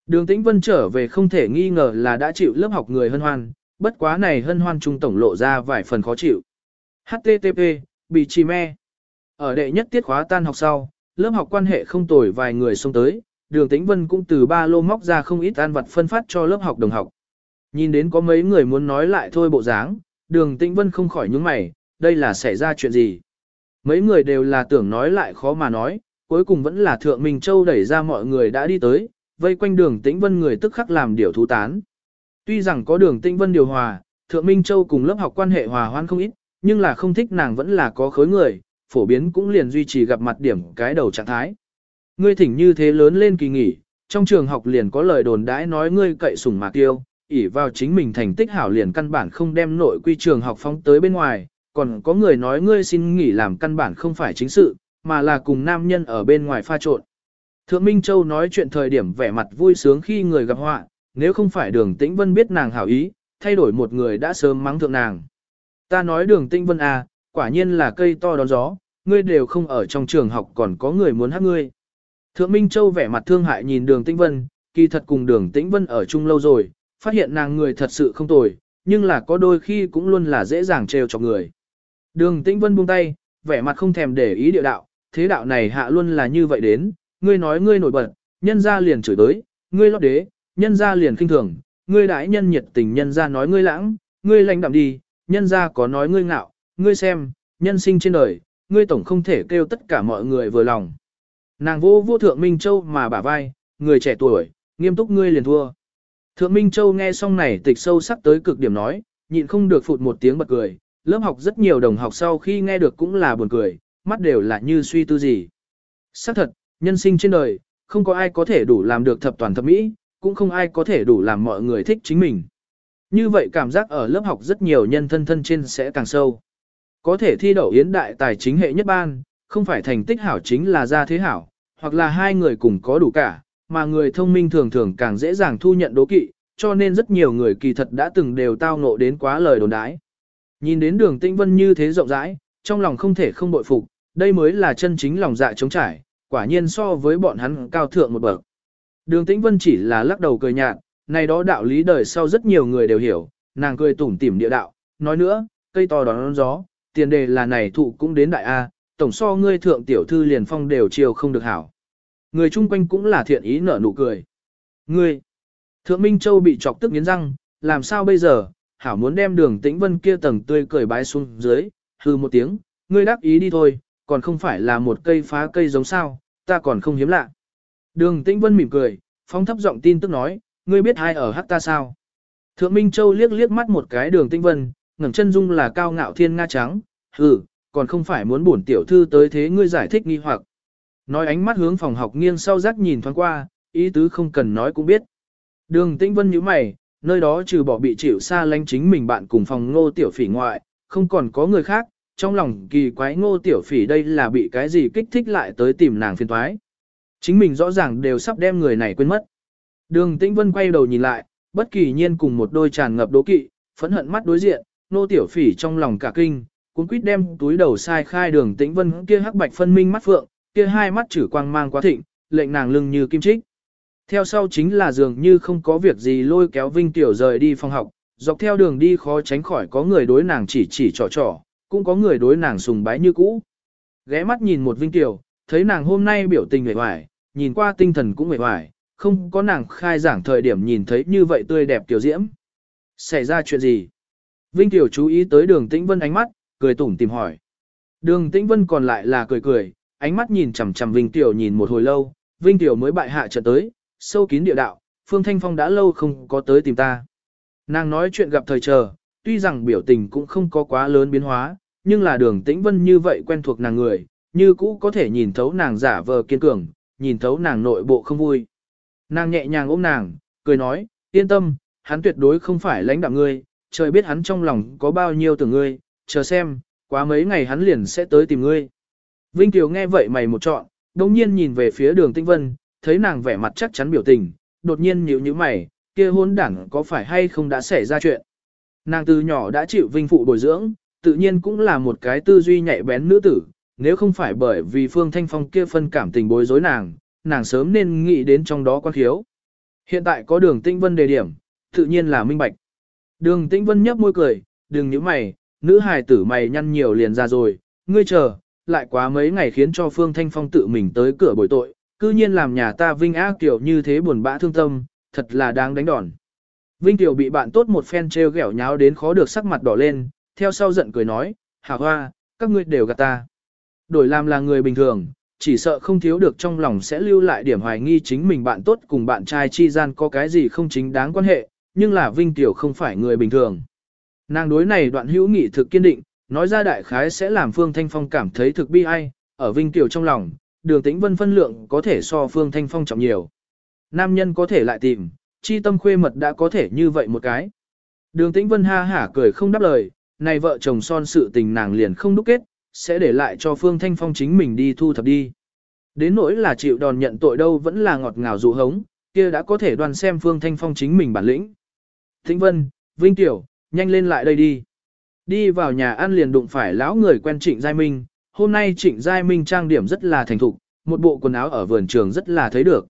Đường Tĩnh Vân trở về không thể nghi ngờ là đã chịu lớp học người hân hoan, bất quá này hân hoan trung tổng lộ ra vài phần khó chịu. HTTP, bị trì me. Ở đệ nhất tiết khóa tan học sau, lớp học quan hệ không tồi vài người xông tới, đường Tĩnh Vân cũng từ ba lô móc ra không ít an vật phân phát cho lớp học đồng học. Nhìn đến có mấy người muốn nói lại thôi bộ dáng, đường Tĩnh Vân không khỏi nhướng mày, đây là xảy ra chuyện gì. Mấy người đều là tưởng nói lại khó mà nói, cuối cùng vẫn là Thượng Minh Châu đẩy ra mọi người đã đi tới, vây quanh đường Tĩnh Vân người tức khắc làm điều thú tán. Tuy rằng có đường tinh Vân điều hòa, Thượng Minh Châu cùng lớp học quan hệ hòa hoan không ít, nhưng là không thích nàng vẫn là có khối người, phổ biến cũng liền duy trì gặp mặt điểm cái đầu trạng thái. Ngươi thỉnh như thế lớn lên kỳ nghỉ, trong trường học liền có lời đồn đãi nói ngươi cậy sủng mạc tiêu, ỷ vào chính mình thành tích hảo liền căn bản không đem nội quy trường học phóng tới bên ngoài, còn có người nói ngươi xin nghỉ làm căn bản không phải chính sự, mà là cùng nam nhân ở bên ngoài pha trộn. Thượng Minh Châu nói chuyện thời điểm vẻ mặt vui sướng khi người gặp họa, nếu không phải đường tĩnh vân biết nàng hảo ý, thay đổi một người đã sớm mắng thượng nàng. Ta nói đường tĩnh vân à, quả nhiên là cây to đón gió, ngươi đều không ở trong trường học còn có người muốn hát ngươi. Thượng Minh Châu vẻ mặt thương hại nhìn đường tĩnh vân, kỳ thật cùng đường tĩnh vân ở chung lâu rồi, phát hiện nàng người thật sự không tồi, nhưng là có đôi khi cũng luôn là dễ dàng trêu cho người. Đường tĩnh vân buông tay, vẻ mặt không thèm để ý địa đạo, thế đạo này hạ luôn là như vậy đến, ngươi nói ngươi nổi bật, nhân ra liền chửi tới, ngươi lót đế, nhân ra liền kinh thường, ngươi đãi nhân nhiệt tình nhân ra nói ngươi lãng, ngươi lãnh đạm đi, nhân ra có nói ngươi ngạo, ngươi xem, nhân sinh trên đời, ngươi tổng không thể kêu tất cả mọi người vừa lòng. Nàng vô vô thượng Minh Châu mà bả vai, người trẻ tuổi, nghiêm túc ngươi liền thua. Thượng Minh Châu nghe xong này tịch sâu sắc tới cực điểm nói, nhịn không được phụt một tiếng bật cười, lớp học rất nhiều đồng học sau khi nghe được cũng là buồn cười, mắt đều là như suy tư gì. Xác thật, nhân sinh trên đời, không có ai có thể đủ làm được thập toàn thập mỹ, cũng không ai có thể đủ làm mọi người thích chính mình. Như vậy cảm giác ở lớp học rất nhiều nhân thân thân trên sẽ càng sâu. Có thể thi đậu yến đại tài chính hệ nhất ban, không phải thành tích hảo chính là ra thế hảo, hoặc là hai người cùng có đủ cả, mà người thông minh thường thường càng dễ dàng thu nhận đố kỵ, cho nên rất nhiều người kỳ thật đã từng đều tao ngộ đến quá lời đồn đái. Nhìn đến đường tĩnh vân như thế rộng rãi, trong lòng không thể không bội phục, đây mới là chân chính lòng dạ trống trải, quả nhiên so với bọn hắn cao thượng một bậc. Đường tĩnh vân chỉ là lắc đầu cười nhạt, này đó đạo lý đời sau rất nhiều người đều hiểu, nàng cười tủm tỉm địa đạo, nói nữa, cây to đón gió, tiền đề là này thụ cũng đến đại A, tổng so ngươi thượng tiểu thư liền phong đều chiều không được hảo. Người chung quanh cũng là thiện ý nở nụ cười. Ngươi, thượng Minh Châu bị chọc tức nghiến răng, làm sao bây giờ, hảo muốn đem đường tĩnh vân kia tầng tươi cười bái xuống dưới, hư một tiếng, ngươi đáp ý đi thôi, còn không phải là một cây phá cây giống sao, ta còn không hiếm lạ. Đường tĩnh vân mỉm cười, phóng thấp giọng tin tức nói, ngươi biết ai ở hắc ta sao? Thượng Minh Châu liếc liếc mắt một cái đường tĩnh vân, ngẩng chân dung là cao ngạo thiên nga trắng, hừ, còn không phải muốn bổn tiểu thư tới thế ngươi giải thích nghi hoặc. Nói ánh mắt hướng phòng học nghiêng sau rắc nhìn thoáng qua, ý tứ không cần nói cũng biết. Đường tĩnh vân nhíu mày, nơi đó trừ bỏ bị chịu xa lánh chính mình bạn cùng phòng ngô tiểu phỉ ngoại, không còn có người khác, trong lòng kỳ quái ngô tiểu phỉ đây là bị cái gì kích thích lại tới tìm nàng phiền toái. Chính mình rõ ràng đều sắp đem người này quên mất. Đường tĩnh vân quay đầu nhìn lại, bất kỳ nhiên cùng một đôi tràn ngập đố kỵ, phẫn hận mắt đối diện, nô tiểu phỉ trong lòng cả kinh, cuốn quýt đem túi đầu sai khai đường tĩnh vân kia hắc bạch phân minh mắt phượng, kia hai mắt chử quang mang quá thịnh, lệnh nàng lưng như kim trích. Theo sau chính là dường như không có việc gì lôi kéo Vinh Tiểu rời đi phòng học, dọc theo đường đi khó tránh khỏi có người đối nàng chỉ chỉ trò trò, cũng có người đối nàng sùng bái như cũ. Ghé mắt nhìn một Vinh Tiểu, thấy nàng hôm nay biểu tình vẻ vải, nhìn qua tinh thần cũng vẻ vải, không có nàng khai giảng thời điểm nhìn thấy như vậy tươi đẹp tiểu diễm. Xảy ra chuyện gì? Vinh Tiểu chú ý tới đường Tĩnh Vân ánh mắt, cười tủm tìm hỏi. Đường Tĩnh Vân còn lại là cười cười, ánh mắt nhìn chằm chằm Vinh Tiểu nhìn một hồi lâu, Vinh Tiểu mới bại hạ trận tới, sâu kín địa đạo, Phương Thanh Phong đã lâu không có tới tìm ta. Nàng nói chuyện gặp thời chờ, tuy rằng biểu tình cũng không có quá lớn biến hóa, nhưng là đường tĩnh vân như vậy quen thuộc nàng người, như cũ có thể nhìn thấu nàng giả vờ kiên cường, nhìn thấu nàng nội bộ không vui. Nàng nhẹ nhàng ôm nàng, cười nói, yên tâm, hắn tuyệt đối không phải lãnh đạo ngươi, trời biết hắn trong lòng có bao nhiêu tưởng ngươi, chờ xem, quá mấy ngày hắn liền sẽ tới tìm ngươi. Vinh Kiều nghe vậy mày một trọn, đồng nhiên nhìn về phía đường Tinh vân, thấy nàng vẻ mặt chắc chắn biểu tình, đột nhiên nhíu nhíu mày, kia hôn đảng có phải hay không đã xảy ra chuyện. Nàng từ nhỏ đã chịu vinh phụ bồi dưỡng, tự nhiên cũng là một cái tư duy nhạy bén nữ tử, nếu không phải bởi vì Phương Thanh Phong kia phân cảm tình bối rối nàng, nàng sớm nên nghĩ đến trong đó quan khiếu. Hiện tại có đường tinh vân đề điểm, tự nhiên là minh bạch. Đường tinh vân nhấp môi cười, đừng nhíu mày, nữ hài tử mày nhăn nhiều liền ra rồi, ngươi chờ, lại quá mấy ngày khiến cho Phương Thanh Phong tự mình tới cửa bồi tội, cư nhiên làm nhà ta Vinh Á Kiều như thế buồn bã thương tâm, thật là đáng đánh đòn. Vinh Kiều bị bạn tốt một phen treo gẻo nháo đến khó được sắc mặt đỏ lên, theo sau giận cười nói, hà hoa, các ngươi đều gạt ta. Đổi làm là người bình thường, chỉ sợ không thiếu được trong lòng sẽ lưu lại điểm hoài nghi chính mình bạn tốt cùng bạn trai chi gian có cái gì không chính đáng quan hệ, nhưng là Vinh Tiểu không phải người bình thường. Nàng đối này đoạn hữu nghị thực kiên định, nói ra đại khái sẽ làm Phương Thanh Phong cảm thấy thực bi ai, ở Vinh Tiểu trong lòng, đường tĩnh vân phân lượng có thể so Phương Thanh Phong trọng nhiều. Nam nhân có thể lại tìm, chi tâm khuê mật đã có thể như vậy một cái. Đường tĩnh vân ha hả cười không đáp lời, này vợ chồng son sự tình nàng liền không đúc kết, sẽ để lại cho Phương Thanh Phong chính mình đi thu thập đi. Đến nỗi là chịu đòn nhận tội đâu vẫn là ngọt ngào dụ hống, kia đã có thể đoan xem Phương Thanh Phong chính mình bản lĩnh. Thịnh Vân, Vinh Tiểu, nhanh lên lại đây đi. Đi vào nhà ăn liền đụng phải lão người quen Trịnh Giai Minh, hôm nay Trịnh Giai Minh trang điểm rất là thành thục, một bộ quần áo ở vườn trường rất là thấy được.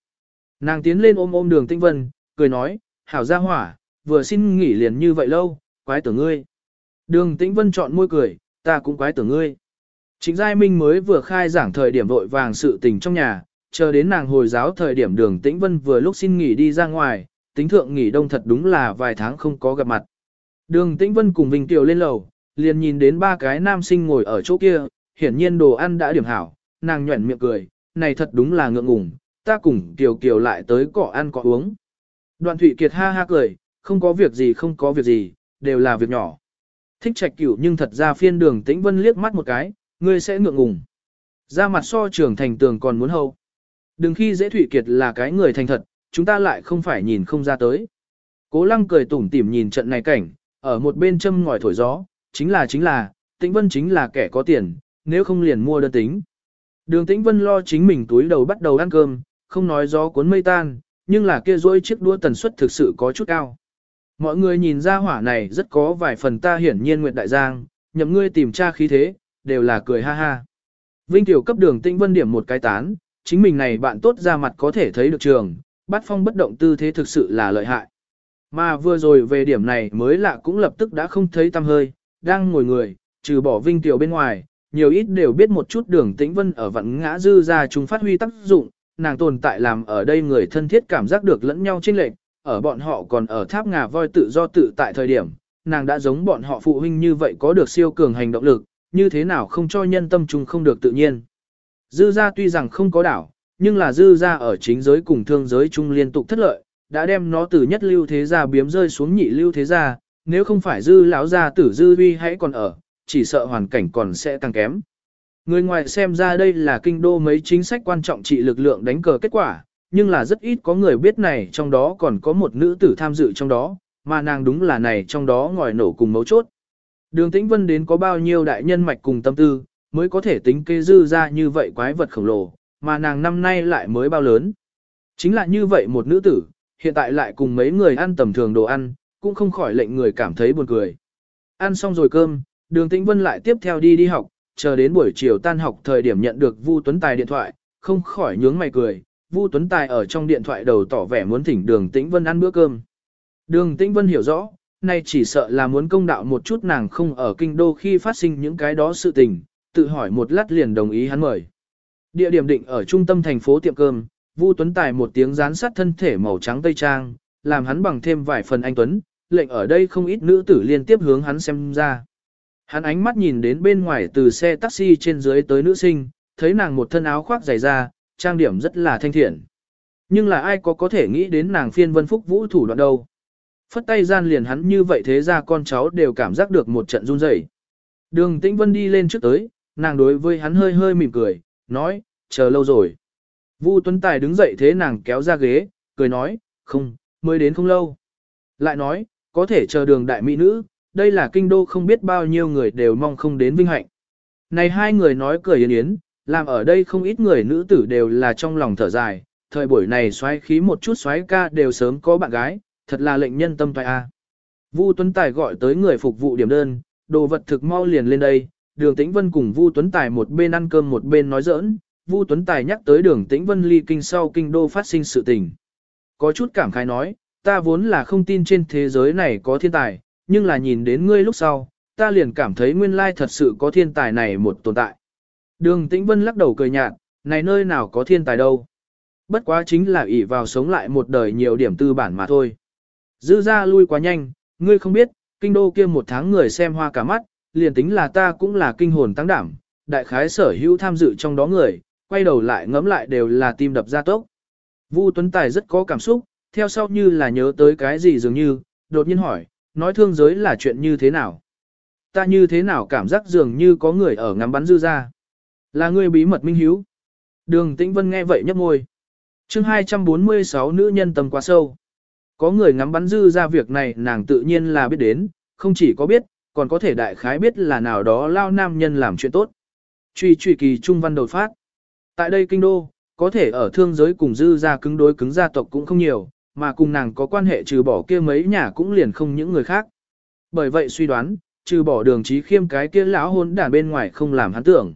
Nàng tiến lên ôm ôm đường Tĩnh Vân, cười nói, hảo gia hỏa, vừa xin nghỉ liền như vậy lâu, quái tưởng ngươi. Đường Tĩnh Vân chọn môi cười, ta cũng quái tưởng ngươi. Trịnh Giai Minh mới vừa khai giảng thời điểm vội vàng sự tình trong nhà, chờ đến nàng hồi giáo thời điểm đường Tĩnh Vân vừa lúc xin nghỉ đi ra ngoài, tính thượng nghỉ đông thật đúng là vài tháng không có gặp mặt. Đường Tĩnh Vân cùng Vinh Kiều lên lầu, liền nhìn đến ba cái nam sinh ngồi ở chỗ kia, hiển nhiên đồ ăn đã điểm hảo, nàng nhuẩn miệng cười, này thật đúng là ngượng ngùng, ta cùng Kiều Kiều lại tới cỏ ăn cỏ uống. Đoạn Thụy Kiệt ha ha cười, không có việc gì không có việc gì, đều là việc nhỏ. Thích trạch cửu nhưng thật ra phiên đường tĩnh vân liếc mắt một cái, ngươi sẽ ngượng ngùng. Ra mặt so trưởng thành tường còn muốn hâu. Đừng khi dễ Thụy Kiệt là cái người thành thật, chúng ta lại không phải nhìn không ra tới. Cố lăng cười tủm tỉm nhìn trận này cảnh, ở một bên châm ngòi thổi gió, chính là chính là, tĩnh vân chính là kẻ có tiền, nếu không liền mua đơn tính. Đường tĩnh vân lo chính mình túi đầu bắt đầu ăn cơm, không nói gió cuốn mây tan, nhưng là kia dối chiếc đũa tần suất thực sự có chút cao. Mọi người nhìn ra hỏa này rất có vài phần ta hiển nhiên nguyệt đại giang, nhậm ngươi tìm tra khí thế, đều là cười ha ha. Vinh Tiểu cấp đường tinh vân điểm một cái tán, chính mình này bạn tốt ra mặt có thể thấy được trường, bắt phong bất động tư thế thực sự là lợi hại. Mà vừa rồi về điểm này mới lạ cũng lập tức đã không thấy tăm hơi, đang ngồi người, trừ bỏ vinh tiểu bên ngoài, nhiều ít đều biết một chút đường tĩnh vân ở vận ngã dư ra chúng phát huy tác dụng, nàng tồn tại làm ở đây người thân thiết cảm giác được lẫn nhau chênh lệch, ở bọn họ còn ở tháp ngà voi tự do tự tại thời điểm, nàng đã giống bọn họ phụ huynh như vậy có được siêu cường hành động lực, như thế nào không cho nhân tâm chung không được tự nhiên. Dư gia tuy rằng không có đảo, nhưng là dư gia ở chính giới cùng thương giới chung liên tục thất lợi, đã đem nó từ nhất lưu thế gia biếm rơi xuống nhị lưu thế gia, nếu không phải dư lão gia tử dư vi hãy còn ở, chỉ sợ hoàn cảnh còn sẽ càng kém. Người ngoài xem ra đây là kinh đô mấy chính sách quan trọng trị lực lượng đánh cờ kết quả, nhưng là rất ít có người biết này trong đó còn có một nữ tử tham dự trong đó, mà nàng đúng là này trong đó ngòi nổ cùng mấu chốt. Đường Tĩnh Vân đến có bao nhiêu đại nhân mạch cùng tâm tư, mới có thể tính kê dư ra như vậy quái vật khổng lồ, mà nàng năm nay lại mới bao lớn. Chính là như vậy một nữ tử, hiện tại lại cùng mấy người ăn tầm thường đồ ăn, cũng không khỏi lệnh người cảm thấy buồn cười. Ăn xong rồi cơm, đường Tĩnh Vân lại tiếp theo đi đi học, chờ đến buổi chiều tan học thời điểm nhận được Vu Tuấn Tài điện thoại, không khỏi nhướng mày cười. Vu Tuấn Tài ở trong điện thoại đầu tỏ vẻ muốn thỉnh đường Tĩnh Vân ăn bữa cơm. Đường Tĩnh Vân hiểu rõ, nay chỉ sợ là muốn công đạo một chút nàng không ở kinh đô khi phát sinh những cái đó sự tình, tự hỏi một lát liền đồng ý hắn mời. Địa điểm định ở trung tâm thành phố tiệm cơm, Vu Tuấn Tài một tiếng gián sát thân thể màu trắng tây trang, làm hắn bằng thêm vài phần anh Tuấn, lệnh ở đây không ít nữ tử liên tiếp hướng hắn xem ra. Hắn ánh mắt nhìn đến bên ngoài từ xe taxi trên dưới tới nữ sinh, thấy nàng một thân áo khoác dày da, trang điểm rất là thanh thiện. Nhưng là ai có có thể nghĩ đến nàng phiên vân phúc vũ thủ đoạn đâu. Phất tay gian liền hắn như vậy thế ra con cháu đều cảm giác được một trận run rẩy. Đường Tĩnh Vân đi lên trước tới, nàng đối với hắn hơi hơi mỉm cười, nói, chờ lâu rồi. Vu Tuấn Tài đứng dậy thế nàng kéo ra ghế, cười nói, không, mới đến không lâu. Lại nói, có thể chờ đường đại mỹ nữ, đây là kinh đô không biết bao nhiêu người đều mong không đến vinh hạnh. Này hai người nói cười yến yến, làm ở đây không ít người nữ tử đều là trong lòng thở dài, thời buổi này xoáy khí một chút xoáy ca đều sớm có bạn gái, thật là lệnh nhân tâm toại a. Vu Tuấn Tài gọi tới người phục vụ điểm đơn, đồ vật thực mau liền lên đây, Đường Tĩnh Vân cùng Vu Tuấn Tài một bên ăn cơm một bên nói giỡn, Vu Tuấn Tài nhắc tới Đường Tĩnh Vân ly kinh sau kinh đô phát sinh sự tình. Có chút cảm khái nói, ta vốn là không tin trên thế giới này có thiên tài, nhưng là nhìn đến ngươi lúc sau, ta liền cảm thấy nguyên lai thật sự có thiên tài này một tồn tại. Đường Tĩnh Vân lắc đầu cười nhạt, này nơi nào có thiên tài đâu. Bất quá chính là ỷ vào sống lại một đời nhiều điểm tư bản mà thôi. Dư ra lui quá nhanh, ngươi không biết, kinh đô kia một tháng người xem hoa cả mắt, liền tính là ta cũng là kinh hồn tăng đảm, đại khái sở hữu tham dự trong đó người, quay đầu lại ngẫm lại đều là tim đập ra tốc. Vu Tuấn Tài rất có cảm xúc, theo sau như là nhớ tới cái gì dường như, đột nhiên hỏi, nói thương giới là chuyện như thế nào? Ta như thế nào cảm giác dường như có người ở ngắm bắn dư ra? Là người bí mật minh hiếu. Đường Tĩnh Vân nghe vậy nhấp môi. chương 246 nữ nhân tầm quá sâu. Có người ngắm bắn dư ra việc này nàng tự nhiên là biết đến, không chỉ có biết, còn có thể đại khái biết là nào đó lao nam nhân làm chuyện tốt. Truy truy kỳ trung văn đột phát. Tại đây kinh đô, có thể ở thương giới cùng dư ra cứng đối cứng gia tộc cũng không nhiều, mà cùng nàng có quan hệ trừ bỏ kia mấy nhà cũng liền không những người khác. Bởi vậy suy đoán, trừ bỏ đường trí khiêm cái kia lão hôn đản bên ngoài không làm hắn tưởng.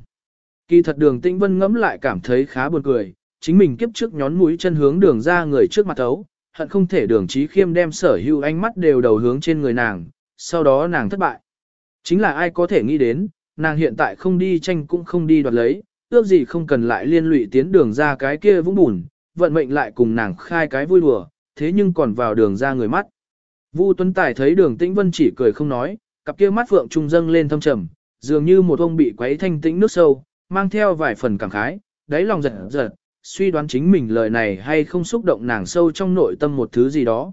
Kỳ thật đường tĩnh vân ngẫm lại cảm thấy khá buồn cười, chính mình kiếp trước nhón mũi chân hướng đường ra người trước mặt thấu, hận không thể đường trí khiêm đem sở hữu ánh mắt đều đầu hướng trên người nàng, sau đó nàng thất bại. Chính là ai có thể nghĩ đến, nàng hiện tại không đi tranh cũng không đi đoạt lấy, ước gì không cần lại liên lụy tiến đường ra cái kia vũng bùn, vận mệnh lại cùng nàng khai cái vui đùa, thế nhưng còn vào đường ra người mắt. Vu Tuấn Tài thấy đường tĩnh vân chỉ cười không nói, cặp kia mắt phượng trung dâng lên thâm trầm, dường như một ông bị quấy thanh tĩnh nước sâu, mang theo vài phần cảm khái, đáy lòng giật giật, suy đoán chính mình lời này hay không xúc động nàng sâu trong nội tâm một thứ gì đó.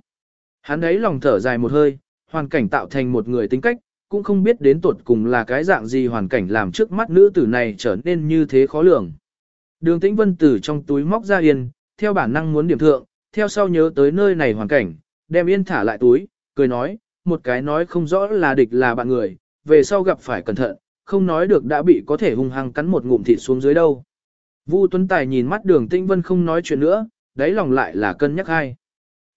Hắn ấy lòng thở dài một hơi, hoàn cảnh tạo thành một người tính cách, cũng không biết đến tuột cùng là cái dạng gì hoàn cảnh làm trước mắt nữ tử này trở nên như thế khó lường. Đường tĩnh vân tử trong túi móc ra yên, theo bản năng muốn điểm thượng, theo sau nhớ tới nơi này hoàn cảnh, đem yên thả lại túi, cười nói, một cái nói không rõ là địch là bạn người, về sau gặp phải cẩn thận, không nói được đã bị có thể hung hăng cắn một ngụm thịt xuống dưới đâu. Vu Tuấn Tài nhìn mắt đường Tĩnh Vân không nói chuyện nữa, đáy lòng lại là cân nhắc hai.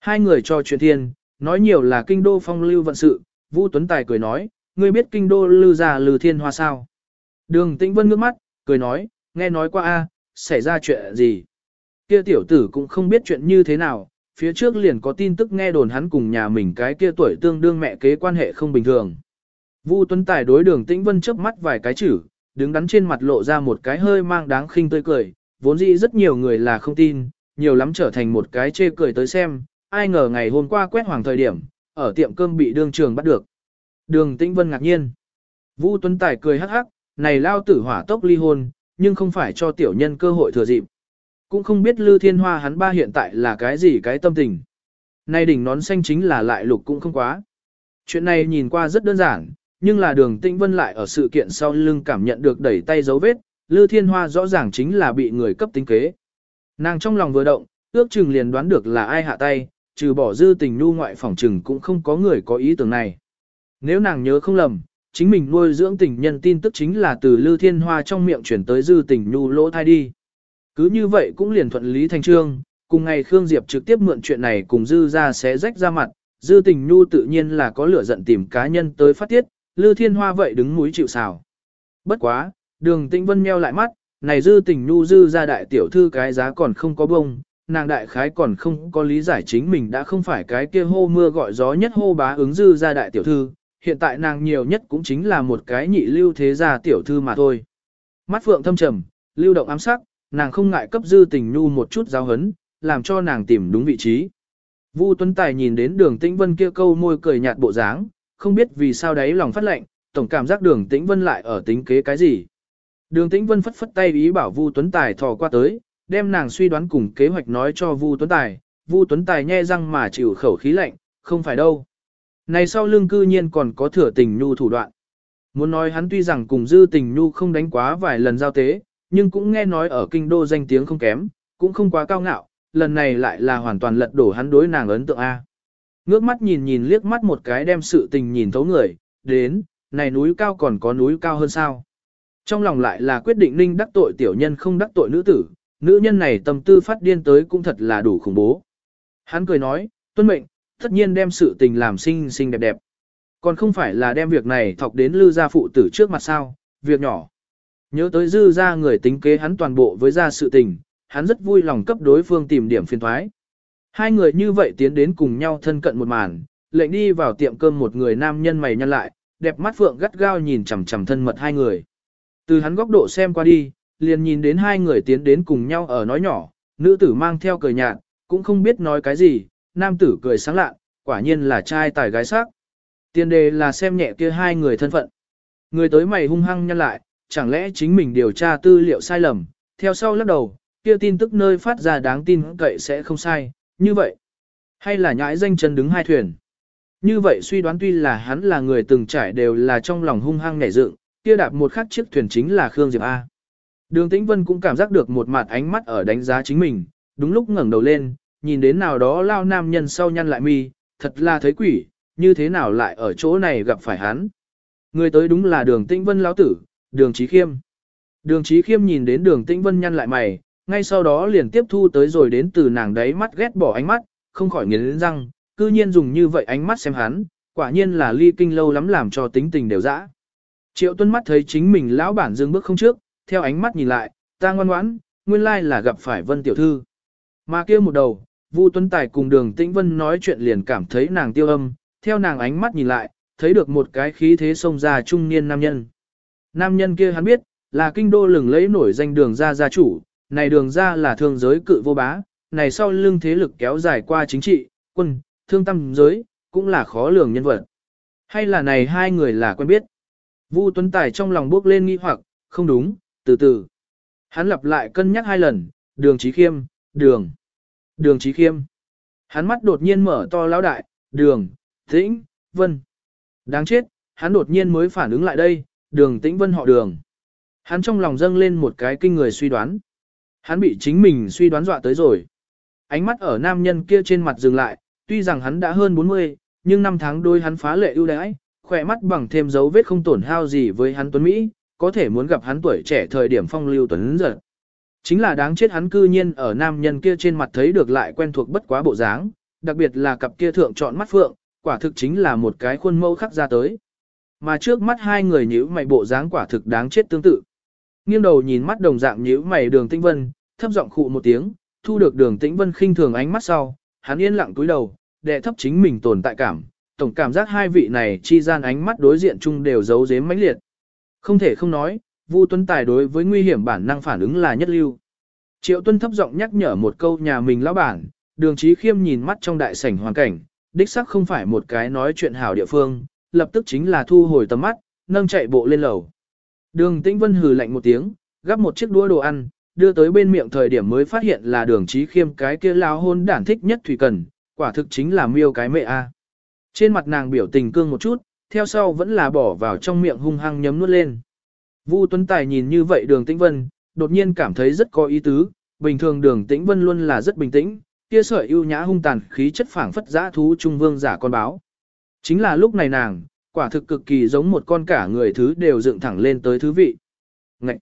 Hai người cho chuyện thiên, nói nhiều là kinh đô phong lưu vận sự, Vu Tuấn Tài cười nói, ngươi biết kinh đô lư già lư thiên hoa sao. Đường Tĩnh Vân ngước mắt, cười nói, nghe nói qua a, xảy ra chuyện gì. Kia tiểu tử cũng không biết chuyện như thế nào, phía trước liền có tin tức nghe đồn hắn cùng nhà mình cái kia tuổi tương đương mẹ kế quan hệ không bình thường. Vu Tuấn Tài đối đường Tĩnh Vân chớp mắt vài cái chữ, đứng đắn trên mặt lộ ra một cái hơi mang đáng khinh tươi cười, vốn dĩ rất nhiều người là không tin, nhiều lắm trở thành một cái chê cười tới xem, ai ngờ ngày hôm qua quét hoàng thời điểm, ở tiệm cơm bị đương trường bắt được. Đường Tĩnh Vân ngạc nhiên. Vu Tuấn Tài cười hắc hắc, này lao tử hỏa tốc ly hôn, nhưng không phải cho tiểu nhân cơ hội thừa dịp. Cũng không biết Lư Thiên Hoa hắn ba hiện tại là cái gì cái tâm tình. Nay đỉnh nón xanh chính là lại lục cũng không quá. Chuyện này nhìn qua rất đơn giản, nhưng là đường Tĩnh Vân lại ở sự kiện sau lưng cảm nhận được đẩy tay dấu vết, Lư Thiên Hoa rõ ràng chính là bị người cấp tính kế. Nàng trong lòng vừa động, ước chừng liền đoán được là ai hạ tay, trừ bỏ dư tình nu ngoại phòng trừng cũng không có người có ý tưởng này. Nếu nàng nhớ không lầm, chính mình nuôi dưỡng tình nhân tin tức chính là từ Lư Thiên Hoa trong miệng chuyển tới dư tình nu lỗ thai đi. Cứ như vậy cũng liền thuận lý thành trương, cùng ngày Khương Diệp trực tiếp mượn chuyện này cùng dư ra xé rách ra mặt, dư tình nu tự nhiên là có lửa giận tìm cá nhân tới phát tiết, Lư Thiên Hoa vậy đứng núi chịu xào. Bất quá, đường tĩnh vân meo lại mắt, này dư tình nu dư ra đại tiểu thư cái giá còn không có bông, nàng đại khái còn không có lý giải chính mình đã không phải cái kia hô mưa gọi gió nhất hô bá ứng dư ra đại tiểu thư, hiện tại nàng nhiều nhất cũng chính là một cái nhị lưu thế gia tiểu thư mà thôi. Mắt phượng thâm trầm, lưu động ám sắc, nàng không ngại cấp dư tình nu một chút giáo hấn, làm cho nàng tìm đúng vị trí. Vu Tuấn Tài nhìn đến đường tĩnh vân kia câu môi cười nhạt bộ dáng, không biết vì sao đấy lòng phát lệnh, tổng cảm giác đường tĩnh vân lại ở tính kế cái gì. Đường tĩnh vân phất phất tay ý bảo Vu Tuấn Tài thò qua tới, đem nàng suy đoán cùng kế hoạch nói cho Vu Tuấn Tài, Vu Tuấn Tài nhe răng mà chịu khẩu khí lạnh, không phải đâu. Này sau lưng cư nhiên còn có thừa tình nhu thủ đoạn. Muốn nói hắn tuy rằng cùng dư tình nhu không đánh quá vài lần giao tế, nhưng cũng nghe nói ở kinh đô danh tiếng không kém, cũng không quá cao ngạo, lần này lại là hoàn toàn lật đổ hắn đối nàng ấn tượng A. Ngước mắt nhìn nhìn liếc mắt một cái đem sự tình nhìn thấu người, đến, này núi cao còn có núi cao hơn sao. Trong lòng lại là quyết định ninh đắc tội tiểu nhân không đắc tội nữ tử, nữ nhân này tâm tư phát điên tới cũng thật là đủ khủng bố. Hắn cười nói, tuân mệnh, tất nhiên đem sự tình làm xinh xinh đẹp đẹp. Còn không phải là đem việc này thọc đến lư gia phụ tử trước mặt sao, việc nhỏ. Nhớ tới dư ra người tính kế hắn toàn bộ với gia sự tình, hắn rất vui lòng cấp đối phương tìm điểm phiền thoái. Hai người như vậy tiến đến cùng nhau thân cận một màn, lệnh đi vào tiệm cơm một người nam nhân mày nhăn lại, đẹp mắt phượng gắt gao nhìn chằm chằm thân mật hai người. Từ hắn góc độ xem qua đi, liền nhìn đến hai người tiến đến cùng nhau ở nói nhỏ, nữ tử mang theo cười nhạt, cũng không biết nói cái gì, nam tử cười sáng lạ, quả nhiên là trai tài gái sắc. Tiền đề là xem nhẹ kia hai người thân phận. Người tới mày hung hăng nhăn lại, chẳng lẽ chính mình điều tra tư liệu sai lầm, theo sau lắc đầu, kia tin tức nơi phát ra đáng tin cậy sẽ không sai, như vậy. Hay là nhãi danh chân đứng hai thuyền. Như vậy suy đoán tuy là hắn là người từng trải đều là trong lòng hung hăng nảy dựng, kia đạp một khắc chiếc thuyền chính là Khương Diệp A. Đường Tĩnh Vân cũng cảm giác được một mặt ánh mắt ở đánh giá chính mình, đúng lúc ngẩng đầu lên, nhìn đến nào đó lao nam nhân sau nhăn lại mi, thật là thấy quỷ, như thế nào lại ở chỗ này gặp phải hắn. Người tới đúng là đường Tĩnh Vân lão tử, đường Trí Khiêm. Đường Trí Khiêm nhìn đến đường Tĩnh Vân nhăn lại mày, ngay sau đó liền tiếp thu tới rồi đến từ nàng đấy mắt ghét bỏ ánh mắt, không khỏi nghiến răng, cư nhiên dùng như vậy ánh mắt xem hắn, quả nhiên là ly kinh lâu lắm làm cho tính tình đều dã. Triệu tuân mắt thấy chính mình lão bản dừng bước không trước, theo ánh mắt nhìn lại, ta ngoan ngoãn, nguyên lai là gặp phải vân tiểu thư. Mà kia một đầu, Vu Tuấn Tài cùng đường Tĩnh Vân nói chuyện liền cảm thấy nàng tiêu âm, theo nàng ánh mắt nhìn lại, thấy được một cái khí thế sông ra trung niên nam nhân. Nam nhân kia hắn biết, là kinh đô lừng lấy nổi danh đường ra gia chủ, này đường ra là thương giới cự vô bá, này sau lưng thế lực kéo dài qua chính trị, quân, thương tâm giới, cũng là khó lường nhân vật. Hay là này hai người là quen biết? Vu Tuấn Tài trong lòng bước lên nghi hoặc, không đúng, từ từ. Hắn lặp lại cân nhắc hai lần, đường trí khiêm, đường, đường trí khiêm. Hắn mắt đột nhiên mở to lão đại, đường, tĩnh, vân. Đáng chết, hắn đột nhiên mới phản ứng lại đây, đường tĩnh vân họ đường. Hắn trong lòng dâng lên một cái kinh người suy đoán. Hắn bị chính mình suy đoán dọa tới rồi. Ánh mắt ở nam nhân kia trên mặt dừng lại, tuy rằng hắn đã hơn 40, nhưng năm tháng đôi hắn phá lệ ưu đãi, khỏe mắt bằng thêm dấu vết không tổn hao gì với hắn Tuấn Mỹ, có thể muốn gặp hắn tuổi trẻ thời điểm phong lưu Tuấn giật. Chính là đáng chết hắn cư nhiên ở nam nhân kia trên mặt thấy được lại quen thuộc bất quá bộ dáng, đặc biệt là cặp kia thượng chọn mắt phượng, quả thực chính là một cái khuôn mẫu khắc ra tới. Mà trước mắt hai người nhíu mày bộ dáng quả thực đáng chết tương tự. Nghiêng đầu nhìn mắt đồng dạng nhíu mày đường tĩnh vân, thấp giọng khụ một tiếng, thu được đường tĩnh vân khinh thường ánh mắt sau, hắn yên lặng cúi đầu, đệ thấp chính mình tồn tại cảm, tổng cảm giác hai vị này chi gian ánh mắt đối diện chung đều giấu giếm mãnh liệt. Không thể không nói, Vu Tuấn Tài đối với nguy hiểm bản năng phản ứng là nhất lưu. Triệu Tuân thấp giọng nhắc nhở một câu nhà mình lão bản, đường trí khiêm nhìn mắt trong đại sảnh hoàn cảnh, đích xác không phải một cái nói chuyện hảo địa phương, lập tức chính là thu hồi tầm mắt, nâng chạy bộ lên lầu. Đường Tĩnh Vân hừ lạnh một tiếng, gắp một chiếc đũa đồ ăn, đưa tới bên miệng thời điểm mới phát hiện là đường trí khiêm cái kia lao hôn đản thích nhất thủy cần, quả thực chính là miêu cái mẹ a. Trên mặt nàng biểu tình cương một chút, theo sau vẫn là bỏ vào trong miệng hung hăng nhấm nuốt lên. Vu Tuấn Tài nhìn như vậy đường Tĩnh Vân, đột nhiên cảm thấy rất có ý tứ, bình thường đường Tĩnh Vân luôn là rất bình tĩnh, kia sợi ưu nhã hung tàn khí chất phảng phất dã thú trung vương giả con báo. Chính là lúc này nàng, quả thực cực kỳ giống một con cả người thứ đều dựng thẳng lên tới thứ vị. Ngậy!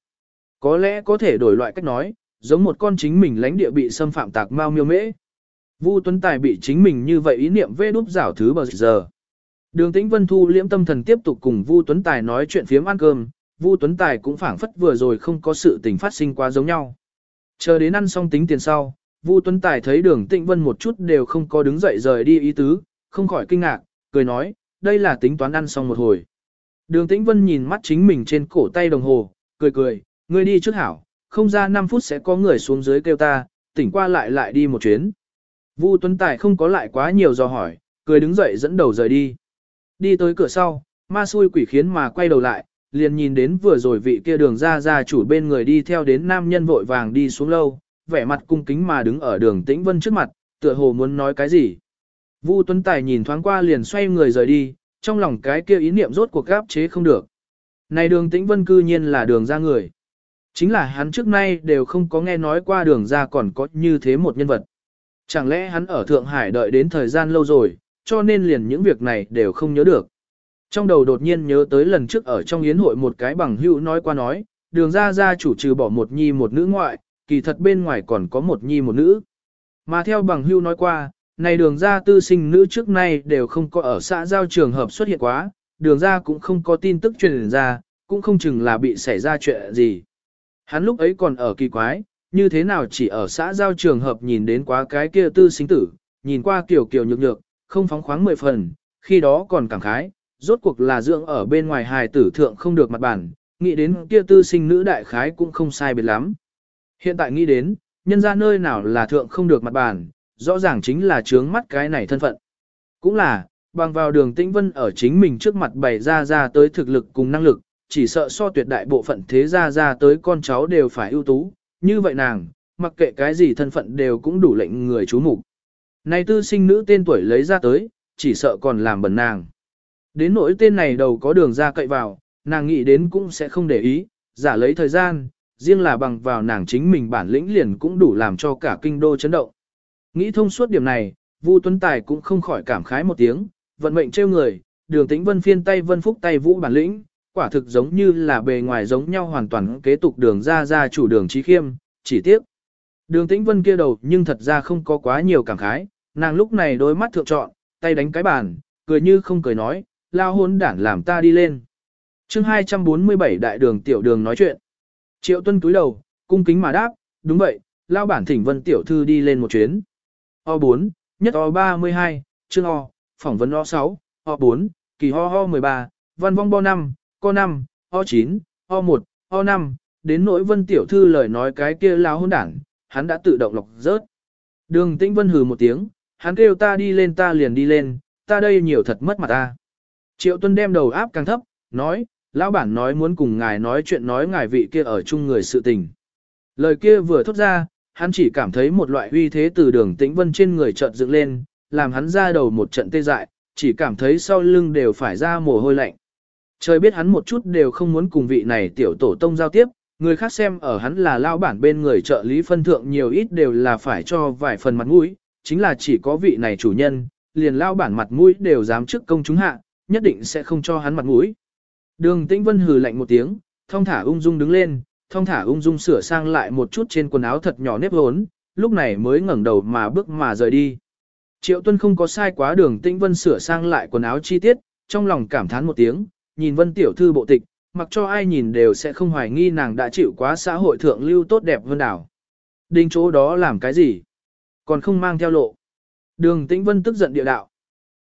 Có lẽ có thể đổi loại cách nói, giống một con chính mình lãnh địa bị xâm phạm tạc mau miêu mễ. Vu Tuấn Tài bị chính mình như vậy ý niệm vê đúp rảo thứ bờ giờ. Đường Tĩnh Vân Thu liễm tâm thần tiếp tục cùng Vu Tuấn Tài nói chuyện phiếm ăn cơm, Vu Tuấn Tài cũng phảng phất vừa rồi không có sự tình phát sinh quá giống nhau. Chờ đến ăn xong tính tiền sau, Vu Tuấn Tài thấy Đường Tĩnh Vân một chút đều không có đứng dậy rời đi ý tứ, không khỏi kinh ngạc, cười nói, đây là tính toán ăn xong một hồi. Đường Tĩnh Vân nhìn mắt chính mình trên cổ tay đồng hồ, cười cười, ngươi đi trước hảo, không ra 5 phút sẽ có người xuống dưới kêu ta, tỉnh qua lại lại đi một chuyến. Vu Tuấn Tài không có lại quá nhiều do hỏi, cười đứng dậy dẫn đầu rời đi. Đi tới cửa sau, ma xui quỷ khiến mà quay đầu lại, liền nhìn đến vừa rồi vị kia đường ra ra chủ bên người đi theo đến nam nhân vội vàng đi xuống lâu, vẻ mặt cung kính mà đứng ở đường tĩnh vân trước mặt, tựa hồ muốn nói cái gì. Vu Tuấn Tài nhìn thoáng qua liền xoay người rời đi, trong lòng cái kia ý niệm rốt cuộc gáp chế không được. Này đường tĩnh vân cư nhiên là đường ra người. Chính là hắn trước nay đều không có nghe nói qua đường ra còn có như thế một nhân vật. Chẳng lẽ hắn ở Thượng Hải đợi đến thời gian lâu rồi, cho nên liền những việc này đều không nhớ được. Trong đầu đột nhiên nhớ tới lần trước ở trong yến hội một cái bằng hữu nói qua nói, đường ra ra chủ trừ bỏ một nhi một nữ ngoại, kỳ thật bên ngoài còn có một nhi một nữ. Mà theo bằng Hưu nói qua, này đường ra tư sinh nữ trước nay đều không có ở xã giao trường hợp xuất hiện quá, đường ra cũng không có tin tức truyền ra, cũng không chừng là bị xảy ra chuyện gì. Hắn lúc ấy còn ở kỳ quái, như thế nào chỉ ở xã giao trường hợp nhìn đến quá cái kia tư sinh tử, nhìn qua kiểu kiểu nhược nhược, không phóng khoáng mười phần, khi đó còn cảm khái, rốt cuộc là dưỡng ở bên ngoài hài tử thượng không được mặt bản, nghĩ đến kia tư sinh nữ đại khái cũng không sai biệt lắm. Hiện tại nghĩ đến, nhân ra nơi nào là thượng không được mặt bản, rõ ràng chính là trướng mắt cái này thân phận. Cũng là, bằng vào đường tĩnh vân ở chính mình trước mặt bày ra ra tới thực lực cùng năng lực, chỉ sợ so tuyệt đại bộ phận thế ra ra tới con cháu đều phải ưu tú, như vậy nàng, mặc kệ cái gì thân phận đều cũng đủ lệnh người chú mục. Này tư sinh nữ tên tuổi lấy ra tới, chỉ sợ còn làm bẩn nàng. Đến nỗi tên này đầu có đường ra cậy vào, nàng nghĩ đến cũng sẽ không để ý, giả lấy thời gian, riêng là bằng vào nàng chính mình bản lĩnh liền cũng đủ làm cho cả kinh đô chấn động. Nghĩ thông suốt điểm này, Vu Tuấn Tài cũng không khỏi cảm khái một tiếng, vận mệnh trêu người, đường tĩnh vân phiên tay vân phúc tay vũ bản lĩnh, quả thực giống như là bề ngoài giống nhau hoàn toàn kế tục đường ra ra chủ đường trí khiêm, chỉ tiếc. Đường tĩnh vân kia đầu nhưng thật ra không có quá nhiều cảm khái, nàng lúc này đôi mắt thượng trọn, tay đánh cái bàn, cười như không cười nói, lao hôn đản làm ta đi lên. chương 247 đại đường tiểu đường nói chuyện. Triệu tuân túi đầu, cung kính mà đáp, đúng vậy, lao bản thỉnh vân tiểu thư đi lên một chuyến. O4, nhất O32, chương O, phỏng vấn O6, O4, kỳ ho ho 13, văn vong bo 5, co 5, O9, O1, O5, đến nỗi vân tiểu thư lời nói cái kia láo hôn đảng, hắn đã tự động lọc rớt. Đường tĩnh vân hừ một tiếng, hắn kêu ta đi lên ta liền đi lên, ta đây nhiều thật mất mặt ta. Triệu tuân đem đầu áp càng thấp, nói, lão bản nói muốn cùng ngài nói chuyện nói ngài vị kia ở chung người sự tình. Lời kia vừa thốt ra, hắn chỉ cảm thấy một loại uy thế từ đường tĩnh vân trên người chợt dựng lên, làm hắn ra đầu một trận tê dại, chỉ cảm thấy sau lưng đều phải ra mồ hôi lạnh. Trời biết hắn một chút đều không muốn cùng vị này tiểu tổ tông giao tiếp, người khác xem ở hắn là lao bản bên người trợ lý phân thượng nhiều ít đều là phải cho vài phần mặt mũi, chính là chỉ có vị này chủ nhân, liền lao bản mặt mũi đều dám trước công chúng hạ, nhất định sẽ không cho hắn mặt mũi. Đường Tĩnh Vân hừ lạnh một tiếng, thong thả ung dung đứng lên, thong thả ung dung sửa sang lại một chút trên quần áo thật nhỏ nếp hốn, lúc này mới ngẩng đầu mà bước mà rời đi. Triệu Tuân không có sai quá đường Tĩnh Vân sửa sang lại quần áo chi tiết, trong lòng cảm thán một tiếng, nhìn Vân tiểu thư bộ tịch, mặc cho ai nhìn đều sẽ không hoài nghi nàng đã chịu quá xã hội thượng lưu tốt đẹp vân đảo. Đinh chỗ đó làm cái gì? Còn không mang theo lộ. Đường Tĩnh Vân tức giận địa đạo.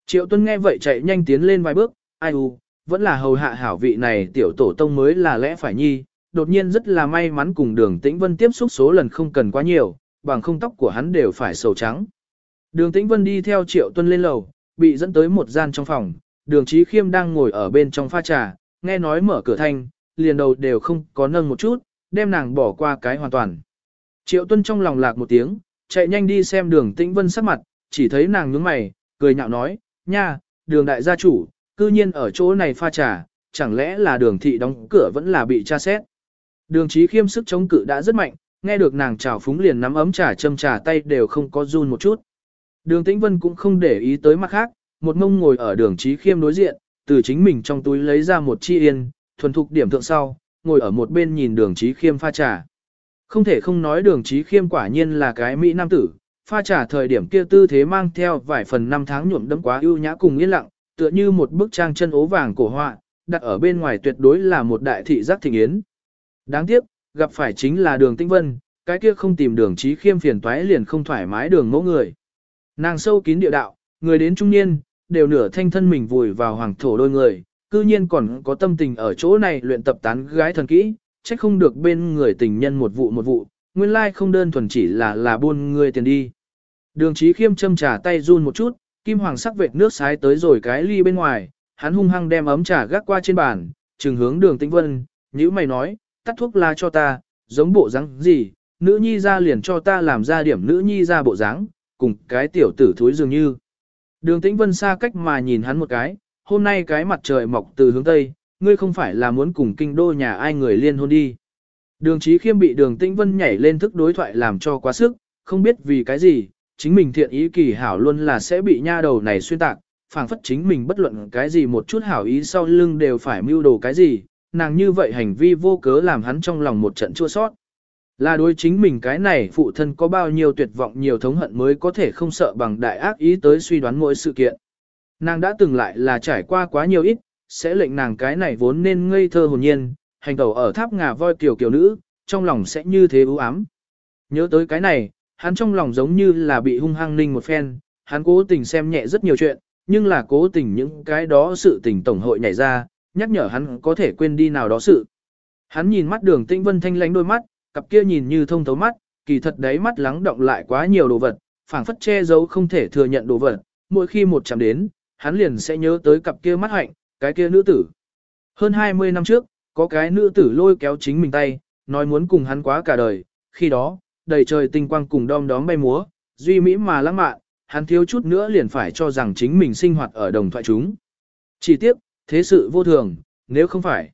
Triệu Tuân nghe vậy chạy nhanh tiến lên vài bước, ai u, vẫn là hầu hạ hảo vị này tiểu tổ tông mới là lẽ phải nhi, đột nhiên rất là may mắn cùng đường Tĩnh Vân tiếp xúc số lần không cần quá nhiều, bằng không tóc của hắn đều phải sầu trắng. Đường Tĩnh Vân đi theo Triệu Tuân lên lầu, bị dẫn tới một gian trong phòng, đường trí Khiêm đang ngồi ở bên trong pha trà, nghe nói mở cửa thanh, liền đầu đều không có nâng một chút, đem nàng bỏ qua cái hoàn toàn. Triệu Tuân trong lòng lạc một tiếng, chạy nhanh đi xem đường Tĩnh Vân sắc mặt, chỉ thấy nàng nhướng mày, cười nhạo nói, nha, đường đại gia chủ, cư nhiên ở chỗ này pha trà, chẳng lẽ là đường thị đóng cửa vẫn là bị tra xét. Đường trí khiêm sức chống cự đã rất mạnh, nghe được nàng chào phúng liền nắm ấm trà châm trà tay đều không có run một chút. Đường tĩnh vân cũng không để ý tới mặt khác, một mông ngồi ở đường trí khiêm đối diện, từ chính mình trong túi lấy ra một chi yên, thuần thục điểm thượng sau, ngồi ở một bên nhìn đường trí khiêm pha trà. Không thể không nói đường trí khiêm quả nhiên là cái Mỹ nam tử, pha trà thời điểm kia tư thế mang theo vài phần năm tháng nhuộm đấm quá ưu nhã cùng yên lặng, tựa như một bức trang chân ố vàng cổ họa, đặt ở bên ngoài tuyệt đối là một đại thị giác thịnh yến. Đáng tiếc, gặp phải chính là đường tinh vân, cái kia không tìm đường trí khiêm phiền toái liền không thoải mái đường mẫu người. Nàng sâu kín địa đạo, người đến trung niên, đều nửa thanh thân mình vùi vào hoàng thổ đôi người, cư nhiên còn có tâm tình ở chỗ này luyện tập tán gái thần kỹ, trách không được bên người tình nhân một vụ một vụ, nguyên lai không đơn thuần chỉ là là buôn người tiền đi. Đường trí khiêm châm trà tay run một chút, kim hoàng sắc vệt nước sái tới rồi cái ly bên ngoài, hắn hung hăng đem ấm trà gác qua trên bàn, trừng hướng đường tĩnh vân, nhữ mày nói, tắt thuốc la cho ta, giống bộ dáng gì, nữ nhi ra liền cho ta làm ra điểm nữ nhi ra bộ dáng, cùng cái tiểu tử thúi dường như. Đường tĩnh vân xa cách mà nhìn hắn một cái, hôm nay cái mặt trời mọc từ hướng tây, ngươi không phải là muốn cùng kinh đô nhà ai người liên hôn đi. Đường trí khiêm bị đường tĩnh vân nhảy lên thức đối thoại làm cho quá sức, không biết vì cái gì, chính mình thiện ý kỳ hảo luôn là sẽ bị nha đầu này xuyên tạc, phảng phất chính mình bất luận cái gì một chút hảo ý sau lưng đều phải mưu đồ cái gì, nàng như vậy hành vi vô cớ làm hắn trong lòng một trận chua sót. Là đối chính mình cái này phụ thân có bao nhiêu tuyệt vọng nhiều thống hận mới có thể không sợ bằng đại ác ý tới suy đoán mỗi sự kiện. Nàng đã từng lại là trải qua quá nhiều ít, sẽ lệnh nàng cái này vốn nên ngây thơ hồn nhiên, hành tẩu ở tháp ngà voi kiểu kiểu nữ, trong lòng sẽ như thế ưu ám. Nhớ tới cái này, hắn trong lòng giống như là bị hung hăng ninh một phen, hắn cố tình xem nhẹ rất nhiều chuyện, nhưng là cố tình những cái đó sự tình tổng hội nhảy ra, nhắc nhở hắn có thể quên đi nào đó sự. Hắn nhìn mắt đường tĩnh vân thanh lánh đôi mắt, cặp kia nhìn như thông thấu mắt, kỳ thật đấy mắt lắng động lại quá nhiều đồ vật, phảng phất che giấu không thể thừa nhận đồ vật, mỗi khi một chạm đến, hắn liền sẽ nhớ tới cặp kia mắt hạnh, cái kia nữ tử. Hơn 20 năm trước, có cái nữ tử lôi kéo chính mình tay, nói muốn cùng hắn quá cả đời, khi đó, đầy trời tinh quang cùng đom đóm bay múa, duy mỹ mà lãng mạn, hắn thiếu chút nữa liền phải cho rằng chính mình sinh hoạt ở đồng thoại chúng. Chỉ tiếc, thế sự vô thường, nếu không phải.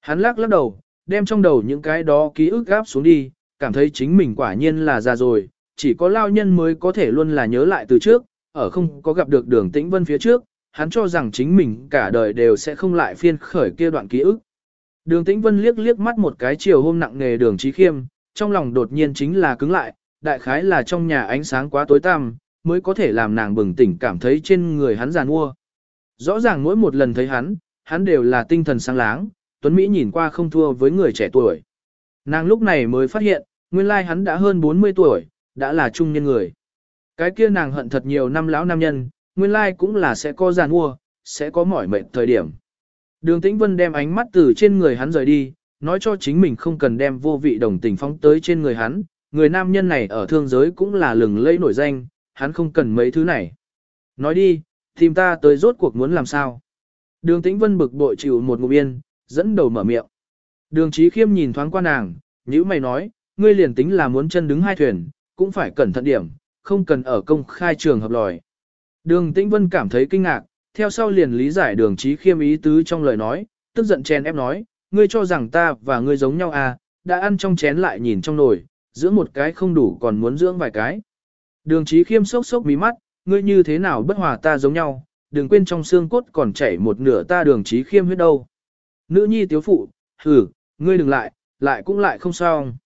Hắn lắc lắc đầu, đem trong đầu những cái đó ký ức gáp xuống đi, cảm thấy chính mình quả nhiên là già rồi, chỉ có lao nhân mới có thể luôn là nhớ lại từ trước, ở không có gặp được đường tĩnh vân phía trước, hắn cho rằng chính mình cả đời đều sẽ không lại phiên khởi kia đoạn ký ức. Đường tĩnh vân liếc liếc mắt một cái chiều hôm nặng nghề đường trí khiêm, trong lòng đột nhiên chính là cứng lại, đại khái là trong nhà ánh sáng quá tối tăm, mới có thể làm nàng bừng tỉnh cảm thấy trên người hắn giàn nua Rõ ràng mỗi một lần thấy hắn, hắn đều là tinh thần sáng láng, Tuấn Mỹ nhìn qua không thua với người trẻ tuổi. Nàng lúc này mới phát hiện, nguyên lai hắn đã hơn 40 tuổi, đã là trung nhân người. Cái kia nàng hận thật nhiều năm lão nam nhân, nguyên lai cũng là sẽ có giàn mua, sẽ có mỏi mệt thời điểm. Đường Tĩnh Vân đem ánh mắt từ trên người hắn rời đi, nói cho chính mình không cần đem vô vị đồng tình phóng tới trên người hắn, người nam nhân này ở thương giới cũng là lừng lẫy nổi danh, hắn không cần mấy thứ này. Nói đi, tìm ta tới rốt cuộc muốn làm sao. Đường Tĩnh Vân bực bội chịu một ngụm yên, dẫn đầu mở miệng. Đường Chí Khiêm nhìn thoáng qua nàng, như mày nói, ngươi liền tính là muốn chân đứng hai thuyền, cũng phải cẩn thận điểm, không cần ở công khai trường hợp lòi. Đường Tĩnh Vân cảm thấy kinh ngạc, theo sau liền lý giải đường Chí Khiêm ý tứ trong lời nói, tức giận chen ép nói, ngươi cho rằng ta và ngươi giống nhau à, đã ăn trong chén lại nhìn trong nồi, dưỡng một cái không đủ còn muốn dưỡng vài cái. Đường trí khiêm sốc sốc mí mắt, ngươi như thế nào bất hòa ta giống nhau, đừng quên trong xương cốt còn chảy một nửa ta đường trí khiêm huyết đâu. Nữ nhi tiếu phụ, hử, ngươi đừng lại, lại cũng lại không sao.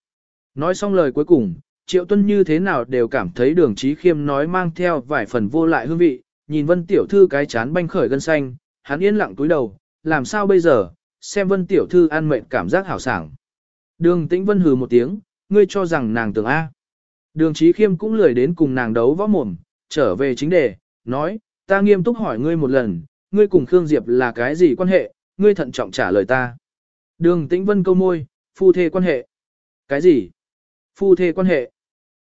Nói xong lời cuối cùng, triệu tuân như thế nào đều cảm thấy đường trí khiêm nói mang theo vài phần vô lại hương vị, nhìn vân tiểu thư cái chán banh khởi gân xanh, hắn yên lặng túi đầu, làm sao bây giờ, xem vân tiểu thư an mệnh cảm giác hảo sảng. Đường tĩnh vân hừ một tiếng, ngươi cho rằng nàng tưởng A. Đường trí khiêm cũng lười đến cùng nàng đấu võ mồm, trở về chính đề, nói, ta nghiêm túc hỏi ngươi một lần, ngươi cùng Khương Diệp là cái gì quan hệ, ngươi thận trọng trả lời ta. Đường Tĩnh Vân câu môi, phu thê quan hệ. Cái gì? Phu thê quan hệ.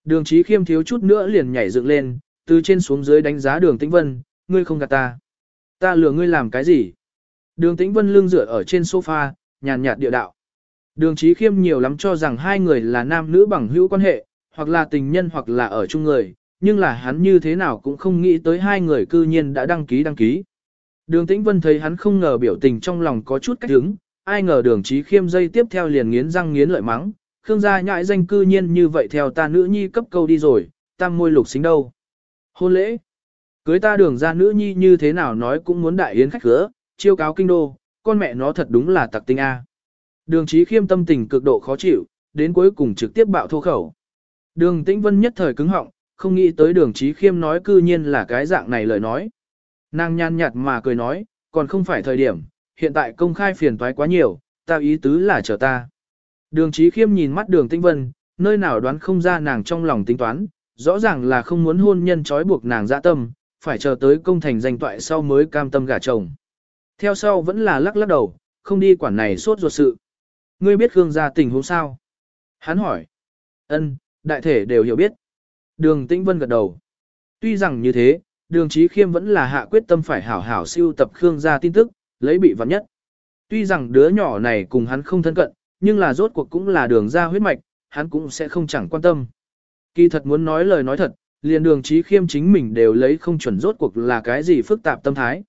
Đường Chí Khiêm thiếu chút nữa liền nhảy dựng lên, từ trên xuống dưới đánh giá Đường Tĩnh Vân, ngươi không gạt ta. Ta lừa ngươi làm cái gì? Đường Tĩnh Vân lưng dựa ở trên sofa, nhàn nhạt địa đạo. Đường Chí Khiêm nhiều lắm cho rằng hai người là nam nữ bằng hữu quan hệ, hoặc là tình nhân hoặc là ở chung người, nhưng là hắn như thế nào cũng không nghĩ tới hai người cư nhiên đã đăng ký đăng ký. Đường Tĩnh Vân thấy hắn không ngờ biểu tình trong lòng có chút cách hứng, ai ngờ đường trí Khiêm dây tiếp theo liền nghiến răng nghiến lợi mắng, Khương gia nhại danh cư nhiên như vậy theo ta nữ nhi cấp câu đi rồi, tam môi lục xính đâu. Hôn lễ. Cưới ta đường ra nữ nhi như thế nào nói cũng muốn đại yến khách cửa chiêu cáo kinh đô, con mẹ nó thật đúng là tặc tinh A. Đường trí khiêm tâm tình cực độ khó chịu, đến cuối cùng trực tiếp bạo thô khẩu. Đường tĩnh vân nhất thời cứng họng, không nghĩ tới đường trí khiêm nói cư nhiên là cái dạng này lời nói. Nàng nhàn nhạt mà cười nói, còn không phải thời điểm, hiện tại công khai phiền toái quá nhiều, ta ý tứ là chờ ta. Đường trí khiêm nhìn mắt đường Tinh vân, nơi nào đoán không ra nàng trong lòng tính toán, rõ ràng là không muốn hôn nhân trói buộc nàng dạ tâm, phải chờ tới công thành danh toại sau mới cam tâm gả chồng. Theo sau vẫn là lắc lắc đầu, không đi quản này suốt ruột sự. Ngươi biết Khương gia tình huống sao? Hắn hỏi. Ân, đại thể đều hiểu biết. Đường Tĩnh Vân gật đầu. Tuy rằng như thế, đường Chí Khiêm vẫn là hạ quyết tâm phải hảo hảo siêu tập Khương gia tin tức, lấy bị vặn nhất. Tuy rằng đứa nhỏ này cùng hắn không thân cận, nhưng là rốt cuộc cũng là đường ra huyết mạch, hắn cũng sẽ không chẳng quan tâm. Kỳ thật muốn nói lời nói thật, liền đường trí khiêm chính mình đều lấy không chuẩn rốt cuộc là cái gì phức tạp tâm thái.